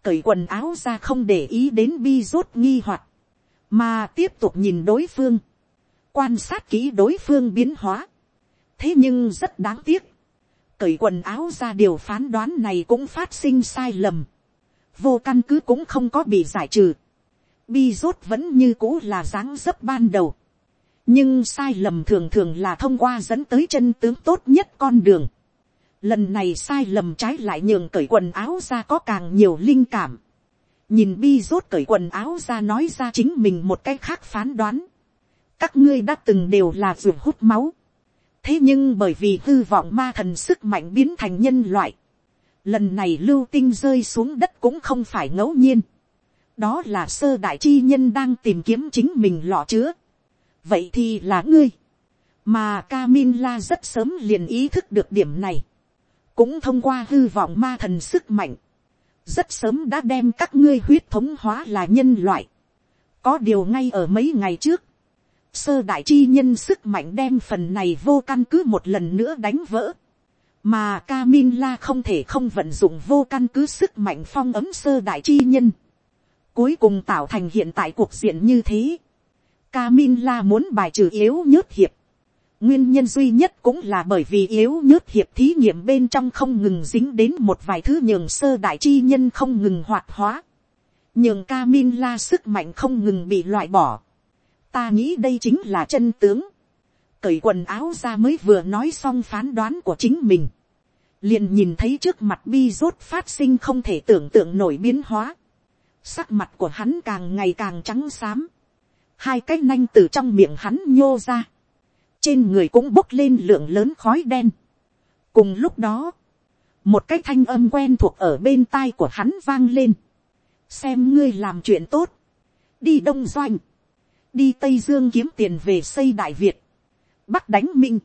cởi quần áo ra không để ý đến bi rốt nghi hoặc, mà tiếp tục nhìn đối phương, quan sát kỹ đối phương biến hóa, thế nhưng rất đáng tiếc, cởi quần áo ra điều phán đoán này cũng phát sinh sai lầm, vô căn cứ cũng không có bị giải trừ, bi rốt vẫn như cũ là dáng dấp ban đầu, nhưng sai lầm thường thường là thông qua dẫn tới chân tướng tốt nhất con đường. Lần này sai lầm trái lại nhường cởi quần áo ra có càng nhiều linh cảm. Nhìn bi rốt cởi quần áo ra nói ra chính mình một cách khác phán đoán. Các ngươi đã từng đều là ruột hút máu. Thế nhưng bởi vì hư vọng ma thần sức mạnh biến thành nhân loại. Lần này lưu tinh rơi xuống đất cũng không phải ngẫu nhiên. Đó là sơ đại chi nhân đang tìm kiếm chính mình lọ chứa vậy thì là ngươi. mà Camilla rất sớm liền ý thức được điểm này. cũng thông qua hư vọng ma thần sức mạnh. rất sớm đã đem các ngươi huyết thống hóa là nhân loại. có điều ngay ở mấy ngày trước, sơ đại chi nhân sức mạnh đem phần này vô căn cứ một lần nữa đánh vỡ mà Camilla không thể không vận dụng vô căn cứ sức mạnh phong ấm sơ đại chi nhân. cuối cùng tạo thành hiện tại cuộc diện như thế Camilla muốn bài trừ yếu nhớt hiệp. Nguyên nhân duy nhất cũng là bởi vì yếu nhớt hiệp thí nghiệm bên trong không ngừng dính đến một vài thứ nhường sơ đại chi nhân không ngừng hoạt hóa. Nhường Camilla sức mạnh không ngừng bị loại bỏ. Ta nghĩ đây chính là chân tướng. Cởi quần áo ra mới vừa nói xong phán đoán của chính mình. Liền nhìn thấy trước mặt bi rốt phát sinh không thể tưởng tượng nổi biến hóa. Sắc mặt của hắn càng ngày càng trắng xám hai cái nanh từ trong miệng hắn nhô ra, trên người cũng bốc lên lượng lớn khói đen. cùng lúc đó, một cái thanh âm quen thuộc ở bên tai của hắn vang lên, xem ngươi làm chuyện tốt, đi đông doanh, đi tây dương kiếm tiền về xây đại việt, bắc đánh minh,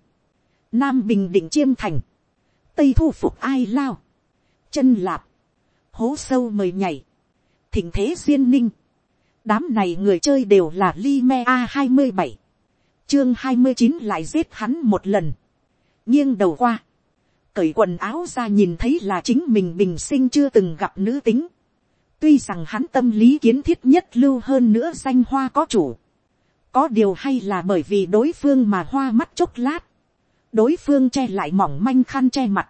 nam bình định chiêm thành, tây thu phục ai lao, chân lạp, hố sâu mời nhảy, thỉnh thế duyên ninh, đám này người chơi đều là li me A27. Chương 29 lại giết hắn một lần. Nghiêng đầu qua. Cởi quần áo ra nhìn thấy là chính mình bình sinh chưa từng gặp nữ tính. Tuy rằng hắn tâm lý kiến thiết nhất lưu hơn nữa danh hoa có chủ. Có điều hay là bởi vì đối phương mà hoa mắt chốc lát. Đối phương che lại mỏng manh khăn che mặt.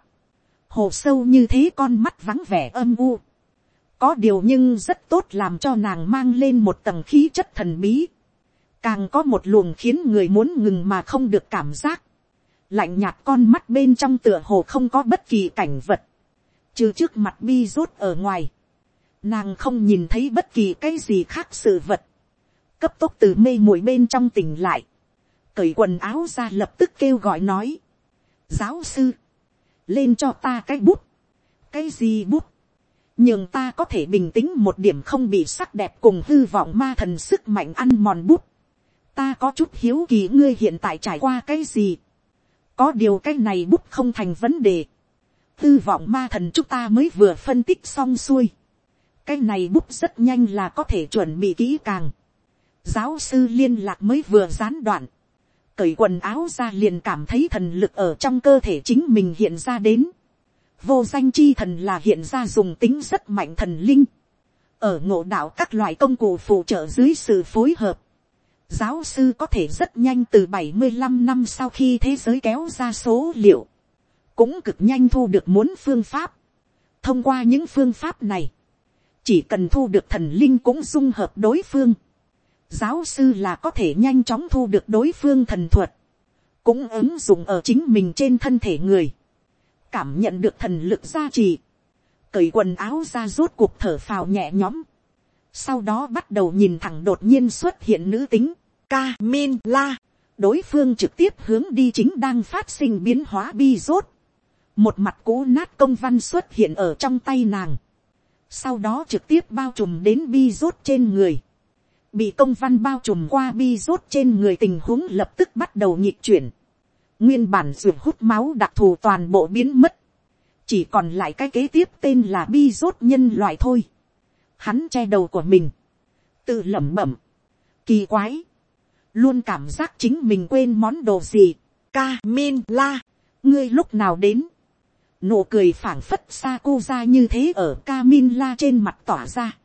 Hồ sâu như thế con mắt vắng vẻ âm u. Có điều nhưng rất tốt làm cho nàng mang lên một tầng khí chất thần bí, càng có một luồng khiến người muốn ngừng mà không được cảm giác, lạnh nhạt con mắt bên trong tựa hồ không có bất kỳ cảnh vật, trừ trước mặt bi rốt ở ngoài, nàng không nhìn thấy bất kỳ cái gì khác sự vật, cấp tốc từ mê muội bên trong tỉnh lại, cởi quần áo ra lập tức kêu gọi nói, giáo sư, lên cho ta cái bút, cái gì bút, nhưng ta có thể bình tĩnh một điểm không bị sắc đẹp cùng hư vọng ma thần sức mạnh ăn mòn bút. ta có chút hiếu kỳ ngươi hiện tại trải qua cái gì. có điều cái này bút không thành vấn đề. hư vọng ma thần chúng ta mới vừa phân tích xong xuôi. cái này bút rất nhanh là có thể chuẩn bị kỹ càng giáo sư liên lạc mới vừa gián đoạn. cởi quần áo ra liền cảm thấy thần lực ở trong cơ thể chính mình hiện ra đến. Vô danh chi thần là hiện ra dùng tính rất mạnh thần linh, ở ngộ đạo các loại công cụ phụ trợ dưới sự phối hợp, giáo sư có thể rất nhanh từ bảy mươi 75 năm sau khi thế giới kéo ra số liệu, cũng cực nhanh thu được muốn phương pháp. thông qua những phương pháp này, chỉ cần thu được thần linh cũng dung hợp đối phương, giáo sư là có thể nhanh chóng thu được đối phương thần thuật, cũng ứng dụng ở chính mình trên thân thể người. Cảm nhận được thần lực gia trì, cởi quần áo ra rốt cuộc thở phào nhẹ nhõm, sau đó bắt đầu nhìn thẳng đột nhiên xuất hiện nữ tính, ca min la, đối phương trực tiếp hướng đi chính đang phát sinh biến hóa bi rốt, một mặt cũ nát công văn xuất hiện ở trong tay nàng, sau đó trực tiếp bao trùm đến bi rốt trên người, bị công văn bao trùm qua bi rốt trên người tình huống lập tức bắt đầu nhịp chuyển, nguyên bản ruột hút máu đặc thù toàn bộ biến mất, chỉ còn lại cái kế tiếp tên là bi rốt nhân loại thôi, hắn che đầu của mình, tự lẩm bẩm, kỳ quái, luôn cảm giác chính mình quên món đồ gì, ca min la, ngươi lúc nào đến, nụ cười phảng phất xa cô ra như thế ở ca min la trên mặt tỏa ra,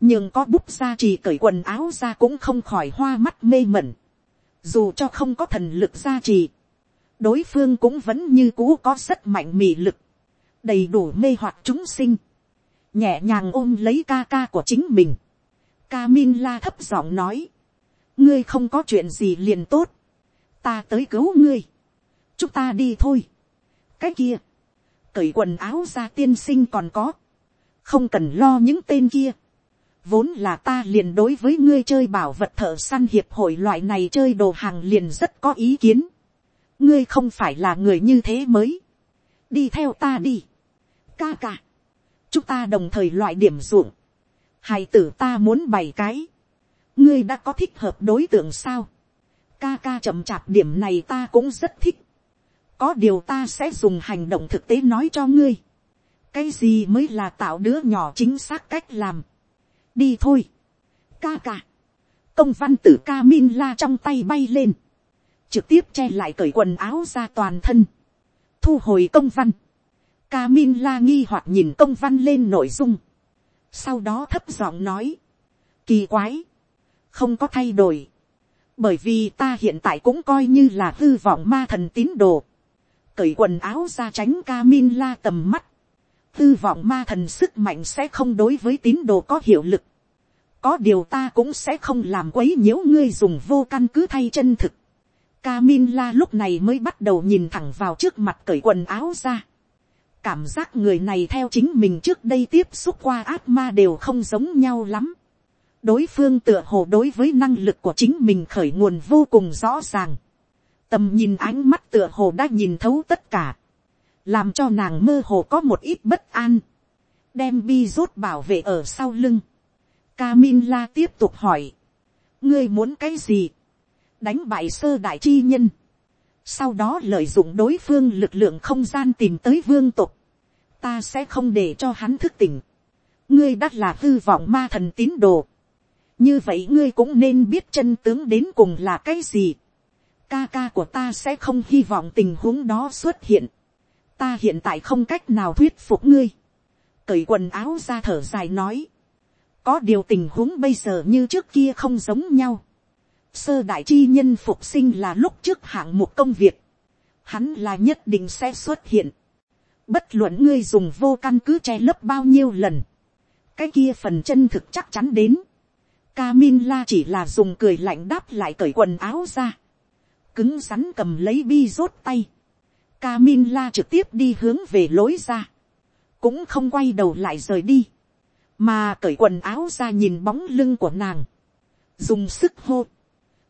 nhưng có bút ra chỉ cởi quần áo ra cũng không khỏi hoa mắt mê mẩn, dù cho không có thần lực ra trì, đối phương cũng vẫn như cũ có rất mạnh mị lực, đầy đủ mê hoặc chúng sinh, nhẹ nhàng ôm lấy ca ca của chính mình. Ca minh La thấp giọng nói, ngươi không có chuyện gì liền tốt, ta tới cứu ngươi, chúng ta đi thôi. cái kia, cởi quần áo ra tiên sinh còn có, không cần lo những tên kia, vốn là ta liền đối với ngươi chơi bảo vật thợ săn hiệp hội loại này chơi đồ hàng liền rất có ý kiến, ngươi không phải là người như thế mới, đi theo ta đi, ca ca, chúng ta đồng thời loại điểm ruộng, hài tử ta muốn bày cái, ngươi đã có thích hợp đối tượng sao, ca ca chậm chạp điểm này ta cũng rất thích, có điều ta sẽ dùng hành động thực tế nói cho ngươi, cái gì mới là tạo đứa nhỏ chính xác cách làm, đi thôi, ca ca, công văn tử ca min la trong tay bay lên, trực tiếp che lại cởi quần áo ra toàn thân, thu hồi công văn, ca min la nghi hoặc nhìn công văn lên nội dung, sau đó thấp giọng nói, kỳ quái, không có thay đổi, bởi vì ta hiện tại cũng coi như là hư vọng ma thần tín đồ, cởi quần áo ra tránh ca min la tầm mắt, hư vọng ma thần sức mạnh sẽ không đối với tín đồ có hiệu lực, có điều ta cũng sẽ không làm quấy nhiễu ngươi dùng vô căn cứ thay chân thực, Camilla lúc này mới bắt đầu nhìn thẳng vào trước mặt cởi quần áo ra, cảm giác người này theo chính mình trước đây tiếp xúc qua ác ma đều không giống nhau lắm. đối phương tựa hồ đối với năng lực của chính mình khởi nguồn vô cùng rõ ràng. tầm nhìn ánh mắt tựa hồ đã nhìn thấu tất cả, làm cho nàng mơ hồ có một ít bất an, đem bi rốt bảo vệ ở sau lưng. Camilla tiếp tục hỏi, ngươi muốn cái gì, đánh bại sơ đại chi nhân, sau đó lợi dụng đối phương lực lượng không gian tìm tới vương tục, ta sẽ không để cho hắn thức tỉnh. ngươi đắt là hư vọng ma thần tín đồ. như vậy ngươi cũng nên biết chân tướng đến cùng là cái gì. ca ca của ta sẽ không hy vọng tình huống đó xuất hiện. ta hiện tại không cách nào thuyết phục ngươi. cởi quần áo ra thở dài nói có điều tình huống bây giờ như trước kia không giống nhau. sơ đại chi nhân phục sinh là lúc trước hạng mục công việc. hắn là nhất định sẽ xuất hiện Bất luận ngươi dùng vô căn cứ che lấp bao nhiêu lần. Cái kia phần chân thực chắc chắn đến. Camilla chỉ là dùng cười lạnh đáp lại cởi quần áo ra. Cứng rắn cầm lấy bi rốt tay. Camilla trực tiếp đi hướng về lối ra. Cũng không quay đầu lại rời đi. Mà cởi quần áo ra nhìn bóng lưng của nàng. Dùng sức hô.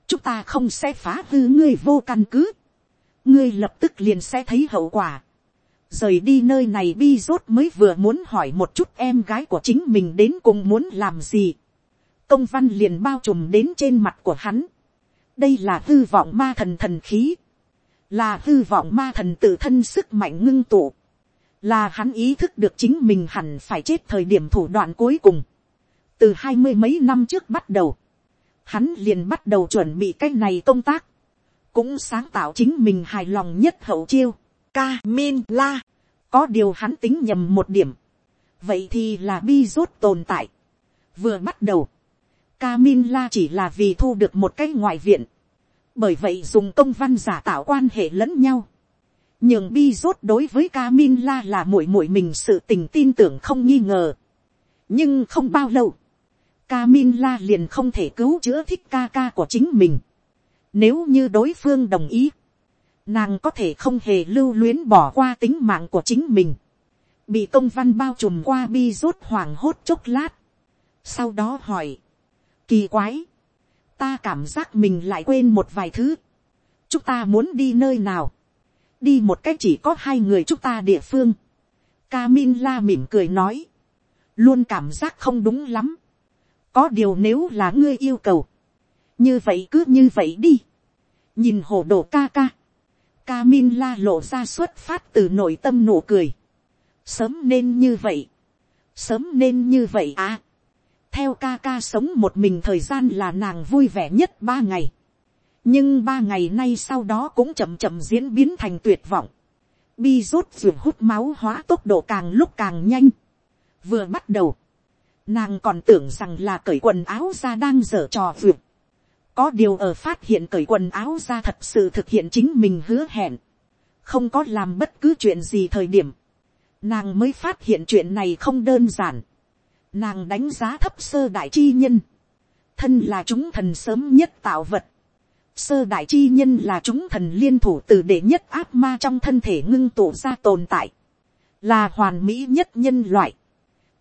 Chúng ta không sẽ phá hư ngươi vô căn cứ. Ngươi lập tức liền sẽ thấy hậu quả rời đi nơi này bi rốt mới vừa muốn hỏi một chút em gái của chính mình đến cùng muốn làm gì. công văn liền bao trùm đến trên mặt của hắn. đây là hư vọng ma thần thần khí. là hư vọng ma thần tự thân sức mạnh ngưng tụ là hắn ý thức được chính mình hẳn phải chết thời điểm thủ đoạn cuối cùng. từ hai mươi mấy năm trước bắt đầu, hắn liền bắt đầu chuẩn bị cái này công tác. cũng sáng tạo chính mình hài lòng nhất hậu chiêu ca min la. Có điều hắn tính nhầm một điểm. Vậy thì là bi rốt tồn tại. Vừa bắt đầu. Ca min la chỉ là vì thu được một cái ngoại viện. Bởi vậy dùng công văn giả tạo quan hệ lẫn nhau nhường bi rốt đối với ca la là muội muội mình sự tình tin tưởng không nghi ngờ. Nhưng không bao lâu. Ca la liền không thể cứu chữa thích ca ca của chính mình. Nếu như đối phương đồng ý nàng có thể không hề lưu luyến bỏ qua tính mạng của chính mình, bị công văn bao trùm qua bi rốt hoảng hốt chốc lát, sau đó hỏi, kỳ quái, ta cảm giác mình lại quên một vài thứ, chúng ta muốn đi nơi nào, đi một cách chỉ có hai người chúng ta địa phương, Camila mỉm cười nói, luôn cảm giác không đúng lắm, có điều nếu là ngươi yêu cầu, như vậy cứ như vậy đi, nhìn hồ đồ ca ca, Camila lộ ra xuất phát từ nội tâm nụ cười, sớm nên như vậy, sớm nên như vậy à, theo ca ca sống một mình thời gian là nàng vui vẻ nhất ba ngày, nhưng ba ngày nay sau đó cũng chậm chậm diễn biến thành tuyệt vọng, bi rút ruột hút máu hóa tốc độ càng lúc càng nhanh, vừa bắt đầu, nàng còn tưởng rằng là cởi quần áo ra đang dở trò ruột. có điều ở phát hiện cởi quần áo ra thật sự thực hiện chính mình hứa hẹn, không có làm bất cứ chuyện gì thời điểm, nàng mới phát hiện chuyện này không đơn giản, nàng đánh giá thấp sơ đại chi nhân, thân là chúng thần sớm nhất tạo vật, sơ đại chi nhân là chúng thần liên thủ từ đệ nhất áp ma trong thân thể ngưng tụ ra tồn tại, là hoàn mỹ nhất nhân loại,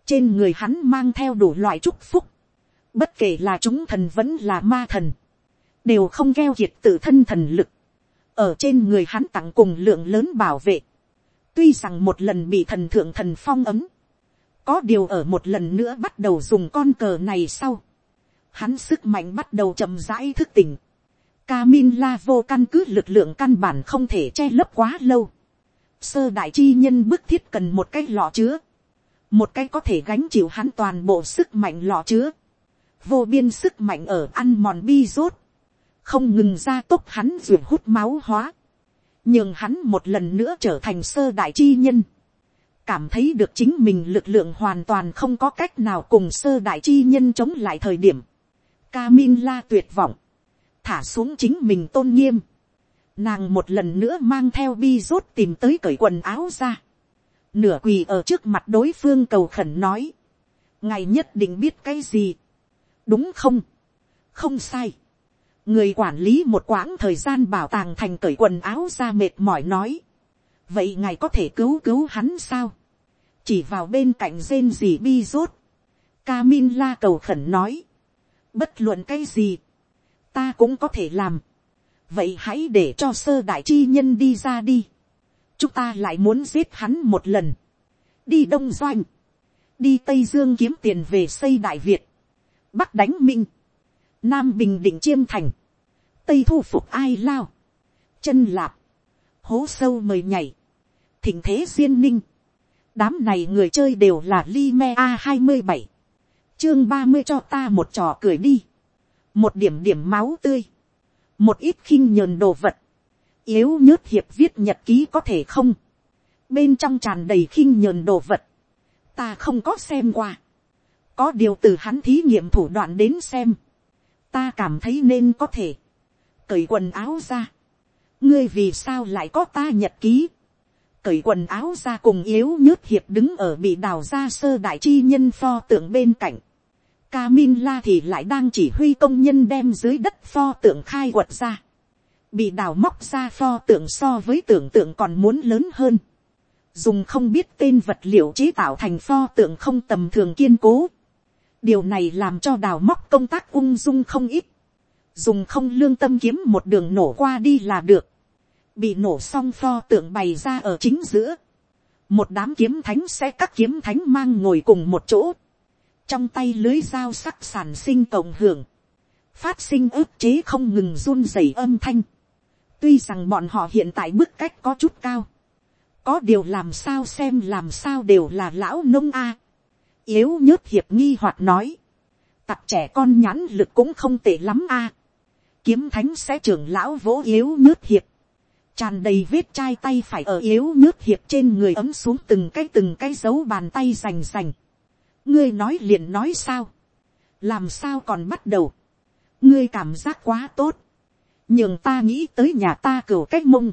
trên người hắn mang theo đủ loại chúc phúc, bất kể là chúng thần vẫn là ma thần, đều không keo kiệt tự thân thần lực, ở trên người hắn tặng cùng lượng lớn bảo vệ, tuy rằng một lần bị thần thượng thần phong ấm, có điều ở một lần nữa bắt đầu dùng con cờ này sau, hắn sức mạnh bắt đầu chậm rãi thức tỉnh, Camilla vô căn cứ lực lượng căn bản không thể che lấp quá lâu. Sơ đại chi nhân bức thiết cần một cái lọ chứa. Một cái có thể gánh chịu hắn toàn bộ sức mạnh lọ chứa. Vô biên sức mạnh ở ăn mòn bi rốt. Không ngừng ra tốc hắn ruột hút máu hóa. Nhưng hắn một lần nữa trở thành sơ đại chi nhân. Cảm thấy được chính mình lực lượng hoàn toàn không có cách nào cùng sơ đại chi nhân chống lại thời điểm. Camilla tuyệt vọng thả xuống chính mình tôn nghiêm. Nàng một lần nữa mang theo bi rốt tìm tới cởi quần áo ra. Nửa quỳ ở trước mặt đối phương cầu khẩn nói. Ngài nhất định biết cái gì. Đúng không? Không sai. Người quản lý một quãng thời gian bảo tàng thành cởi quần áo ra mệt mỏi nói. Vậy ngài có thể cứu cứu hắn sao? Chỉ vào bên cạnh rên gì bi rốt. Camin la cầu khẩn nói. Bất luận cái gì ta cũng có thể làm. vậy hãy để cho sơ đại chi nhân đi ra đi. chúng ta lại muốn giết hắn một lần. đi đông doanh. đi tây dương kiếm tiền về xây đại việt. bắc đánh minh. nam bình định chiêm thành. tây thu phục ai lao. chân lạp. hố sâu mời nhảy. thỉnh thế duyên ninh. đám này người chơi đều là li me a hai mươi bảy chương ba mươi cho ta một trò cười đi một điểm điểm máu tươi, một ít khinh nhờn đồ vật, yếu nhớt hiệp viết nhật ký có thể không, bên trong tràn đầy khinh nhờn đồ vật, ta không có xem qua, có điều từ hắn thí nghiệm thủ đoạn đến xem, ta cảm thấy nên có thể, cởi quần áo ra, ngươi vì sao lại có ta nhật ký, cởi quần áo ra cùng yếu nhớt hiệp đứng ở bị đào ra sơ đại chi nhân pho tượng bên cạnh, Camilla thì lại đang chỉ huy công nhân đem dưới đất pho tượng khai quật ra. Bị đào móc ra pho tượng so với tưởng tượng còn muốn lớn hơn. Dùng không biết tên vật liệu chế tạo thành pho tượng không tầm thường kiên cố. Điều này làm cho đào móc công tác ung dung không ít. Dùng không lương tâm kiếm một đường nổ qua đi là được. Bị nổ xong pho tượng bày ra ở chính giữa. Một đám kiếm thánh sẽ các kiếm thánh mang ngồi cùng một chỗ trong tay lưới dao sắc sản sinh cộng hưởng, phát sinh ức chế không ngừng run rẩy âm thanh. tuy rằng bọn họ hiện tại bước cách có chút cao, có điều làm sao xem làm sao đều là lão nông a. yếu nhớt hiệp nghi hoặc nói, tặc trẻ con nhãn lực cũng không tệ lắm a. kiếm thánh sẽ trưởng lão vỗ yếu nhớt hiệp, tràn đầy vết chai tay phải ở yếu nhớt hiệp trên người ấm xuống từng cái từng cái dấu bàn tay rành rành ngươi nói liền nói sao, làm sao còn bắt đầu, ngươi cảm giác quá tốt, nhưng ta nghĩ tới nhà ta cửu cách mông,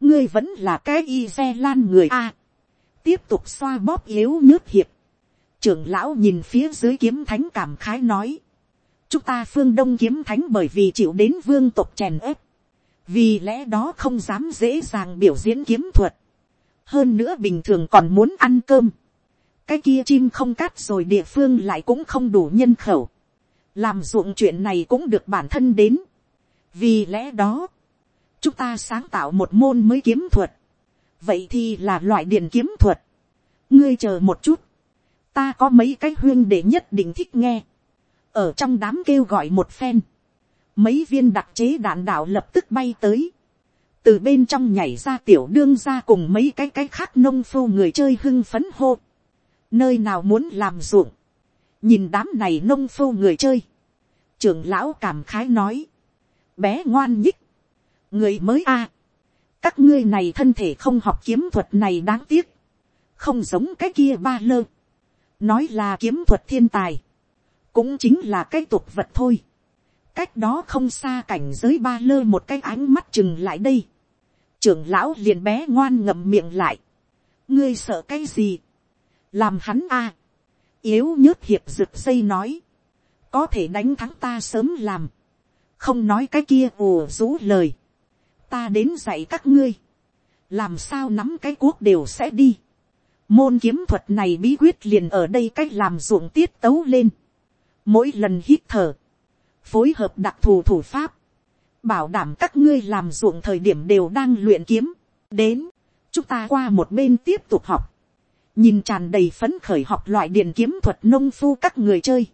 ngươi vẫn là cái y xe lan người a, tiếp tục xoa bóp yếu nước hiệp, trưởng lão nhìn phía dưới kiếm thánh cảm khái nói, chúng ta phương đông kiếm thánh bởi vì chịu đến vương tộc chèn ép, vì lẽ đó không dám dễ dàng biểu diễn kiếm thuật, hơn nữa bình thường còn muốn ăn cơm, cái kia chim không cát rồi địa phương lại cũng không đủ nhân khẩu, làm ruộng chuyện này cũng được bản thân đến, vì lẽ đó, chúng ta sáng tạo một môn mới kiếm thuật, vậy thì là loại điện kiếm thuật, ngươi chờ một chút, ta có mấy cái huyên để nhất định thích nghe, ở trong đám kêu gọi một phen, mấy viên đặc chế đạn đạo lập tức bay tới, từ bên trong nhảy ra tiểu đương ra cùng mấy cái cái khác nông phu người chơi hưng phấn hô, nơi nào muốn làm ruộng, nhìn đám này nông phu người chơi, trưởng lão cảm khái nói, bé ngoan nhích, người mới a, các ngươi này thân thể không học kiếm thuật này đáng tiếc, không giống cái kia ba lơ, nói là kiếm thuật thiên tài, cũng chính là cái tục vật thôi, cách đó không xa cảnh giới ba lơ một cái ánh mắt chừng lại đây, trưởng lão liền bé ngoan ngậm miệng lại, ngươi sợ cái gì, làm hắn a, yếu nhớt hiệp rực xây nói, có thể đánh thắng ta sớm làm, không nói cái kia ùa rú lời, ta đến dạy các ngươi, làm sao nắm cái cuốc đều sẽ đi, môn kiếm thuật này bí quyết liền ở đây cách làm ruộng tiết tấu lên, mỗi lần hít thở, phối hợp đặc thù thủ pháp, bảo đảm các ngươi làm ruộng thời điểm đều đang luyện kiếm, đến, chúng ta qua một bên tiếp tục học, nhìn tràn đầy phấn khởi học loại điện kiếm thuật nông phu các người chơi,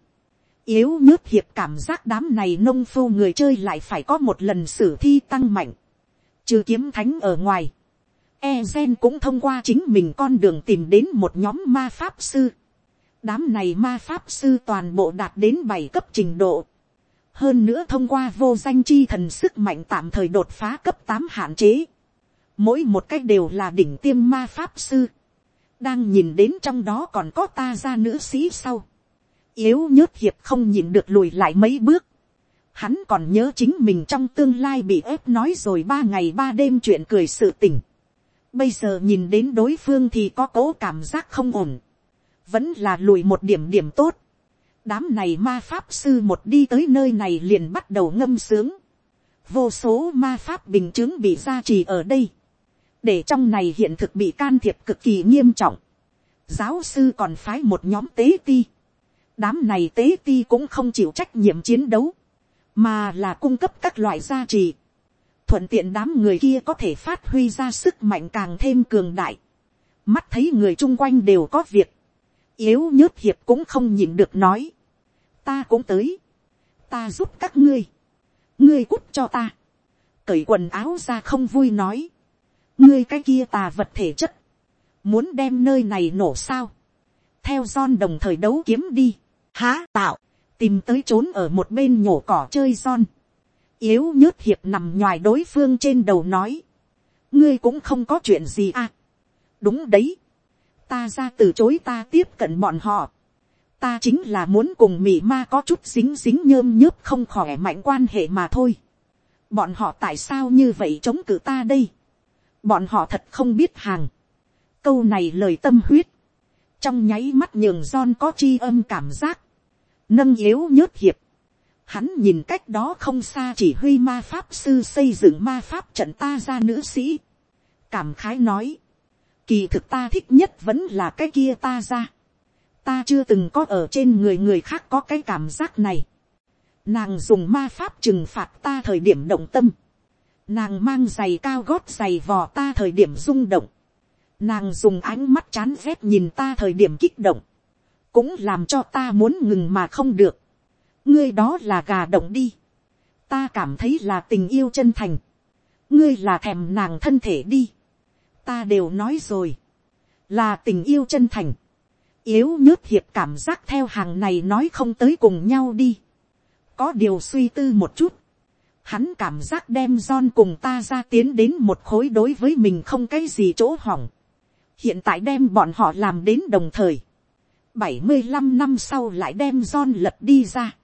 yếu nhớt hiệp cảm giác đám này nông phu người chơi lại phải có một lần sử thi tăng mạnh, trừ kiếm thánh ở ngoài, e gen cũng thông qua chính mình con đường tìm đến một nhóm ma pháp sư, đám này ma pháp sư toàn bộ đạt đến bảy cấp trình độ, hơn nữa thông qua vô danh chi thần sức mạnh tạm thời đột phá cấp tám hạn chế, mỗi một cách đều là đỉnh tiêm ma pháp sư, đang nhìn đến trong đó còn có ta ra nữ sĩ sau, yếu nhớt hiệp không nhìn được lùi lại mấy bước, hắn còn nhớ chính mình trong tương lai bị ép nói rồi ba ngày ba đêm chuyện cười sự tình, bây giờ nhìn đến đối phương thì có cố cảm giác không ổn, vẫn là lùi một điểm điểm tốt, đám này ma pháp sư một đi tới nơi này liền bắt đầu ngâm sướng, vô số ma pháp bình chứng bị gia trì ở đây, để trong này hiện thực bị can thiệp cực kỳ nghiêm trọng. giáo sư còn phái một nhóm tế ti. đám này tế ti cũng không chịu trách nhiệm chiến đấu, mà là cung cấp các loại gia trì. thuận tiện đám người kia có thể phát huy ra sức mạnh càng thêm cường đại. mắt thấy người chung quanh đều có việc. yếu nhớt hiệp cũng không nhìn được nói. ta cũng tới. ta giúp các ngươi. ngươi cút cho ta. cởi quần áo ra không vui nói ngươi cái kia tà vật thể chất, muốn đem nơi này nổ sao, theo John đồng thời đấu kiếm đi, há tạo, tìm tới trốn ở một bên nhổ cỏ chơi John, yếu nhớt hiệp nằm ngoài đối phương trên đầu nói, ngươi cũng không có chuyện gì à, đúng đấy, ta ra từ chối ta tiếp cận bọn họ, ta chính là muốn cùng mị ma có chút xính xính nhơm nhớp không khỏe mạnh quan hệ mà thôi. bọn họ tại sao như vậy chống cự ta đây? Bọn họ thật không biết hàng. câu này lời tâm huyết, trong nháy mắt nhường John có chi âm cảm giác, nâng yếu nhớt hiệp. Hắn nhìn cách đó không xa chỉ huy ma pháp sư xây dựng ma pháp trận ta ra nữ sĩ. Cảm khái nói, kỳ thực ta thích nhất vẫn là cái kia ta ra. Ta chưa từng có ở trên người người khác có cái cảm giác này. Nàng dùng ma pháp trừng phạt ta thời điểm động tâm Nàng mang giày cao gót giày vò ta thời điểm rung động. Nàng dùng ánh mắt chán ghét nhìn ta thời điểm kích động. Cũng làm cho ta muốn ngừng mà không được. Ngươi đó là gà động đi. Ta cảm thấy là tình yêu chân thành. Ngươi là thèm nàng thân thể đi. Ta đều nói rồi. Là tình yêu chân thành. Yếu nhớt hiệp cảm giác theo hàng này nói không tới cùng nhau đi. Có điều suy tư một chút hắn cảm giác đem John cùng ta ra tiến đến một khối đối với mình không cái gì chỗ hỏng. Hiện tại đem bọn họ làm đến đồng thời. bảy mươi 75 năm sau lại đem John lật đi ra.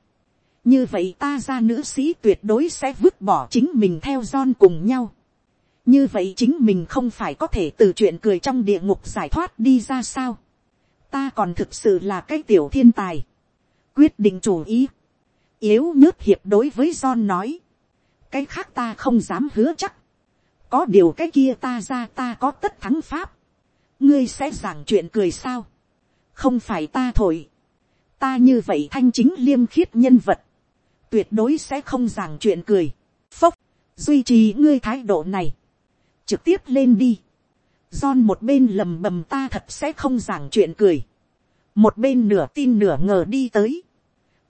Như vậy ta ra nữ sĩ tuyệt đối sẽ vứt bỏ chính mình theo John cùng nhau. Như vậy chính mình không phải có thể từ chuyện cười trong địa ngục giải thoát đi ra sao. Ta còn thực sự là cái tiểu thiên tài. Quyết định chủ ý. Yếu nhớt hiệp đối với John nói cái khác ta không dám hứa chắc. có điều cái kia ta ra ta có tất thắng pháp. ngươi sẽ giảng chuyện cười sao. không phải ta thổi, ta như vậy thanh chính liêm khiết nhân vật, tuyệt đối sẽ không giảng chuyện cười, phốc, duy trì ngươi thái độ này, trực tiếp lên đi, John một bên lầm bầm ta thật sẽ không giảng chuyện cười, một bên nửa tin nửa ngờ đi tới,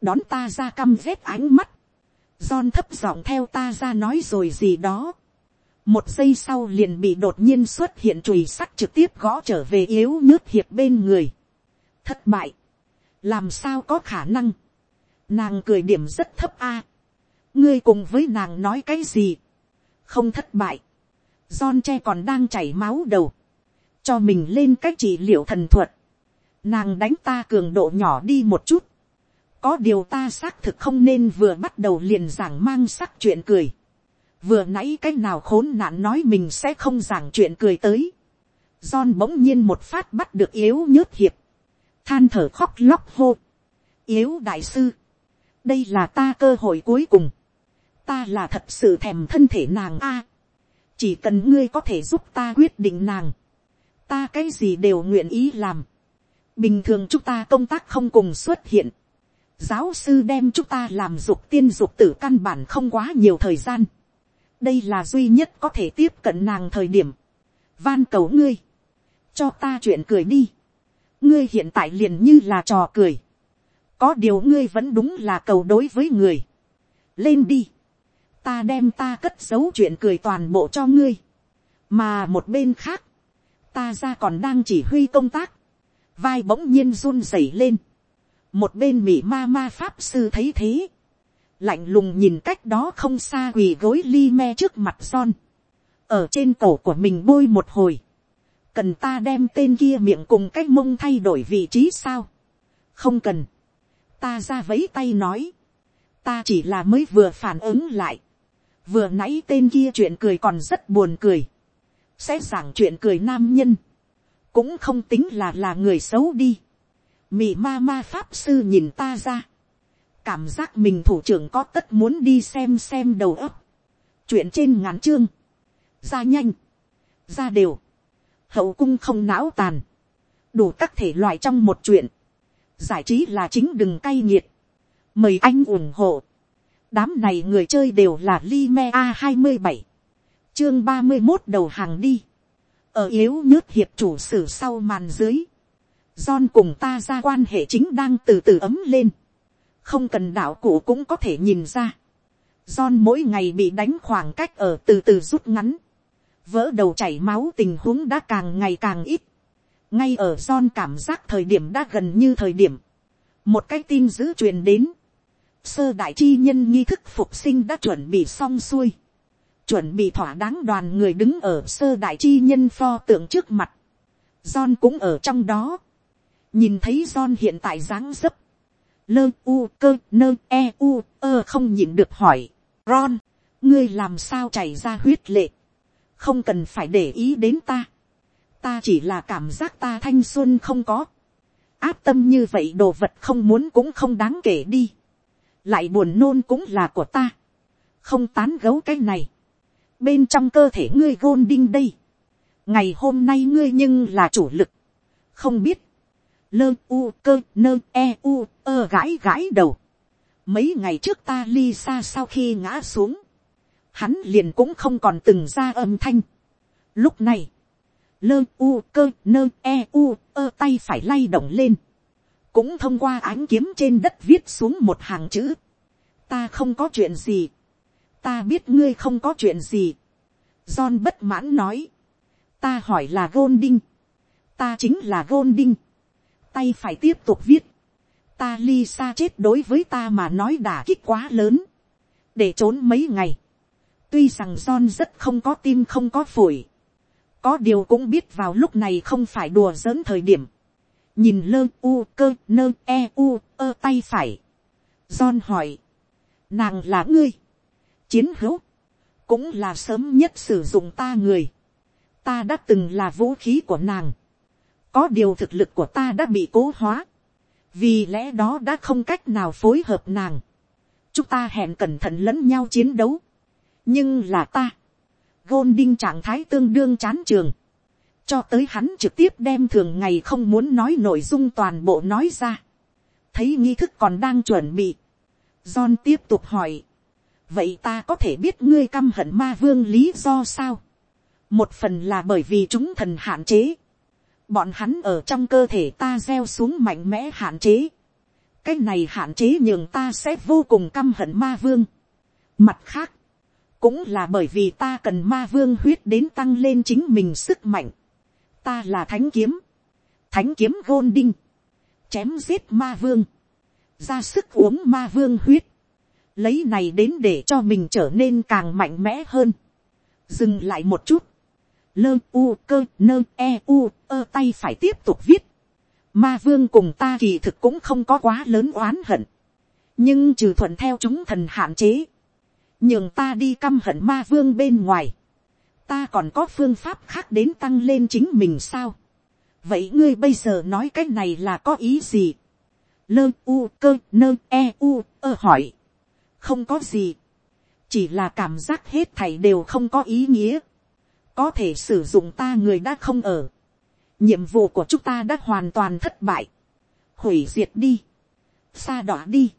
đón ta ra căm rét ánh mắt, John thấp giọng theo ta ra nói rồi gì đó, một giây sau liền bị đột nhiên xuất hiện chùy sắt trực tiếp gõ trở về yếu nước hiệp bên người. thất bại, làm sao có khả năng, nàng cười điểm rất thấp a, ngươi cùng với nàng nói cái gì, không thất bại, John che còn đang chảy máu đầu, cho mình lên cách trị liệu thần thuật, nàng đánh ta cường độ nhỏ đi một chút, có điều ta xác thực không nên vừa bắt đầu liền giảng mang sắc chuyện cười, vừa nãy cái nào khốn nạn nói mình sẽ không giảng chuyện cười tới. John bỗng nhiên một phát bắt được yếu nhớt hiệp. Than thở khóc lóc hô. Yếu đại sư. Đây là ta cơ hội cuối cùng. Ta là thật sự thèm thân thể nàng a. chỉ cần ngươi có thể giúp ta quyết định nàng. Ta cái gì đều nguyện ý làm. Bình thường chúng ta công tác không cùng xuất hiện. Giáo sư đem chúng ta làm dục tiên dục tử căn bản không quá nhiều thời gian đây là duy nhất có thể tiếp cận nàng thời điểm. van cầu ngươi, cho ta chuyện cười đi. ngươi hiện tại liền như là trò cười. có điều ngươi vẫn đúng là cầu đối với người. lên đi. ta đem ta cất giấu chuyện cười toàn bộ cho ngươi. mà một bên khác, ta ra còn đang chỉ huy công tác. vai bỗng nhiên run rẩy lên một bên mỹ ma ma pháp sư thấy thế. Lạnh lùng nhìn cách đó không xa quỳ gối li me trước mặt son, ở trên cổ của mình bôi một hồi, cần ta đem tên kia miệng cùng cách mông thay đổi vị trí sao, không cần, ta ra vấy tay nói, ta chỉ là mới vừa phản ứng lại, vừa nãy tên kia chuyện cười còn rất buồn cười, sẽ giảng chuyện cười nam nhân, cũng không tính là là người xấu đi, mị ma ma pháp sư nhìn ta ra, cảm giác mình thủ trưởng có tất muốn đi xem xem đầu ấp, chuyện trên ngắn chương, ra nhanh, ra đều, hậu cung không não tàn, đủ các thể loại trong một chuyện, giải trí là chính đừng cay nghiệt, mời anh ủng hộ, đám này người chơi đều là Lime a hai mươi bảy, chương ba mươi một đầu hàng đi, ở yếu nhớt hiệp chủ sử sau màn dưới, John cùng ta ra quan hệ chính đang từ từ ấm lên không cần đạo cụ cũng có thể nhìn ra. John mỗi ngày bị đánh khoảng cách ở từ từ rút ngắn. Vỡ đầu chảy máu tình huống đã càng ngày càng ít. Ngay ở John cảm giác thời điểm đã gần như thời điểm. Một cái tin dữ truyền đến. Sơ đại chi nhân nghi thức phục sinh đã chuẩn bị xong xuôi. Chuẩn bị thỏa đáng đoàn người đứng ở sơ đại chi nhân pho tượng trước mặt. John cũng ở trong đó. Nhìn thấy John hiện tại dáng dấp lơ u cơ nơ e u ơ không nhịn được hỏi. Ron, ngươi làm sao chảy ra huyết lệ. không cần phải để ý đến ta. ta chỉ là cảm giác ta thanh xuân không có. áp tâm như vậy đồ vật không muốn cũng không đáng kể đi. lại buồn nôn cũng là của ta. không tán gấu cái này. bên trong cơ thể ngươi gôn đinh đây. ngày hôm nay ngươi nhưng là chủ lực. không biết lơ u cơ nơ e u ơ gãi gãi đầu. Mấy ngày trước ta ly xa sau khi ngã xuống. Hắn liền cũng không còn từng ra âm thanh. Lúc này. Lơ u cơ nơ e u ơ tay phải lay động lên. Cũng thông qua ánh kiếm trên đất viết xuống một hàng chữ. Ta không có chuyện gì. Ta biết ngươi không có chuyện gì. John bất mãn nói. Ta hỏi là Golding. Ta chính là Golding tay phải tiếp tục viết. Ta ly xa chết đối với ta mà nói đả kích quá lớn. Để trốn mấy ngày. Tuy rằng John rất không có tim không có phổi. Có điều cũng biết vào lúc này không phải đùa giỡn thời điểm. Nhìn lơ, u, cơ, nơ e u, ơ, tay phải. John hỏi. Nàng là ngươi. Chiến hữu. Cũng là sớm nhất sử dụng ta người. Ta đã từng là vũ khí của nàng có điều thực lực của ta đã bị cố hóa. vì lẽ đó đã không cách nào phối hợp nàng. chúng ta hẹn cẩn thận lẫn nhau chiến đấu. nhưng là ta. gôn đinh trạng thái tương đương chán trường. cho tới hắn trực tiếp đem thường ngày không muốn nói nội dung toàn bộ nói ra. thấy nghi thức còn đang chuẩn bị. John tiếp tục hỏi. vậy ta có thể biết ngươi căm hận ma vương lý do sao. một phần là bởi vì chúng thần hạn chế bọn hắn ở trong cơ thể ta gieo xuống mạnh mẽ hạn chế. cái này hạn chế nhường ta sẽ vô cùng căm hận ma vương. mặt khác, cũng là bởi vì ta cần ma vương huyết đến tăng lên chính mình sức mạnh. Ta là thánh kiếm, thánh kiếm gôn đinh, chém giết ma vương, ra sức uống ma vương huyết, lấy này đến để cho mình trở nên càng mạnh mẽ hơn, dừng lại một chút, lơ u cơ nơ e u ơ tay phải tiếp tục viết, ma vương cùng ta kỳ thực cũng không có quá lớn oán hận, nhưng trừ thuận theo chúng thần hạn chế, nhường ta đi căm hận ma vương bên ngoài, ta còn có phương pháp khác đến tăng lên chính mình sao. vậy ngươi bây giờ nói cái này là có ý gì. lơ u cơ nơ e u ơ hỏi. không có gì. chỉ là cảm giác hết thảy đều không có ý nghĩa có thể sử dụng ta người đã không ở. nhiệm vụ của chúng ta đã hoàn toàn thất bại. hủy diệt đi. xa đỏ đi.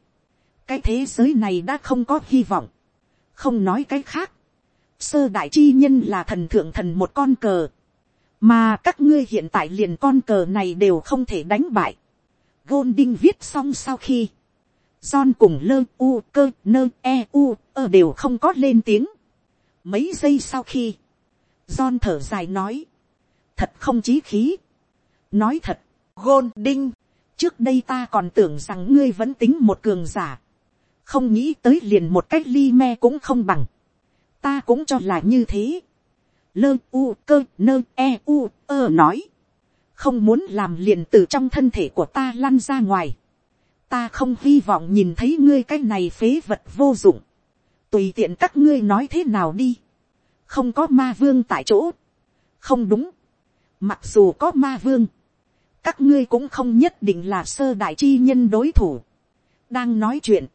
cái thế giới này đã không có hy vọng. không nói cái khác sơ đại chi nhân là thần thượng thần một con cờ, mà các ngươi hiện tại liền con cờ này đều không thể đánh bại. Golding viết xong sau khi, John cùng lơ u cơ nơ e u ơ đều không có lên tiếng. Mấy giây sau khi, John thở dài nói, thật không chí khí. Nói thật, Golding, trước đây ta còn tưởng rằng ngươi vẫn tính một cường giả. Không nghĩ tới liền một cách ly me cũng không bằng ta cũng cho là như thế. lơ u cơ nơ e u ơ nói. không muốn làm liền từ trong thân thể của ta lăn ra ngoài. ta không hy vọng nhìn thấy ngươi cái này phế vật vô dụng. tùy tiện các ngươi nói thế nào đi không có ma vương tại chỗ. không đúng. mặc dù có ma vương, các ngươi cũng không nhất định là sơ đại chi nhân đối thủ. đang nói chuyện,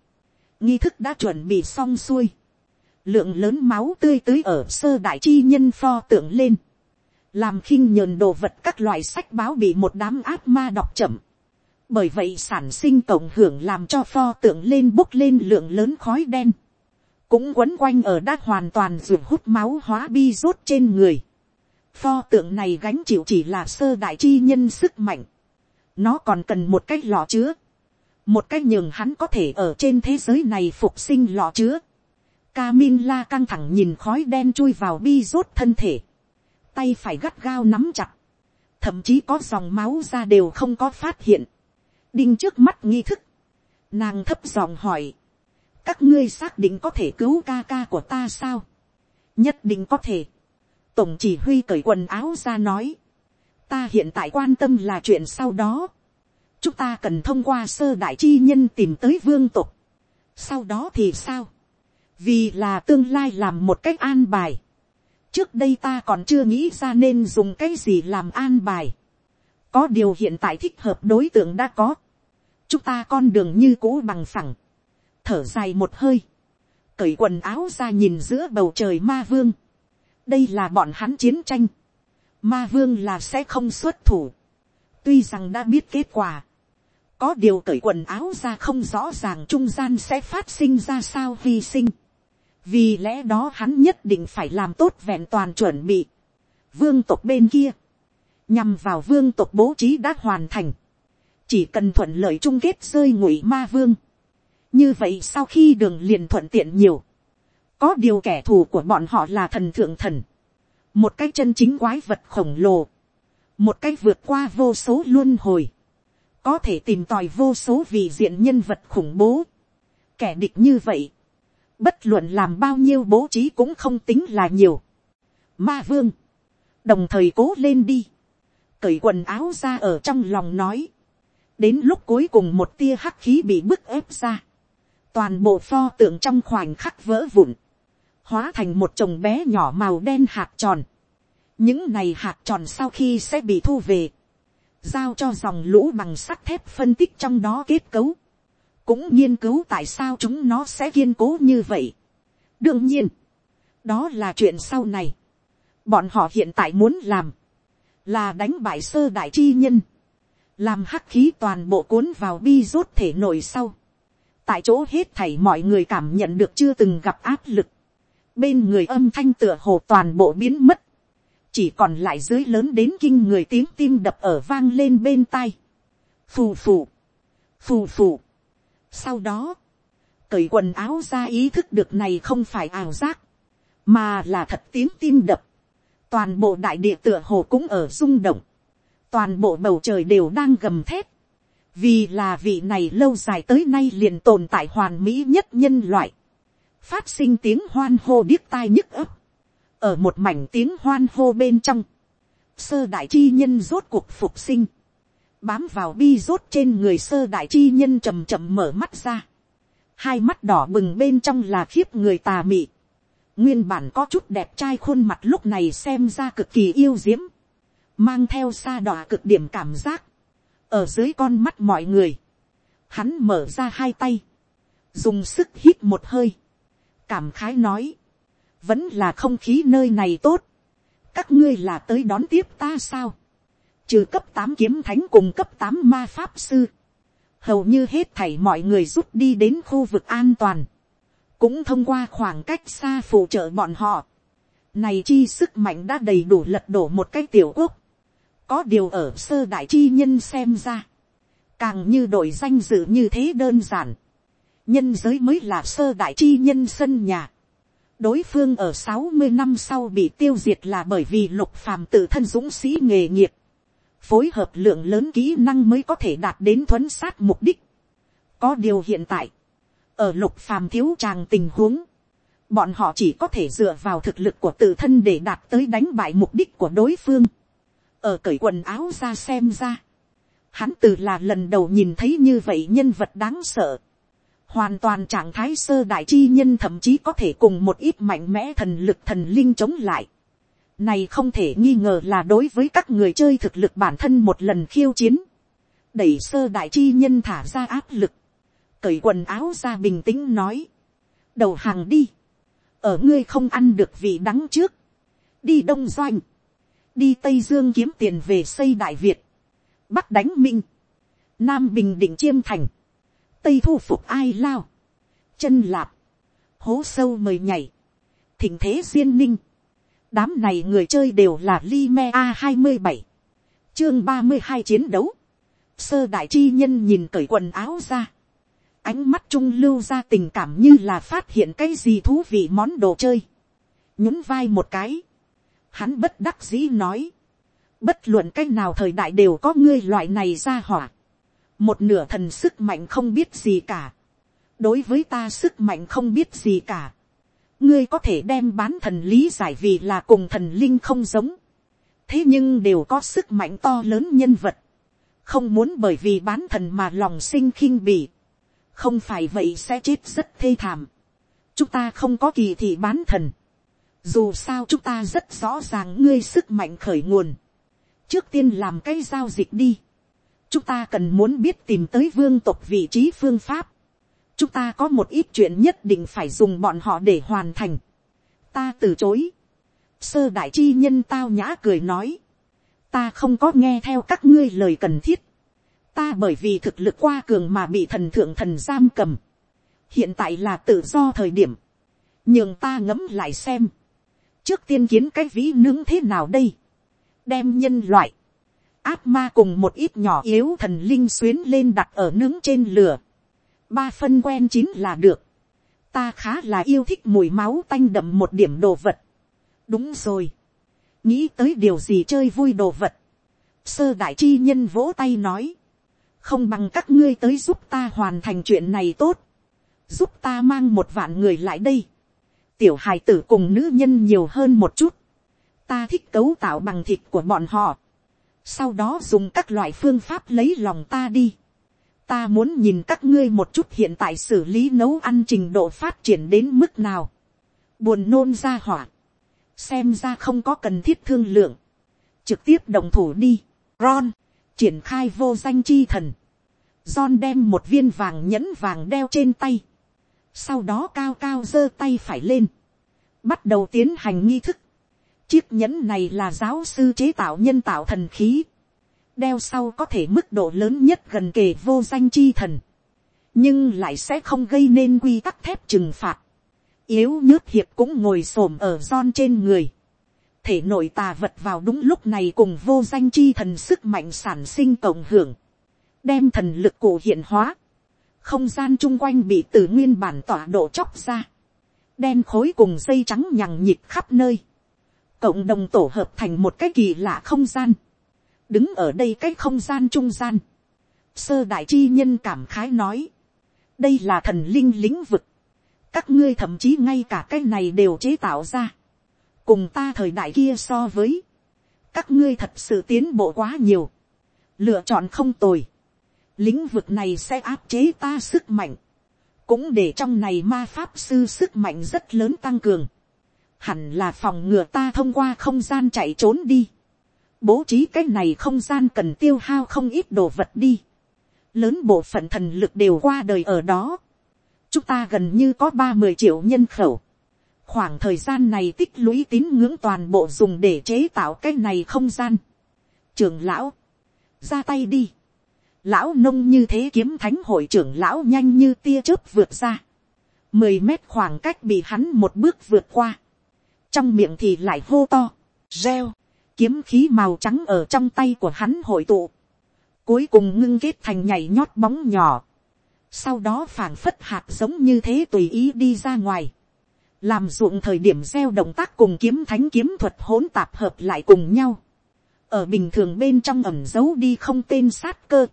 nghi thức đã chuẩn bị xong xuôi lượng lớn máu tươi tưới ở sơ đại chi nhân pho tượng lên, làm khinh nhờn đồ vật các loại sách báo bị một đám ác ma đọc chậm, bởi vậy sản sinh cộng hưởng làm cho pho tượng lên bốc lên lượng lớn khói đen, cũng quấn quanh ở đã hoàn toàn ruột hút máu hóa bi rốt trên người. Pho tượng này gánh chịu chỉ là sơ đại chi nhân sức mạnh, nó còn cần một cái lọ chứa, một cái nhường hắn có thể ở trên thế giới này phục sinh lọ chứa Camilla căng thẳng nhìn khói đen chui vào bi rốt thân thể. Tay phải gắt gao nắm chặt. Thậm chí có dòng máu ra đều không có phát hiện. Đinh trước mắt nghi thức. Nàng thấp giọng hỏi. Các ngươi xác định có thể cứu ca ca của ta sao? Nhất định có thể. Tổng chỉ huy cởi quần áo ra nói. Ta hiện tại quan tâm là chuyện sau đó. Chúng ta cần thông qua sơ đại chi nhân tìm tới vương tục. Sau đó thì sao? vì là tương lai làm một cách an bài. trước đây ta còn chưa nghĩ ra nên dùng cái gì làm an bài. có điều hiện tại thích hợp đối tượng đã có. chúng ta con đường như cũ bằng phẳng thở dài một hơi. cởi quần áo ra nhìn giữa bầu trời ma vương. đây là bọn hắn chiến tranh. ma vương là sẽ không xuất thủ. tuy rằng đã biết kết quả có điều cởi quần áo ra không rõ ràng trung gian sẽ phát sinh ra sao hy sinh vì lẽ đó hắn nhất định phải làm tốt vẹn toàn chuẩn bị. vương tộc bên kia, nhằm vào vương tộc bố trí đã hoàn thành, chỉ cần thuận lợi chung kết rơi ngụy ma vương như vậy sau khi đường liền thuận tiện nhiều, có điều kẻ thù của bọn họ là thần thượng thần, một cái chân chính quái vật khổng lồ, một cái vượt qua vô số luân hồi, có thể tìm tòi vô số vị diện nhân vật khủng bố. kẻ địch như vậy, bất luận làm bao nhiêu bố trí cũng không tính là nhiều. Ma vương, đồng thời cố lên đi, cởi quần áo ra ở trong lòng nói, đến lúc cuối cùng một tia hắc khí bị bức ép ra, toàn bộ pho tượng trong khoảnh khắc vỡ vụn, hóa thành một chồng bé nhỏ màu đen hạt tròn. những này hạt tròn sau khi sẽ bị thu về, giao cho dòng lũ bằng sắt thép phân tích trong đó kết cấu, cũng nghiên cứu tại sao chúng nó sẽ kiên cố như vậy. đương nhiên, đó là chuyện sau này. bọn họ hiện tại muốn làm, là đánh bại sơ đại chi nhân, làm hắc khí toàn bộ cuốn vào bi rốt thể nổi sau, tại chỗ hết thảy mọi người cảm nhận được chưa từng gặp áp lực, bên người âm thanh tựa hồ toàn bộ biến mất, chỉ còn lại dưới lớn đến kinh người tiếng tim đập ở vang lên bên tai, phù phù, phù phù. Sau đó, cởi quần áo ra ý thức được này không phải ảo giác, mà là thật tiếng tim đập, toàn bộ đại địa tựa hồ cũng ở rung động, toàn bộ bầu trời đều đang gầm thét, vì là vị này lâu dài tới nay liền tồn tại hoàn mỹ nhất nhân loại, phát sinh tiếng hoan hô điếc tai nhức ấp, ở một mảnh tiếng hoan hô bên trong, sơ đại chi nhân rốt cuộc phục sinh, bám vào bi rốt trên người sơ đại chi nhân chầm chậm mở mắt ra, hai mắt đỏ bừng bên trong là khiếp người tà mị, nguyên bản có chút đẹp trai khuôn mặt lúc này xem ra cực kỳ yêu diễm, mang theo xa đỏ cực điểm cảm giác, ở dưới con mắt mọi người, hắn mở ra hai tay, dùng sức hít một hơi, cảm khái nói, vẫn là không khí nơi này tốt, các ngươi là tới đón tiếp ta sao, trừ cấp tám kiếm thánh cùng cấp tám ma pháp sư, hầu như hết thảy mọi người rút đi đến khu vực an toàn, cũng thông qua khoảng cách xa phụ trợ bọn họ. Này chi sức mạnh đã đầy đủ lật đổ một cái tiểu quốc. Có điều ở sơ đại chi nhân xem ra. Càng như đội danh dự như thế đơn giản. Nhân giới mới là sơ đại chi nhân sân nhà. Đối phương ở sáu mươi năm sau bị tiêu diệt là bởi vì lục phàm tự thân dũng sĩ nghề nghiệp. Phối hợp lượng lớn kỹ năng mới có thể đạt đến thuấn sát mục đích. Có điều hiện tại ở lục phàm thiếu tràng tình huống, bọn họ chỉ có thể dựa vào thực lực của tự thân để đạt tới đánh bại mục đích của đối phương ở cởi quần áo ra xem ra, hắn từ là lần đầu nhìn thấy như vậy nhân vật đáng sợ. hoàn toàn trạng thái sơ đại chi nhân thậm chí có thể cùng một ít mạnh mẽ thần lực thần linh chống lại. này không thể nghi ngờ là đối với các người chơi thực lực bản thân một lần khiêu chiến. đẩy sơ đại chi nhân thả ra áp lực cởi quần áo ra bình tĩnh nói, đầu hàng đi, ở ngươi không ăn được vị đắng trước, đi đông doanh, đi tây dương kiếm tiền về xây đại việt, bắc đánh minh, nam bình định chiêm thành, tây thu phục ai lao, chân lạp, hố sâu mời nhảy, thỉnh thế duyên ninh, đám này người chơi đều là li me a hai mươi bảy, chương ba mươi hai chiến đấu, sơ đại chi nhân nhìn cởi quần áo ra, ánh mắt trung lưu ra tình cảm như là phát hiện cái gì thú vị món đồ chơi. nhún vai một cái hắn bất đắc dĩ nói. bất luận cái nào thời đại đều có ngươi loại này ra hỏa. một nửa thần sức mạnh không biết gì cả. đối với ta sức mạnh không biết gì cả. ngươi có thể đem bán thần lý giải vì là cùng thần linh không giống. thế nhưng đều có sức mạnh to lớn nhân vật. không muốn bởi vì bán thần mà lòng sinh khinh bỉ không phải vậy sẽ chết rất thê thảm. chúng ta không có kỳ thị bán thần dù sao chúng ta rất rõ ràng ngươi sức mạnh khởi nguồn. trước tiên làm cái giao dịch đi. chúng ta cần muốn biết tìm tới vương tộc vị trí phương pháp. chúng ta có một ít chuyện nhất định phải dùng bọn họ để hoàn thành. ta từ chối. sơ đại chi nhân tao nhã cười nói. ta không có nghe theo các ngươi lời cần thiết ta bởi vì thực lực qua cường mà bị thần thượng thần giam cầm, hiện tại là tự do thời điểm, nhường ta ngẫm lại xem, trước tiên kiến cái vĩ nướng thế nào đây, đem nhân loại, áp ma cùng một ít nhỏ yếu thần linh xuyến lên đặt ở nướng trên lửa, ba phân quen chín là được, ta khá là yêu thích mùi máu tanh đậm một điểm đồ vật, đúng rồi, nghĩ tới điều gì chơi vui đồ vật, sơ đại chi nhân vỗ tay nói, không bằng các ngươi tới giúp ta hoàn thành chuyện này tốt, giúp ta mang một vạn người lại đây, tiểu hài tử cùng nữ nhân nhiều hơn một chút, ta thích cấu tạo bằng thịt của bọn họ, sau đó dùng các loại phương pháp lấy lòng ta đi, ta muốn nhìn các ngươi một chút hiện tại xử lý nấu ăn trình độ phát triển đến mức nào, buồn nôn ra hỏa, xem ra không có cần thiết thương lượng, trực tiếp đồng thủ đi, Ron, triển khai vô danh chi thần. John đem một viên vàng nhẫn vàng đeo trên tay. Sau đó cao cao giơ tay phải lên. Bắt đầu tiến hành nghi thức. Chiếc nhẫn này là giáo sư chế tạo nhân tạo thần khí. Đeo sau có thể mức độ lớn nhất gần kề vô danh chi thần. Nhưng lại sẽ không gây nên quy tắc thép trừng phạt. Yếu nhớt hiệp cũng ngồi xổm ở son trên người. Thể nội tà vật vào đúng lúc này cùng vô danh chi thần sức mạnh sản sinh cộng hưởng. Đem thần lực cổ hiện hóa. Không gian chung quanh bị từ nguyên bản tỏa độ chóc ra. Đen khối cùng dây trắng nhằng nhịp khắp nơi. Cộng đồng tổ hợp thành một cái kỳ lạ không gian, đứng ở đây cái không gian trung gian, sơ đại chi nhân cảm khái nói, đây là thần linh lĩnh vực, các ngươi thậm chí ngay cả cái này đều chế tạo ra, cùng ta thời đại kia so với, các ngươi thật sự tiến bộ quá nhiều, lựa chọn không tồi, lĩnh vực này sẽ áp chế ta sức mạnh, cũng để trong này ma pháp sư sức mạnh rất lớn tăng cường, hẳn là phòng ngừa ta thông qua không gian chạy trốn đi. Bố trí cái này không gian cần tiêu hao không ít đồ vật đi. Lớn bộ phận thần lực đều qua đời ở đó. Chúng ta gần như có ba mươi triệu nhân khẩu. Khoảng thời gian này tích lũy tín ngưỡng toàn bộ dùng để chế tạo cái này không gian. Trường lão, ra tay đi. Lão nông như thế kiếm thánh hội trưởng lão nhanh như tia chớp vượt ra. Mười mét khoảng cách bị hắn một bước vượt qua. Trong miệng thì lại hô to, reo, kiếm khí màu trắng ở trong tay của hắn hội tụ, cuối cùng ngưng kết thành nhảy nhót bóng nhỏ, sau đó phảng phất hạt giống như thế tùy ý đi ra ngoài, làm ruộng thời điểm gieo động tác cùng kiếm thánh kiếm thuật hỗn tạp hợp lại cùng nhau, ở bình thường bên trong ẩm giấu đi không tên sát cơ,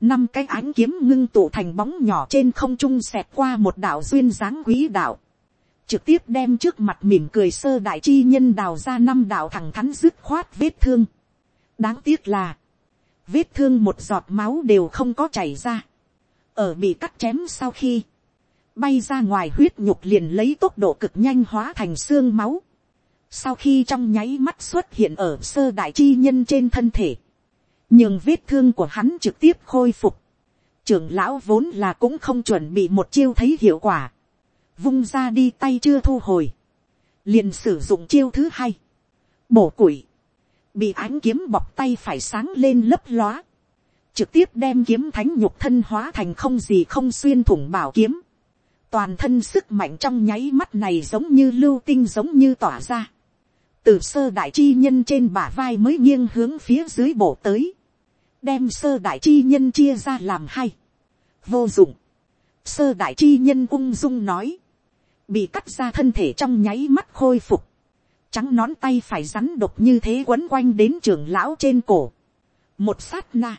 năm cái ánh kiếm ngưng tụ thành bóng nhỏ trên không trung xẹt qua một đạo duyên dáng quý đạo, trực tiếp đem trước mặt mỉm cười sơ đại chi nhân đào ra năm đạo thẳng thắn dứt khoát vết thương. đáng tiếc là, vết thương một giọt máu đều không có chảy ra. ở bị cắt chém sau khi, bay ra ngoài huyết nhục liền lấy tốc độ cực nhanh hóa thành xương máu. sau khi trong nháy mắt xuất hiện ở sơ đại chi nhân trên thân thể, nhưng vết thương của hắn trực tiếp khôi phục. trưởng lão vốn là cũng không chuẩn bị một chiêu thấy hiệu quả. Vung ra đi tay chưa thu hồi, liền sử dụng chiêu thứ hai, bổ củi, bị ánh kiếm bọc tay phải sáng lên lấp lóa, trực tiếp đem kiếm thánh nhục thân hóa thành không gì không xuyên thủng bảo kiếm, toàn thân sức mạnh trong nháy mắt này giống như lưu tinh giống như tỏa ra, từ sơ đại chi nhân trên bả vai mới nghiêng hướng phía dưới bổ tới, đem sơ đại chi nhân chia ra làm hai, vô dụng, sơ đại chi nhân ung dung nói, bị cắt ra thân thể trong nháy mắt khôi phục, trắng nón tay phải rắn độc như thế quấn quanh đến trưởng lão trên cổ. một sát na,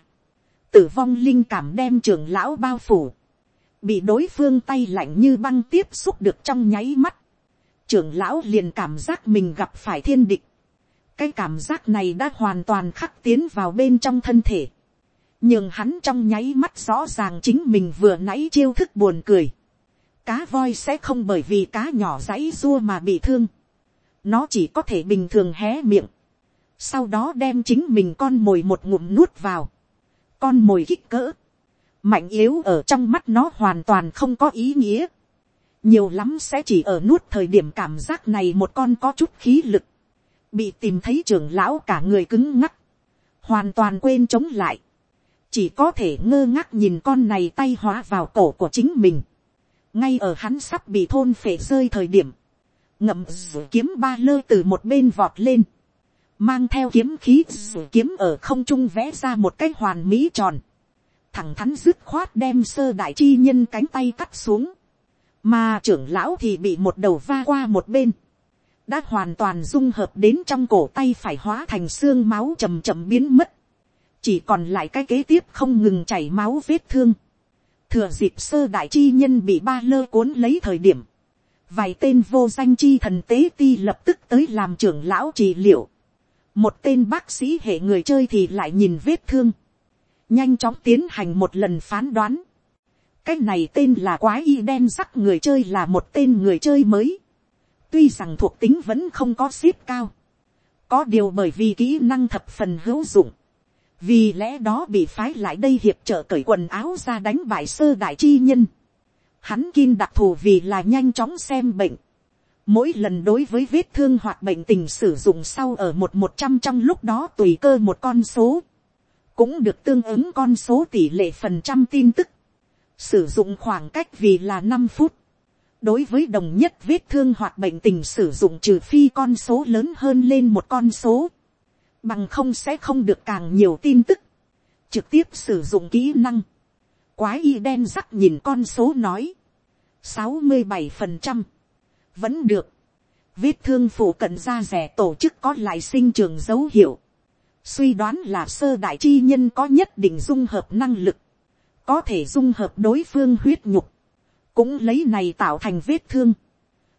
tử vong linh cảm đem trưởng lão bao phủ, bị đối phương tay lạnh như băng tiếp xúc được trong nháy mắt, trưởng lão liền cảm giác mình gặp phải thiên địch, cái cảm giác này đã hoàn toàn khắc tiến vào bên trong thân thể, nhưng hắn trong nháy mắt rõ ràng chính mình vừa nãy chiêu thức buồn cười, cá voi sẽ không bởi vì cá nhỏ dãy dua mà bị thương. Nó chỉ có thể bình thường hé miệng. Sau đó đem chính mình con mồi một ngụm nuốt vào. Con mồi kích cỡ. Mạnh yếu ở trong mắt nó hoàn toàn không có ý nghĩa. Nhiều lắm sẽ chỉ ở nuốt thời điểm cảm giác này một con có chút khí lực. Bị tìm thấy trưởng lão cả người cứng ngắc. Hoàn toàn quên chống lại. Chỉ có thể ngơ ngác nhìn con này tay hóa vào cổ của chính mình ngay ở hắn sắp bị thôn phệ rơi thời điểm, ngậm rủ kiếm ba lơ từ một bên vọt lên, mang theo kiếm khí rủ kiếm ở không trung vẽ ra một cái hoàn mỹ tròn, thẳng thắn dứt khoát đem sơ đại chi nhân cánh tay cắt xuống, mà trưởng lão thì bị một đầu va qua một bên, đã hoàn toàn dung hợp đến trong cổ tay phải hóa thành xương máu chầm chậm biến mất, chỉ còn lại cái kế tiếp không ngừng chảy máu vết thương, thừa dịp sơ đại chi nhân bị ba lơ cuốn lấy thời điểm, vài tên vô danh chi thần tế ti lập tức tới làm trưởng lão trị liệu, một tên bác sĩ hệ người chơi thì lại nhìn vết thương, nhanh chóng tiến hành một lần phán đoán, cái này tên là quái y đen sắc người chơi là một tên người chơi mới, tuy rằng thuộc tính vẫn không có ship cao, có điều bởi vì kỹ năng thập phần hữu dụng, vì lẽ đó bị phái lại đây hiệp trợ cởi quần áo ra đánh bại sơ đại chi nhân. Hắn kim đặc thù vì là nhanh chóng xem bệnh. mỗi lần đối với vết thương hoặc bệnh tình sử dụng sau ở một một trăm trong lúc đó tùy cơ một con số, cũng được tương ứng con số tỷ lệ phần trăm tin tức, sử dụng khoảng cách vì là năm phút, đối với đồng nhất vết thương hoặc bệnh tình sử dụng trừ phi con số lớn hơn lên một con số, bằng không sẽ không được càng nhiều tin tức, trực tiếp sử dụng kỹ năng, quái y đen rắc nhìn con số nói, sáu mươi bảy phần trăm, vẫn được, vết thương phụ cận da rẻ tổ chức có lại sinh trường dấu hiệu, suy đoán là sơ đại chi nhân có nhất định dung hợp năng lực, có thể dung hợp đối phương huyết nhục, cũng lấy này tạo thành vết thương.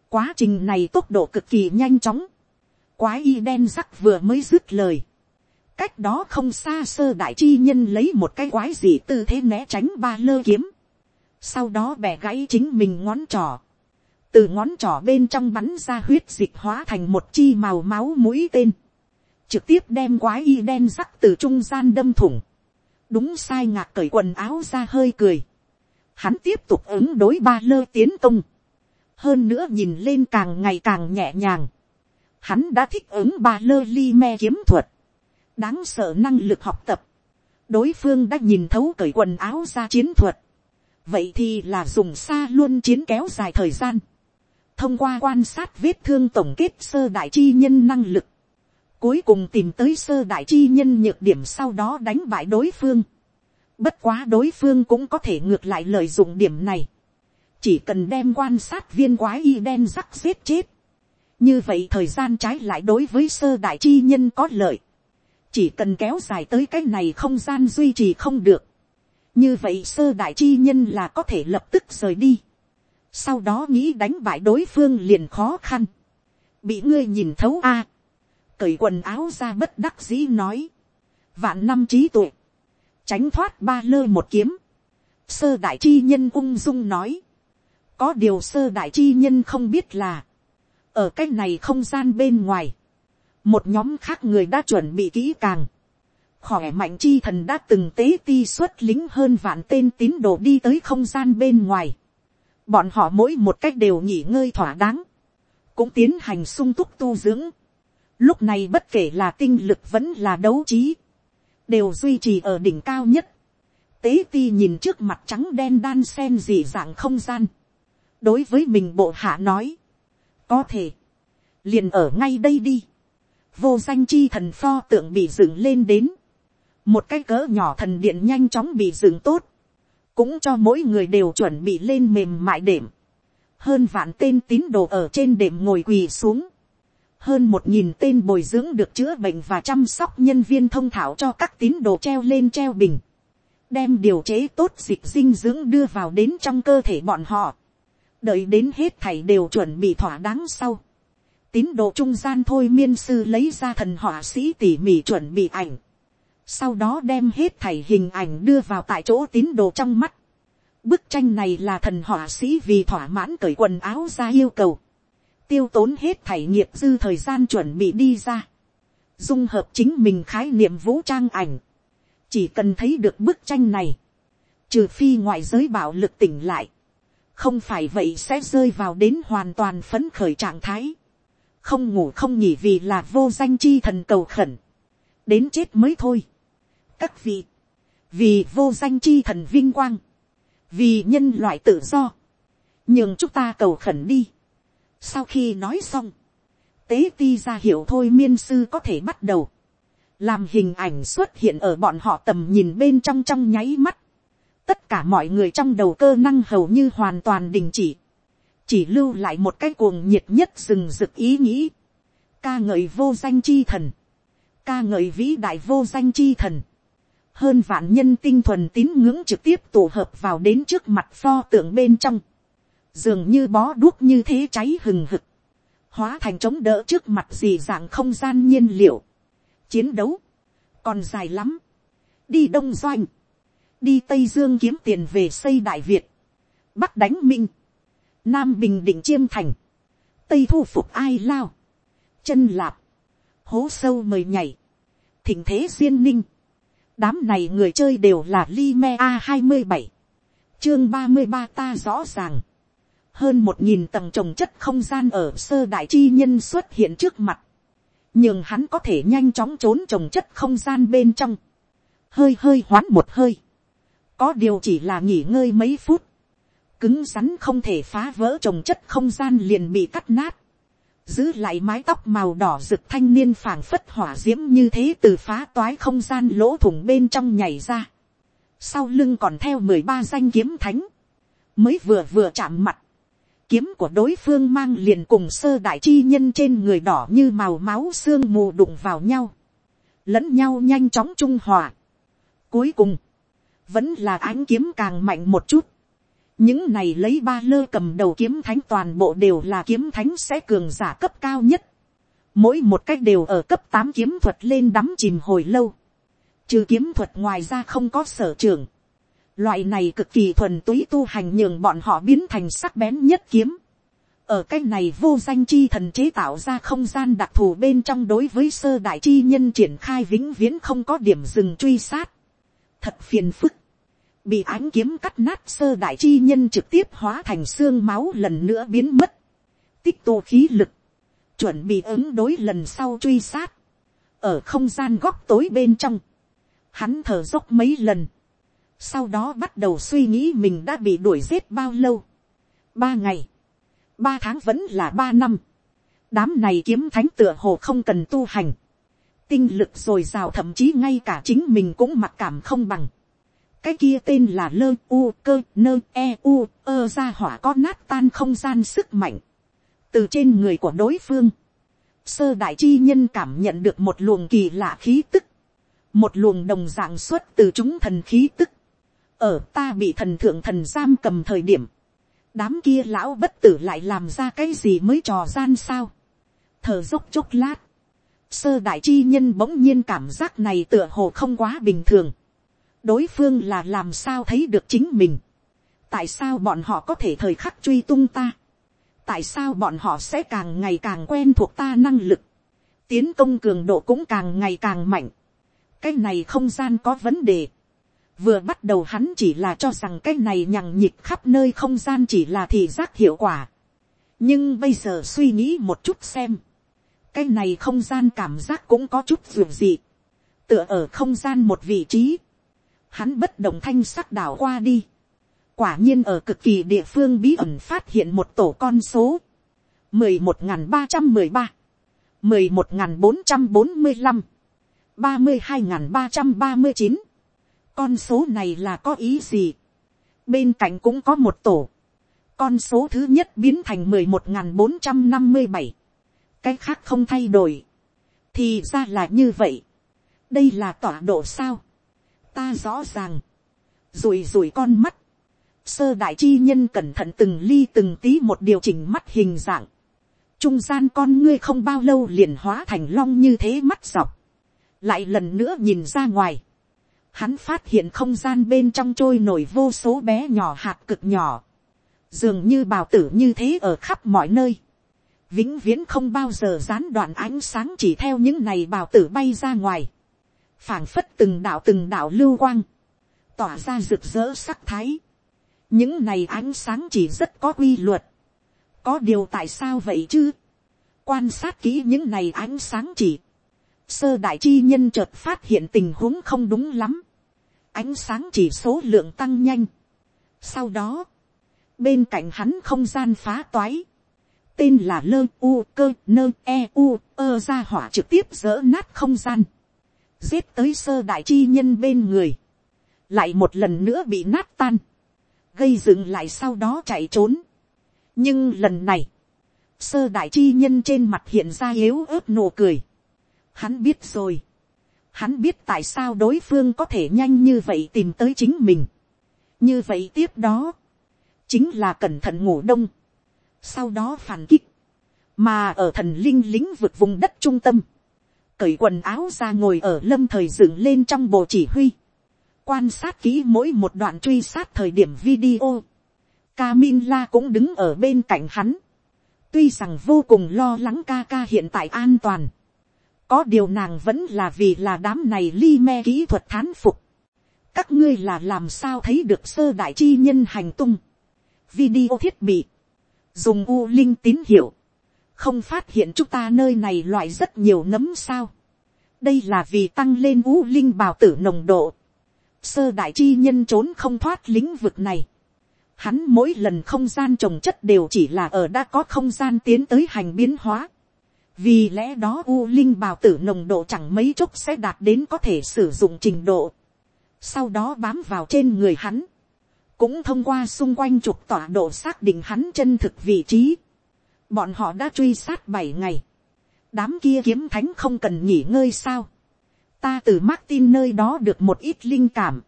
Quá trình này tốc độ cực kỳ nhanh chóng. Quái y đen rắc vừa mới dứt lời. Cách đó không xa sơ đại chi nhân lấy một cái quái gì tư thế né tránh ba lơ kiếm. Sau đó bẻ gãy chính mình ngón trỏ. Từ ngón trỏ bên trong bắn ra huyết dịch hóa thành một chi màu máu mũi tên. Trực tiếp đem quái y đen rắc từ trung gian đâm thủng. Đúng sai ngạc cởi quần áo ra hơi cười hắn tiếp tục ứng đối ba lơ tiến công, hơn nữa nhìn lên càng ngày càng nhẹ nhàng, hắn đã thích ứng ba lơ li me kiếm thuật, đáng sợ năng lực học tập, đối phương đã nhìn thấu cởi quần áo ra chiến thuật, vậy thì là dùng xa luôn chiến kéo dài thời gian, thông qua quan sát vết thương tổng kết sơ đại chi nhân năng lực, cuối cùng tìm tới sơ đại chi nhân nhược điểm sau đó đánh bại đối phương, Bất quá đối phương cũng có thể ngược lại lợi dụng điểm này. Chỉ cần đem quan sát viên quái y đen rắc giết chết. Như vậy thời gian trái lại đối với sơ đại chi nhân có lợi. Chỉ cần kéo dài tới cái này không gian duy trì không được. Như vậy sơ đại chi nhân là có thể lập tức rời đi. Sau đó nghĩ đánh bại đối phương liền khó khăn. Bị ngươi nhìn thấu a Cởi quần áo ra bất đắc dĩ nói. Vạn năm trí tuệ tránh thoát ba lơ một kiếm, sơ đại chi nhân ung dung nói, có điều sơ đại chi nhân không biết là, ở cái này không gian bên ngoài, một nhóm khác người đã chuẩn bị kỹ càng, khỏe mạnh chi thần đã từng tế ti xuất lính hơn vạn tên tín đồ đi tới không gian bên ngoài, bọn họ mỗi một cách đều nghỉ ngơi thỏa đáng, cũng tiến hành sung túc tu dưỡng, lúc này bất kể là tinh lực vẫn là đấu trí, đều duy trì ở đỉnh cao nhất. Tế ti nhìn trước mặt trắng đen đan sen dị dạng không gian. đối với mình bộ hạ nói, có thể, liền ở ngay đây đi. vô danh chi thần pho tượng bị dựng lên đến. một cái cỡ nhỏ thần điện nhanh chóng bị dựng tốt. cũng cho mỗi người đều chuẩn bị lên mềm mại đệm. hơn vạn tên tín đồ ở trên đệm ngồi quỳ xuống hơn một nghìn tên bồi dưỡng được chữa bệnh và chăm sóc nhân viên thông thảo cho các tín đồ treo lên treo bình, đem điều chế tốt dịch dinh dưỡng đưa vào đến trong cơ thể bọn họ, đợi đến hết thảy đều chuẩn bị thỏa đáng sau. tín đồ trung gian thôi miên sư lấy ra thần họa sĩ tỉ mỉ chuẩn bị ảnh, sau đó đem hết thảy hình ảnh đưa vào tại chỗ tín đồ trong mắt. Bức tranh này là thần họa sĩ vì thỏa mãn cởi quần áo ra yêu cầu tiêu tốn hết thảy nghiệp dư thời gian chuẩn bị đi ra, dung hợp chính mình khái niệm vũ trang ảnh, chỉ cần thấy được bức tranh này, trừ phi ngoại giới bạo lực tỉnh lại, không phải vậy sẽ rơi vào đến hoàn toàn phấn khởi trạng thái, không ngủ không nghỉ vì là vô danh chi thần cầu khẩn, đến chết mới thôi. các vị, vì vô danh chi thần vinh quang, vì nhân loại tự do, nhưng chúng ta cầu khẩn đi, sau khi nói xong, tế ti ra hiểu thôi miên sư có thể bắt đầu. Làm hình ảnh xuất hiện ở bọn họ tầm nhìn bên trong trong nháy mắt. Tất cả mọi người trong đầu cơ năng hầu như hoàn toàn đình chỉ. Chỉ lưu lại một cái cuồng nhiệt nhất rừng rực ý nghĩ. Ca ngợi vô danh chi thần. Ca ngợi vĩ đại vô danh chi thần. Hơn vạn nhân tinh thuần tín ngưỡng trực tiếp tổ hợp vào đến trước mặt pho tượng bên trong dường như bó đuốc như thế cháy hừng hực, hóa thành chống đỡ trước mặt gì dạng không gian nhiên liệu, chiến đấu, còn dài lắm, đi đông doanh, đi tây dương kiếm tiền về xây đại việt, bắc đánh minh, nam bình định chiêm thành, tây thu phục ai lao, chân lạp, hố sâu mời nhảy, thỉnh thế duyên ninh, đám này người chơi đều là li me a hai mươi bảy, chương ba mươi ba ta rõ ràng, hơn một nghìn tầng trồng chất không gian ở sơ đại chi nhân xuất hiện trước mặt, nhưng hắn có thể nhanh chóng trốn trồng chất không gian bên trong, hơi hơi hoán một hơi, có điều chỉ là nghỉ ngơi mấy phút, cứng rắn không thể phá vỡ trồng chất không gian liền bị cắt nát, giữ lại mái tóc màu đỏ rực thanh niên phảng phất hỏa d i ễ m như thế từ phá toái không gian lỗ thủng bên trong nhảy ra, sau lưng còn theo mười ba danh kiếm thánh, mới vừa vừa chạm mặt, kiếm của đối phương mang liền cùng sơ đại chi nhân trên người đỏ như màu máu xương mù đụng vào nhau, lẫn nhau nhanh chóng trung hòa. Cuối cùng, vẫn là ánh kiếm càng mạnh một chút, những này lấy ba lơ cầm đầu kiếm thánh toàn bộ đều là kiếm thánh sẽ cường giả cấp cao nhất. Mỗi một cách đều ở cấp tám kiếm thuật lên đắm chìm hồi lâu. Trừ kiếm thuật ngoài ra không có sở trường. Loại này cực kỳ thuần túy tu hành nhường bọn họ biến thành sắc bén nhất kiếm. Ở cách này vô danh chi thần chế tạo ra không gian đặc thù bên trong đối với sơ đại chi nhân triển khai vĩnh viễn không có điểm dừng truy sát. Thật phiền phức. Bị ánh kiếm cắt nát sơ đại chi nhân trực tiếp hóa thành xương máu lần nữa biến mất, tích tụ khí lực, chuẩn bị ứng đối lần sau truy sát, ở không gian góc tối bên trong, hắn thở dốc mấy lần, sau đó bắt đầu suy nghĩ mình đã bị đuổi giết bao lâu, ba ngày, ba tháng vẫn là ba năm, đám này kiếm thánh tựa hồ không cần tu hành, tinh lực r ồ i r à o thậm chí ngay cả chính mình cũng mặc cảm không bằng, cái kia tên là lơ u cơ nơ e u ơ ra hỏa có nát tan không gian sức mạnh. Từ trên người của đối phương sơ đại chi nhân cảm nhận được một luồng kỳ lạ khí tức. Một luồng đồng dạng xuất từ chúng thần khí tức ở ta bị thần thượng thần giam cầm thời điểm. Đám kia lão bất tử lại làm ra cái gì mới trò gian sao? Thở dốc chốc lát. Sơ đại chi nhân bỗng nhiên cảm giác này tựa hồ không quá bình thường. Đối phương là làm sao thấy được chính mình, tại sao bọn họ có thể thời khắc truy tung ta, tại sao bọn họ sẽ càng ngày càng quen thuộc ta năng lực, tiến công cường độ cũng càng ngày càng mạnh, cái này không gian có vấn đề, Vừa bắt đầu hắn chỉ là cho rằng cái này nhằng nhịp khắp nơi không gian chỉ là thị giác hiệu quả. Nhưng bây giờ suy nghĩ một chút xem. Cái này không gian cảm giác cũng có chút dù gì. Tựa ở không gian một vị trí. Hắn bất động thanh sắc đảo qua đi. Quả nhiên ở cực kỳ địa phương bí ẩn phát hiện một tổ con số. 11.313. 11.445. 32.339 con số này là có ý gì. bên cạnh cũng có một tổ. con số thứ nhất biến thành mười một n bốn trăm năm mươi bảy. cái khác không thay đổi. thì ra là như vậy. đây là tọa độ sao ta rõ ràng, rùi rùi con mắt, sơ đại chi nhân cẩn thận từng ly từng tí một điều chỉnh mắt hình dạng, trung gian con ngươi không bao lâu liền hóa thành long như thế mắt dọc, lại lần nữa nhìn ra ngoài, hắn phát hiện không gian bên trong trôi nổi vô số bé nhỏ hạt cực nhỏ, dường như bào tử như thế ở khắp mọi nơi, vĩnh viễn không bao giờ gián đoạn ánh sáng chỉ theo những này bào tử bay ra ngoài, phảng phất từng đạo từng đạo lưu quang, tỏa ra rực rỡ sắc thái. những này ánh sáng chỉ rất có quy luật. có điều tại sao vậy chứ. quan sát kỹ những này ánh sáng chỉ sơ đại chi nhân chợt phát hiện tình huống không đúng lắm. ánh sáng chỉ số lượng tăng nhanh. sau đó, bên cạnh hắn không gian phá toái. tên là lơ u cơ nơ e u ơ ra hỏa trực tiếp dỡ nát không gian giết tới sơ đại chi nhân bên người, lại một lần nữa bị nát tan, gây dựng lại sau đó chạy trốn. nhưng lần này, sơ đại chi nhân trên mặt hiện ra yếu ớt nụ cười hắn biết rồi, hắn biết tại sao đối phương có thể nhanh như vậy tìm tới chính mình. như vậy tiếp đó, chính là cẩn thận ngủ đông, sau đó phản kích, mà ở thần linh lính vực vùng đất trung tâm, cởi quần áo ra ngồi ở lâm thời dựng lên trong bộ chỉ huy. Quan sát kỹ mỗi một đoạn truy sát thời điểm video. Camilla cũng đứng ở bên cạnh hắn. Tuy rằng vô cùng lo lắng ca ca hiện tại an toàn. Có điều nàng vẫn là vì là đám này ly me kỹ thuật thán phục. Các ngươi là làm sao thấy được sơ đại chi nhân hành tung. Video thiết bị. dùng u linh tín hiệu, không phát hiện chúng ta nơi này loại rất nhiều nấm sao. đây là vì tăng lên u linh bào tử nồng độ. sơ đại chi nhân trốn không thoát lĩnh vực này. hắn mỗi lần không gian trồng chất đều chỉ là ở đã có không gian tiến tới hành biến hóa vì lẽ đó u linh bào tử nồng độ chẳng mấy chốc sẽ đạt đến có thể sử dụng trình độ. sau đó bám vào trên người hắn cũng thông qua xung quanh trục tọa độ xác định hắn chân thực vị trí. Bọn họ đã truy sát bảy ngày. Đám kia kiếm thánh không cần nghỉ ngơi sao. Ta từ Martin nơi đó được một ít linh cảm.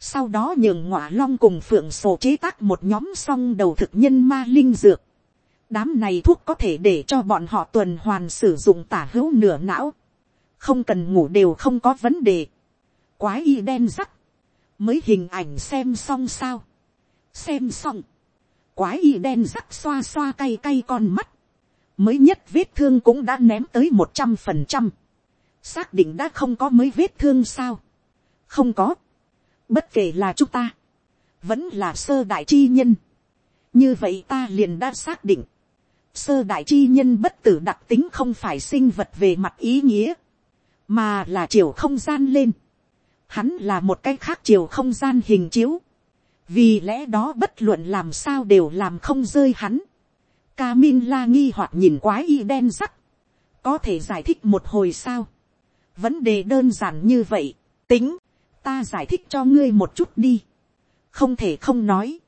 Sau đó nhường ngọa long cùng phượng sổ chế tác một nhóm song đầu thực nhân ma linh dược. Đám này thuốc có thể để cho bọn họ tuần hoàn sử dụng tả hữu nửa não. Không cần ngủ đều không có vấn đề. Quái y đen rắc mới hình ảnh xem xong sao. xem xong, quái y đen rắc xoa xoa cay cay con mắt, mới nhất vết thương cũng đã ném tới một trăm phần trăm, xác định đã không có mới vết thương sao, không có, bất kể là chúng ta, vẫn là sơ đại chi nhân, như vậy ta liền đã xác định, sơ đại chi nhân bất tử đặc tính không phải sinh vật về mặt ý nghĩa, mà là chiều không gian lên, hắn là một cái khác chiều không gian hình chiếu, vì lẽ đó bất luận làm sao đều làm không rơi hắn. Camin la nghi hoặc nhìn quái y đen rắc, có thể giải thích một hồi sao. vấn đề đơn giản như vậy, tính, ta giải thích cho ngươi một chút đi. không thể không nói,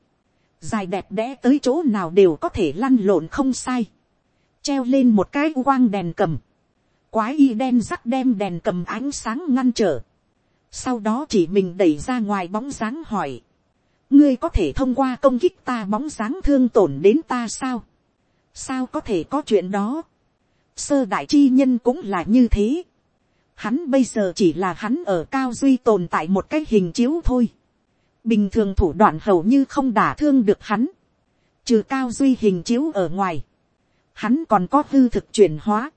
dài đẹp đẽ tới chỗ nào đều có thể lăn lộn không sai. treo lên một cái quang đèn cầm, quái y đen rắc đem đèn cầm ánh sáng ngăn trở. Sau đó chỉ mình đẩy ra ngoài bóng dáng hỏi, ngươi có thể thông qua công kích ta bóng dáng thương tổn đến ta sao, sao có thể có chuyện đó, sơ đại chi nhân cũng là như thế, hắn bây giờ chỉ là hắn ở cao duy tồn tại một cái hình chiếu thôi, bình thường thủ đoạn hầu như không đả thương được hắn, trừ cao duy hình chiếu ở ngoài, hắn còn có hư thực chuyển hóa,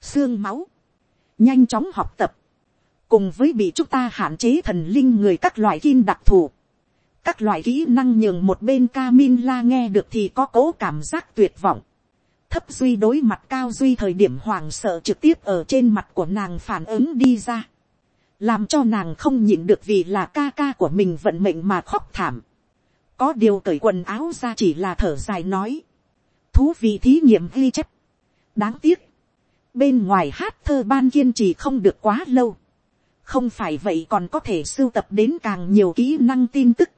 xương máu, nhanh chóng học tập, cùng với bị chúng ta hạn chế thần linh người các loại kim đặc thù, các loại kỹ năng nhường một bên Camin la nghe được thì có cố cảm giác tuyệt vọng. Thấp duy đối mặt cao duy thời điểm hoàng sợ trực tiếp ở trên mặt của nàng phản ứng đi ra. Làm cho nàng không nhịn được vì là ca ca của mình vận mệnh mà khóc thảm. Có điều cởi quần áo ra chỉ là thở dài nói. Thú vị thí nghiệm ghi chép. Đáng tiếc. Bên ngoài hát thơ ban kiên trì không được quá lâu không phải vậy còn có thể sưu tập đến càng nhiều kỹ năng tin tức.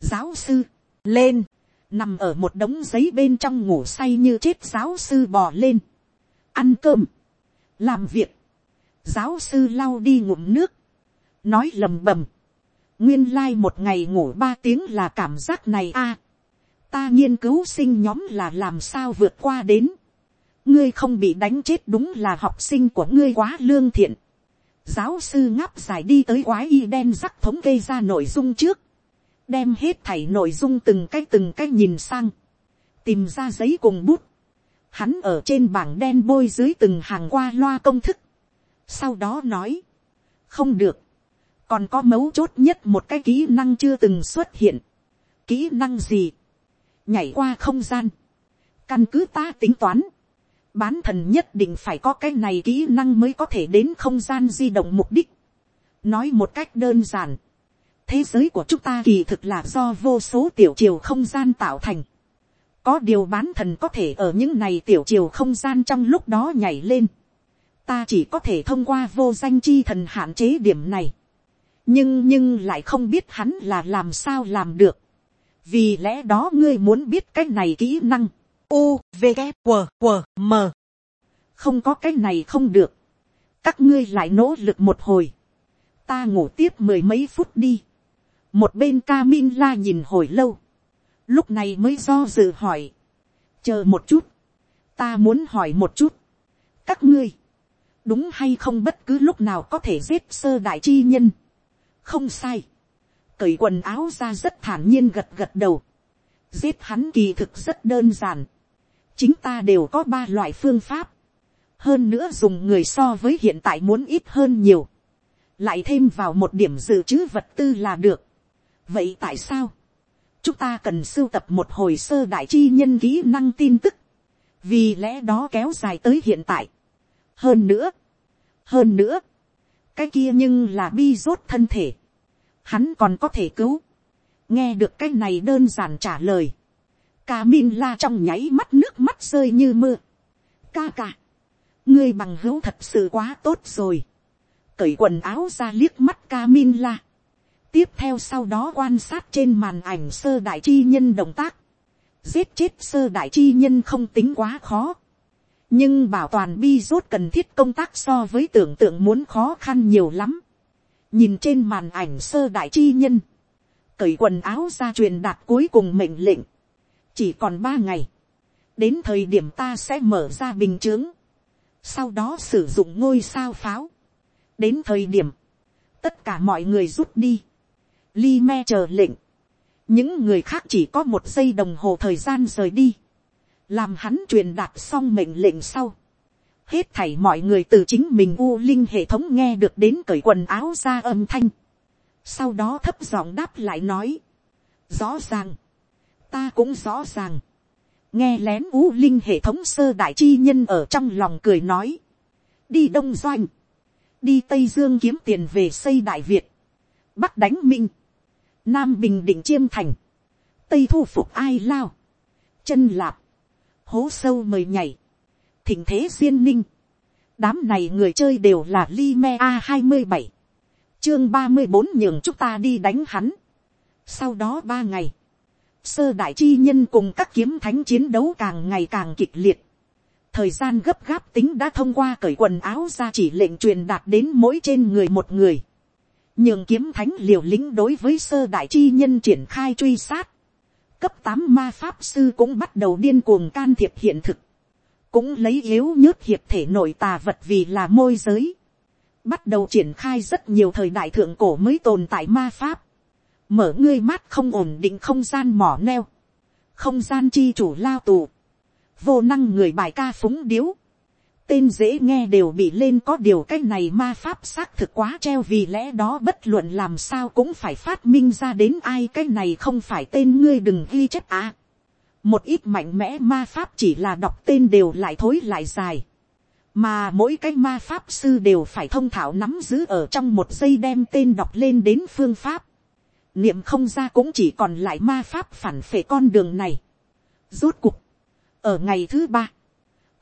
giáo sư, lên, nằm ở một đống giấy bên trong ngủ say như chết giáo sư bò lên, ăn cơm, làm việc, giáo sư lau đi ngụm nước, nói lầm bầm, nguyên lai、like、một ngày ngủ ba tiếng là cảm giác này a, ta nghiên cứu sinh nhóm là làm sao vượt qua đến, ngươi không bị đánh chết đúng là học sinh của ngươi quá lương thiện, Giáo sư ngáp dài đi tới quái y đen rắc thống kê ra nội dung trước. Đem hết thảy nội dung từng cái từng cái nhìn sang. Tìm ra giấy cùng bút. Hắn ở trên bảng đen bôi dưới từng hàng qua loa công thức. Sau đó nói. Không được. Còn có mấu chốt nhất một cái kỹ năng chưa từng xuất hiện. Kỹ năng gì? Nhảy qua không gian. Căn cứ ta tính toán bán thần nhất định phải có cái này kỹ năng mới có thể đến không gian di động mục đích. nói một cách đơn giản, thế giới của chúng ta kỳ thực là do vô số tiểu chiều không gian tạo thành. có điều bán thần có thể ở những này tiểu chiều không gian trong lúc đó nhảy lên ta chỉ có thể thông qua vô danh chi thần hạn chế điểm này. nhưng nhưng lại không biết hắn là làm sao làm được. vì lẽ đó ngươi muốn biết cái này kỹ năng. U, v, g q q m. Không có cái này không được. Các ngươi lại nỗ lực một hồi. Ta ngủ tiếp mười mấy phút đi. Một bên ca min la nhìn hồi lâu. Lúc này mới do dự hỏi. Chờ một chút. Ta muốn hỏi một chút. Các ngươi đúng hay không bất cứ lúc nào có thể giết sơ đại chi nhân. Không sai. Cởi quần áo ra rất thản nhiên gật gật đầu. Giết hắn kỳ thực rất đơn giản. Chính ta đều có ba loại phương pháp, hơn nữa dùng người so với hiện tại muốn ít hơn nhiều, lại thêm vào một điểm dự trữ vật tư là được. vậy tại sao, chúng ta cần sưu tập một hồi sơ đại chi nhân kỹ năng tin tức, vì lẽ đó kéo dài tới hiện tại hơn nữa, hơn nữa, cái kia nhưng là bi rốt thân thể, hắn còn có thể cứu, nghe được cái này đơn giản trả lời, ca min la trong nháy mắt nước mắt rơi như mưa, ca ca, ngươi bằng hữu thật sự quá tốt rồi, cởi quần áo ra liếc mắt ca min la, tiếp theo sau đó quan sát trên màn ảnh sơ đại chi nhân động tác, giết chết sơ đại chi nhân không tính quá khó, nhưng bảo toàn bi rốt cần thiết công tác so với tưởng tượng muốn khó khăn nhiều lắm. nhìn trên màn ảnh sơ đại chi nhân, cởi quần áo ra truyền đạt cuối cùng mệnh lệnh, chỉ còn ba ngày, đến thời điểm ta sẽ mở ra bình t sau đó sử dụng ngôi sao pháo, đến thời điểm, tất cả mọi người rút đi, li me chờ lệnh, những người khác chỉ có một giây đồng hồ thời gian rời đi, làm hắn truyền đạt xong mệnh lệnh sau, hết thảy mọi người từ chính mình u linh hệ thống nghe được đến cởi quần áo ra âm thanh, sau đó thấp giọng đáp lại nói, rõ ràng, ta cũng rõ ràng, nghe lén u linh hệ thống sơ đại chi nhân ở trong lòng cười nói, đi đông doanh, đi tây dương kiếm tiền về xây đại việt, bắc đánh minh, nam bình định chiêm thành, tây thu phục ai lao, chân lạp, hố sâu mời nhảy, thỉnh thế duyên ninh, đám này người chơi đều là li me a hai mươi bảy, chương ba mươi bốn nhường chúng ta đi đánh hắn. sau đó ba ngày, sơ đại chi nhân cùng các kiếm thánh chiến đấu càng ngày càng kịch liệt. thời gian gấp gáp tính đã thông qua cởi quần áo ra chỉ lệnh truyền đạt đến mỗi trên người một người. nhường kiếm thánh liều lĩnh đối với sơ đại chi nhân triển khai truy sát cấp tám ma pháp sư cũng bắt đầu điên cuồng can thiệp hiện thực, cũng lấy yếu nhớt hiệp thể nội tà vật vì là môi giới, bắt đầu triển khai rất nhiều thời đại thượng cổ mới tồn tại ma pháp, mở ngươi mát không ổn định không gian mỏ neo, không gian chi chủ lao tù, vô năng người bài ca phúng điếu, tên dễ nghe đều bị lên. Có điều cái này ma pháp xác thực quá treo vì lẽ đó bất luận làm sao cũng phải phát minh ra đến ai. Cái này không phải tên ngươi đừng ghi chép à. một ít mạnh mẽ ma pháp chỉ là đọc tên đều lại thối lại dài. Mà mỗi cái ma pháp sư đều phải thông thạo nắm giữ ở trong một giây đem tên đọc lên đến phương pháp. Niệm không ra cũng chỉ còn lại ma pháp phản phệ con đường này. Rốt cục ở ngày thứ ba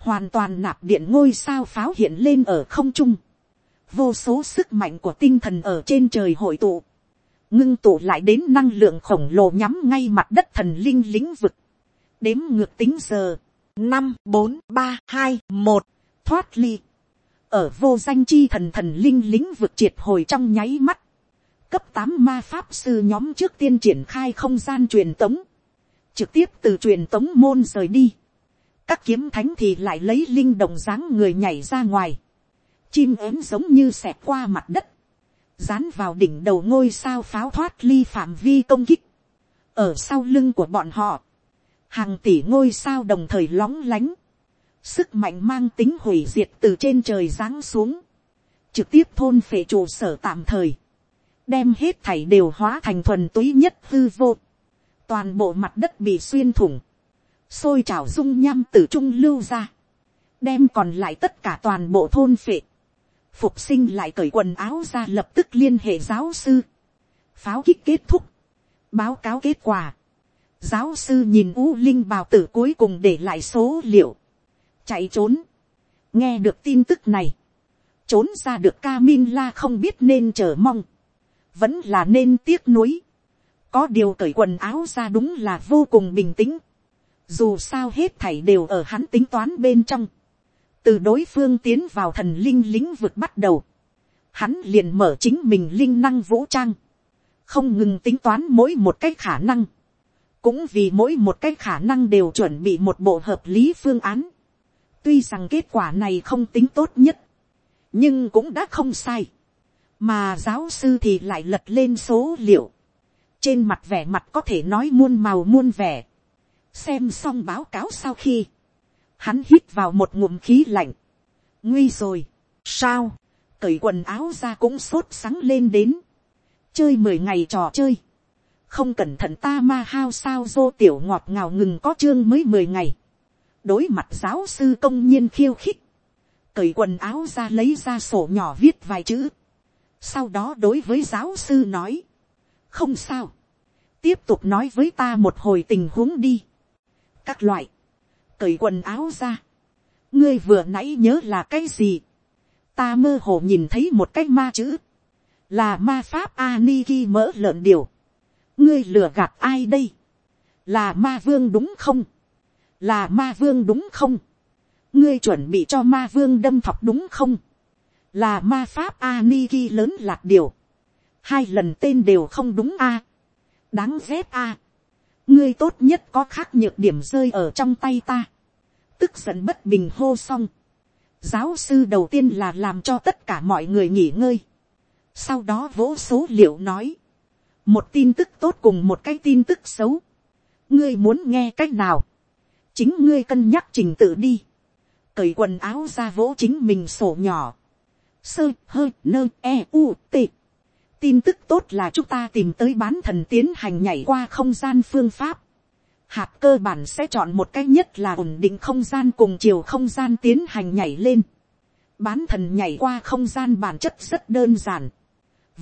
hoàn toàn nạp điện ngôi sao pháo hiện lên ở không trung, vô số sức mạnh của tinh thần ở trên trời hội tụ, ngưng tụ lại đến năng lượng khổng lồ nhắm ngay mặt đất thần linh lĩnh vực, đếm ngược tính giờ, năm bốn ba hai một. Thoát ly, ở vô danh chi thần thần linh lĩnh vực triệt hồi trong nháy mắt, cấp tám ma pháp sư nhóm trước tiên triển khai không gian truyền tống, trực tiếp từ truyền tống môn rời đi, các kiếm thánh thì lại lấy linh đồng dáng người nhảy ra ngoài, chim ớn giống như xẹt qua mặt đất, dán vào đỉnh đầu ngôi sao pháo thoát ly phạm vi công kích, ở sau lưng của bọn họ, hàng tỷ ngôi sao đồng thời lóng lánh, sức mạnh mang tính hủy diệt từ trên trời giáng xuống, trực tiếp thôn phệ trụ sở tạm thời, đem hết thảy đều hóa thành thuần túy nhất hư vô, toàn bộ mặt đất bị xuyên thủng, xôi trào dung nham từ trung lưu ra, đem còn lại tất cả toàn bộ thôn phệ, phục sinh lại cởi quần áo ra lập tức liên hệ giáo sư, pháo kích kết thúc, báo cáo kết quả, giáo sư nhìn u linh bào tử cuối cùng để lại số liệu, chạy trốn, nghe được tin tức này, trốn ra được ca min la không biết nên chờ mong, vẫn là nên tiếc nuối, có điều cởi quần áo ra đúng là vô cùng bình tĩnh, dù sao hết thảy đều ở hắn tính toán bên trong. từ đối phương tiến vào thần linh lĩnh vực bắt đầu. hắn liền mở chính mình linh năng vũ trang. không ngừng tính toán mỗi một cái khả năng. cũng vì mỗi một cái khả năng đều chuẩn bị một bộ hợp lý phương án. tuy rằng kết quả này không tính tốt nhất. nhưng cũng đã không sai. mà giáo sư thì lại lật lên số liệu. trên mặt vẻ mặt có thể nói muôn màu muôn vẻ xem xong báo cáo sau khi, hắn hít vào một ngụm khí lạnh, nguy rồi, sao, cởi quần áo ra cũng sốt sáng lên đến, chơi mười ngày trò chơi, không cẩn thận ta ma hao sao dô tiểu ngọt ngào ngừng có chương mới mười ngày, đối mặt giáo sư công nhiên khiêu khích, cởi quần áo ra lấy ra sổ nhỏ viết vài chữ, sau đó đối với giáo sư nói, không sao, tiếp tục nói với ta một hồi tình huống đi, các loại, cởi quần áo ra, ngươi vừa nãy nhớ là cái gì, ta mơ hồ nhìn thấy một cái ma chữ, là ma pháp Aniki mỡ lợn điều, ngươi lừa gạt ai đây, là ma vương đúng không, là ma vương đúng không, ngươi chuẩn bị cho ma vương đâm thọc đúng không, là ma pháp Aniki lớn lạc điều, hai lần tên đều không đúng a, đáng ghét a, ngươi tốt nhất có khác nhược điểm rơi ở trong tay ta, tức giận bất bình hô xong, giáo sư đầu tiên là làm cho tất cả mọi người nghỉ ngơi, sau đó vỗ số liệu nói, một tin tức tốt cùng một cái tin tức xấu, ngươi muốn nghe c á c h nào, chính ngươi cân nhắc trình tự đi, cởi quần áo ra vỗ chính mình sổ nhỏ, sơ hơi nơ e u t tin tức tốt là chúng ta tìm tới bán thần tiến hành nhảy qua không gian phương pháp, hạt cơ bản sẽ chọn một cách nhất là ổn định không gian cùng chiều không gian tiến hành nhảy lên. Bán thần nhảy qua không gian bản chất rất đơn giản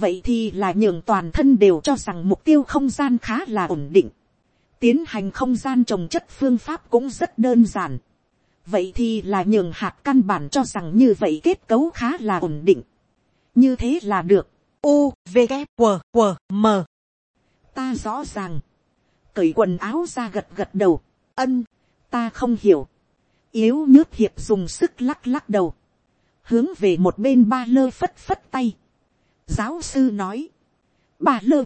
vậy thì là nhường toàn thân đều cho rằng mục tiêu không gian khá là ổn định. tiến hành không gian trồng chất phương pháp cũng rất đơn giản. vậy thì là nhường hạt căn bản cho rằng như vậy kết cấu khá là ổn định. như thế là được u v g q q m ta rõ ràng. cởi quần áo ra gật gật đầu. ân, ta không hiểu. yếu nhớt hiệp dùng sức lắc lắc đầu. hướng về một bên ba lơ phất phất tay Giáo sư nói. Bà lơ.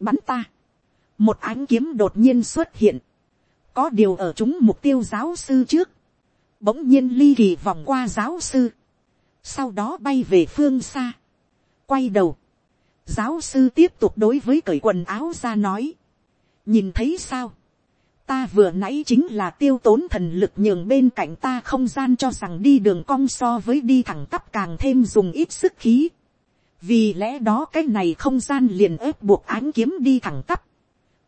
Bắn ta. Một ánh kiếm đột nhiên xuất hiện. Có điều ở chúng mục tiêu giáo sư trước. Bỗng nhiên ly kỳ vòng qua giáo sư. Sau đó bay về phương xa. Quay đầu. Giáo sư tiếp tục đối với cởi quần áo ra nói. Nhìn thấy sao? ta vừa nãy chính là tiêu tốn thần lực nhường bên cạnh ta không gian cho rằng đi đường cong so với đi thẳng tắp càng thêm dùng ít sức khí vì lẽ đó cái này không gian liền ép buộc ánh kiếm đi thẳng tắp.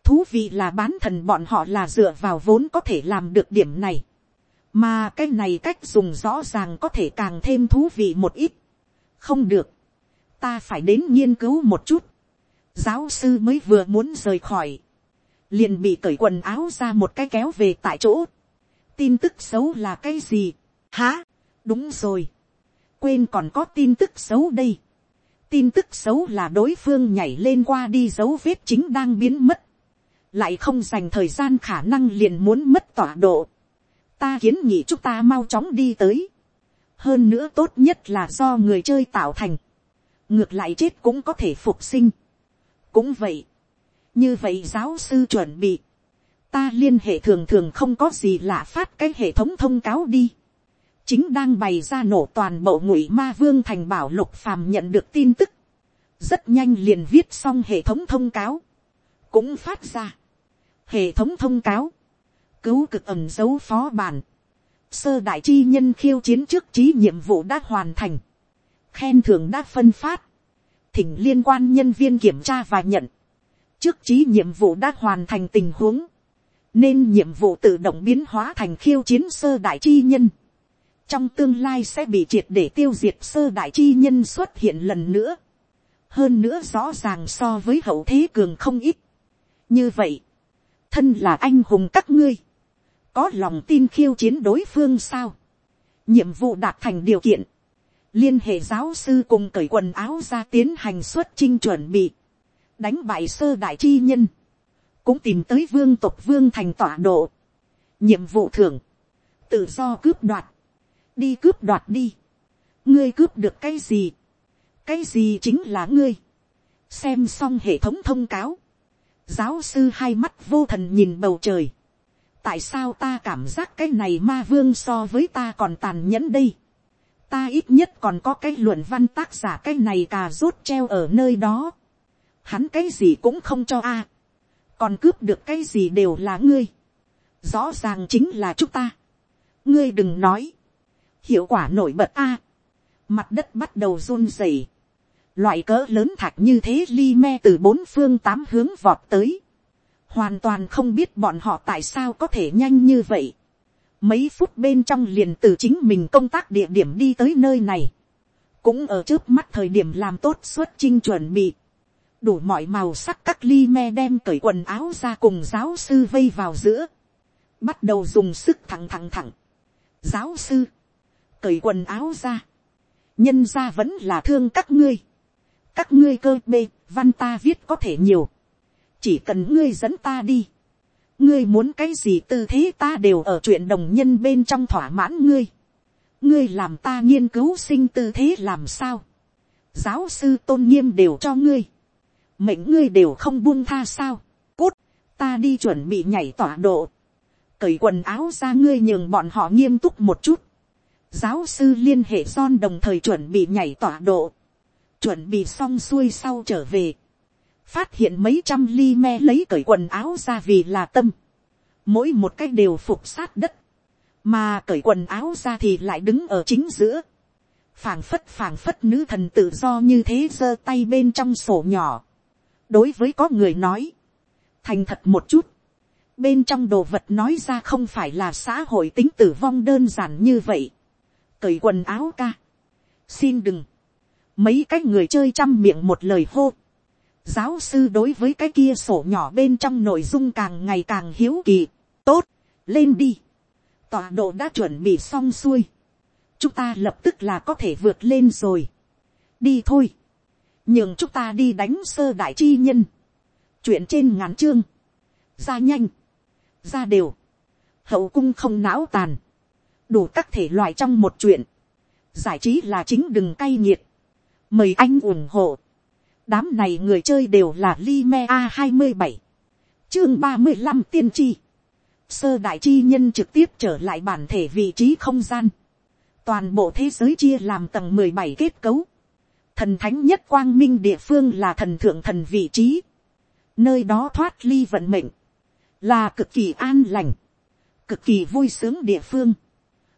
thú vị là bán thần bọn họ là dựa vào vốn có thể làm được điểm này. mà cái này cách dùng rõ ràng có thể càng thêm thú vị một ít. không được ta phải đến nghiên cứu một chút. giáo sư mới vừa muốn rời khỏi. liền bị cởi quần áo ra một cái kéo về tại chỗ. tin tức xấu là cái gì. hả, đúng rồi. quên còn có tin tức xấu đây tin tức xấu là đối phương nhảy lên qua đi dấu vết chính đang biến mất, lại không dành thời gian khả năng liền muốn mất tọa độ. ta kiến nghị chúng ta mau chóng đi tới. hơn nữa tốt nhất là do người chơi tạo thành ngược lại chết cũng có thể phục sinh. cũng vậy. như vậy giáo sư chuẩn bị. ta liên hệ thường thường không có gì lạ phát cái hệ thống thông cáo đi chính đang bày ra nổ toàn bộ ngụy ma vương thành bảo lục phàm nhận được tin tức, rất nhanh liền viết xong hệ thống thông cáo, cũng phát ra. hệ thống thông cáo, cứu cực ẩm dấu phó bản, sơ đại chi nhân khiêu chiến trước trí nhiệm vụ đã hoàn thành, khen thưởng đã phân phát, thỉnh liên quan nhân viên kiểm tra và nhận, trước trí nhiệm vụ đã hoàn thành tình huống, nên nhiệm vụ tự động biến hóa thành khiêu chiến sơ đại chi nhân trong tương lai sẽ bị triệt để tiêu diệt sơ đại chi nhân xuất hiện lần nữa. hơn nữa rõ ràng so với hậu thế cường không ít. như vậy, thân là anh hùng các ngươi, có lòng tin khiêu chiến đối phương sao. nhiệm vụ đạt thành điều kiện, liên hệ giáo sư cùng cởi quần áo ra tiến hành xuất chinh chuẩn bị, đánh bại sơ đại chi nhân, cũng tìm tới vương tộc vương thành tọa độ. nhiệm vụ thưởng, tự do cướp đoạt, đi cướp đoạt đi. ngươi cướp được cái gì. cái gì chính là ngươi. xem xong hệ thống thông cáo. giáo sư hai mắt vô thần nhìn bầu trời. tại sao ta cảm giác cái này ma vương so với ta còn tàn nhẫn đây ta ít nhất còn có cái luận văn tác giả cái này cà rốt treo ở nơi đó. hắn cái gì cũng không cho a. còn cướp được cái gì đều là ngươi. rõ ràng chính là chúng ta. ngươi đừng nói hiệu quả nổi bật a, mặt đất bắt đầu run rẩy, loại cỡ lớn thạch như thế li me từ bốn phương tám hướng vọt tới, hoàn toàn không biết bọn họ tại sao có thể nhanh như vậy mấy phút bên trong liền từ chính mình công tác địa điểm đi tới nơi này, cũng ở trước mắt thời điểm làm tốt xuất chinh chuẩn bị, đủ mọi màu sắc các ly me đem cởi quần áo ra cùng giáo sư vây vào giữa, bắt đầu dùng sức thẳng thẳng thẳng. giáo sư, cởi quần áo ra, nhân ra vẫn là thương các ngươi, các ngươi cơ bê, văn ta viết có thể nhiều, chỉ cần ngươi dẫn ta đi, ngươi muốn cái gì tư thế ta đều ở chuyện đồng nhân bên trong thỏa mãn ngươi, ngươi làm ta nghiên cứu sinh tư thế làm sao, giáo sư tôn nghiêm đều cho ngươi, mệnh ngươi đều không buông tha sao, cút, ta đi chuẩn bị nhảy tọa độ, cởi quần áo ra ngươi nhường bọn họ nghiêm túc một chút, giáo sư liên hệ son đồng thời chuẩn bị nhảy tọa độ, chuẩn bị xong xuôi sau trở về, phát hiện mấy trăm ly me lấy cởi quần áo ra vì là tâm, mỗi một cái đều phục sát đất, mà cởi quần áo ra thì lại đứng ở chính giữa, phảng phất phảng phất nữ thần tự do như thế giơ tay bên trong sổ nhỏ, đối với có người nói, thành thật một chút, bên trong đồ vật nói ra không phải là xã hội tính tử vong đơn giản như vậy, cởi quần áo ca, xin đừng, mấy cái người chơi chăm miệng một lời hô, giáo sư đối với cái kia sổ nhỏ bên trong nội dung càng ngày càng hiếu kỳ, tốt, lên đi, tọa độ đã chuẩn bị xong xuôi, chúng ta lập tức là có thể vượt lên rồi, đi thôi, nhưng chúng ta đi đánh sơ đại chi nhân, chuyện trên ngắn chương, ra nhanh, ra đều, hậu cung không não tàn, đủ các thể loại trong một chuyện, giải trí là chính đừng cay nghiệt, mời anh ủng hộ, đám này người chơi đều là Lime a hai mươi bảy, chương ba mươi năm tiên tri, sơ đại chi nhân trực tiếp trở lại bản thể vị trí không gian, toàn bộ thế giới chia làm tầng mười bảy kết cấu, thần thánh nhất quang minh địa phương là thần thượng thần vị trí, nơi đó thoát ly vận mệnh, là cực kỳ an lành, cực kỳ vui sướng địa phương.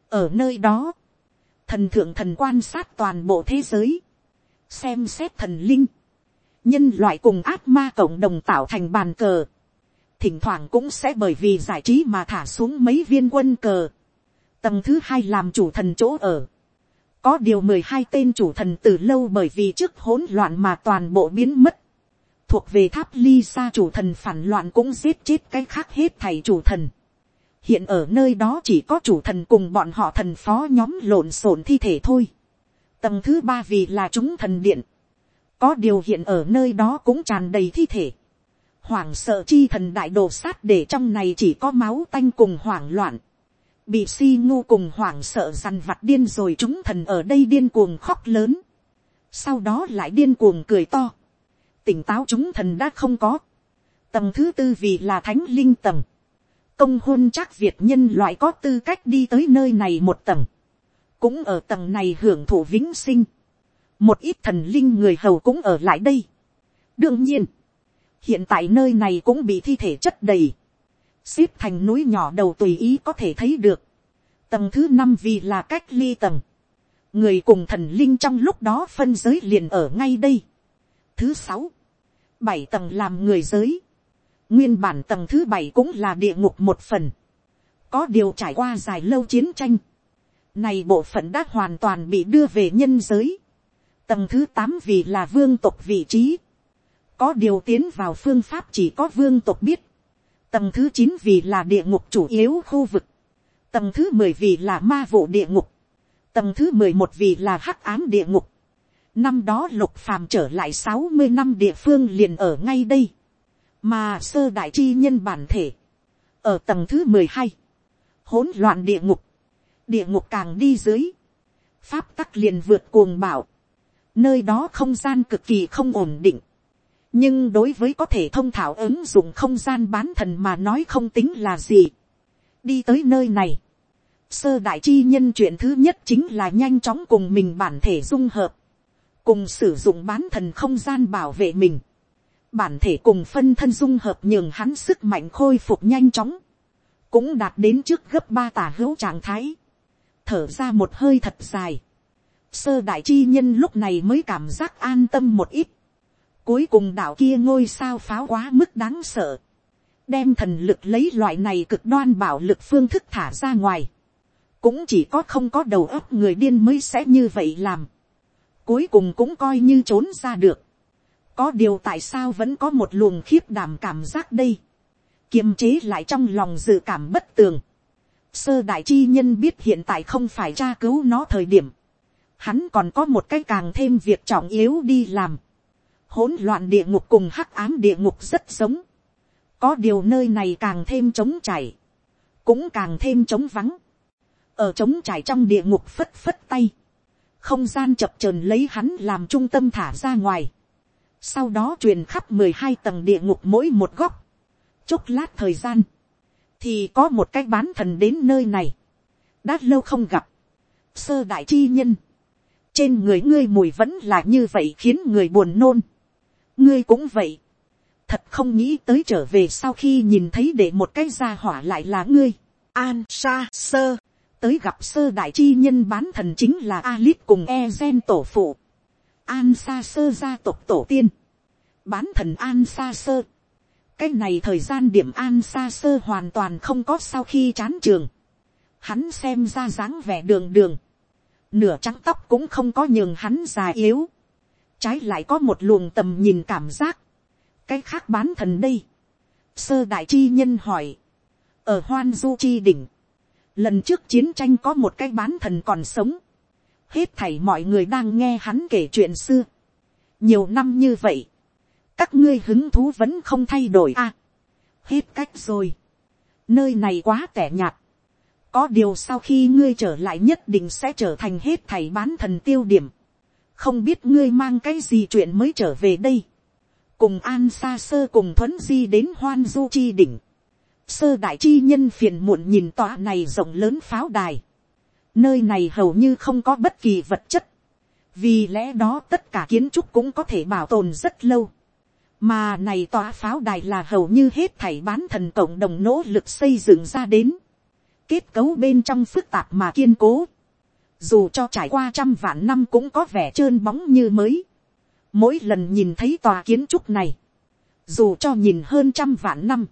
ở nơi đó, thần thượng thần quan sát toàn bộ thế giới, xem xét thần linh, nhân loại cùng ác ma cộng đồng tạo thành bàn cờ, thỉnh thoảng cũng sẽ bởi vì giải trí mà thả xuống mấy viên quân cờ. Tầng thứ hai làm chủ thần chỗ ở. Có điều mười hai tên chủ thần từ lâu bởi vì trước hỗn loạn mà toàn bộ biến mất. Thuộc về tháp ly xa chủ thần phản loạn cũng giết chết cái khác hết thầy chủ thần. Hiện ở nơi đó chỉ có chủ thần cùng bọn họ thần phó nhóm lộn xộn thi thể thôi. Tầng thứ ba vì là chúng thần điện. Có điều hiện ở nơi đó cũng tràn đầy thi thể hoảng sợ chi thần đại đồ sát để trong này chỉ có máu tanh cùng hoảng loạn. Bị si ngu cùng hoảng sợ dằn vặt điên rồi chúng thần ở đây điên cuồng khóc lớn. Sau đó lại điên cuồng cười to. Tỉnh táo chúng thần đã không có. Tầng thứ tư vì là thánh linh tầng. Công hôn chắc Việt nhân loại có tư cách đi tới nơi này một tầng. Cũng ở tầng này hưởng thụ vĩnh sinh. Một ít thần linh người hầu cũng ở lại đây. Đương nhiên hiện tại nơi này cũng bị thi thể chất đầy, xếp thành núi nhỏ đầu tùy ý có thể thấy được, tầng thứ năm vì là cách ly tầng, người cùng thần linh trong lúc đó phân giới liền ở ngay đây. thứ sáu, bảy tầng làm người giới, nguyên bản tầng thứ bảy cũng là địa ngục một phần, có điều trải qua dài lâu chiến tranh, này bộ phận đã hoàn toàn bị đưa về nhân giới, tầng thứ tám vì là vương tộc vị trí, có điều tiến vào phương pháp chỉ có vương tộc biết. Tầng thứ chín vì là địa ngục chủ yếu khu vực. Tầng thứ mười vì là ma vụ địa ngục. Tầng thứ mười một vì là hắc ám địa ngục. Năm đó lục phàm trở lại sáu mươi năm địa phương liền ở ngay đây. Mà sơ đại chi nhân bản thể. Ở tầng thứ mười hai hỗn loạn địa ngục. Địa ngục càng đi dưới. Pháp tắc liền vượt cuồng bảo. Nơi đó không gian cực kỳ không ổn định. Nhưng đối với có thể thông thảo ứng dụng không gian bán thần mà nói không tính là gì. đi tới nơi này, sơ đại chi nhân chuyện thứ nhất chính là nhanh chóng cùng mình bản thể dung hợp, cùng sử dụng bán thần không gian bảo vệ mình, bản thể cùng phân thân dung hợp nhường hắn sức mạnh khôi phục nhanh chóng, cũng đạt đến trước gấp ba tả hữu trạng thái, thở ra một hơi thật dài, sơ đại chi nhân lúc này mới cảm giác an tâm một ít. Cuối cùng đảo kia ngôi sao pháo quá mức đáng sợ. Đem thần lực lấy loại này cực đoan bảo lực phương thức thả ra ngoài. Cũng chỉ có không có đầu óc người điên mới sẽ như vậy làm. Cuối cùng cũng coi như trốn ra được. Có điều tại sao vẫn có một luồng khiếp đảm cảm giác đây. Kiềm chế lại trong lòng dự cảm bất tường. Sơ đại chi nhân biết hiện tại không phải tra cứu nó thời điểm. Hắn còn có một cái càng thêm việc trọng yếu đi làm hỗn loạn địa ngục cùng hắc ám địa ngục rất giống. Có điều nơi này càng thêm trống chảy. Cũng càng thêm trống vắng. Ở trống chảy trong địa ngục phất phất tay. Không gian chập chờn lấy hắn làm trung tâm thả ra ngoài. Sau đó truyền khắp mười hai tầng địa ngục mỗi một góc. Chốc lát thời gian. Thì có một cái bán thần đến nơi này. Đã lâu không gặp. Sơ đại chi nhân trên người ngươi mùi vẫn là như vậy khiến người buồn nôn ngươi cũng vậy. thật không nghĩ tới trở về sau khi nhìn thấy để một cái gia hỏa lại là ngươi. an sa sơ, tới gặp sơ đại chi nhân bán thần chính là alip cùng e gen tổ phụ. an sa sơ gia tộc tổ tiên. bán thần an sa sơ. cái này thời gian điểm an sa sơ hoàn toàn không có sau khi chán trường. hắn xem ra dáng vẻ đường đường nửa trắng tóc cũng không có nhường hắn già yếu. Trái lại có một luồng tầm nhìn cảm giác, cái khác bán thần đây, sơ đại chi nhân hỏi, ở hoan du chi đỉnh, lần trước chiến tranh có một cái bán thần còn sống, hết thảy mọi người đang nghe hắn kể chuyện xưa, nhiều năm như vậy, các ngươi hứng thú vẫn không thay đổi à, hết cách rồi, nơi này quá tẻ nhạt, có điều sau khi ngươi trở lại nhất định sẽ trở thành hết thảy bán thần tiêu điểm, không biết ngươi mang cái gì chuyện mới trở về đây. cùng an xa sơ cùng thuấn di đến hoan du chi đỉnh. sơ đại chi nhân phiền muộn nhìn tọa này rộng lớn pháo đài. nơi này hầu như không có bất kỳ vật chất. vì lẽ đó tất cả kiến trúc cũng có thể bảo tồn rất lâu. mà này tòa pháo đài là hầu như hết thảy bán thần cộng đồng nỗ lực xây dựng ra đến kết cấu bên trong phức tạp mà kiên cố dù cho trải qua trăm vạn năm cũng có vẻ trơn bóng như mới. mỗi lần nhìn thấy tòa kiến trúc này, dù cho nhìn hơn trăm vạn năm,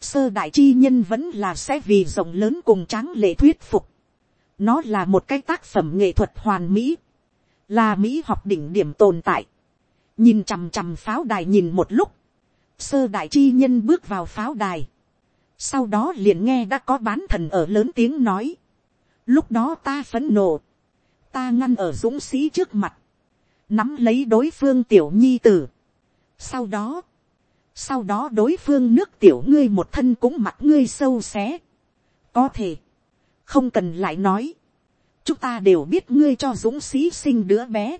sơ đại chi nhân vẫn là sẽ vì rộng lớn cùng tráng lệ thuyết phục. nó là một cái tác phẩm nghệ thuật hoàn mỹ, là mỹ học đỉnh điểm tồn tại. nhìn chằm chằm pháo đài nhìn một lúc, sơ đại chi nhân bước vào pháo đài sau đó liền nghe đã có bán thần ở lớn tiếng nói, Lúc đó ta phấn nộ. Ta ngăn ở dũng sĩ trước mặt. Nắm lấy đối phương tiểu nhi tử. Sau đó. Sau đó đối phương nước tiểu ngươi một thân cũng mặt ngươi sâu xé. Có thể. Không cần lại nói. Chúng ta đều biết ngươi cho dũng sĩ sinh đứa bé.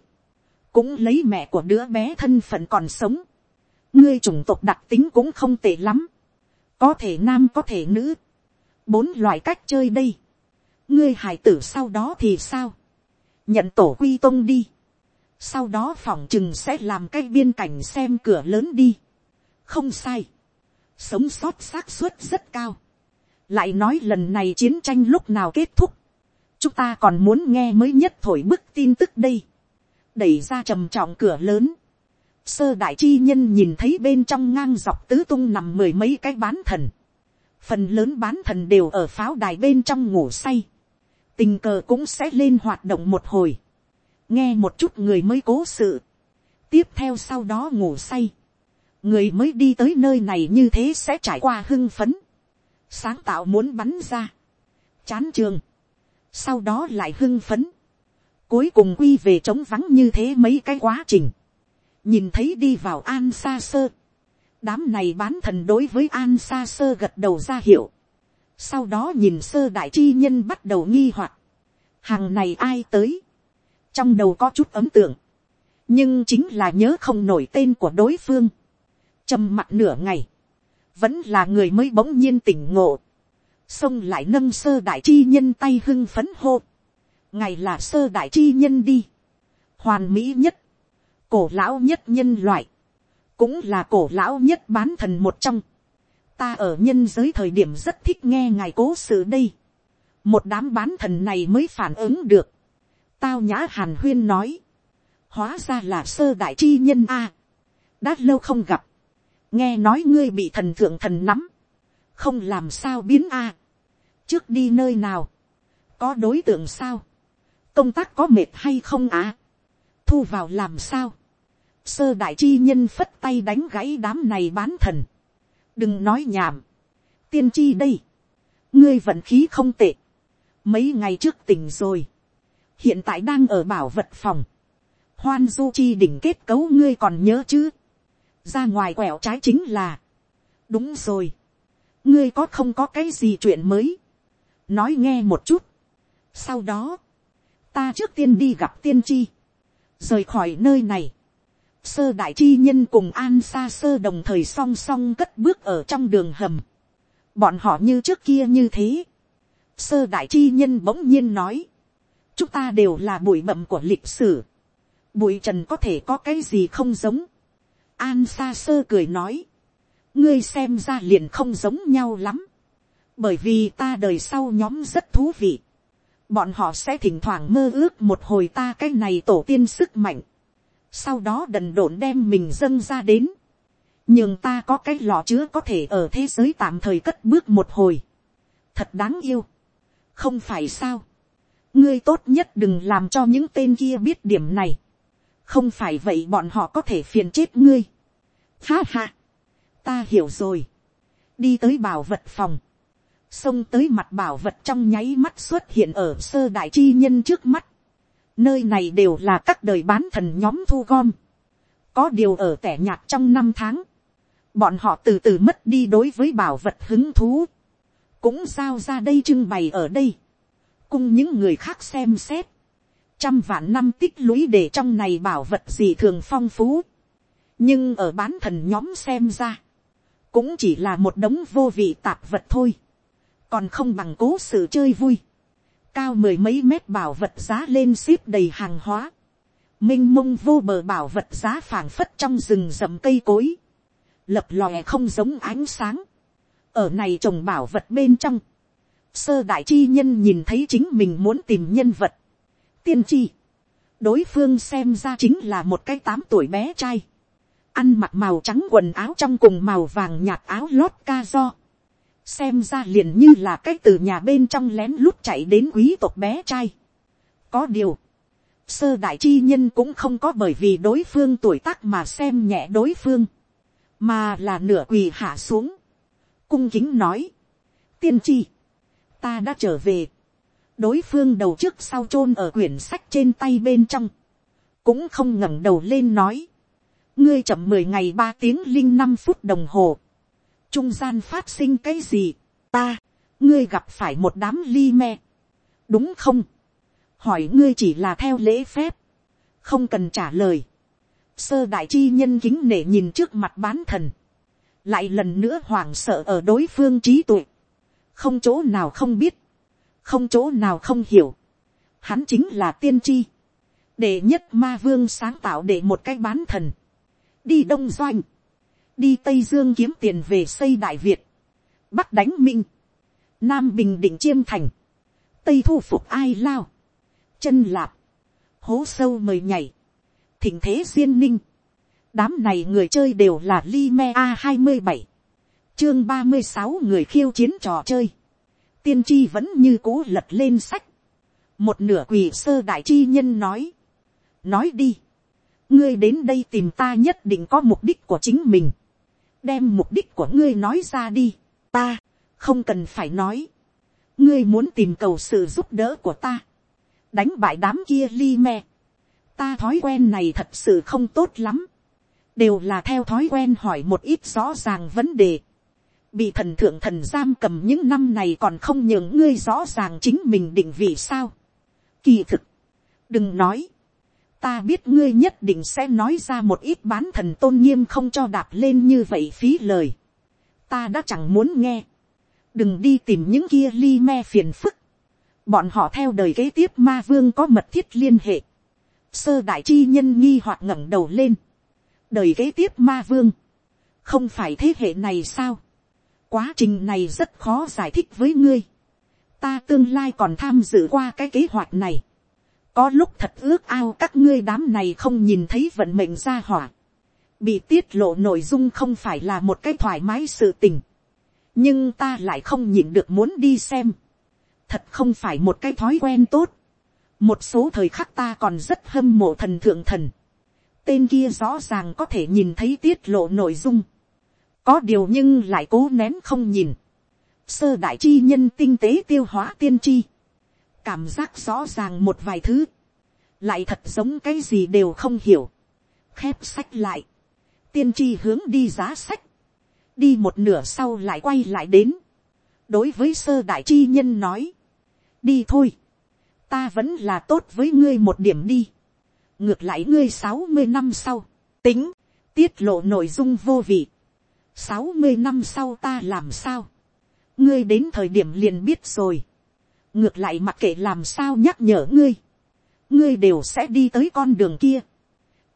Cũng lấy mẹ của đứa bé thân phận còn sống. Ngươi chủng tộc đặc tính cũng không tệ lắm. Có thể nam có thể nữ. Bốn loại cách chơi đây. Ngươi hải tử sau đó thì sao, nhận tổ quy tôn đi, sau đó phỏng chừng sẽ làm cái biên cảnh xem cửa lớn đi, không sai, sống sót xác suất rất cao, lại nói lần này chiến tranh lúc nào kết thúc, chúng ta còn muốn nghe mới nhất thổi bức tin tức đây, đẩy ra trầm trọng cửa lớn, sơ đại chi nhân nhìn thấy bên trong ngang dọc tứ tung nằm mười mấy cái bán thần, phần lớn bán thần đều ở pháo đài bên trong ngủ say, tình cờ cũng sẽ lên hoạt động một hồi, nghe một chút người mới cố sự, tiếp theo sau đó ngủ say, người mới đi tới nơi này như thế sẽ trải qua hưng phấn, sáng tạo muốn bắn ra, chán trường, sau đó lại hưng phấn, cuối cùng quy về trống vắng như thế mấy cái quá trình, nhìn thấy đi vào an xa sơ, đám này bán thần đối với an xa sơ gật đầu ra hiệu, sau đó nhìn sơ đại chi nhân bắt đầu nghi hoặc, hàng này ai tới, trong đầu có chút ấm tượng, nhưng chính là nhớ không nổi tên của đối phương, trầm mặt nửa ngày, vẫn là người mới bỗng nhiên tỉnh ngộ, xông lại nâng sơ đại chi nhân tay hưng phấn hô, ngày là sơ đại chi nhân đi, hoàn mỹ nhất, cổ lão nhất nhân loại, cũng là cổ lão nhất bán thần một trong, ta ở nhân giới thời điểm rất thích nghe ngài cố sự đây. một đám bán thần này mới phản ứng được. tao nhã hàn huyên nói, hóa ra là sơ đại chi nhân a, đã lâu không gặp, nghe nói ngươi bị thần thượng thần nắm, không làm sao biến a, trước đi nơi nào, có đối tượng sao, công tác có mệt hay không à, thu vào làm sao, sơ đại chi nhân phất tay đánh gãy đám này bán thần, đừng nói nhảm, tiên tri đây, ngươi vận khí không tệ, mấy ngày trước tỉnh rồi, hiện tại đang ở bảo vật phòng, hoan du chi đỉnh kết cấu ngươi còn nhớ chứ, ra ngoài quẹo trái chính là, đúng rồi, ngươi có không có cái gì chuyện mới, nói nghe một chút, sau đó, ta trước tiên đi gặp tiên tri, rời khỏi nơi này, sơ đại chi nhân cùng an xa sơ đồng thời song song cất bước ở trong đường hầm, bọn họ như trước kia như thế, sơ đại chi nhân bỗng nhiên nói, chúng ta đều là bụi bậm của lịch sử, bụi trần có thể có cái gì không giống, an xa sơ cười nói, ngươi xem ra liền không giống nhau lắm, bởi vì ta đời sau nhóm rất thú vị, bọn họ sẽ thỉnh thoảng mơ ước một hồi ta cái này tổ tiên sức mạnh, sau đó đần độn đem mình dâng ra đến, nhưng ta có cái lọ chứa có thể ở thế giới tạm thời cất bước một hồi, thật đáng yêu, không phải sao, ngươi tốt nhất đừng làm cho những tên kia biết điểm này, không phải vậy bọn họ có thể phiền chết ngươi, ha ha, ta hiểu rồi, đi tới bảo vật phòng, xông tới mặt bảo vật trong nháy mắt xuất hiện ở sơ đại chi nhân trước mắt. Nơi này đều là các đời bán thần nhóm thu gom. Có điều ở tẻ nhạt trong năm tháng. Bọn họ từ từ mất đi đối với bảo vật hứng thú. Cũng sao ra đây trưng bày ở đây. Cùng những người khác xem xét. Trăm vạn năm tích lũy để trong này bảo vật gì thường phong phú. Nhưng ở bán thần nhóm xem ra. Cũng chỉ là một đống vô vị tạp vật thôi còn không bằng cố sự chơi vui, cao mười mấy mét bảo vật giá lên ship đầy hàng hóa, m i n h mông vô bờ bảo vật giá phảng phất trong rừng rậm cây cối, lập lòe không giống ánh sáng, ở này trồng bảo vật bên trong, sơ đại chi nhân nhìn thấy chính mình muốn tìm nhân vật, tiên tri, đối phương xem ra chính là một cái tám tuổi bé trai, ăn mặc màu trắng quần áo trong cùng màu vàng nhạt áo lót ca do, xem ra liền như là cái từ nhà bên trong lén lút chạy đến quý tộc bé trai. có điều, sơ đại chi nhân cũng không có bởi vì đối phương tuổi tác mà xem nhẹ đối phương, mà là nửa quỳ hạ xuống, cung kính nói, tiên tri, ta đã trở về, đối phương đầu trước sau chôn ở quyển sách trên tay bên trong, cũng không ngẩng đầu lên nói, ngươi chậm mười ngày ba tiếng linh năm phút đồng hồ, trung gian phát sinh cái gì, ta, ngươi gặp phải một đám ly me, đúng không, hỏi ngươi chỉ là theo lễ phép, không cần trả lời, sơ đại chi nhân kính nể nhìn trước mặt bán thần, lại lần nữa hoảng sợ ở đối phương trí tuệ, không chỗ nào không biết, không chỗ nào không hiểu, hắn chính là tiên tri, để nhất ma vương sáng tạo để một cái bán thần, đi đông doanh, đi tây dương kiếm tiền về xây đại việt, bắc đánh minh, nam bình định chiêm thành, tây thu phục ai lao, chân lạp, hố sâu mời nhảy, thỉnh thế duyên ninh, đám này người chơi đều là li me a hai mươi bảy, chương ba mươi sáu người khiêu chiến trò chơi, tiên tri vẫn như cố lật lên sách, một nửa quỳ sơ đại chi nhân nói, nói đi, ngươi đến đây tìm ta nhất định có mục đích của chính mình, đem mục đích của ngươi nói ra đi, ta, không cần phải nói, ngươi muốn tìm cầu sự giúp đỡ của ta, đánh bại đám kia li me, ta thói quen này thật sự không tốt lắm, đều là theo thói quen hỏi một ít rõ ràng vấn đề, bị thần thượng thần giam cầm những năm này còn không nhường ngươi rõ ràng chính mình định vị sao. Kỳ thực, đừng nói, ta biết ngươi nhất định sẽ nói ra một ít bán thần tôn nghiêm không cho đạp lên như vậy phí lời. ta đã chẳng muốn nghe. đừng đi tìm những kia li me phiền phức. bọn họ theo đời kế tiếp ma vương có mật thiết liên hệ. sơ đại chi nhân nghi hoặc ngẩng đầu lên. đời kế tiếp ma vương. không phải thế hệ này sao. quá trình này rất khó giải thích với ngươi. ta tương lai còn tham dự qua cái kế hoạch này có lúc thật ước ao các ngươi đám này không nhìn thấy vận mệnh ra hỏa, bị tiết lộ nội dung không phải là một cái thoải mái sự tình, nhưng ta lại không nhìn được muốn đi xem, thật không phải một cái thói quen tốt, một số thời khắc ta còn rất hâm mộ thần thượng thần, tên kia rõ ràng có thể nhìn thấy tiết lộ nội dung, có điều nhưng lại cố nén không nhìn, sơ đại chi nhân tinh tế tiêu hóa tiên tri, cảm giác rõ ràng một vài thứ, lại thật giống cái gì đều không hiểu, khép sách lại, tiên tri hướng đi giá sách, đi một nửa sau lại quay lại đến, đối với sơ đại chi nhân nói, đi thôi, ta vẫn là tốt với ngươi một điểm đi, ngược lại ngươi sáu mươi năm sau, tính, tiết lộ nội dung vô vị, sáu mươi năm sau ta làm sao, ngươi đến thời điểm liền biết rồi, ngược lại mặc kệ làm sao nhắc nhở ngươi, ngươi đều sẽ đi tới con đường kia,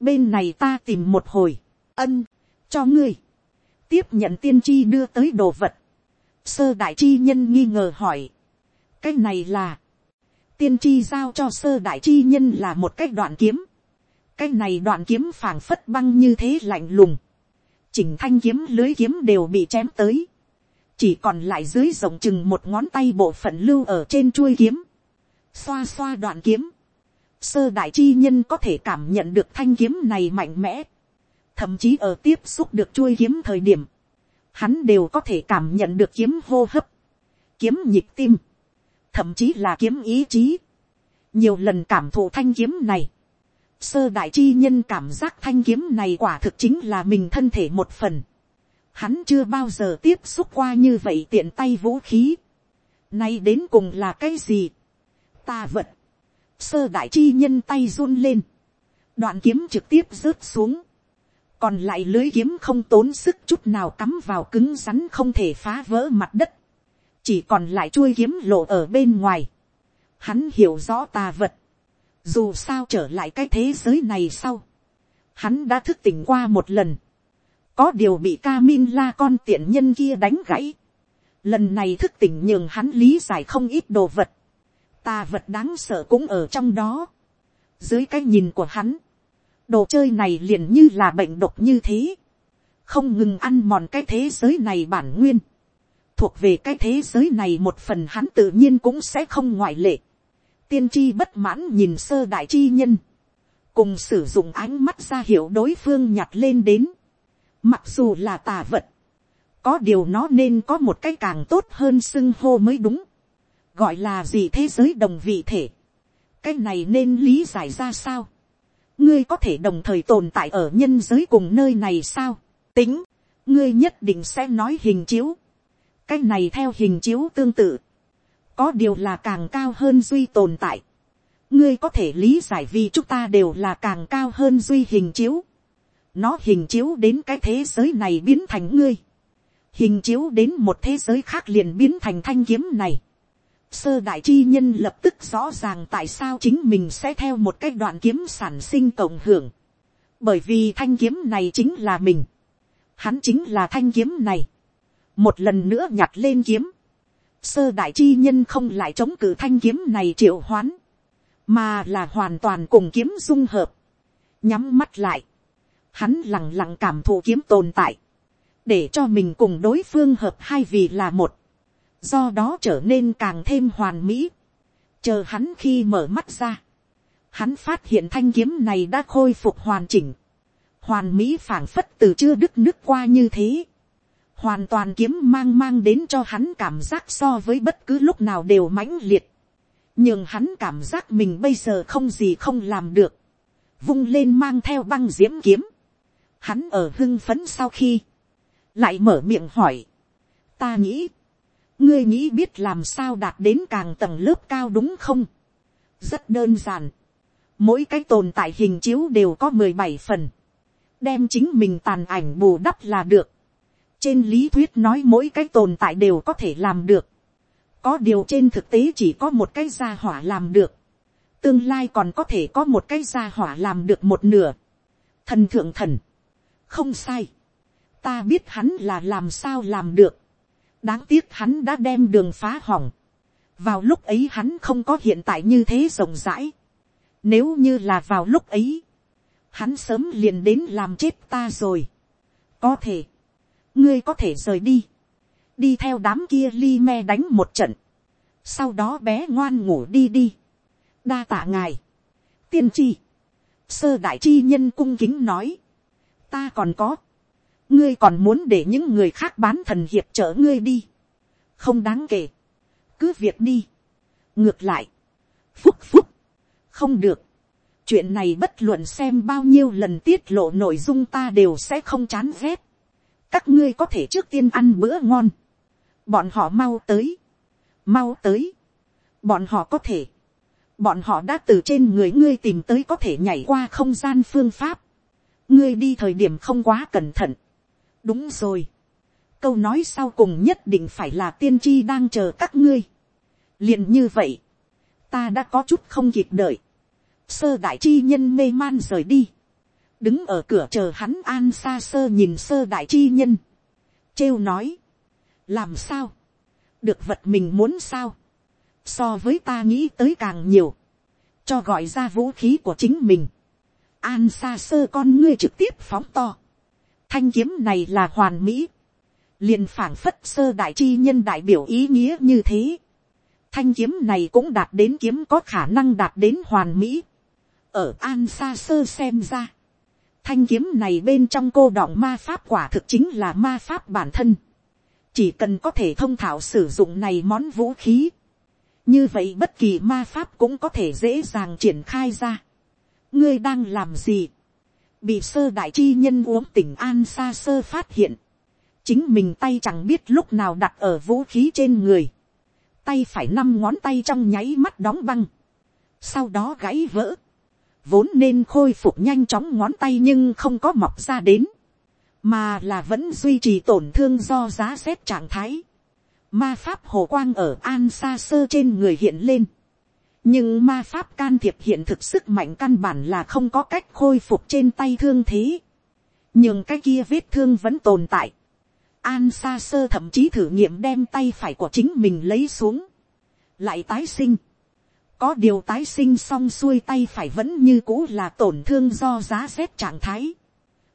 bên này ta tìm một hồi, ân, cho ngươi, tiếp nhận tiên tri đưa tới đồ vật, sơ đại chi nhân nghi ngờ hỏi, cái này là, tiên tri giao cho sơ đại chi nhân là một cái đoạn kiếm, cái này đoạn kiếm phảng phất băng như thế lạnh lùng, chỉnh thanh kiếm lưới kiếm đều bị chém tới, chỉ còn lại dưới rộng chừng một ngón tay bộ phận lưu ở trên chuôi kiếm, xoa xoa đoạn kiếm, sơ đại chi nhân có thể cảm nhận được thanh kiếm này mạnh mẽ, thậm chí ở tiếp xúc được chuôi kiếm thời điểm, hắn đều có thể cảm nhận được kiếm hô hấp, kiếm nhịp tim, thậm chí là kiếm ý chí, nhiều lần cảm thụ thanh kiếm này, sơ đại chi nhân cảm giác thanh kiếm này quả thực chính là mình thân thể một phần, hắn chưa bao giờ tiếp xúc qua như vậy tiện tay vũ khí, nay đến cùng là cái gì, ta vật, sơ đại chi nhân tay run lên, đoạn kiếm trực tiếp rớt xuống, còn lại lưới kiếm không tốn sức chút nào cắm vào cứng rắn không thể phá vỡ mặt đất, chỉ còn lại chuôi kiếm lộ ở bên ngoài. Hắn hiểu rõ tà vật, dù sao trở lại cái thế giới này sau, hắn đã thức tỉnh qua một lần, có điều bị ca min la con tiện nhân kia đánh gãy, lần này thức tỉnh nhường hắn lý giải không ít đồ vật, tà vật đáng sợ cũng ở trong đó, dưới cái nhìn của hắn, đồ chơi này liền như là bệnh độc như thế, không ngừng ăn mòn cái thế giới này bản nguyên, thuộc về cái thế giới này một phần hắn tự nhiên cũng sẽ không ngoại lệ. tiên tri bất mãn nhìn sơ đại chi nhân, cùng sử dụng ánh mắt ra hiệu đối phương nhặt lên đến, mặc dù là tà vật, có điều nó nên có một cái càng tốt hơn xưng hô mới đúng, gọi là gì thế giới đồng vị thể, cái này nên lý giải ra sao, ngươi có thể đồng thời tồn tại ở nhân giới cùng nơi này sao, tính, ngươi nhất định sẽ nói hình chiếu, cái này theo hình chiếu tương tự, có điều là càng cao hơn duy tồn tại, ngươi có thể lý giải vì chúng ta đều là càng cao hơn duy hình chiếu, nó hình chiếu đến cái thế giới này biến thành ngươi, hình chiếu đến một thế giới khác liền biến thành thanh kiếm này, sơ đại chi nhân lập tức rõ ràng tại sao chính mình sẽ theo một cái đoạn kiếm sản sinh cộng hưởng. Bởi vì thanh kiếm này chính là mình. Hắn chính là thanh kiếm này. Một lần nữa nhặt lên kiếm. Sơ đại chi nhân không lại chống cự thanh kiếm này triệu hoán. Mà là hoàn toàn cùng kiếm dung hợp. Nhắm mắt lại. Hắn lặng lặng cảm thụ kiếm tồn tại. Để cho mình cùng đối phương hợp hai vì là một. Do đó trở nên càng thêm hoàn mỹ. chờ hắn khi mở mắt ra, hắn phát hiện thanh kiếm này đã khôi phục hoàn chỉnh, hoàn mỹ phảng phất từ chưa đứt nước qua như thế, hoàn toàn kiếm mang mang đến cho hắn cảm giác so với bất cứ lúc nào đều mãnh liệt, nhưng hắn cảm giác mình bây giờ không gì không làm được, vung lên mang theo băng diễm kiếm, hắn ở hưng phấn sau khi, lại mở miệng hỏi, ta nghĩ, ngươi nghĩ biết làm sao đạt đến càng tầng lớp cao đúng không? rất đơn giản. mỗi cái tồn tại hình chiếu đều có mười bảy phần. đem chính mình tàn ảnh bù đắp là được. trên lý thuyết nói mỗi cái tồn tại đều có thể làm được. có điều trên thực tế chỉ có một cái gia hỏa làm được. tương lai còn có thể có một cái gia hỏa làm được một nửa. thần thượng thần không sai. ta biết hắn là làm sao làm được đáng tiếc hắn đã đem đường phá hỏng. vào lúc ấy hắn không có hiện tại như thế rộng rãi. Nếu như là vào lúc ấy, hắn sớm liền đến làm chết ta rồi. Có thể, ngươi có thể rời đi, đi theo đám kia li me đánh một trận, sau đó bé ngoan ngủ đi đi, đa tạ ngài, tiên tri, sơ đại chi nhân cung kính nói, ta còn có, ngươi còn muốn để những người khác bán thần hiệp trợ ngươi đi, không đáng kể, cứ việc đi, ngược lại, phúc phúc, không được, chuyện này bất luận xem bao nhiêu lần tiết lộ nội dung ta đều sẽ không chán ghét, các ngươi có thể trước tiên ăn bữa ngon, bọn họ mau tới, mau tới, bọn họ có thể, bọn họ đã từ trên người ngươi tìm tới có thể nhảy qua không gian phương pháp, ngươi đi thời điểm không quá cẩn thận, đúng rồi, câu nói sau cùng nhất định phải là tiên tri đang chờ các ngươi, liền như vậy, ta đã có chút không kịp đợi, sơ đại chi nhân mê man rời đi, đứng ở cửa chờ hắn an xa sơ nhìn sơ đại chi nhân, trêu nói, làm sao, được vật mình muốn sao, so với ta nghĩ tới càng nhiều, cho gọi ra vũ khí của chính mình, an xa sơ con ngươi trực tiếp phóng to, thanh kiếm này là hoàn mỹ, liền phảng phất sơ đại chi nhân đại biểu ý nghĩa như thế, thanh kiếm này cũng đạt đến kiếm có khả năng đạt đến hoàn mỹ, ở an xa sơ xem ra, thanh kiếm này bên trong cô đọng ma pháp quả thực chính là ma pháp bản thân, chỉ cần có thể thông thạo sử dụng này món vũ khí, như vậy bất kỳ ma pháp cũng có thể dễ dàng triển khai ra ngươi đang làm gì, bị sơ đại chi nhân uống tỉnh an xa sơ phát hiện, chính mình tay chẳng biết lúc nào đặt ở vũ khí trên người, tay phải năm ngón tay trong nháy mắt đóng băng, sau đó gãy vỡ, vốn nên khôi phục nhanh chóng ngón tay nhưng không có mọc ra đến, mà là vẫn duy trì tổn thương do giá rét trạng thái. Ma pháp hồ quang ở an xa sơ trên người hiện lên nhưng ma pháp can thiệp hiện thực sức mạnh căn bản là không có cách khôi phục trên tay thương thế. nhưng cái kia vết thương vẫn tồn tại. An xa sơ thậm chí thử nghiệm đem tay phải của chính mình lấy xuống. lại tái sinh. có điều tái sinh xong xuôi tay phải vẫn như cũ là tổn thương do giá rét trạng thái.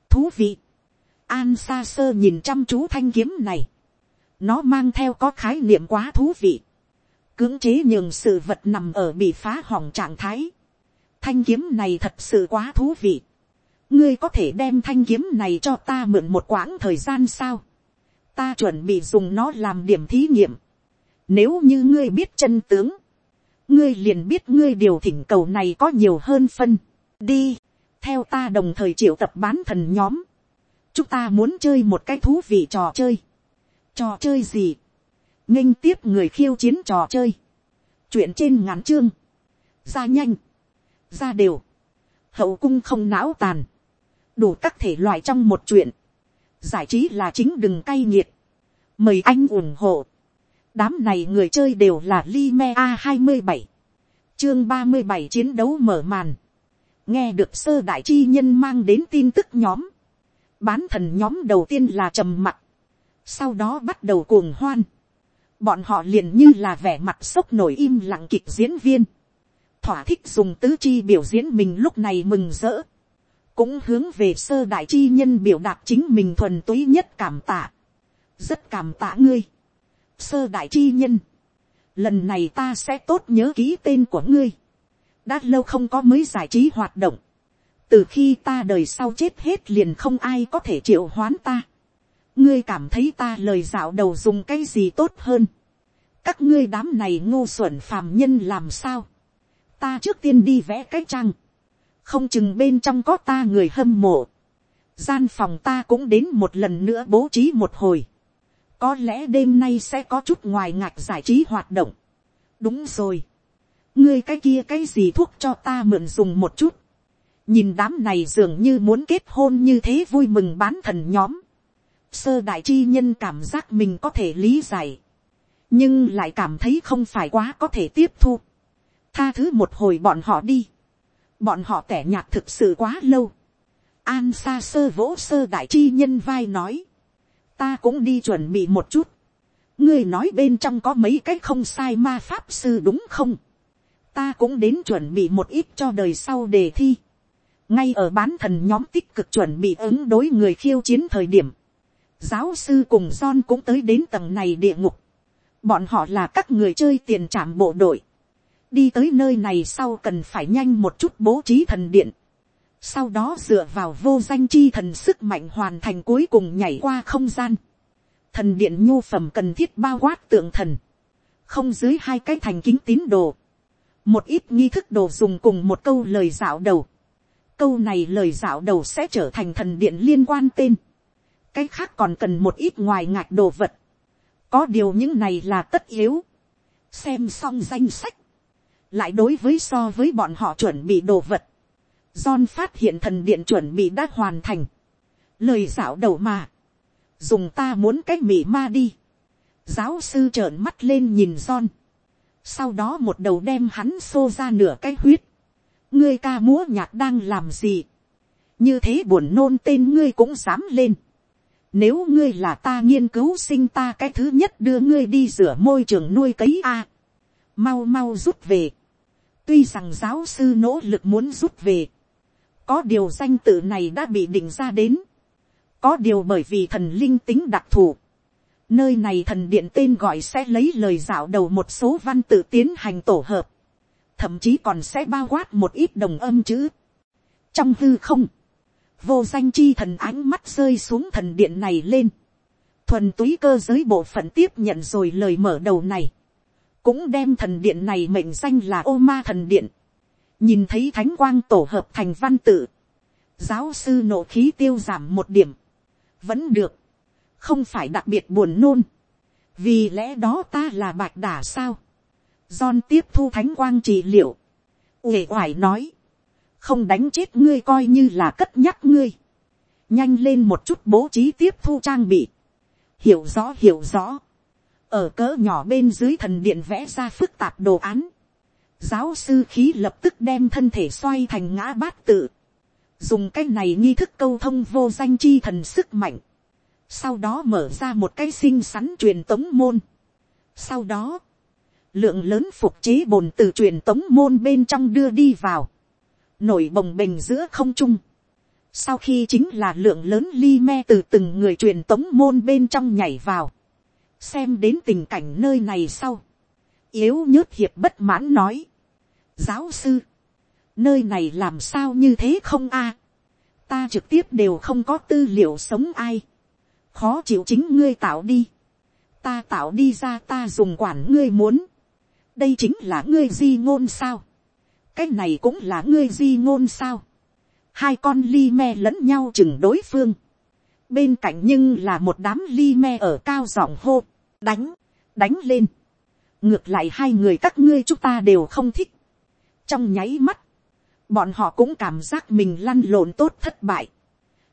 thú vị An xa sơ nhìn chăm chú thanh kiếm này. Nó mang theo có khái niệm quá thú vị. Cưỡng chế nhường sự vật nằm ở bị phá hỏng trạng thái. Thanh kiếm này thật sự quá thú vị. Ngươi có thể đem thanh kiếm này cho ta mượn một quãng thời gian sao? Ta chuẩn bị dùng nó làm điểm thí nghiệm. Nếu như ngươi biết chân tướng. Ngươi liền biết ngươi điều thỉnh cầu này có nhiều hơn phân. Đi. Theo ta đồng thời triệu tập bán thần nhóm chúng ta muốn chơi một cái thú vị trò chơi. trò chơi gì nghênh tiếp người khiêu chiến trò chơi. chuyện trên ngắn chương. ra nhanh. ra đều. hậu cung không não tàn. đủ các thể loại trong một chuyện. giải trí là chính đừng cay nghiệt. mời anh ủng hộ. đám này người chơi đều là Lime a hai mươi bảy chương ba mươi bảy chiến đấu mở màn. nghe được sơ đại chi nhân mang đến tin tức nhóm Bán thần nhóm đầu tiên là trầm mặc Sau đó bắt đầu cuồng hoan. Bọn họ liền như là vẻ mặt sốc nổi im lặng kịch diễn viên. Thỏa thích dùng tứ chi biểu diễn mình lúc này mừng rỡ. Cũng hướng về sơ đại chi nhân biểu đạt chính mình thuần túy nhất cảm tạ. Rất cảm tạ ngươi. Sơ đại chi nhân. Lần này ta sẽ tốt nhớ ký tên của ngươi. Đã lâu không có mới giải trí hoạt động từ khi ta đời sau chết hết liền không ai có thể triệu hoán ta ngươi cảm thấy ta lời dạo đầu dùng cái gì tốt hơn. các ngươi đám này ngô xuẩn phàm nhân làm sao. ta trước tiên đi vẽ cái trang. không chừng bên trong có ta người hâm mộ. gian phòng ta cũng đến một lần nữa bố trí một hồi. có lẽ đêm nay sẽ có chút ngoài ngạch giải trí hoạt động. đúng rồi. ngươi cái kia cái gì thuốc cho ta mượn dùng một chút nhìn đám này dường như muốn kết hôn như thế vui mừng bán thần nhóm sơ đại chi nhân cảm giác mình có thể lý giải, nhưng lại cảm thấy không phải quá có thể tiếp thu. tha thứ một hồi bọn họ đi. bọn họ tẻ nhạt thực sự quá lâu. an xa sơ vỗ sơ đại chi nhân vai nói. ta cũng đi chuẩn bị một chút. ngươi nói bên trong có mấy cái không sai ma pháp sư đúng không ta cũng đến chuẩn bị một ít cho đời sau đề thi. ngay ở bán thần nhóm tích cực chuẩn bị ứng đối người khiêu chiến thời điểm, giáo sư cùng John cũng tới đến tầng này địa ngục. bọn họ là các người chơi tiền trảm bộ đội. đi tới nơi này sau cần phải nhanh một chút bố trí thần điện. sau đó dựa vào vô danh chi thần sức mạnh hoàn thành cuối cùng nhảy qua không gian. thần điện nhu phẩm cần thiết bao quát tượng thần. không dưới hai cái thành kính tín đồ một ít nghi thức đồ dùng cùng một câu lời dạo đầu. câu này lời dạo đầu sẽ trở thành thần điện liên quan tên cái khác còn cần một ít ngoài ngạch đồ vật. có điều những này là tất yếu. xem xong danh sách. lại đối với so với bọn họ chuẩn bị đồ vật. John phát hiện thần điện chuẩn bị đã hoàn thành. lời dạo đầu mà. dùng ta muốn cái mị ma đi. giáo sư trợn mắt lên nhìn John sau đó một đầu đem hắn xô ra nửa cái huyết, ngươi ca múa nhạc đang làm gì, như thế buồn nôn tên ngươi cũng dám lên, nếu ngươi là ta nghiên cứu sinh ta cái thứ nhất đưa ngươi đi rửa môi trường nuôi cấy a, mau mau rút về, tuy rằng giáo sư nỗ lực muốn rút về, có điều danh tự này đã bị định ra đến, có điều bởi vì thần linh tính đặc thù, Nơi này thần điện tên gọi sẽ lấy lời dạo đầu một số văn tự tiến hành tổ hợp. Thậm chí còn sẽ bao quát một ít đồng âm chữ. Trong hư không. Vô danh chi thần ánh mắt rơi xuống thần điện này lên. Thuần túy cơ giới bộ phận tiếp nhận rồi lời mở đầu này. Cũng đem thần điện này mệnh danh là ô ma thần điện. Nhìn thấy thánh quang tổ hợp thành văn tự. Giáo sư nộ khí tiêu giảm một điểm. Vẫn được không phải đặc biệt buồn nôn, vì lẽ đó ta là bạch đả sao, John tiếp thu thánh quang trị liệu, uể oải nói, không đánh chết ngươi coi như là cất nhắc ngươi, nhanh lên một chút bố trí tiếp thu trang bị, hiểu rõ hiểu rõ, ở cỡ nhỏ bên dưới thần điện vẽ ra phức tạp đồ án, giáo sư khí lập tức đem thân thể xoay thành ngã bát tự, dùng cái này nghi thức câu thông vô danh chi thần sức mạnh, sau đó mở ra một cái xinh xắn truyền tống môn. sau đó, lượng lớn phục chế bồn từ truyền tống môn bên trong đưa đi vào, nổi bồng bềnh giữa không trung. sau khi chính là lượng lớn ly me từ từng người truyền tống môn bên trong nhảy vào, xem đến tình cảnh nơi này sau, yếu nhớt hiệp bất mãn nói, giáo sư, nơi này làm sao như thế không a, ta trực tiếp đều không có tư liệu sống ai, khó chịu chính ngươi tạo đi, ta tạo đi ra ta dùng quản ngươi muốn, đây chính là ngươi di ngôn sao, cái này cũng là ngươi di ngôn sao, hai con ly me lẫn nhau chừng đối phương, bên cạnh nhưng là một đám ly me ở cao giọng hô, đánh, đánh lên, ngược lại hai người các ngươi chúng ta đều không thích, trong nháy mắt, bọn họ cũng cảm giác mình lăn lộn tốt thất bại,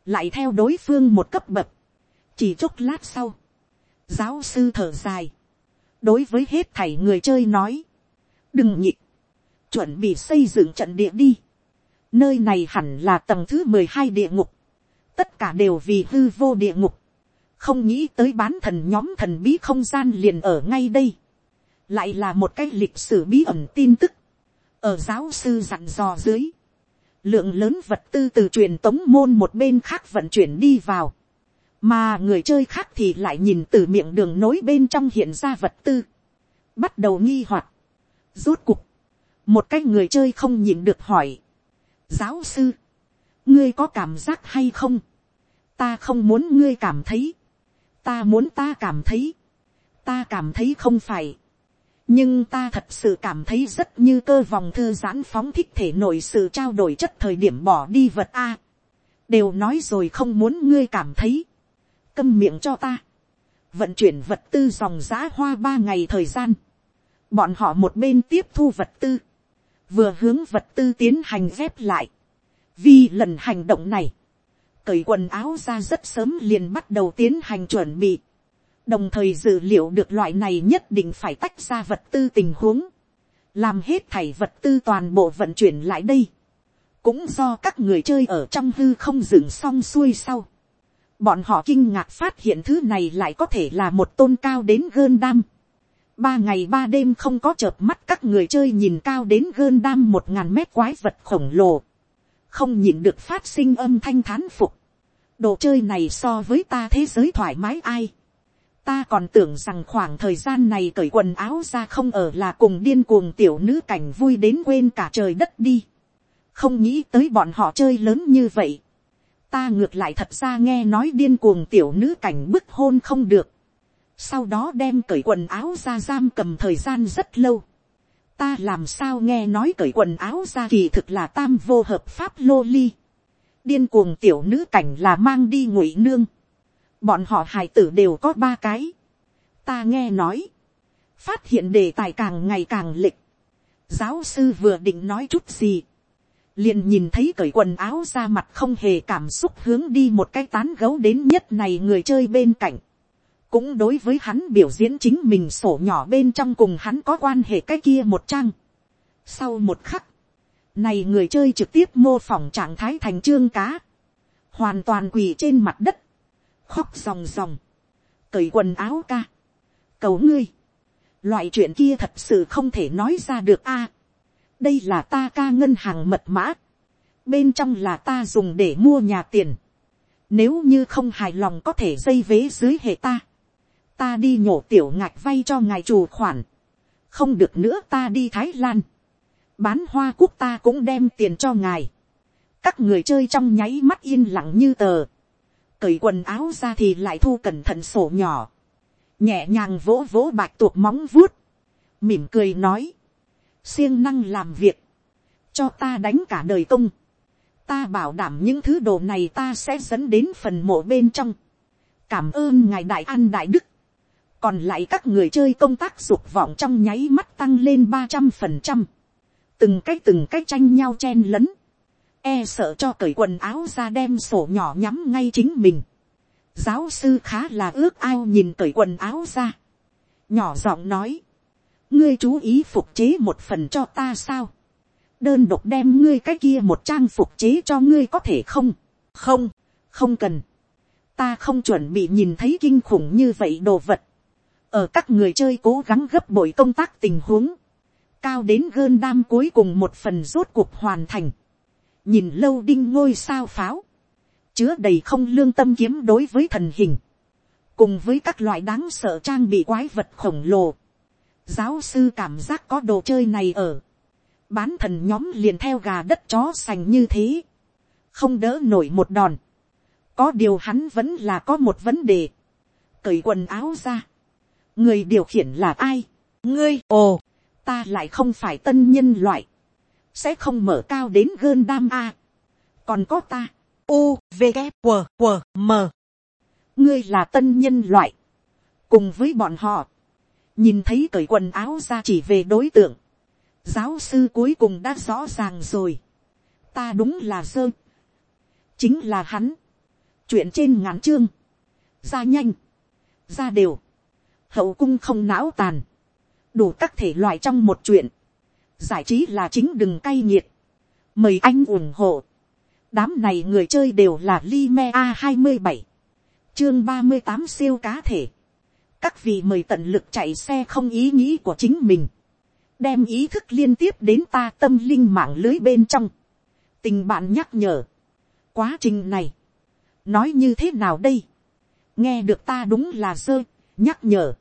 lại theo đối phương một cấp bậc, chỉ chốc lát sau, giáo sư thở dài, đối với hết thảy người chơi nói, đừng nhịp, chuẩn bị xây dựng trận địa đi, nơi này hẳn là tầng thứ mười hai địa ngục, tất cả đều vì hư vô địa ngục, không nghĩ tới bán thần nhóm thần bí không gian liền ở ngay đây, lại là một cái lịch sử bí ẩn tin tức, ở giáo sư dặn dò dưới, lượng lớn vật tư từ truyền tống môn một bên khác vận chuyển đi vào, mà người chơi khác thì lại nhìn từ miệng đường nối bên trong hiện ra vật tư, bắt đầu nghi hoặc, rốt cục, một cái người chơi không nhìn được hỏi, giáo sư, ngươi có cảm giác hay không, ta không muốn ngươi cảm thấy, ta muốn ta cảm thấy, ta cảm thấy không phải, nhưng ta thật sự cảm thấy rất như cơ vòng thư giãn phóng thích thể nội sự trao đổi chất thời điểm bỏ đi vật a, đều nói rồi không muốn ngươi cảm thấy, câm miệng cho ta. Vận chuyển vật tư dòng giã hoa ba ngày thời gian. Bọn họ một bên tiếp thu vật tư. Vừa hướng vật tư tiến hành ghép lại. Vì lần hành động này. Cởi quần áo ra rất sớm liền bắt đầu tiến hành chuẩn bị. Đồng thời dự liệu được loại này nhất định phải tách ra vật tư tình huống. Làm hết thảy vật tư toàn bộ vận chuyển lại đây cũng do các người chơi ở trong hư không dừng xong xuôi sau. Bọn họ kinh ngạc phát hiện thứ này lại có thể là một tôn cao đến gơn đam ba ngày ba đêm không có chợp mắt các người chơi nhìn cao đến gơn đam một ngàn mét quái vật khổng lồ, không nhìn được phát sinh âm thanh thán phục, đồ chơi này so với ta thế giới thoải mái ai, ta còn tưởng rằng khoảng thời gian này cởi quần áo ra không ở là cùng điên cuồng tiểu nữ cảnh vui đến quên cả trời đất đi, không nghĩ tới bọn họ chơi lớn như vậy, ta ngược lại thật ra nghe nói điên cuồng tiểu nữ cảnh bức hôn không được, sau đó đem cởi quần áo ra giam cầm thời gian rất lâu. ta làm sao nghe nói cởi quần áo ra kỳ thực là tam vô hợp pháp lô ly. điên cuồng tiểu nữ cảnh là mang đi ngụy nương. bọn họ hài tử đều có ba cái. ta nghe nói, phát hiện đề tài càng ngày càng lịch. giáo sư vừa định nói chút gì. liền nhìn thấy cởi quần áo ra mặt không hề cảm xúc hướng đi một cái tán gấu đến nhất này người chơi bên cạnh cũng đối với hắn biểu diễn chính mình sổ nhỏ bên trong cùng hắn có quan hệ cái kia một trang. Sau một khắc, này người chơi trực tiếp mô phỏng trạng thái thành trương cá, hoàn toàn quỳ trên mặt đất, khóc ròng ròng, cởi quần áo ca, cầu ngươi, loại chuyện kia thật sự không thể nói ra được a. đây là ta ca ngân hàng mật mã, bên trong là ta dùng để mua nhà tiền, nếu như không hài lòng có thể dây vế dưới hệ ta, ta đi nhổ tiểu ngạch vay cho ngài chủ khoản, không được nữa ta đi thái lan, bán hoa quốc ta cũng đem tiền cho ngài, các người chơi trong nháy mắt yên lặng như tờ, cởi quần áo ra thì lại thu cẩn thận sổ nhỏ, nhẹ nhàng vỗ vỗ bạch tuộc móng vuốt, mỉm cười nói, siêng năng làm việc, cho ta đánh cả đời công, ta bảo đảm những thứ đồ này ta sẽ dẫn đến phần mộ bên trong, cảm ơn ngài đại an đại đức, còn lại các người chơi công tác dục vọng trong nháy mắt tăng lên ba trăm phần trăm, từng cái từng cái tranh nhau chen lấn, e sợ cho cởi quần áo ra đem sổ nhỏ nhắm ngay chính mình. giáo sư khá là ước ao nhìn cởi quần áo ra, nhỏ giọng nói, ngươi chú ý phục chế một phần cho ta sao, đơn độc đem ngươi cái kia một trang phục chế cho ngươi có thể không, không, không cần, ta không chuẩn bị nhìn thấy kinh khủng như vậy đồ vật, ở các người chơi cố gắng gấp bội công tác tình huống, cao đến gơn đam cuối cùng một phần rốt cuộc hoàn thành, nhìn lâu đinh ngôi sao pháo, chứa đầy không lương tâm kiếm đối với thần hình, cùng với các loại đáng sợ trang bị quái vật khổng lồ, giáo sư cảm giác có đồ chơi này ở, bán thần nhóm liền theo gà đất chó sành như thế, không đỡ nổi một đòn, có điều hắn vẫn là có một vấn đề, cởi quần áo ra, người điều khiển là ai, ngươi, ồ, ta lại không phải tân nhân loại, sẽ không mở cao đến gơn đam a, còn có ta, u, v, g, q, q, m, ngươi là tân nhân loại, cùng với bọn họ, nhìn thấy cởi quần áo ra chỉ về đối tượng, giáo sư cuối cùng đã rõ ràng rồi, ta đúng là sơ, chính là hắn, chuyện trên ngắn chương, ra nhanh, ra đều, hậu cung không não tàn, đủ các thể loại trong một chuyện, giải trí là chính đừng cay nghiệt, mời anh ủng hộ, đám này người chơi đều là Lime a hai mươi bảy, chương ba mươi tám siêu cá thể, các vị mời tận lực chạy xe không ý nghĩ của chính mình, đem ý thức liên tiếp đến ta tâm linh mạng lưới bên trong, tình bạn nhắc nhở, quá trình này, nói như thế nào đây, nghe được ta đúng là rơi, nhắc nhở,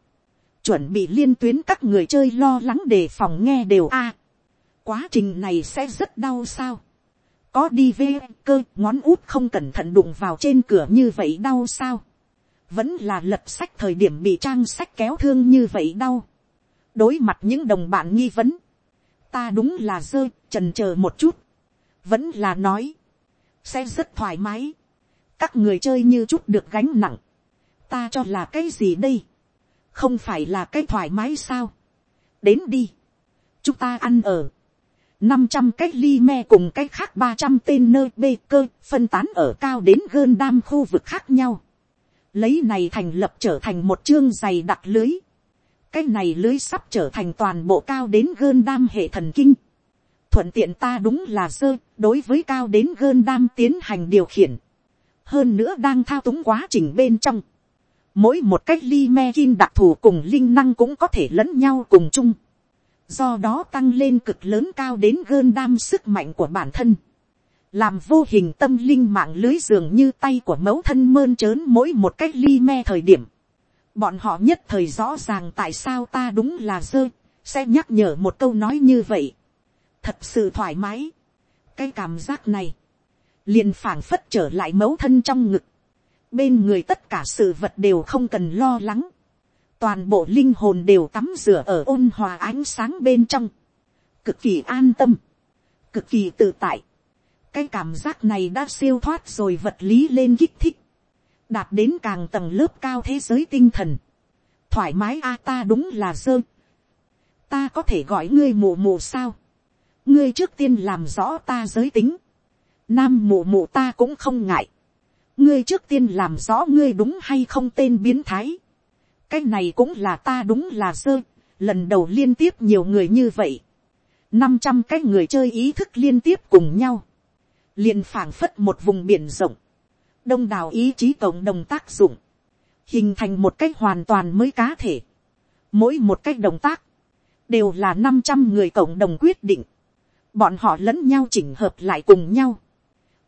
chuẩn bị liên tuyến các người chơi lo lắng đề phòng nghe đều a. quá trình này sẽ rất đau sao. có đi về cơ ngón út không cẩn thận đụng vào trên cửa như vậy đau sao. vẫn là lật sách thời điểm bị trang sách kéo thương như vậy đau. đối mặt những đồng bạn nghi vấn. ta đúng là dơ trần c h ờ một chút. vẫn là nói. sẽ rất thoải mái. các người chơi như chút được gánh nặng ta cho là cái gì đây không phải là cái thoải mái sao. đến đi, chúng ta ăn ở, năm trăm cái ly me cùng cái khác ba trăm tên nơi bê cơ phân tán ở cao đến gơn đam khu vực khác nhau. lấy này thành lập trở thành một chương dày đặc lưới. cái này lưới sắp trở thành toàn bộ cao đến gơn đam hệ thần kinh. thuận tiện ta đúng là sơ đối với cao đến gơn đam tiến hành điều khiển. hơn nữa đang thao túng quá trình bên trong mỗi một cách ly me kim đặc thù cùng linh năng cũng có thể lẫn nhau cùng chung, do đó tăng lên cực lớn cao đến gơn đam sức mạnh của bản thân, làm vô hình tâm linh mạng lưới dường như tay của mẫu thân mơn trớn mỗi một cách ly me thời điểm, bọn họ nhất thời rõ ràng tại sao ta đúng là dơ, sẽ nhắc nhở một câu nói như vậy, thật sự thoải mái, cái cảm giác này, liền phảng phất trở lại mẫu thân trong ngực, bên người tất cả sự vật đều không cần lo lắng, toàn bộ linh hồn đều tắm rửa ở ôn hòa ánh sáng bên trong, cực kỳ an tâm, cực kỳ tự tại, cái cảm giác này đã siêu thoát rồi vật lý lên kích thích, đạt đến càng tầng lớp cao thế giới tinh thần, thoải mái a ta đúng là dơ, ta có thể gọi ngươi mù mù sao, ngươi trước tiên làm rõ ta giới tính, nam mù mù ta cũng không ngại, ngươi trước tiên làm rõ ngươi đúng hay không tên biến thái, cái này cũng là ta đúng là sơ, lần đầu liên tiếp nhiều người như vậy, năm trăm cái người chơi ý thức liên tiếp cùng nhau, liền phảng phất một vùng biển rộng, đông đảo ý chí cộng đồng tác dụng, hình thành một cách hoàn toàn mới cá thể. Mỗi một cách động tác, đều là năm trăm người cộng đồng quyết định. Bọn họ lẫn nhau chỉnh hợp lại cùng nhau,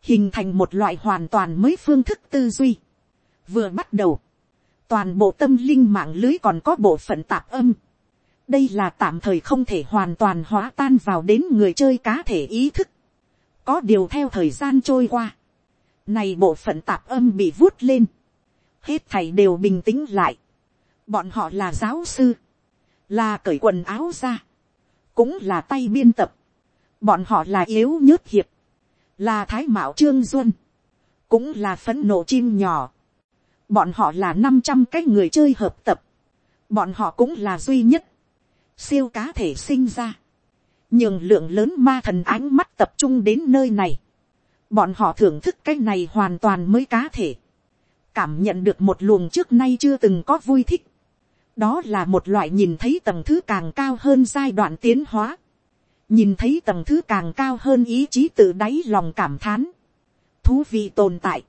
hình thành một loại hoàn toàn mới phương thức tư duy. Vừa bắt đầu, toàn bộ tâm linh mạng lưới còn có bộ phận tạp âm. đây là tạm thời không thể hoàn toàn hóa tan vào đến người chơi cá thể ý thức. có điều theo thời gian trôi qua, này bộ phận tạp âm bị vuốt lên, hết thầy đều bình tĩnh lại. bọn họ là giáo sư, là cởi quần áo ra, cũng là tay biên tập, bọn họ là yếu nhớt hiệp, là thái mạo trương duân, cũng là phấn nộ chim nhỏ, bọn họ là năm trăm cái người chơi hợp tập, bọn họ cũng là duy nhất, siêu cá thể sinh ra, nhưng lượng lớn ma thần ánh mắt tập trung đến nơi này, bọn họ thưởng thức cái này hoàn toàn mới cá thể, cảm nhận được một luồng trước nay chưa từng có vui thích, đó là một loại nhìn thấy tầng thứ càng cao hơn giai đoạn tiến hóa, nhìn thấy tầng thứ càng cao hơn ý chí tự đáy lòng cảm thán, thú vị tồn tại,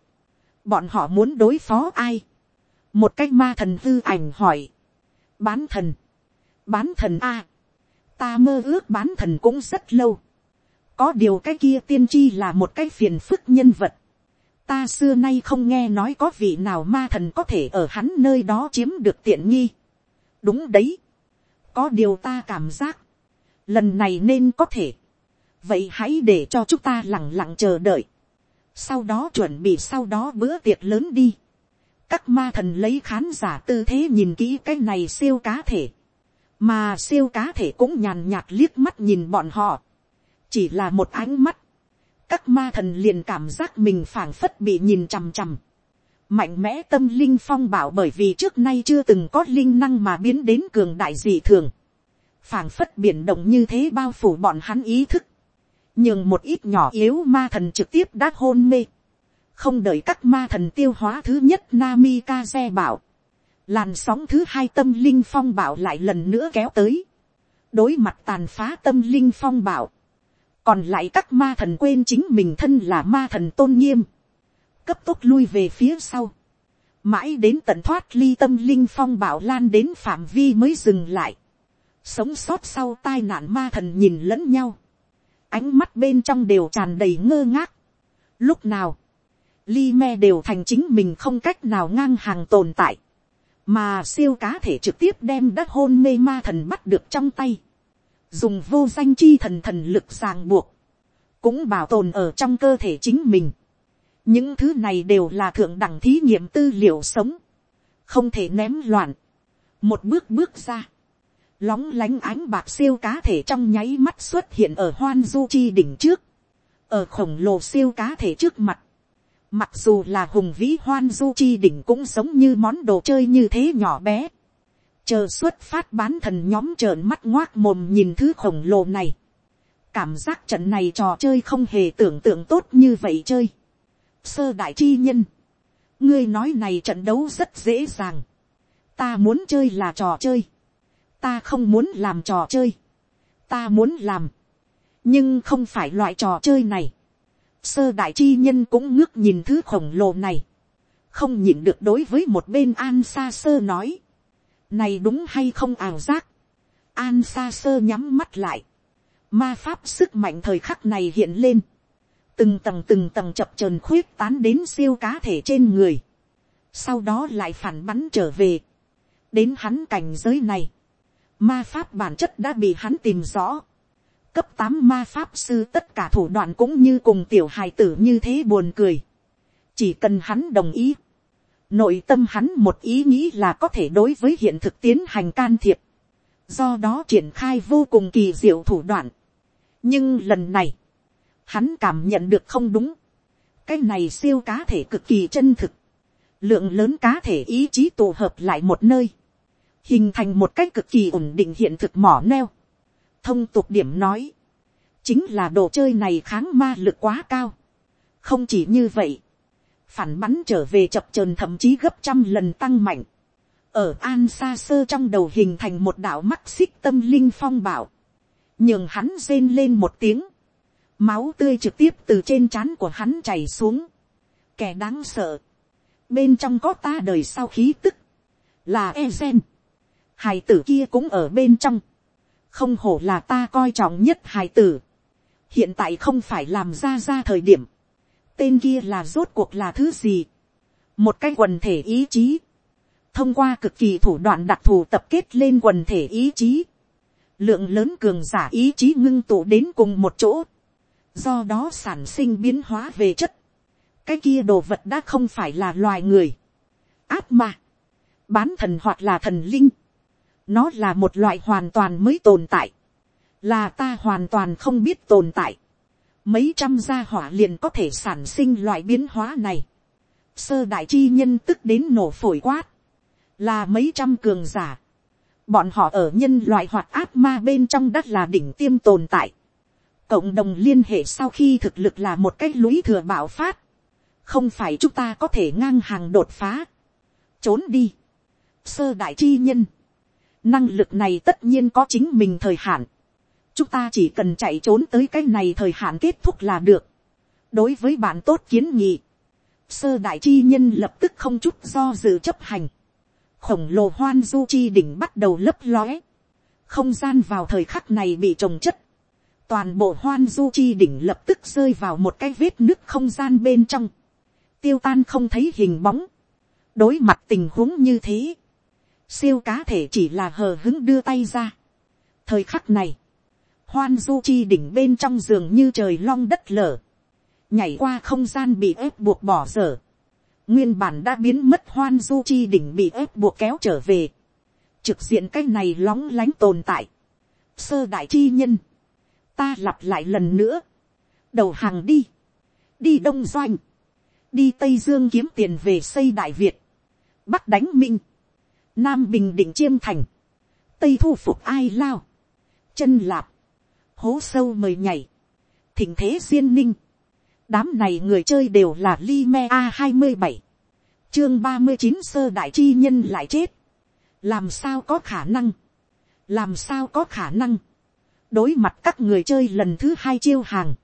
bọn họ muốn đối phó ai, một cái ma thần hư ảnh hỏi, bán thần, bán thần a, ta mơ ước bán thần cũng rất lâu, có điều cái kia tiên tri là một cái phiền phức nhân vật, ta xưa nay không nghe nói có vị nào ma thần có thể ở hắn nơi đó chiếm được tiện nghi. đúng đấy, có điều ta cảm giác, lần này nên có thể, vậy hãy để cho chúng ta lẳng lặng chờ đợi, sau đó chuẩn bị sau đó bữa tiệc lớn đi, các ma thần lấy khán giả tư thế nhìn kỹ cái này siêu cá thể, mà siêu cá thể cũng nhàn nhạt liếc mắt nhìn bọn họ, chỉ là một ánh mắt, các ma thần liền cảm giác mình phảng phất bị nhìn chằm chằm. Mạnh mẽ tâm linh phong bảo bởi vì trước nay chưa từng có linh năng mà biến đến cường đại dị thường phảng phất biển động như thế bao phủ bọn hắn ý thức. Nhưng một ít nhỏ yếu ma thần trực tiếp đã hôn mê. Không đợi các ma thần tiêu hóa thứ nhất Namikaze bảo. Làn sóng thứ hai tâm linh phong bảo lại lần nữa kéo tới. Đối mặt tàn phá tâm linh phong bảo còn lại các ma thần quên chính mình thân là ma thần tôn nghiêm, cấp tốc lui về phía sau, mãi đến tận thoát ly tâm linh phong bảo lan đến phạm vi mới dừng lại, sống sót sau tai nạn ma thần nhìn lẫn nhau, ánh mắt bên trong đều tràn đầy ngơ ngác, lúc nào, ly me đều thành chính mình không cách nào ngang hàng tồn tại, mà siêu cá thể trực tiếp đem đất hôn mê ma thần bắt được trong tay, dùng vô danh chi thần thần lực ràng buộc, cũng bảo tồn ở trong cơ thể chính mình. những thứ này đều là thượng đẳng thí nghiệm tư liệu sống, không thể ném loạn. một bước bước ra, lóng lánh ánh bạc siêu cá thể trong nháy mắt xuất hiện ở hoan du chi đỉnh trước, ở khổng lồ siêu cá thể trước mặt. Mặc dù là hùng vĩ hoan du chi đỉnh cũng giống như món đồ chơi như thế nhỏ bé chờ xuất phát bán thần nhóm trợn mắt ngoác mồm nhìn thứ khổng lồ này. cảm giác trận này trò chơi không hề tưởng tượng tốt như vậy chơi. sơ đại chi nhân, ngươi nói này trận đấu rất dễ dàng. ta muốn chơi là trò chơi ta không muốn làm trò chơi. ta muốn làm. nhưng không phải loại trò chơi này. sơ đại chi nhân cũng ngước nhìn thứ khổng lồ này. không nhịn được đối với một bên an xa sơ nói, này đúng hay không ảo giác, an xa sơ nhắm mắt lại, ma pháp sức mạnh thời khắc này hiện lên, từng tầng từng tầng chập trờn khuyết tán đến siêu cá thể trên người, sau đó lại phản bắn trở về, đến hắn cảnh giới này, ma pháp bản chất đã bị hắn tìm rõ, cấp tám ma pháp sư tất cả thủ đoạn cũng như cùng tiểu hài tử như thế buồn cười, chỉ cần hắn đồng ý, nội tâm hắn một ý nghĩ là có thể đối với hiện thực tiến hành can thiệp, do đó triển khai vô cùng kỳ diệu thủ đoạn. nhưng lần này, hắn cảm nhận được không đúng, cái này siêu cá thể cực kỳ chân thực, lượng lớn cá thể ý chí tụ hợp lại một nơi, hình thành một cách cực kỳ ổn định hiện thực mỏ neo. thông tục điểm nói, chính là đồ chơi này kháng ma lực quá cao. không chỉ như vậy, phản bắn trở về chập chờn thậm chí gấp trăm lần tăng mạnh. ở an xa sơ trong đầu hình thành một đạo mắt xích tâm linh phong bảo, nhường hắn rên lên một tiếng, máu tươi trực tiếp từ trên trán của hắn chảy xuống, kẻ đáng sợ, bên trong có ta đời sau khí tức, là e gen, hài tử kia cũng ở bên trong, không hổ là ta coi trọng nhất hài tử, hiện tại không phải làm ra ra thời điểm, tên kia là rốt cuộc là thứ gì, một cái quần thể ý chí, thông qua cực kỳ thủ đoạn đặc thù tập kết lên quần thể ý chí, lượng lớn cường giả ý chí ngưng tụ đến cùng một chỗ, do đó sản sinh biến hóa về chất, cái kia đồ vật đã không phải là loài người, áp mà bán thần hoặc là thần linh, nó là một loại hoàn toàn mới tồn tại, là ta hoàn toàn không biết tồn tại, mấy trăm gia hỏa liền có thể sản sinh loại biến hóa này, sơ đại chi nhân tức đến nổ phổi quát, là mấy trăm cường giả, bọn họ ở nhân loại hoạt áp ma bên trong đất là đỉnh tiêm tồn tại, cộng đồng liên hệ sau khi thực lực là một cái lũy thừa bạo phát, không phải chúng ta có thể ngang hàng đột phá, trốn đi, sơ đại chi nhân, năng lực này tất nhiên có chính mình thời hạn, chúng ta chỉ cần chạy trốn tới cái này thời hạn kết thúc là được. đối với bạn tốt kiến nghị, sơ đại chi nhân lập tức không chút do dự chấp hành. khổng lồ hoan du chi đỉnh bắt đầu lấp lóe. không gian vào thời khắc này bị trồng chất. toàn bộ hoan du chi đỉnh lập tức rơi vào một cái vết nước không gian bên trong. tiêu tan không thấy hình bóng. đối mặt tình huống như thế, siêu cá thể chỉ là hờ hứng đưa tay ra. thời khắc này, hoan du chi đỉnh bên trong giường như trời long đất lở, nhảy qua không gian bị ép buộc bỏ dở, nguyên bản đã biến mất hoan du chi đỉnh bị ép buộc kéo trở về, trực diện cái này lóng lánh tồn tại, sơ đại chi nhân, ta lặp lại lần nữa, đầu hàng đi, đi đông doanh, đi tây dương kiếm tiền về xây đại việt, bắc đánh minh, nam bình định chiêm thành, tây thu phục ai lao, chân lạp, hố sâu mời nhảy, thỉnh thế duyên ninh, đám này người chơi đều là li me a hai mươi bảy, chương ba mươi chín sơ đại chi nhân lại chết, làm sao có khả năng, làm sao có khả năng, đối mặt các người chơi lần thứ hai chiêu hàng,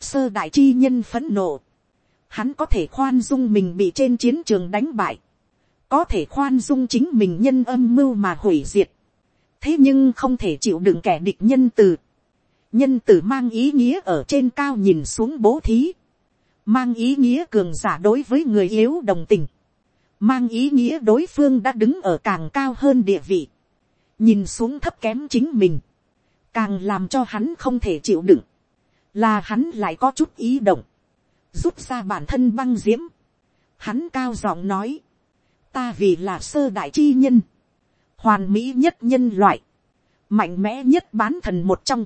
sơ đại chi nhân phẫn nộ, hắn có thể khoan dung mình bị trên chiến trường đánh bại, có thể khoan dung chính mình nhân âm mưu mà hủy diệt, thế nhưng không thể chịu đựng kẻ địch nhân từ, nhân tử mang ý nghĩa ở trên cao nhìn xuống bố thí, mang ý nghĩa cường giả đối với người yếu đồng tình, mang ý nghĩa đối phương đã đứng ở càng cao hơn địa vị, nhìn xuống thấp kém chính mình, càng làm cho hắn không thể chịu đựng, là hắn lại có chút ý động, rút ra bản thân băng diễm, hắn cao giọng nói, ta vì là sơ đại chi nhân, hoàn mỹ nhất nhân loại, mạnh mẽ nhất bán thần một trong,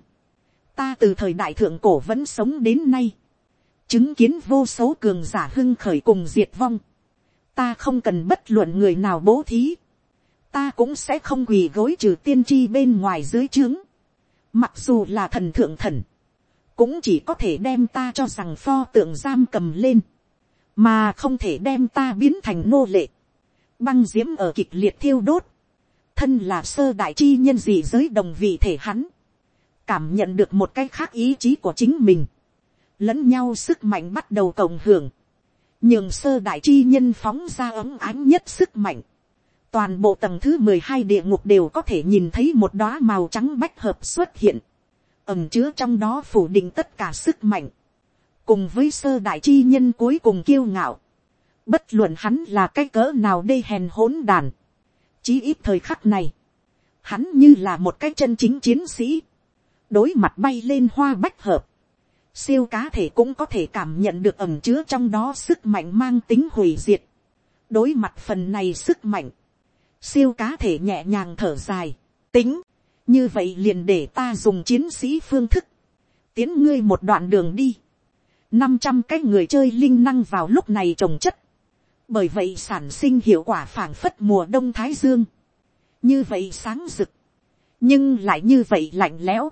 ta từ thời đại thượng cổ vẫn sống đến nay, chứng kiến vô số cường giả hưng khởi cùng diệt vong, ta không cần bất luận người nào bố thí, ta cũng sẽ không quỳ gối trừ tiên tri bên ngoài dưới trướng, mặc dù là thần thượng thần, cũng chỉ có thể đem ta cho rằng pho tượng giam cầm lên, mà không thể đem ta biến thành nô lệ, băng diễm ở kịch liệt thiêu đốt, thân là sơ đại chi nhân gì giới đồng vị thể hắn, cảm nhận được một cái khác ý chí của chính mình, lẫn nhau sức mạnh bắt đầu cộng hưởng, nhường sơ đại chi nhân phóng ra ấm ánh nhất sức mạnh, toàn bộ tầng thứ mười hai địa ngục đều có thể nhìn thấy một đóa màu trắng bách hợp xuất hiện, ẩm chứa trong đó phủ định tất cả sức mạnh, cùng với sơ đại chi nhân cuối cùng kiêu ngạo, bất luận hắn là cái cỡ nào đây hèn hỗn đàn, chí ít thời khắc này, hắn như là một cái chân chính chiến sĩ, đối mặt bay lên hoa bách hợp, siêu cá thể cũng có thể cảm nhận được ẩm chứa trong đó sức mạnh mang tính hủy diệt. đối mặt phần này sức mạnh, siêu cá thể nhẹ nhàng thở dài, tính, như vậy liền để ta dùng chiến sĩ phương thức, tiến ngươi một đoạn đường đi, năm trăm cái người chơi linh năng vào lúc này trồng chất, bởi vậy sản sinh hiệu quả phảng phất mùa đông thái dương, như vậy sáng rực, nhưng lại như vậy lạnh lẽo,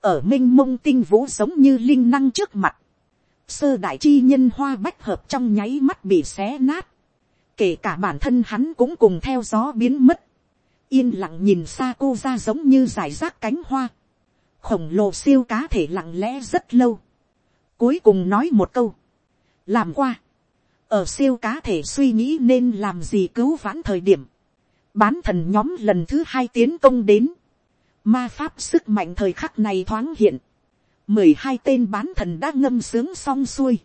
ở m i n h mông tinh vũ giống như linh năng trước mặt, sơ đại chi nhân hoa bách hợp trong nháy mắt bị xé nát, kể cả bản thân hắn cũng cùng theo gió biến mất, yên lặng nhìn xa cô ra giống như giải rác cánh hoa, khổng lồ siêu cá thể lặng lẽ rất lâu, cuối cùng nói một câu, làm qua, ở siêu cá thể suy nghĩ nên làm gì cứu vãn thời điểm, bán thần nhóm lần thứ hai tiến công đến, Ma pháp sức mạnh thời khắc này thoáng hiện. mười hai tên bán thần đã ngâm sướng xong xuôi.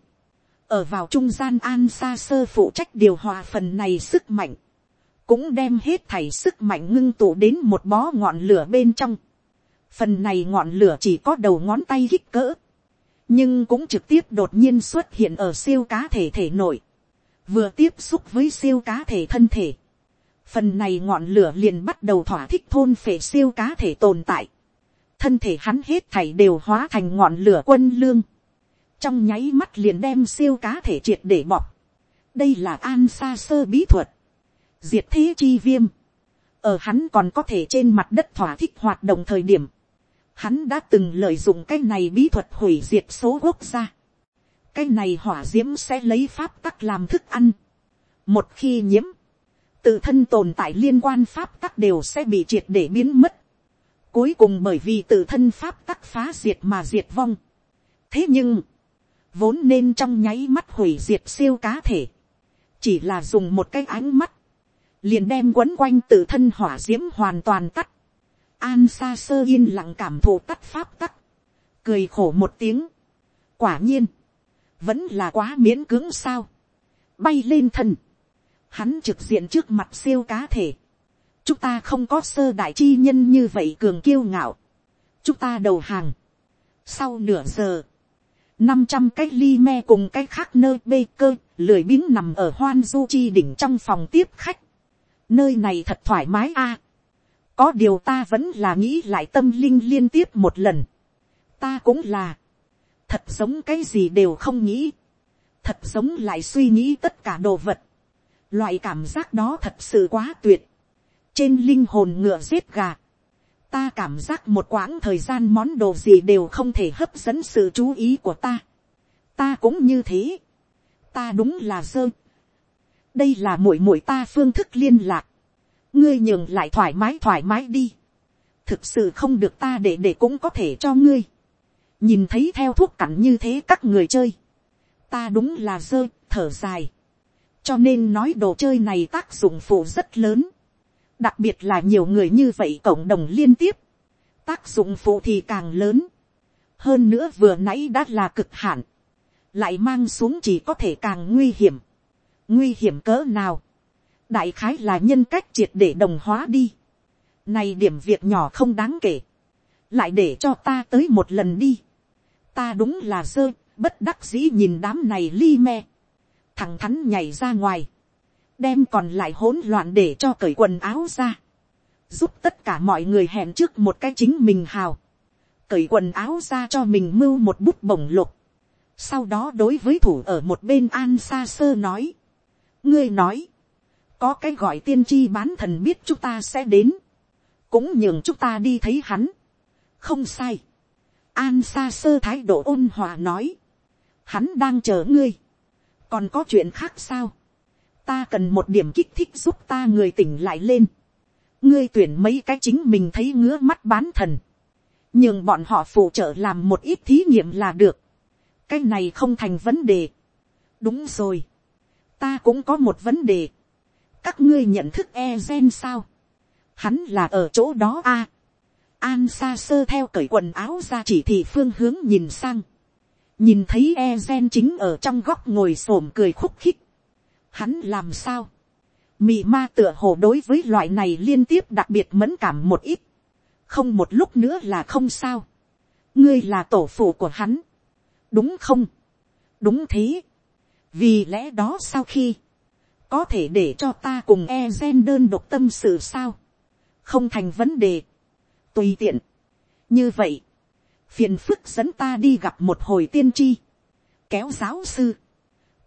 Ở vào trung gian an xa sơ phụ trách điều hòa phần này sức mạnh. Cũng đem hết thảy sức mạnh ngưng tụ đến một bó ngọn lửa bên trong. Phần này ngọn lửa chỉ có đầu ngón tay kích cỡ. Nhưng cũng trực tiếp đột nhiên xuất hiện ở siêu cá thể thể nội. Vừa tiếp xúc với siêu cá thể thân thể phần này ngọn lửa liền bắt đầu thỏa thích thôn phệ siêu cá thể tồn tại. thân thể hắn hết thảy đều hóa thành ngọn lửa quân lương. trong nháy mắt liền đem siêu cá thể triệt để bọc. đây là an xa sơ bí thuật. diệt thế chi viêm. ở hắn còn có thể trên mặt đất thỏa thích hoạt động thời điểm. hắn đã từng lợi dụng cái này bí thuật hủy diệt số quốc gia cái này hỏa d i ễ m sẽ lấy pháp tắc làm thức ăn. một khi nhiễm, tự thân tồn tại liên quan pháp tắc đều sẽ bị triệt để biến mất. Cuối cùng bởi vì tự thân pháp tắc phá diệt mà diệt vong. Thế nhưng, vốn nên trong nháy mắt hủy diệt siêu cá thể. Chỉ là dùng một cái ánh mắt, liền đem quấn quanh tự thân hỏa diễm hoàn toàn tắt. An xa sơ yên lặng cảm thụ tắt pháp tắc. Cười khổ một tiếng. Quả nhiên, vẫn là quá miễn cưỡng sao. Bay lên thần, hắn trực diện trước mặt siêu cá thể. chúng ta không có sơ đại chi nhân như vậy cường kiêu ngạo. chúng ta đầu hàng. sau nửa giờ, năm trăm cái ly me cùng cái khác nơi bê cơ, lười biếng nằm ở hoan du chi đỉnh trong phòng tiếp khách. nơi này thật thoải mái a. có điều ta vẫn là nghĩ lại tâm linh liên tiếp một lần. ta cũng là, thật giống cái gì đều không nghĩ. thật giống lại suy nghĩ tất cả đồ vật Loại cảm giác đó thật sự quá tuyệt. Trên linh hồn ngựa giết gà. Ta cảm giác một quãng thời gian món đồ gì đều không thể hấp dẫn sự chú ý của ta. Ta cũng như thế. Ta đúng là dơ. Đây là mũi mũi ta phương thức liên lạc. Ngươi nhường lại thoải mái thoải mái đi. Thực sự không được ta để để cũng có thể cho ngươi. Nhìn thấy theo thuốc cặn như thế các người chơi. Ta đúng là dơ, thở dài. Cho nên nói đồ chơi này tác dụng phụ rất lớn, đặc biệt là nhiều người như vậy cộng đồng liên tiếp, tác dụng phụ thì càng lớn, hơn nữa vừa nãy đã là cực hạn, lại mang xuống chỉ có thể càng nguy hiểm, nguy hiểm cỡ nào, đại khái là nhân cách triệt để đồng hóa đi, này điểm việc nhỏ không đáng kể, lại để cho ta tới một lần đi, ta đúng là dơ, bất đắc dĩ nhìn đám này li me, thằng thắn nhảy ra ngoài, đem còn lại hỗn loạn để cho cởi quần áo ra, giúp tất cả mọi người hẹn trước một cái chính mình hào, cởi quần áo ra cho mình mưu một bút bổng lục, sau đó đối với thủ ở một bên an xa sơ nói, ngươi nói, có cái gọi tiên tri bán thần biết chúng ta sẽ đến, cũng nhường chúng ta đi thấy hắn, không sai, an xa sơ thái độ ôn hòa nói, hắn đang chờ ngươi, còn có chuyện khác sao, ta cần một điểm kích thích giúp ta người tỉnh lại lên, ngươi tuyển mấy cái chính mình thấy ngứa mắt bán thần, nhưng bọn họ phụ trợ làm một ít thí nghiệm là được, cái này không thành vấn đề. đúng rồi, ta cũng có một vấn đề, các ngươi nhận thức e gen sao, hắn là ở chỗ đó a, an xa sơ theo cởi quần áo ra chỉ thị phương hướng nhìn sang, nhìn thấy e gen chính ở trong góc ngồi xổm cười khúc khích, hắn làm sao, mị ma tựa hồ đối với loại này liên tiếp đặc biệt mẫn cảm một ít, không một lúc nữa là không sao, ngươi là tổ phụ của hắn, đúng không, đúng thế, vì lẽ đó sau khi, có thể để cho ta cùng e gen đơn độc tâm sự sao, không thành vấn đề, tùy tiện, như vậy, phiền phức dẫn ta đi gặp một hồi tiên tri, kéo giáo sư,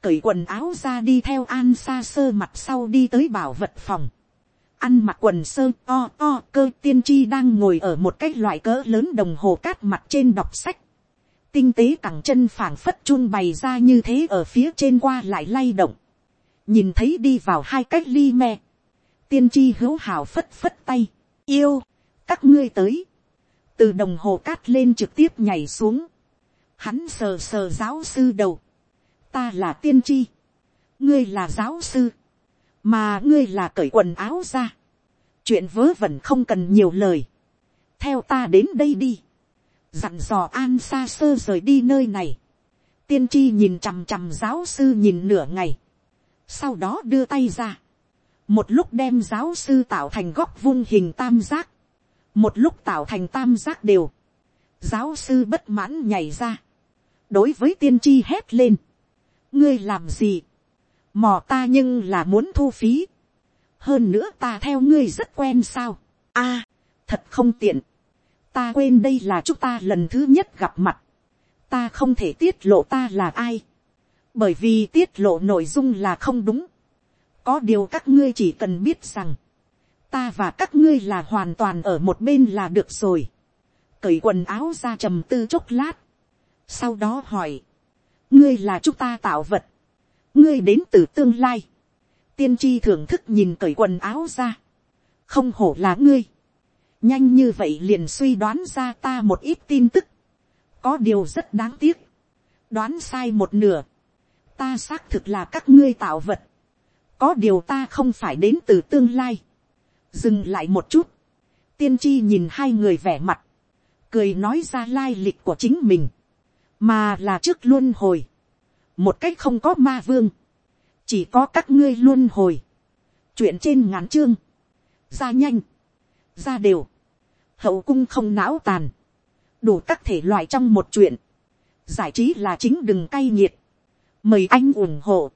cởi quần áo ra đi theo an xa sơ mặt sau đi tới bảo vật phòng, ăn mặc quần sơ to to cơ tiên tri đang ngồi ở một cái loại cỡ lớn đồng hồ cát mặt trên đọc sách, tinh tế cẳng chân phảng phất chun bày ra như thế ở phía trên qua lại lay động, nhìn thấy đi vào hai cách ly me, tiên tri hữu hào phất phất tay, yêu, các ngươi tới, từ đồng hồ cát lên trực tiếp nhảy xuống, hắn sờ sờ giáo sư đầu, ta là tiên tri, ngươi là giáo sư, mà ngươi là cởi quần áo ra, chuyện vớ vẩn không cần nhiều lời, theo ta đến đây đi, dặn dò an xa sơ rời đi nơi này, tiên tri nhìn chằm chằm giáo sư nhìn nửa ngày, sau đó đưa tay ra, một lúc đem giáo sư tạo thành góc vung hình tam giác, một lúc tạo thành tam giác đều, giáo sư bất mãn nhảy ra, đối với tiên tri hét lên, ngươi làm gì, mò ta nhưng là muốn thu phí, hơn nữa ta theo ngươi rất quen sao, a, thật không tiện, ta quên đây là chúng ta lần thứ nhất gặp mặt, ta không thể tiết lộ ta là ai, bởi vì tiết lộ nội dung là không đúng, có điều các ngươi chỉ cần biết rằng, ta và các ngươi là hoàn toàn ở một bên là được rồi, cởi quần áo ra trầm tư chốc lát, sau đó hỏi, ngươi là chúng ta tạo vật, ngươi đến từ tương lai, tiên tri thưởng thức nhìn cởi quần áo ra, không hổ là ngươi, nhanh như vậy liền suy đoán ra ta một ít tin tức, có điều rất đáng tiếc, đoán sai một nửa, ta xác thực là các ngươi tạo vật, có điều ta không phải đến từ tương lai, dừng lại một chút, tiên tri nhìn hai người vẻ mặt, cười nói ra lai lịch của chính mình, mà là trước luôn hồi, một cách không có ma vương, chỉ có các ngươi luôn hồi, chuyện trên ngắn chương, ra nhanh, ra đều, hậu cung không não tàn, đủ các thể loại trong một chuyện, giải trí là chính đừng cay nghiệt, mời anh ủng hộ,